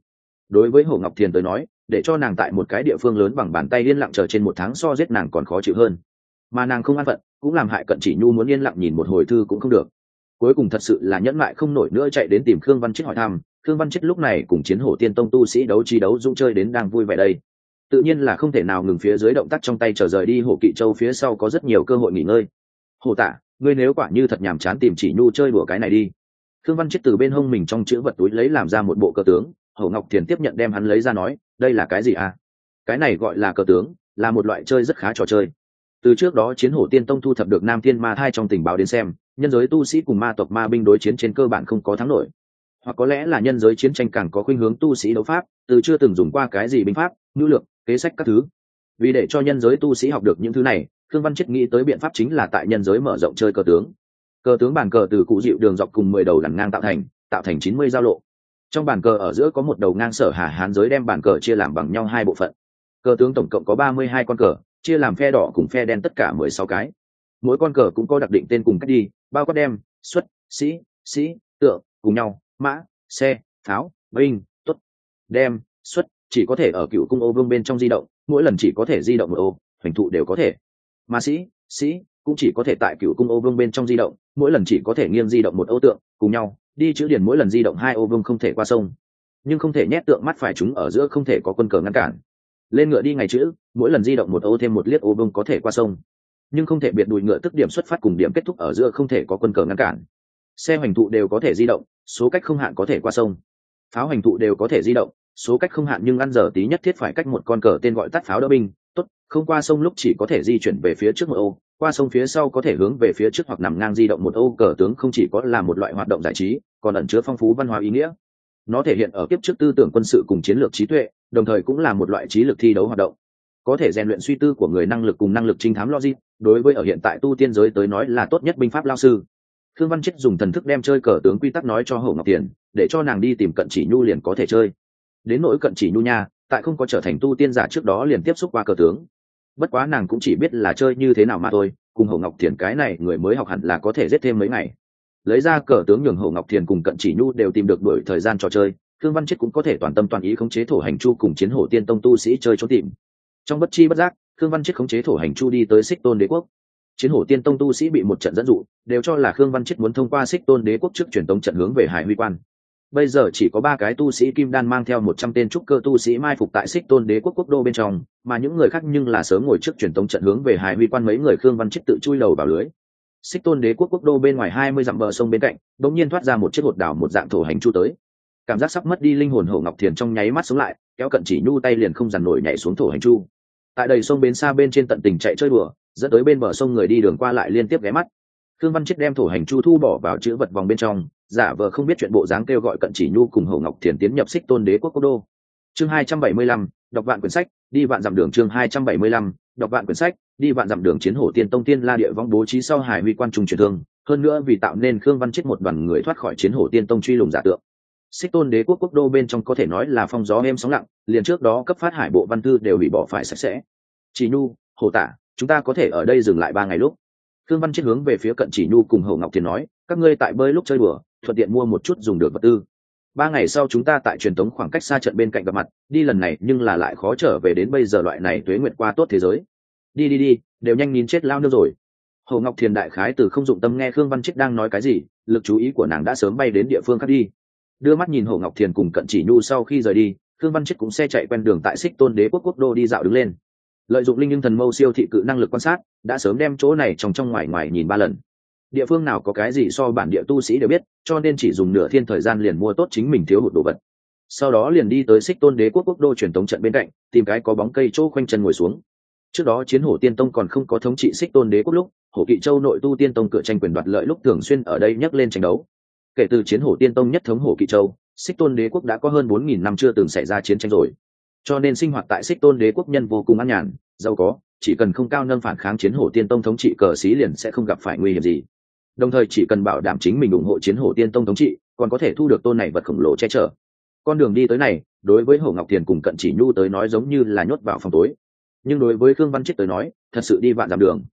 Đối với hồ ngọc thiền tới nói, để cho nàng tại một cái địa phương lớn bằng bàn tay yên lặng chờ trên một tháng so giết nàng còn khó chịu hơn. Mà nàng không an phận, cũng làm hại cận chỉ nhu muốn yên lặng nhìn một hồi thư cũng không được. Cuối cùng thật sự là nhẫn mại không nổi nữa chạy đến tìm khương văn chết hỏi thăm. Khương văn chết lúc này cùng chiến hổ tiên tông tu sĩ đấu chi đấu dũng chơi đến đang vui vẻ đây tự nhiên là không thể nào ngừng phía dưới động tác trong tay trở rời đi Hồ kỵ châu phía sau có rất nhiều cơ hội nghỉ ngơi. Hồ tả, ngươi nếu quả như thật nhàm chán tìm chỉ nhu chơi đùa cái này đi. Thương văn chết từ bên hông mình trong chữ vật túi lấy làm ra một bộ cờ tướng, Hồ ngọc thiền tiếp nhận đem hắn lấy ra nói, đây là cái gì à? Cái này gọi là cờ tướng, là một loại chơi rất khá trò chơi. Từ trước đó chiến hổ tiên tông thu thập được nam thiên ma thai trong tình báo đến xem, nhân giới tu sĩ cùng ma tộc ma binh đối chiến trên cơ bản không có thắng nổi. Hoặc có lẽ là nhân giới chiến tranh càng có khuynh hướng tu sĩ đấu pháp, từ chưa từng dùng qua cái gì binh pháp, ngữ lược kế sách các thứ. Vì để cho nhân giới tu sĩ học được những thứ này khương văn chết nghĩ tới biện pháp chính là tại nhân giới mở rộng chơi cờ tướng. Cờ tướng bàn cờ từ cụ dịu đường dọc cùng mười đầu đằng ngang tạo thành tạo thành chín mươi giao lộ. Trong bàn cờ ở giữa có một đầu ngang sở hà hán giới đem bàn cờ chia làm bằng nhau hai bộ phận. Cờ tướng tổng cộng có ba mươi hai con cờ chia làm phe đỏ cùng phe đen tất cả mười sáu cái. Mỗi con cờ cũng có đặc định tên cùng cách đi bao quát đem xuất sĩ sĩ tượng cùng nhau mã xe pháo binh tốt, đem xuất chỉ có thể ở cựu cung ô vương bên trong di động, mỗi lần chỉ có thể di động một ô, hoành thụ đều có thể. Mà sĩ sĩ cũng chỉ có thể tại cựu cung ô vương bên trong di động, mỗi lần chỉ có thể nghiêng di động một ô tượng, cùng nhau, đi chữ điển mỗi lần di động hai ô vương không thể qua sông. Nhưng không thể nhét tượng mắt phải chúng ở giữa không thể có quân cờ ngăn cản. Lên ngựa đi ngày chữ, mỗi lần di động một ô thêm một liếc ô vương có thể qua sông. Nhưng không thể biệt đùi ngựa tức điểm xuất phát cùng điểm kết thúc ở giữa không thể có quân cờ ngăn cản. Xe hoành thụ đều có thể di động, số cách không hạn có thể qua sông. Pháo hoành thụ đều có thể di động số cách không hạn nhưng ăn giờ tí nhất thiết phải cách một con cờ tên gọi tắt pháo đỡ binh. Tốt, không qua sông lúc chỉ có thể di chuyển về phía trước một ô, qua sông phía sau có thể hướng về phía trước hoặc nằm ngang di động một ô, cờ tướng không chỉ có là một loại hoạt động giải trí, còn ẩn chứa phong phú văn hóa ý nghĩa. Nó thể hiện ở kiếp trước tư tưởng quân sự cùng chiến lược trí tuệ, đồng thời cũng là một loại trí lực thi đấu hoạt động. Có thể rèn luyện suy tư của người năng lực cùng năng lực trinh thám logic, đối với ở hiện tại tu tiên giới tới nói là tốt nhất binh pháp lao sư. Thương văn chết dùng thần thức đem chơi cờ tướng quy tắc nói cho hậu ngọc tiền, để cho nàng đi tìm cận chỉ nhu liền có thể chơi đến nỗi cận chỉ nhu nha, tại không có trở thành tu tiên giả trước đó liền tiếp xúc qua cờ tướng. Bất quá nàng cũng chỉ biết là chơi như thế nào mà thôi, cùng hậu ngọc thiền cái này người mới học hẳn là có thể giết thêm mấy ngày. Lấy ra cờ tướng nhường hậu ngọc thiền cùng cận chỉ nhu đều tìm được đổi thời gian trò chơi, thương văn chết cũng có thể toàn tâm toàn ý khống chế thổ hành chu cùng chiến hổ tiên tông tu sĩ chơi trốn tìm. Trong bất chi bất giác, thương văn chết khống chế thổ hành chu đi tới xích tôn đế quốc. Chiến hổ tiên tông tu sĩ bị một trận dẫn dụ, đều cho là khương văn chết muốn thông qua xích tôn đế quốc trước truyền tống trận hướng về hải huy quan bây giờ chỉ có ba cái tu sĩ kim đan mang theo một trăm tên trúc cơ tu sĩ mai phục tại xích tôn đế quốc quốc đô bên trong, mà những người khác nhưng là sớm ngồi trước truyền tống trận hướng về hải huy quan mấy người khương văn trích tự chui đầu vào lưới. Xích tôn đế quốc quốc đô bên ngoài hai mươi dặm bờ sông bên cạnh đ ỗ n g nhiên thoát ra một chiếc hột đảo một dạng thổ hành chu tới. Cảm giác sắp mất đi linh hồn hổ ngọc thiền trong nháy mắt sống lại, kéo cận chỉ nhu tay liền không dằn nổi nhảy xuống thổ hành chu. Tại đầy sông bến xa bên trên tận tình chạy chơi đùa, dẫn tới bên bờ sông người đi đường qua lại liên tiếp ghé mắt. Khương văn chết đem thổ hành chu thu bỏ vào chữ vật vòng bên trong giả vờ không biết chuyện bộ dáng kêu gọi cận chỉ nhu cùng hậu ngọc thiền tiến nhập xích tôn đế quốc quốc đô. Chương hai trăm bảy mươi lăm, đọc vạn quyển sách, đi vạn dặm đường chương hai trăm bảy mươi lăm, đọc vạn quyển sách, đi vạn dặm đường chiến hổ tiên tông tiên la địa vong bố trí sau hải huy quan trung truyền thương, hơn nữa vì tạo nên khương văn chết một đoàn người thoát khỏi chiến hổ tiên tông truy lùng giả tượng. Xích tôn đế quốc quốc đô bên trong có thể nói là phong gió êm sóng lặng, liền trước đó cấp phát hải bộ văn thư đều bị bỏ phải sạch sẽ. Chỉ nhu, hồ tả, chúng ta có thể ở đây dừng lại ba ngày lúc. Khương văn chết hướng về phía cận chỉ nhu cùng hậu ngọc thiền nói, các ngươi tại bơi lúc chơi bừa thuận tiện mua một chút dùng được vật tư. Ba ngày sau chúng ta tại truyền thống khoảng cách xa trận bên cạnh gặp mặt, đi lần này nhưng là lại khó trở về đến bây giờ loại này tuế nguyệt qua tốt thế giới. Đi đi đi, đều nhanh nín chết lao nước rồi. Hồ ngọc thiền đại khái từ không dụng tâm nghe khương văn chết đang nói cái gì, lực chú ý của nàng đã sớm bay đến địa phương khác đi. Đưa mắt nhìn hồ ngọc thiền cùng cận chỉ nhu sau khi rời đi, khương văn chết cũng xe chạy quen đường tại xích tôn đế quốc quốc đô đi dạo đứng lên. Lợi dụng linh nhưng thần mâu siêu thị cự năng lực quan sát, đã sớm đem chỗ này trong trong ngoài ngoài nhìn ba lần địa phương nào có cái gì so bản địa tu sĩ đều biết, cho nên chỉ dùng nửa thiên thời gian liền mua tốt chính mình thiếu hụt đồ vật. Sau đó liền đi tới xích tôn đế quốc quốc đô truyền thống trận bên cạnh, tìm cái có bóng cây chỗ khoanh chân ngồi xuống. Trước đó chiến hổ tiên tông còn không có thống trị xích tôn đế quốc lúc, hổ kỵ châu nội tu tiên tông cửa tranh quyền đoạt lợi lúc thường xuyên ở đây nhắc lên tranh đấu. Kể từ chiến hổ tiên tông nhất thống hổ kỵ châu, xích tôn đế quốc đã có hơn bốn nghìn năm chưa từng xảy ra chiến tranh rồi. Cho nên sinh hoạt tại xích tôn đế quốc nhân vô cùng an nhàn, giàu có, chỉ cần không cao nâng phản kháng chiến hổ tiên tông thống trị cờ xí liền sẽ không gặp phải nguy hiểm gì đồng thời chỉ cần bảo đảm chính mình ủng hộ chiến hổ tiên tông thống trị, còn có thể thu được tôn này vật khổng lồ che chở. Con đường đi tới này, đối với hồ ngọc thiền cùng cận chỉ nhu tới nói giống như là nhốt vào phòng tối. Nhưng đối với khương văn chết tới nói, thật sự đi vạn dặm đường.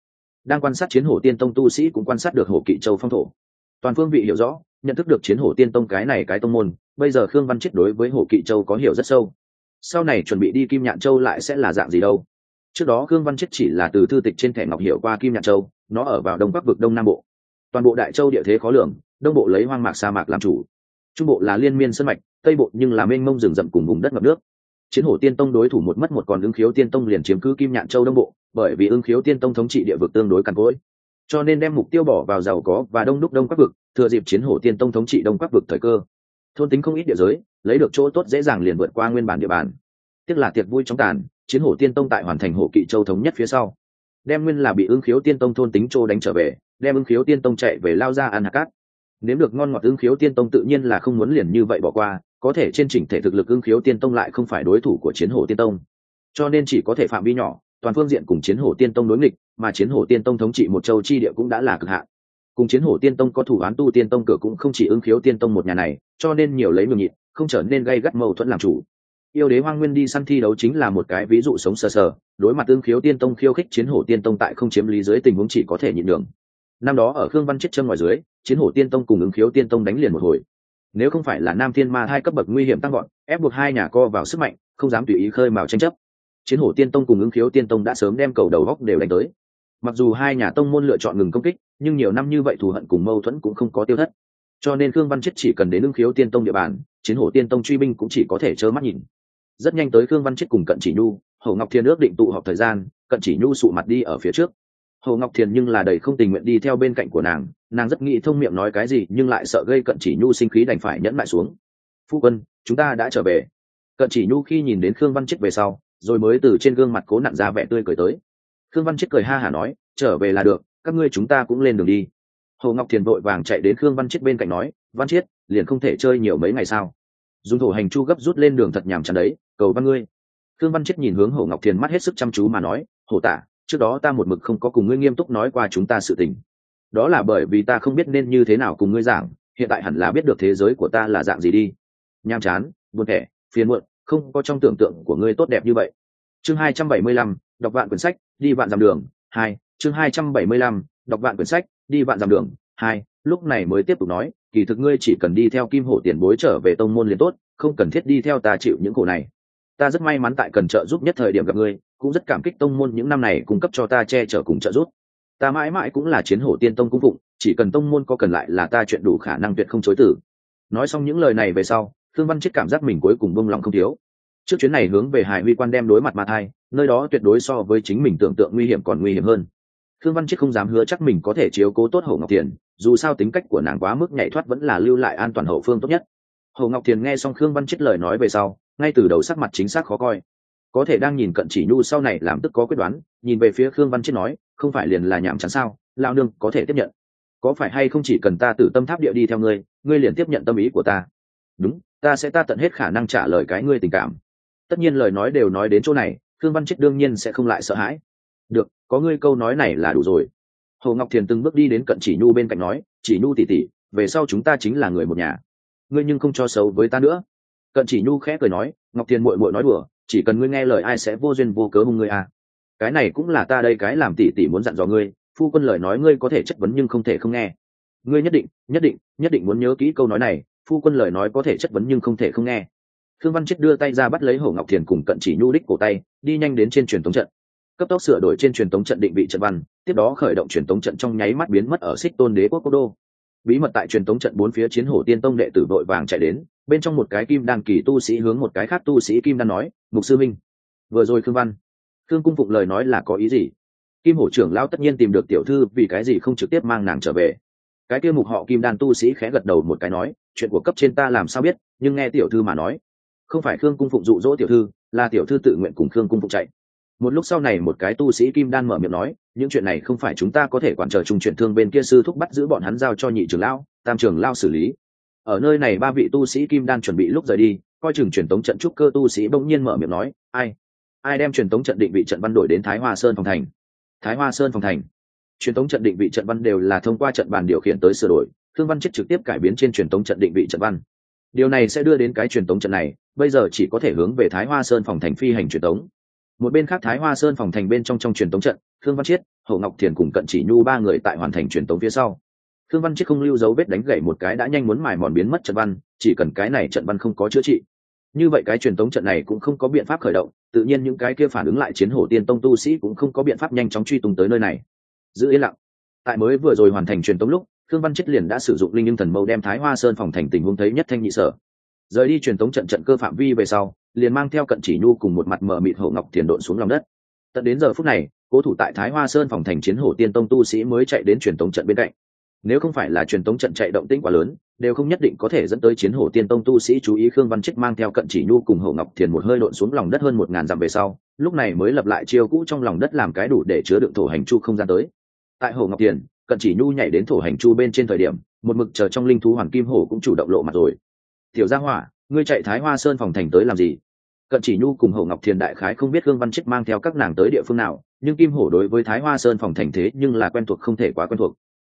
Đang quan sát chiến hổ tiên tông tu sĩ cũng quan sát được hồ kỵ châu phong thổ. Toàn phương vị hiểu rõ, nhận thức được chiến hổ tiên tông cái này cái tông môn, bây giờ khương văn chết đối với hồ kỵ châu có hiểu rất sâu. Sau này chuẩn bị đi kim nhạn châu lại sẽ là dạng gì đâu? Trước đó khương văn chết chỉ là từ thư tịch trên thẻ ngọc hiểu qua kim nhạn châu, nó ở vào đông bắc vực đông nam bộ toàn bộ đại châu địa thế khó lường, đông bộ lấy hoang mạc sa mạc làm chủ. Trung bộ là liên miên sân mạch, tây bộ nhưng là mênh mông rừng rậm cùng vùng đất ngập nước. Chiến hổ tiên tông đối thủ một mất một còn ứng khiếu tiên tông liền chiếm cứ kim nhạn châu đông bộ, bởi vì ứng khiếu tiên tông thống trị địa vực tương đối cằn cỗi. Cho nên đem mục tiêu bỏ vào giàu có và đông đúc đông các vực, thừa dịp chiến hổ tiên tông thống trị đông các vực thời cơ. Thôn tính không ít địa giới, lấy được chỗ tốt dễ dàng liền vượt qua nguyên bản địa bàn. Tiếc là tiệc vui trong tàn, chiến hổ tiên tông tại hoàn thành hổ kỵ châu thống nhất phía sau đem nguyên là bị ưng khiếu tiên tông thôn tính châu đánh trở về, đem ưng khiếu tiên tông chạy về lao ra ăn hạt cát. Nếu được ngon ngọt ưng khiếu tiên tông tự nhiên là không muốn liền như vậy bỏ qua, có thể trên chỉnh thể thực lực ưng khiếu tiên tông lại không phải đối thủ của chiến hổ tiên tông. Cho nên chỉ có thể phạm vi nhỏ, toàn phương diện cùng chiến hổ tiên tông đối nghịch, mà chiến hổ tiên tông thống trị một châu chi địa cũng đã là cực hạn. Cùng chiến hổ tiên tông có thủ án tu tiên tông cửa cũng không chỉ ưng khiếu tiên tông một nhà này, cho nên nhiều lấy nhường nhịn, không trở nên gây gắt mâu thuẫn làm chủ yêu đế hoang nguyên đi săn thi đấu chính là một cái ví dụ sống sờ sờ, đối mặt tương khiếu tiên tông khiêu khích chiến hổ tiên tông tại không chiếm lý dưới tình huống chỉ có thể nhịn đường năm đó ở khương văn chết chân ngoài dưới, chiến hổ tiên tông cùng ứng khiếu tiên tông đánh liền một hồi. Nếu không phải là nam thiên ma hai cấp bậc nguy hiểm tăng gọn ép buộc hai nhà co vào sức mạnh, không dám tùy ý khơi mào tranh chấp. Chiến hổ tiên tông cùng ứng khiếu tiên tông đã sớm đem cầu đầu góc đều đánh tới. Mặc dù hai nhà tông môn lựa chọn ngừng công kích, nhưng nhiều năm như vậy thù hận cùng mâu thuẫn cũng không có tiêu thất. Cho nên khương văn chết chỉ cần đến ứng khiếu tiên tông địa bàn, chiến hổ tiên tông truy binh cũng chỉ có thể trơ mắt nhìn rất nhanh tới khương văn chết cùng cận chỉ nhu, hồ ngọc thiên ước định tụ họp thời gian, cận chỉ nhu sụ mặt đi ở phía trước. Hồ ngọc thiền nhưng là đầy không tình nguyện đi theo bên cạnh của nàng nàng rất nghĩ thông miệng nói cái gì nhưng lại sợ gây cận chỉ nhu sinh khí đành phải nhẫn lại xuống. Phu quân, chúng ta đã trở về. Cận chỉ nhu khi nhìn đến khương văn chết về sau, rồi mới từ trên gương mặt cố nặn ra vẻ tươi cười tới. Khương văn chết cười ha hả nói, trở về là được, các ngươi chúng ta cũng lên đường đi. Hồ ngọc thiền vội vàng chạy đến khương văn chết bên cạnh nói, văn chết, liền không thể chơi nhiều mấy ngày sao? Dùng thổ hành chu gấp rút lên đường thật nhàm chán đấy, cầu văn ngươi. Khương văn chết nhìn hướng hồ ngọc thiền mắt hết sức chăm chú mà nói, hổ tả, trước đó ta một mực không có cùng ngươi nghiêm túc nói qua chúng ta sự tình. Đó là bởi vì ta không biết nên như thế nào cùng ngươi giảng, hiện tại hẳn là biết được thế giới của ta là dạng gì đi. Nham chán, buồn thẻ, phiền muộn, không có trong tưởng tượng của ngươi tốt đẹp như vậy. Chương hai trăm bảy mươi lăm, đọc vạn quyển sách, đi vạn dặm đường, hai. Chương hai trăm bảy mươi lăm, đọc vạn quyển sách, đi vạn dặm đường, hai. Lúc này mới tiếp tục nói kỳ thực ngươi chỉ cần đi theo kim hổ tiền bối trở về tông môn liền tốt, không cần thiết đi theo ta chịu những khổ này. Ta rất may mắn tại cần trợ giúp nhất thời điểm gặp ngươi, cũng rất cảm kích tông môn những năm này cung cấp cho ta che chở cùng trợ giúp. Ta mãi mãi cũng là chiến hổ tiên tông cung phụng, chỉ cần tông môn có cần lại là ta chuyện đủ khả năng tuyệt không chối tử nói xong những lời này về sau, thương văn chết cảm giác mình cuối cùng bông lòng không thiếu. Trước chuyến này hướng về hải huy quan đem đối mặt ma thai, nơi đó tuyệt đối so với chính mình tưởng tượng nguy hiểm còn nguy hiểm hơn. Thương văn chết không dám hứa chắc mình có thể chiếu cố tốt Hổ ngọc tiền dù sao tính cách của nàng quá mức nhảy thoát vẫn là lưu lại an toàn hậu phương tốt nhất. Hồ ngọc thiền nghe xong khương văn chết lời nói về sau, ngay từ đầu sắc mặt chính xác khó coi. Có thể đang nhìn cận chỉ nhu sau này làm tức có quyết đoán, nhìn về phía khương văn chết nói, không phải liền là nhảm chán sao? Lao nương, có thể tiếp nhận. Có phải hay không chỉ cần ta tử tâm tháp địa đi theo ngươi ngươi liền tiếp nhận tâm ý của ta? Đúng, ta sẽ ta tận hết khả năng trả lời cái ngươi tình cảm. Tất nhiên lời nói đều nói đến chỗ này, khương văn chết đương nhiên sẽ không lại sợ hãi. Được, có ngươi câu nói này là đủ rồi hồ ngọc thiền từng bước đi đến cận chỉ nhu bên cạnh nói, chỉ nhu tỉ tỉ về sau chúng ta chính là người một nhà. Ngươi nhưng không cho xấu với ta nữa. Cận chỉ nhu khẽ cười nói, ngọc thiền muội muội nói đùa, chỉ cần ngươi nghe lời ai sẽ vô duyên vô cớ hung ngươi à. Cái này cũng là ta đây cái làm tỉ tỉ muốn dặn dò ngươi, phu quân lời nói ngươi có thể chất vấn nhưng không thể không nghe. Ngươi nhất định nhất định nhất định muốn nhớ kỹ câu nói này, phu quân lời nói có thể chất vấn nhưng không thể không nghe. Thương văn chết đưa tay ra bắt lấy Hồ ngọc thiền cùng cận chỉ nhu đích cổ tay, đi nhanh đến trên truyền thống trận cấp tốc sửa đổi trên truyền thống trận định vị trận văn, tiếp đó khởi động truyền thống trận trong nháy mắt biến mất ở xích tôn đế quốc cố đô. Bí mật tại truyền thống trận bốn phía chiến hổ tiên tông đệ tử vội vàng chạy đến, bên trong một cái kim đan kỳ tu sĩ hướng một cái khác tu sĩ kim đan nói, mục sư minh, vừa rồi khương văn, khương cung phụng lời nói là có ý gì? Kim hổ trưởng lao tất nhiên tìm được tiểu thư, vì cái gì không trực tiếp mang nàng trở về. Cái kia mục họ kim đan tu sĩ khẽ gật đầu một cái nói, chuyện của cấp trên ta làm sao biết, nhưng nghe tiểu thư mà nói. Không phải khương cung phụng dụ dỗ tiểu thư, là tiểu thư tự nguyện cùng khương cung phụng chạy một lúc sau này một cái tu sĩ kim đan mở miệng nói, những chuyện này không phải chúng ta có thể quản trở trung chuyển thương bên kia sư thúc bắt giữ bọn hắn giao cho nhị trưởng lao tam trưởng lao xử lý. Ở nơi này ba vị tu sĩ kim đan chuẩn bị lúc rời đi, coi chừng truyền tống trận trúc cơ tu sĩ bỗng nhiên mở miệng nói, ai? Ai đem truyền tống trận định vị trận văn đổi đến thái hoa sơn phòng thành? Thái hoa sơn phòng thành. Truyền tống trận định vị trận văn đều là thông qua trận bàn điều khiển tới sửa đổi, thương văn chết trực tiếp cải biến trên truyền tống trận định vị trận văn. Điều này sẽ đưa đến cái truyền tống trận này, bây giờ chỉ có thể hướng về thái hoa sơn phòng thành phi hành truyền tống một bên khác thái hoa sơn phòng thành bên trong trong truyền tống trận thương văn chiết, hậu ngọc thiền cùng cận chỉ nhu ba người tại hoàn thành truyền tống phía sau. Thương văn chiết không lưu dấu vết đánh gậy một cái đã nhanh muốn mài mòn biến mất trận văn, chỉ cần cái này trận văn không có chữa trị. Như vậy cái truyền tống trận này cũng không có biện pháp khởi động, tự nhiên những cái kia phản ứng lại chiến hổ tiên tông tu sĩ cũng không có biện pháp nhanh chóng truy tung tới nơi này. Giữ yên lặng. Tại mới vừa rồi hoàn thành truyền tống lúc thương văn chết liền đã sử dụng linh nhưng thần mâu đem thái hoa sơn phòng thành tình huống thấy nhất thanh nhị sở. Rời đi truyền tống trận trận cơ phạm vi về sau liền mang theo cận chỉ nhu cùng một mặt mờ mịt hổ ngọc thiền độn xuống lòng đất. Tận đến giờ phút này, cố thủ tại thái hoa sơn phòng thành chiến hổ tiên tông tu sĩ mới chạy đến truyền tống trận bên cạnh. Nếu không phải là truyền tống trận chạy động tĩnh quá lớn, đều không nhất định có thể dẫn tới chiến hổ tiên tông tu sĩ chú ý khương văn trích mang theo cận chỉ nhu cùng hổ ngọc thiền một hơi độn xuống lòng đất hơn một ngàn dặm về sau, lúc này mới lập lại chiêu cũ trong lòng đất làm cái đủ để chứa đựng thổ hành chu không gian tới. Tại hổ ngọc thiền cận chỉ nhu nhảy đến thổ hành chu bên trên thời điểm, một mực chờ trong linh thú hoàng kim hổ cũng chủ động lộ mặt rồi. Tiểu gia hỏa, ngươi chạy thái hoa sơn phòng thành tới làm gì? Cận chỉ nhu cùng hồ ngọc thiền đại khái không biết gương văn trích mang theo các nàng tới địa phương nào nhưng kim hổ đối với thái hoa sơn phòng thành thế nhưng là quen thuộc không thể quá quen thuộc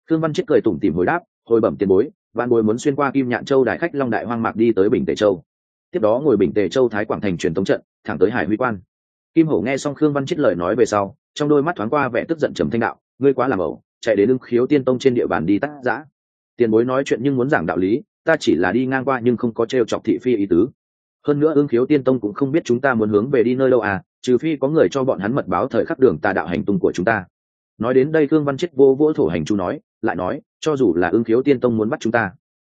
Khương Văn Chết cười tủm tỉm hồi đáp, hồi bẩm tiền bối, vạn bối muốn xuyên qua Kim Nhạn Châu đại khách Long Đại Hoang Mạc đi tới Bình Tề Châu. Tiếp đó ngồi Bình Tề Châu Thái Quảng thành truyền tống trận, thẳng tới Hải Huy Quan. Kim Hổ nghe xong Khương Văn Chết lời nói về sau, trong đôi mắt thoáng qua vẻ tức giận trầm thanh đạo, ngươi quá làm ẩu, chạy đến lưng khiếu tiên tông trên địa bàn đi tác dã. Tiền bối nói chuyện nhưng muốn giảng đạo lý, ta chỉ là đi ngang qua nhưng không có trêu chọc thị phi ý tứ. Hơn nữa ương khiếu tiên tông cũng không biết chúng ta muốn hướng về đi nơi đâu à, trừ phi có người cho bọn hắn mật báo thời khắc đường tà đạo hành tung của chúng ta. Nói đến đây Khương Văn Chết vô vỗ thổ hành chu nói, lại nói cho dù là ương khiếu tiên tông muốn bắt chúng ta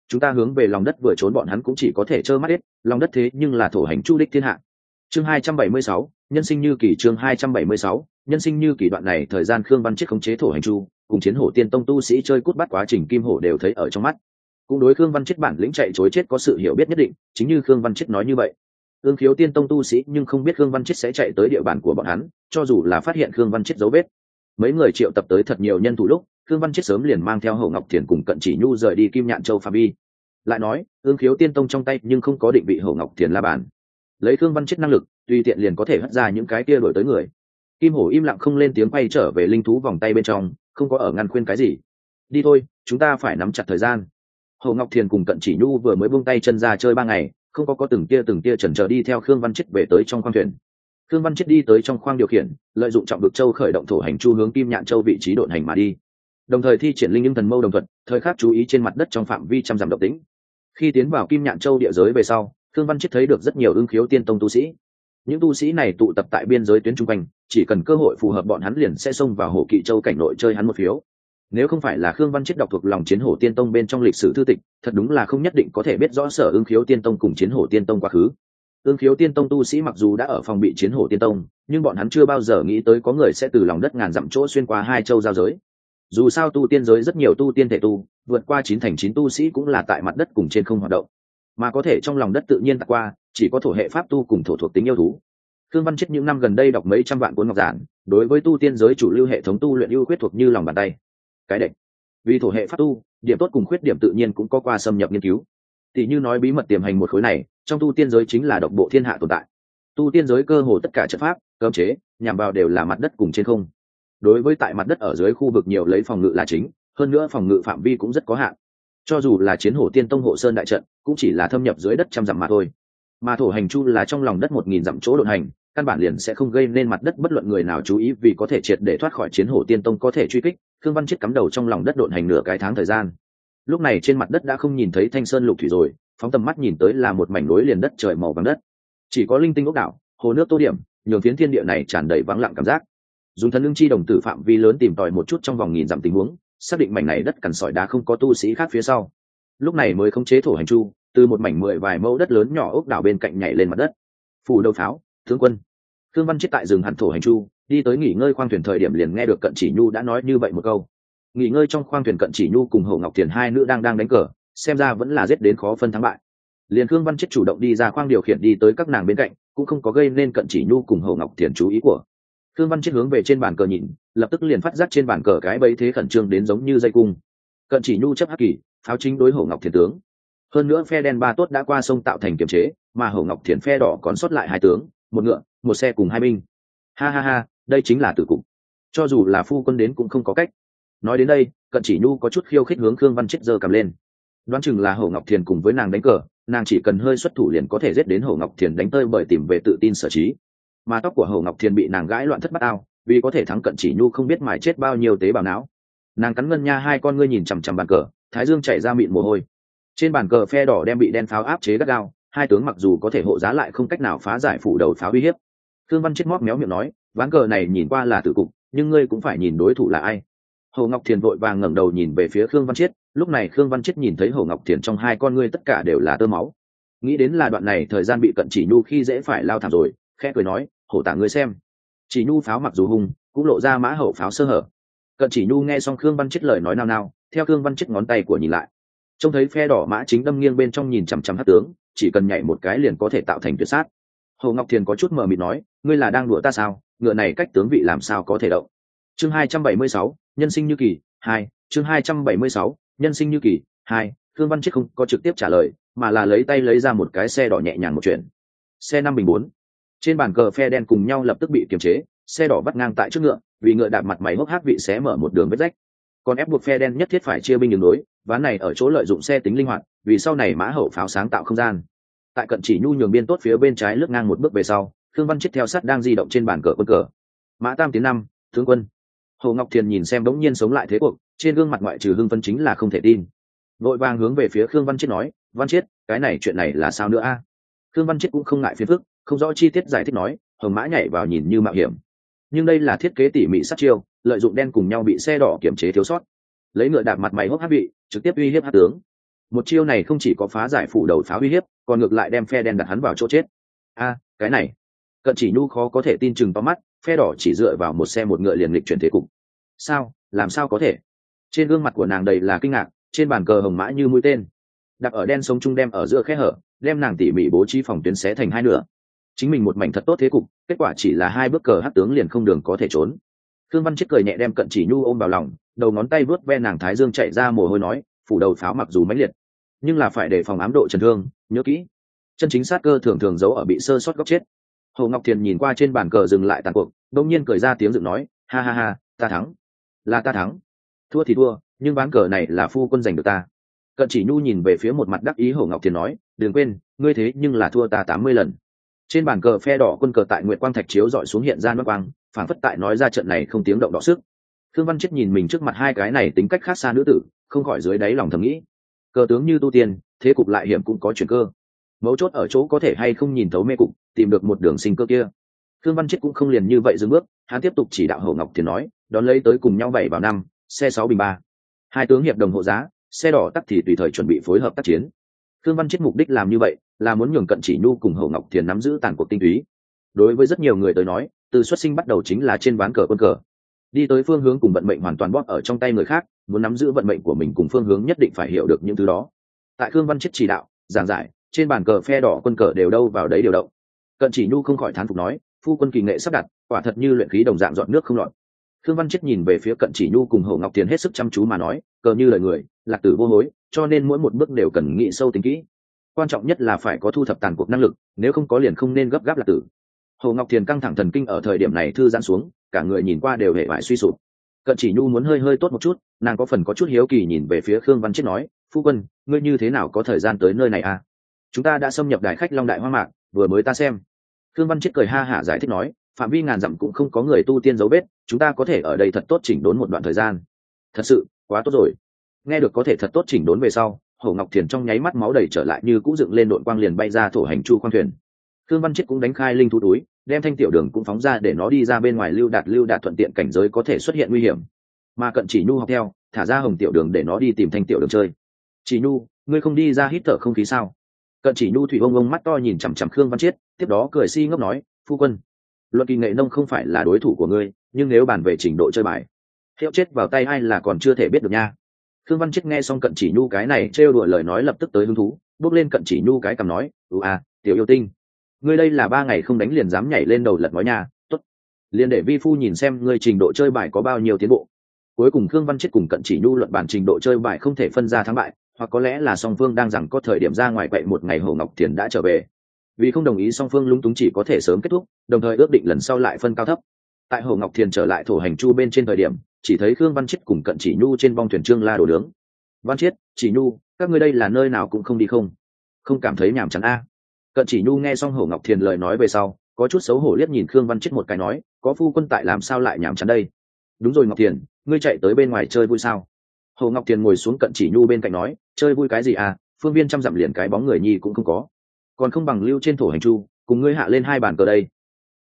chúng ta hướng về lòng đất vừa trốn bọn hắn cũng chỉ có thể trơ mắt hết lòng đất thế nhưng là thổ hành chu đích thiên hạ chương hai trăm bảy mươi sáu nhân sinh như kỳ chương hai trăm bảy mươi sáu nhân sinh như kỳ đoạn này thời gian khương văn chết khống chế thổ hành chu cùng chiến hổ tiên tông tu sĩ chơi cút bắt quá trình kim hổ đều thấy ở trong mắt cũng đối khương văn chết bản lĩnh chạy chối chết có sự hiểu biết nhất định, chính như khương văn chết nói như vậy. Ương khiếu tiên tông tu sĩ nhưng không biết khương văn chết sẽ chạy tới địa bàn của bọn hắn, cho dù là phát hiện khương văn chết dấu vết. Mấy người triệu tập tới thật nhiều nhân thủ lúc thương văn chết sớm liền mang theo hậu ngọc thiền cùng cận chỉ nhu rời đi kim nhạn châu phạm vi. Lại nói ương khiếu tiên tông trong tay nhưng không có định vị hậu ngọc thiền la bàn lấy thương văn chết năng lực, tùy tiện liền có thể hất ra những cái kia đổi tới người. Kim hổ im lặng không lên tiếng quay trở về linh thú vòng tay bên trong, không có ở ngăn khuyên cái gì. Đi thôi, chúng ta phải nắm chặt thời gian. Hồ ngọc thiền cùng cận chỉ nhu vừa mới buông tay chân ra chơi ba ngày, không có có từng tia từng tia chần chờ đi theo khương văn chết về tới trong khoang thuyền. Khương văn chết đi tới trong khoang điều khiển, lợi dụng trọng được châu khởi động thổ hành chu hướng kim nhạn châu vị trí độn hành mà đi. Đồng thời thi triển linh nhưng thần mâu đồng thuật, thời khắc chú ý trên mặt đất trong phạm vi trăm dặm động tĩnh. Khi tiến vào kim nhạn châu địa giới về sau, khương văn chết thấy được rất nhiều ưng khiếu tiên tông tu sĩ. Những tu sĩ này tụ tập tại biên giới tuyến trung quanh, chỉ cần cơ hội phù hợp bọn hắn liền sẽ xông vào hồ kỵ châu cảnh nội chơi hắn một phiếu nếu không phải là khương văn chết đọc thuộc lòng chiến hổ tiên tông bên trong lịch sử thư tịch, thật đúng là không nhất định có thể biết rõ sở ương khiếu tiên tông cùng chiến hổ tiên tông quá khứ. Ương khiếu tiên tông tu sĩ mặc dù đã ở phòng bị chiến hổ tiên tông, nhưng bọn hắn chưa bao giờ nghĩ tới có người sẽ từ lòng đất ngàn dặm chỗ xuyên qua hai châu giao giới. Dù sao tu tiên giới rất nhiều tu tiên thể tu, vượt qua chín thành chín tu sĩ cũng là tại mặt đất cùng trên không hoạt động. Mà có thể trong lòng đất tự nhiên tạc qua, chỉ có thổ hệ pháp tu cùng thổ thuộc tính yêu thú. Khương văn chết những năm gần đây đọc mấy trăm vạn cuốn ngọc giản, đối với tu tiên giới chủ lưu hệ thống tu luyện ưu quyết thuộc như lòng bàn tay cái đệch vì thổ hệ pháp tu, điểm tốt cùng khuyết điểm tự nhiên cũng có qua xâm nhập nghiên cứu. Tỷ như nói bí mật tiềm hành một khối này, trong tu tiên giới chính là độc bộ thiên hạ tồn tại. Tu tiên giới cơ hồ tất cả trận pháp cơ chế, nhằm vào đều là mặt đất cùng trên không. Đối với tại mặt đất ở dưới khu vực nhiều lấy phòng ngự là chính, hơn nữa phòng ngự phạm vi cũng rất có hạn. Cho dù là chiến hổ tiên tông hộ sơn đại trận, cũng chỉ là thâm nhập dưới đất trăm dặm mà thôi. Mà thổ hành chu là trong lòng đất một nghìn dặm chỗ đột hành, căn bản liền sẽ không gây nên mặt đất bất luận người nào chú ý vì có thể triệt để thoát khỏi chiến hổ tiên tông có thể truy kích khương văn chết cắm đầu trong lòng đất đột hành nửa cái tháng thời gian. Lúc này trên mặt đất đã không nhìn thấy thanh sơn lục thủy rồi, phóng tầm mắt nhìn tới là một mảnh núi liền đất trời màu vàng đất. Chỉ có linh tinh ốc đảo, hồ nước tô điểm, nhường phiến thiên địa này tràn đầy vắng lặng cảm giác. Dùng thân lương chi đồng tử phạm vi lớn tìm tòi một chút trong vòng nghìn dặm tình huống, xác định mảnh này đất cằn sỏi đá không có tu sĩ khác phía sau. Lúc này mới khống chế thổ hành chu, từ một mảnh mười vài mẫu đất lớn nhỏ ốc đảo bên cạnh nhảy lên mặt đất. Phủ đầu pháo, tướng quân. Thương văn chết tại rừng hẳn thổ hành chu đi tới nghỉ ngơi khoang thuyền thời điểm liền nghe được cận chỉ nhu đã nói như vậy một câu. Nghỉ ngơi trong khoang thuyền cận chỉ nhu cùng hậu ngọc thiền hai nữ đang đang đánh cờ, xem ra vẫn là giết đến khó phân thắng bại. Liền khương văn chết chủ động đi ra khoang điều khiển đi tới các nàng bên cạnh, cũng không có gây nên cận chỉ nhu cùng hậu ngọc thiền chú ý của. Khương văn chết hướng về trên bàn cờ nhìn, lập tức liền phát giác trên bàn cờ cái bấy thế khẩn trương đến giống như dây cung. Cận chỉ nhu chấp hắc kỳ, pháo chính đối hậu ngọc thiền tướng. Hơn nữa phe đen ba tốt đã qua sông tạo thành kiềm chế, mà hậu ngọc thiền phe đỏ còn sót lại hai tướng, một ngựa, một xe cùng hai binh. Ha ha ha đây chính là tử cục. Cho dù là phu quân đến cũng không có cách. Nói đến đây, cận chỉ nhu có chút khiêu khích hướng khương văn chết giơ cầm lên. Đoán chừng là hậu ngọc thiền cùng với nàng đánh cờ, nàng chỉ cần hơi xuất thủ liền có thể giết đến hậu ngọc thiền đánh tơi bởi tìm về tự tin sở trí. Mà tóc của hậu ngọc thiền bị nàng gãi loạn thất bát ao, vì có thể thắng cận chỉ nhu không biết mài chết bao nhiêu tế bào não. Nàng cắn ngân nha hai con ngươi nhìn chằm chằm bàn cờ, thái dương chảy ra mịn mồ hôi. Trên bàn cờ phe đỏ đem bị đen pháo áp chế gắt gao, hai tướng mặc dù có thể hộ giá lại không cách nào phá giải phủ đầu pháo uy hiếp thương văn chết móc méo miệng nói, ván cờ này nhìn qua là tử cục, nhưng ngươi cũng phải nhìn đối thủ là ai. Hồ ngọc thiền vội vàng ngẩng đầu nhìn về phía khương văn chiết lúc này khương văn chiết nhìn thấy hồ ngọc thiền trong hai con ngươi tất cả đều là tơ máu. Nghĩ đến là đoạn này thời gian bị cận chỉ nhu khi dễ phải lao thảm rồi, khẽ cười nói hổ tả ngươi xem. Chỉ nhu pháo mặc dù hung, cũng lộ ra mã hậu pháo sơ hở. Cận chỉ nhu nghe xong khương văn chết lời nói nao nao, theo khương văn chết ngón tay của nhìn lại. Trông thấy phe đỏ mã chính đâm nghiêng bên trong nhìn chằm chằm hát tướng, chỉ cần nhảy một cái liền có thể tạo thành tuyệt sát hồ ngọc thiền có chút mờ mịt nói, ngươi là đang đùa ta sao? Ngựa này cách tướng vị làm sao có thể động? Chương hai trăm bảy mươi sáu, nhân sinh như kỳ, hai, chương hai trăm bảy mươi sáu, nhân sinh như kỳ, hai thương văn chết không có trực tiếp trả lời, mà là lấy tay lấy ra một cái xe đỏ nhẹ nhàng một chuyện. Xe năm bình bốn. Trên bàn cờ phe đen cùng nhau lập tức bị kiềm chế, xe đỏ bắt ngang tại trước ngựa, vì ngựa đạp mặt máy hốc hát vị xé mở một đường vết rách. Còn ép buộc phe đen nhất thiết phải chia binh đường đối ván này ở chỗ lợi dụng xe tính linh hoạt, vì sau này mã hậu pháo sáng tạo không gian tại cận chỉ nhu nhường biên tốt phía bên trái lướt ngang một bước về sau thương văn chết theo sát đang di động trên bàn cờ quân cờ. Mã tam tiến năm tướng quân. Hồ ngọc thiền nhìn xem bỗng nhiên sống lại thế cuộc trên gương mặt ngoại trừ hưng phân chính là không thể tin. Vội vàng hướng về phía khương văn chết nói văn chết cái này chuyện này là sao nữa a? Khương văn chết cũng không ngại phiền phức không rõ chi tiết giải thích nói hồng mã nhảy vào nhìn như mạo hiểm. Nhưng đây là thiết kế tỉ mỉ sát chiêu lợi dụng đen cùng nhau bị xe đỏ kiểm chế thiếu sót. Lấy ngựa đạp mặt mày hốc hát bị, trực tiếp uy hiếp hát tướng một chiêu này không chỉ có phá giải phủ đầu phá uy hiếp, còn ngược lại đem phe đen đặt hắn vào chỗ chết. A, cái này. Cận chỉ nhu khó có thể tin chừng to mắt, phe đỏ chỉ dựa vào một xe một ngựa liền lịch chuyển thế cục. Sao? Làm sao có thể? Trên gương mặt của nàng đầy là kinh ngạc, trên bàn cờ hồng mã như mũi tên. Đặt ở đen sống chung đem ở giữa khe hở, đem nàng tỉ mỉ bố trí phòng tuyến xé thành hai nửa. Chính mình một mảnh thật tốt thế cục, kết quả chỉ là hai bước cờ hát tướng liền không đường có thể trốn. Thương văn chết cười nhẹ đem cận chỉ nhu ôm vào lòng, đầu ngón tay vớt ve nàng thái dương chạy ra mồ hôi nói, phủ đầu pháo mặc dù mãnh liệt nhưng là phải đề phòng ám độ trần thương, nhớ kỹ. Chân chính sát cơ thường thường giấu ở bị sơ sót góc chết. Hồ ngọc thiền nhìn qua trên bàn cờ dừng lại tàn cuộc đông nhiên cười ra tiếng dựng nói, ha ha ha, ta thắng. Là ta thắng. Thua thì thua, nhưng ván cờ này là phu quân giành được ta. Cận chỉ nhu nhìn về phía một mặt đắc ý hồ ngọc thiền nói, đừng quên, ngươi thế nhưng là thua ta tám mươi lần. Trên bàn cờ phe đỏ quân cờ tại nguyệt quang thạch chiếu dọi xuống hiện ra nước quang phản phất tại nói ra trận này không tiếng động đỏ sức. Thương văn chết nhìn mình trước mặt hai cái này tính cách khác xa nữ tử, không khỏi dưới đáy lòng thầm nghĩ cờ tướng như tu tiên, thế cục lại hiểm cũng có chuyện cơ. Mấu chốt ở chỗ có thể hay không nhìn thấu mê cục, tìm được một đường sinh cơ kia. Khương văn chết cũng không liền như vậy dừng bước, hắn tiếp tục chỉ đạo hậu ngọc thiền nói, đón lấy tới cùng nhau bảy vào năm, xe sáu bình ba. Hai tướng hiệp đồng hộ giá, xe đỏ tắt thì tùy thời chuẩn bị phối hợp tác chiến. Khương văn chết mục đích làm như vậy, là muốn nhường cận chỉ nhu cùng hậu ngọc thiền nắm giữ tàn cuộc tinh túy. Đối với rất nhiều người tới nói, từ xuất sinh bắt đầu chính là trên ván cờ quân cờ. Đi tới phương hướng cùng vận mệnh hoàn toàn bóp ở trong tay người khác muốn nắm giữ vận mệnh của mình cùng phương hướng nhất định phải hiểu được những thứ đó. Tại khương văn chết chỉ đạo, giảng giải, trên bàn cờ phe đỏ quân cờ đều đâu vào đấy điều động. Cận chỉ nhu không khỏi thán phục nói, phu quân kỳ nghệ sắp đặt, quả thật như luyện khí đồng dạng dọn nước không lọt. Khương văn chết nhìn về phía cận chỉ nhu cùng hậu ngọc tiền hết sức chăm chú mà nói, cờ như lời người, lạc tử vô hối, cho nên mỗi một bước đều cần nghĩ sâu tính kỹ. Quan trọng nhất là phải có thu thập tàn cuộc năng lực, nếu không có liền không nên gấp gáp lạc tử. Hồ ngọc thiền căng thẳng thần kinh ở thời điểm này thư giãn xuống, cả người nhìn qua đều hệ vải suy sụp cận chỉ nhu muốn hơi hơi tốt một chút, nàng có phần có chút hiếu kỳ nhìn về phía khương văn chết nói, phu quân, ngươi như thế nào có thời gian tới nơi này à? Chúng ta đã xâm nhập đại khách long đại hoa mạc, vừa mới ta xem. Khương văn chết cười ha hả giải thích nói, phạm vi ngàn dặm cũng không có người tu tiên dấu vết, chúng ta có thể ở đây thật tốt chỉnh đốn một đoạn thời gian. Thật sự, quá tốt rồi. Nghe được có thể thật tốt chỉnh đốn về sau hổ ngọc thiền trong nháy mắt máu đầy trở lại như cũ dựng lên đội quang liền bay ra thổ hành chu khoang thuyền. Khương văn chết cũng đánh khai linh thú túi đem thanh tiểu đường cũng phóng ra để nó đi ra bên ngoài lưu đạt lưu đạt thuận tiện cảnh giới có thể xuất hiện nguy hiểm. Mà cận chỉ nhu học theo, thả ra hồng tiểu đường để nó đi tìm thanh tiểu đường chơi. Chỉ nhu, ngươi không đi ra hít thở không khí sao? Cận chỉ nhu thủy ông ông mắt to nhìn chằm chằm khương văn chiết, tiếp đó cười si ngốc nói, phu quân, luận kỳ nghệ nông không phải là đối thủ của ngươi, nhưng nếu bàn về trình độ chơi bài, hiệu chết vào tay ai là còn chưa thể biết được nha. Khương văn chiết nghe xong cận chỉ nhu cái này trêu đùa lời nói lập tức tới hứng thú, bước lên cận chỉ nhu cái cầm nói ưu à tiểu yêu tinh ngươi đây là ba ngày không đánh liền dám nhảy lên đầu lật nói nhà tốt. Liền để vi phu nhìn xem ngươi trình độ chơi bài có bao nhiêu tiến bộ. Cuối cùng khương văn chết cùng cận chỉ nhu luận bản trình độ chơi bài không thể phân ra thắng bại, hoặc có lẽ là song phương đang rằng có thời điểm ra ngoài quậy một ngày hồ ngọc thiền đã trở về. Vì không đồng ý song phương lúng túng chỉ có thể sớm kết thúc, đồng thời ước định lần sau lại phân cao thấp. Tại hồ ngọc thiền trở lại thổ hành chu bên trên thời điểm, chỉ thấy khương văn chết cùng cận chỉ nhu trên bong thuyền trương la đổ đướng văn chiết chỉ nhu, các ngươi đây là nơi nào cũng không đi không? Không cảm thấy nhàm chán a? Cận chỉ nhu nghe xong hổ ngọc thiền lời nói về sau, có chút xấu hổ liếc nhìn khương văn chết một cái nói, có phu quân tại làm sao lại nhàm chán đây? Đúng rồi ngọc thiền, ngươi chạy tới bên ngoài chơi vui sao? Hồ ngọc thiền ngồi xuống cận chỉ nhu bên cạnh nói, chơi vui cái gì à phương viên trăm dặm liền cái bóng người nhi cũng không có. Còn không bằng lưu trên thổ hành chu, cùng ngươi hạ lên hai bàn cờ đây.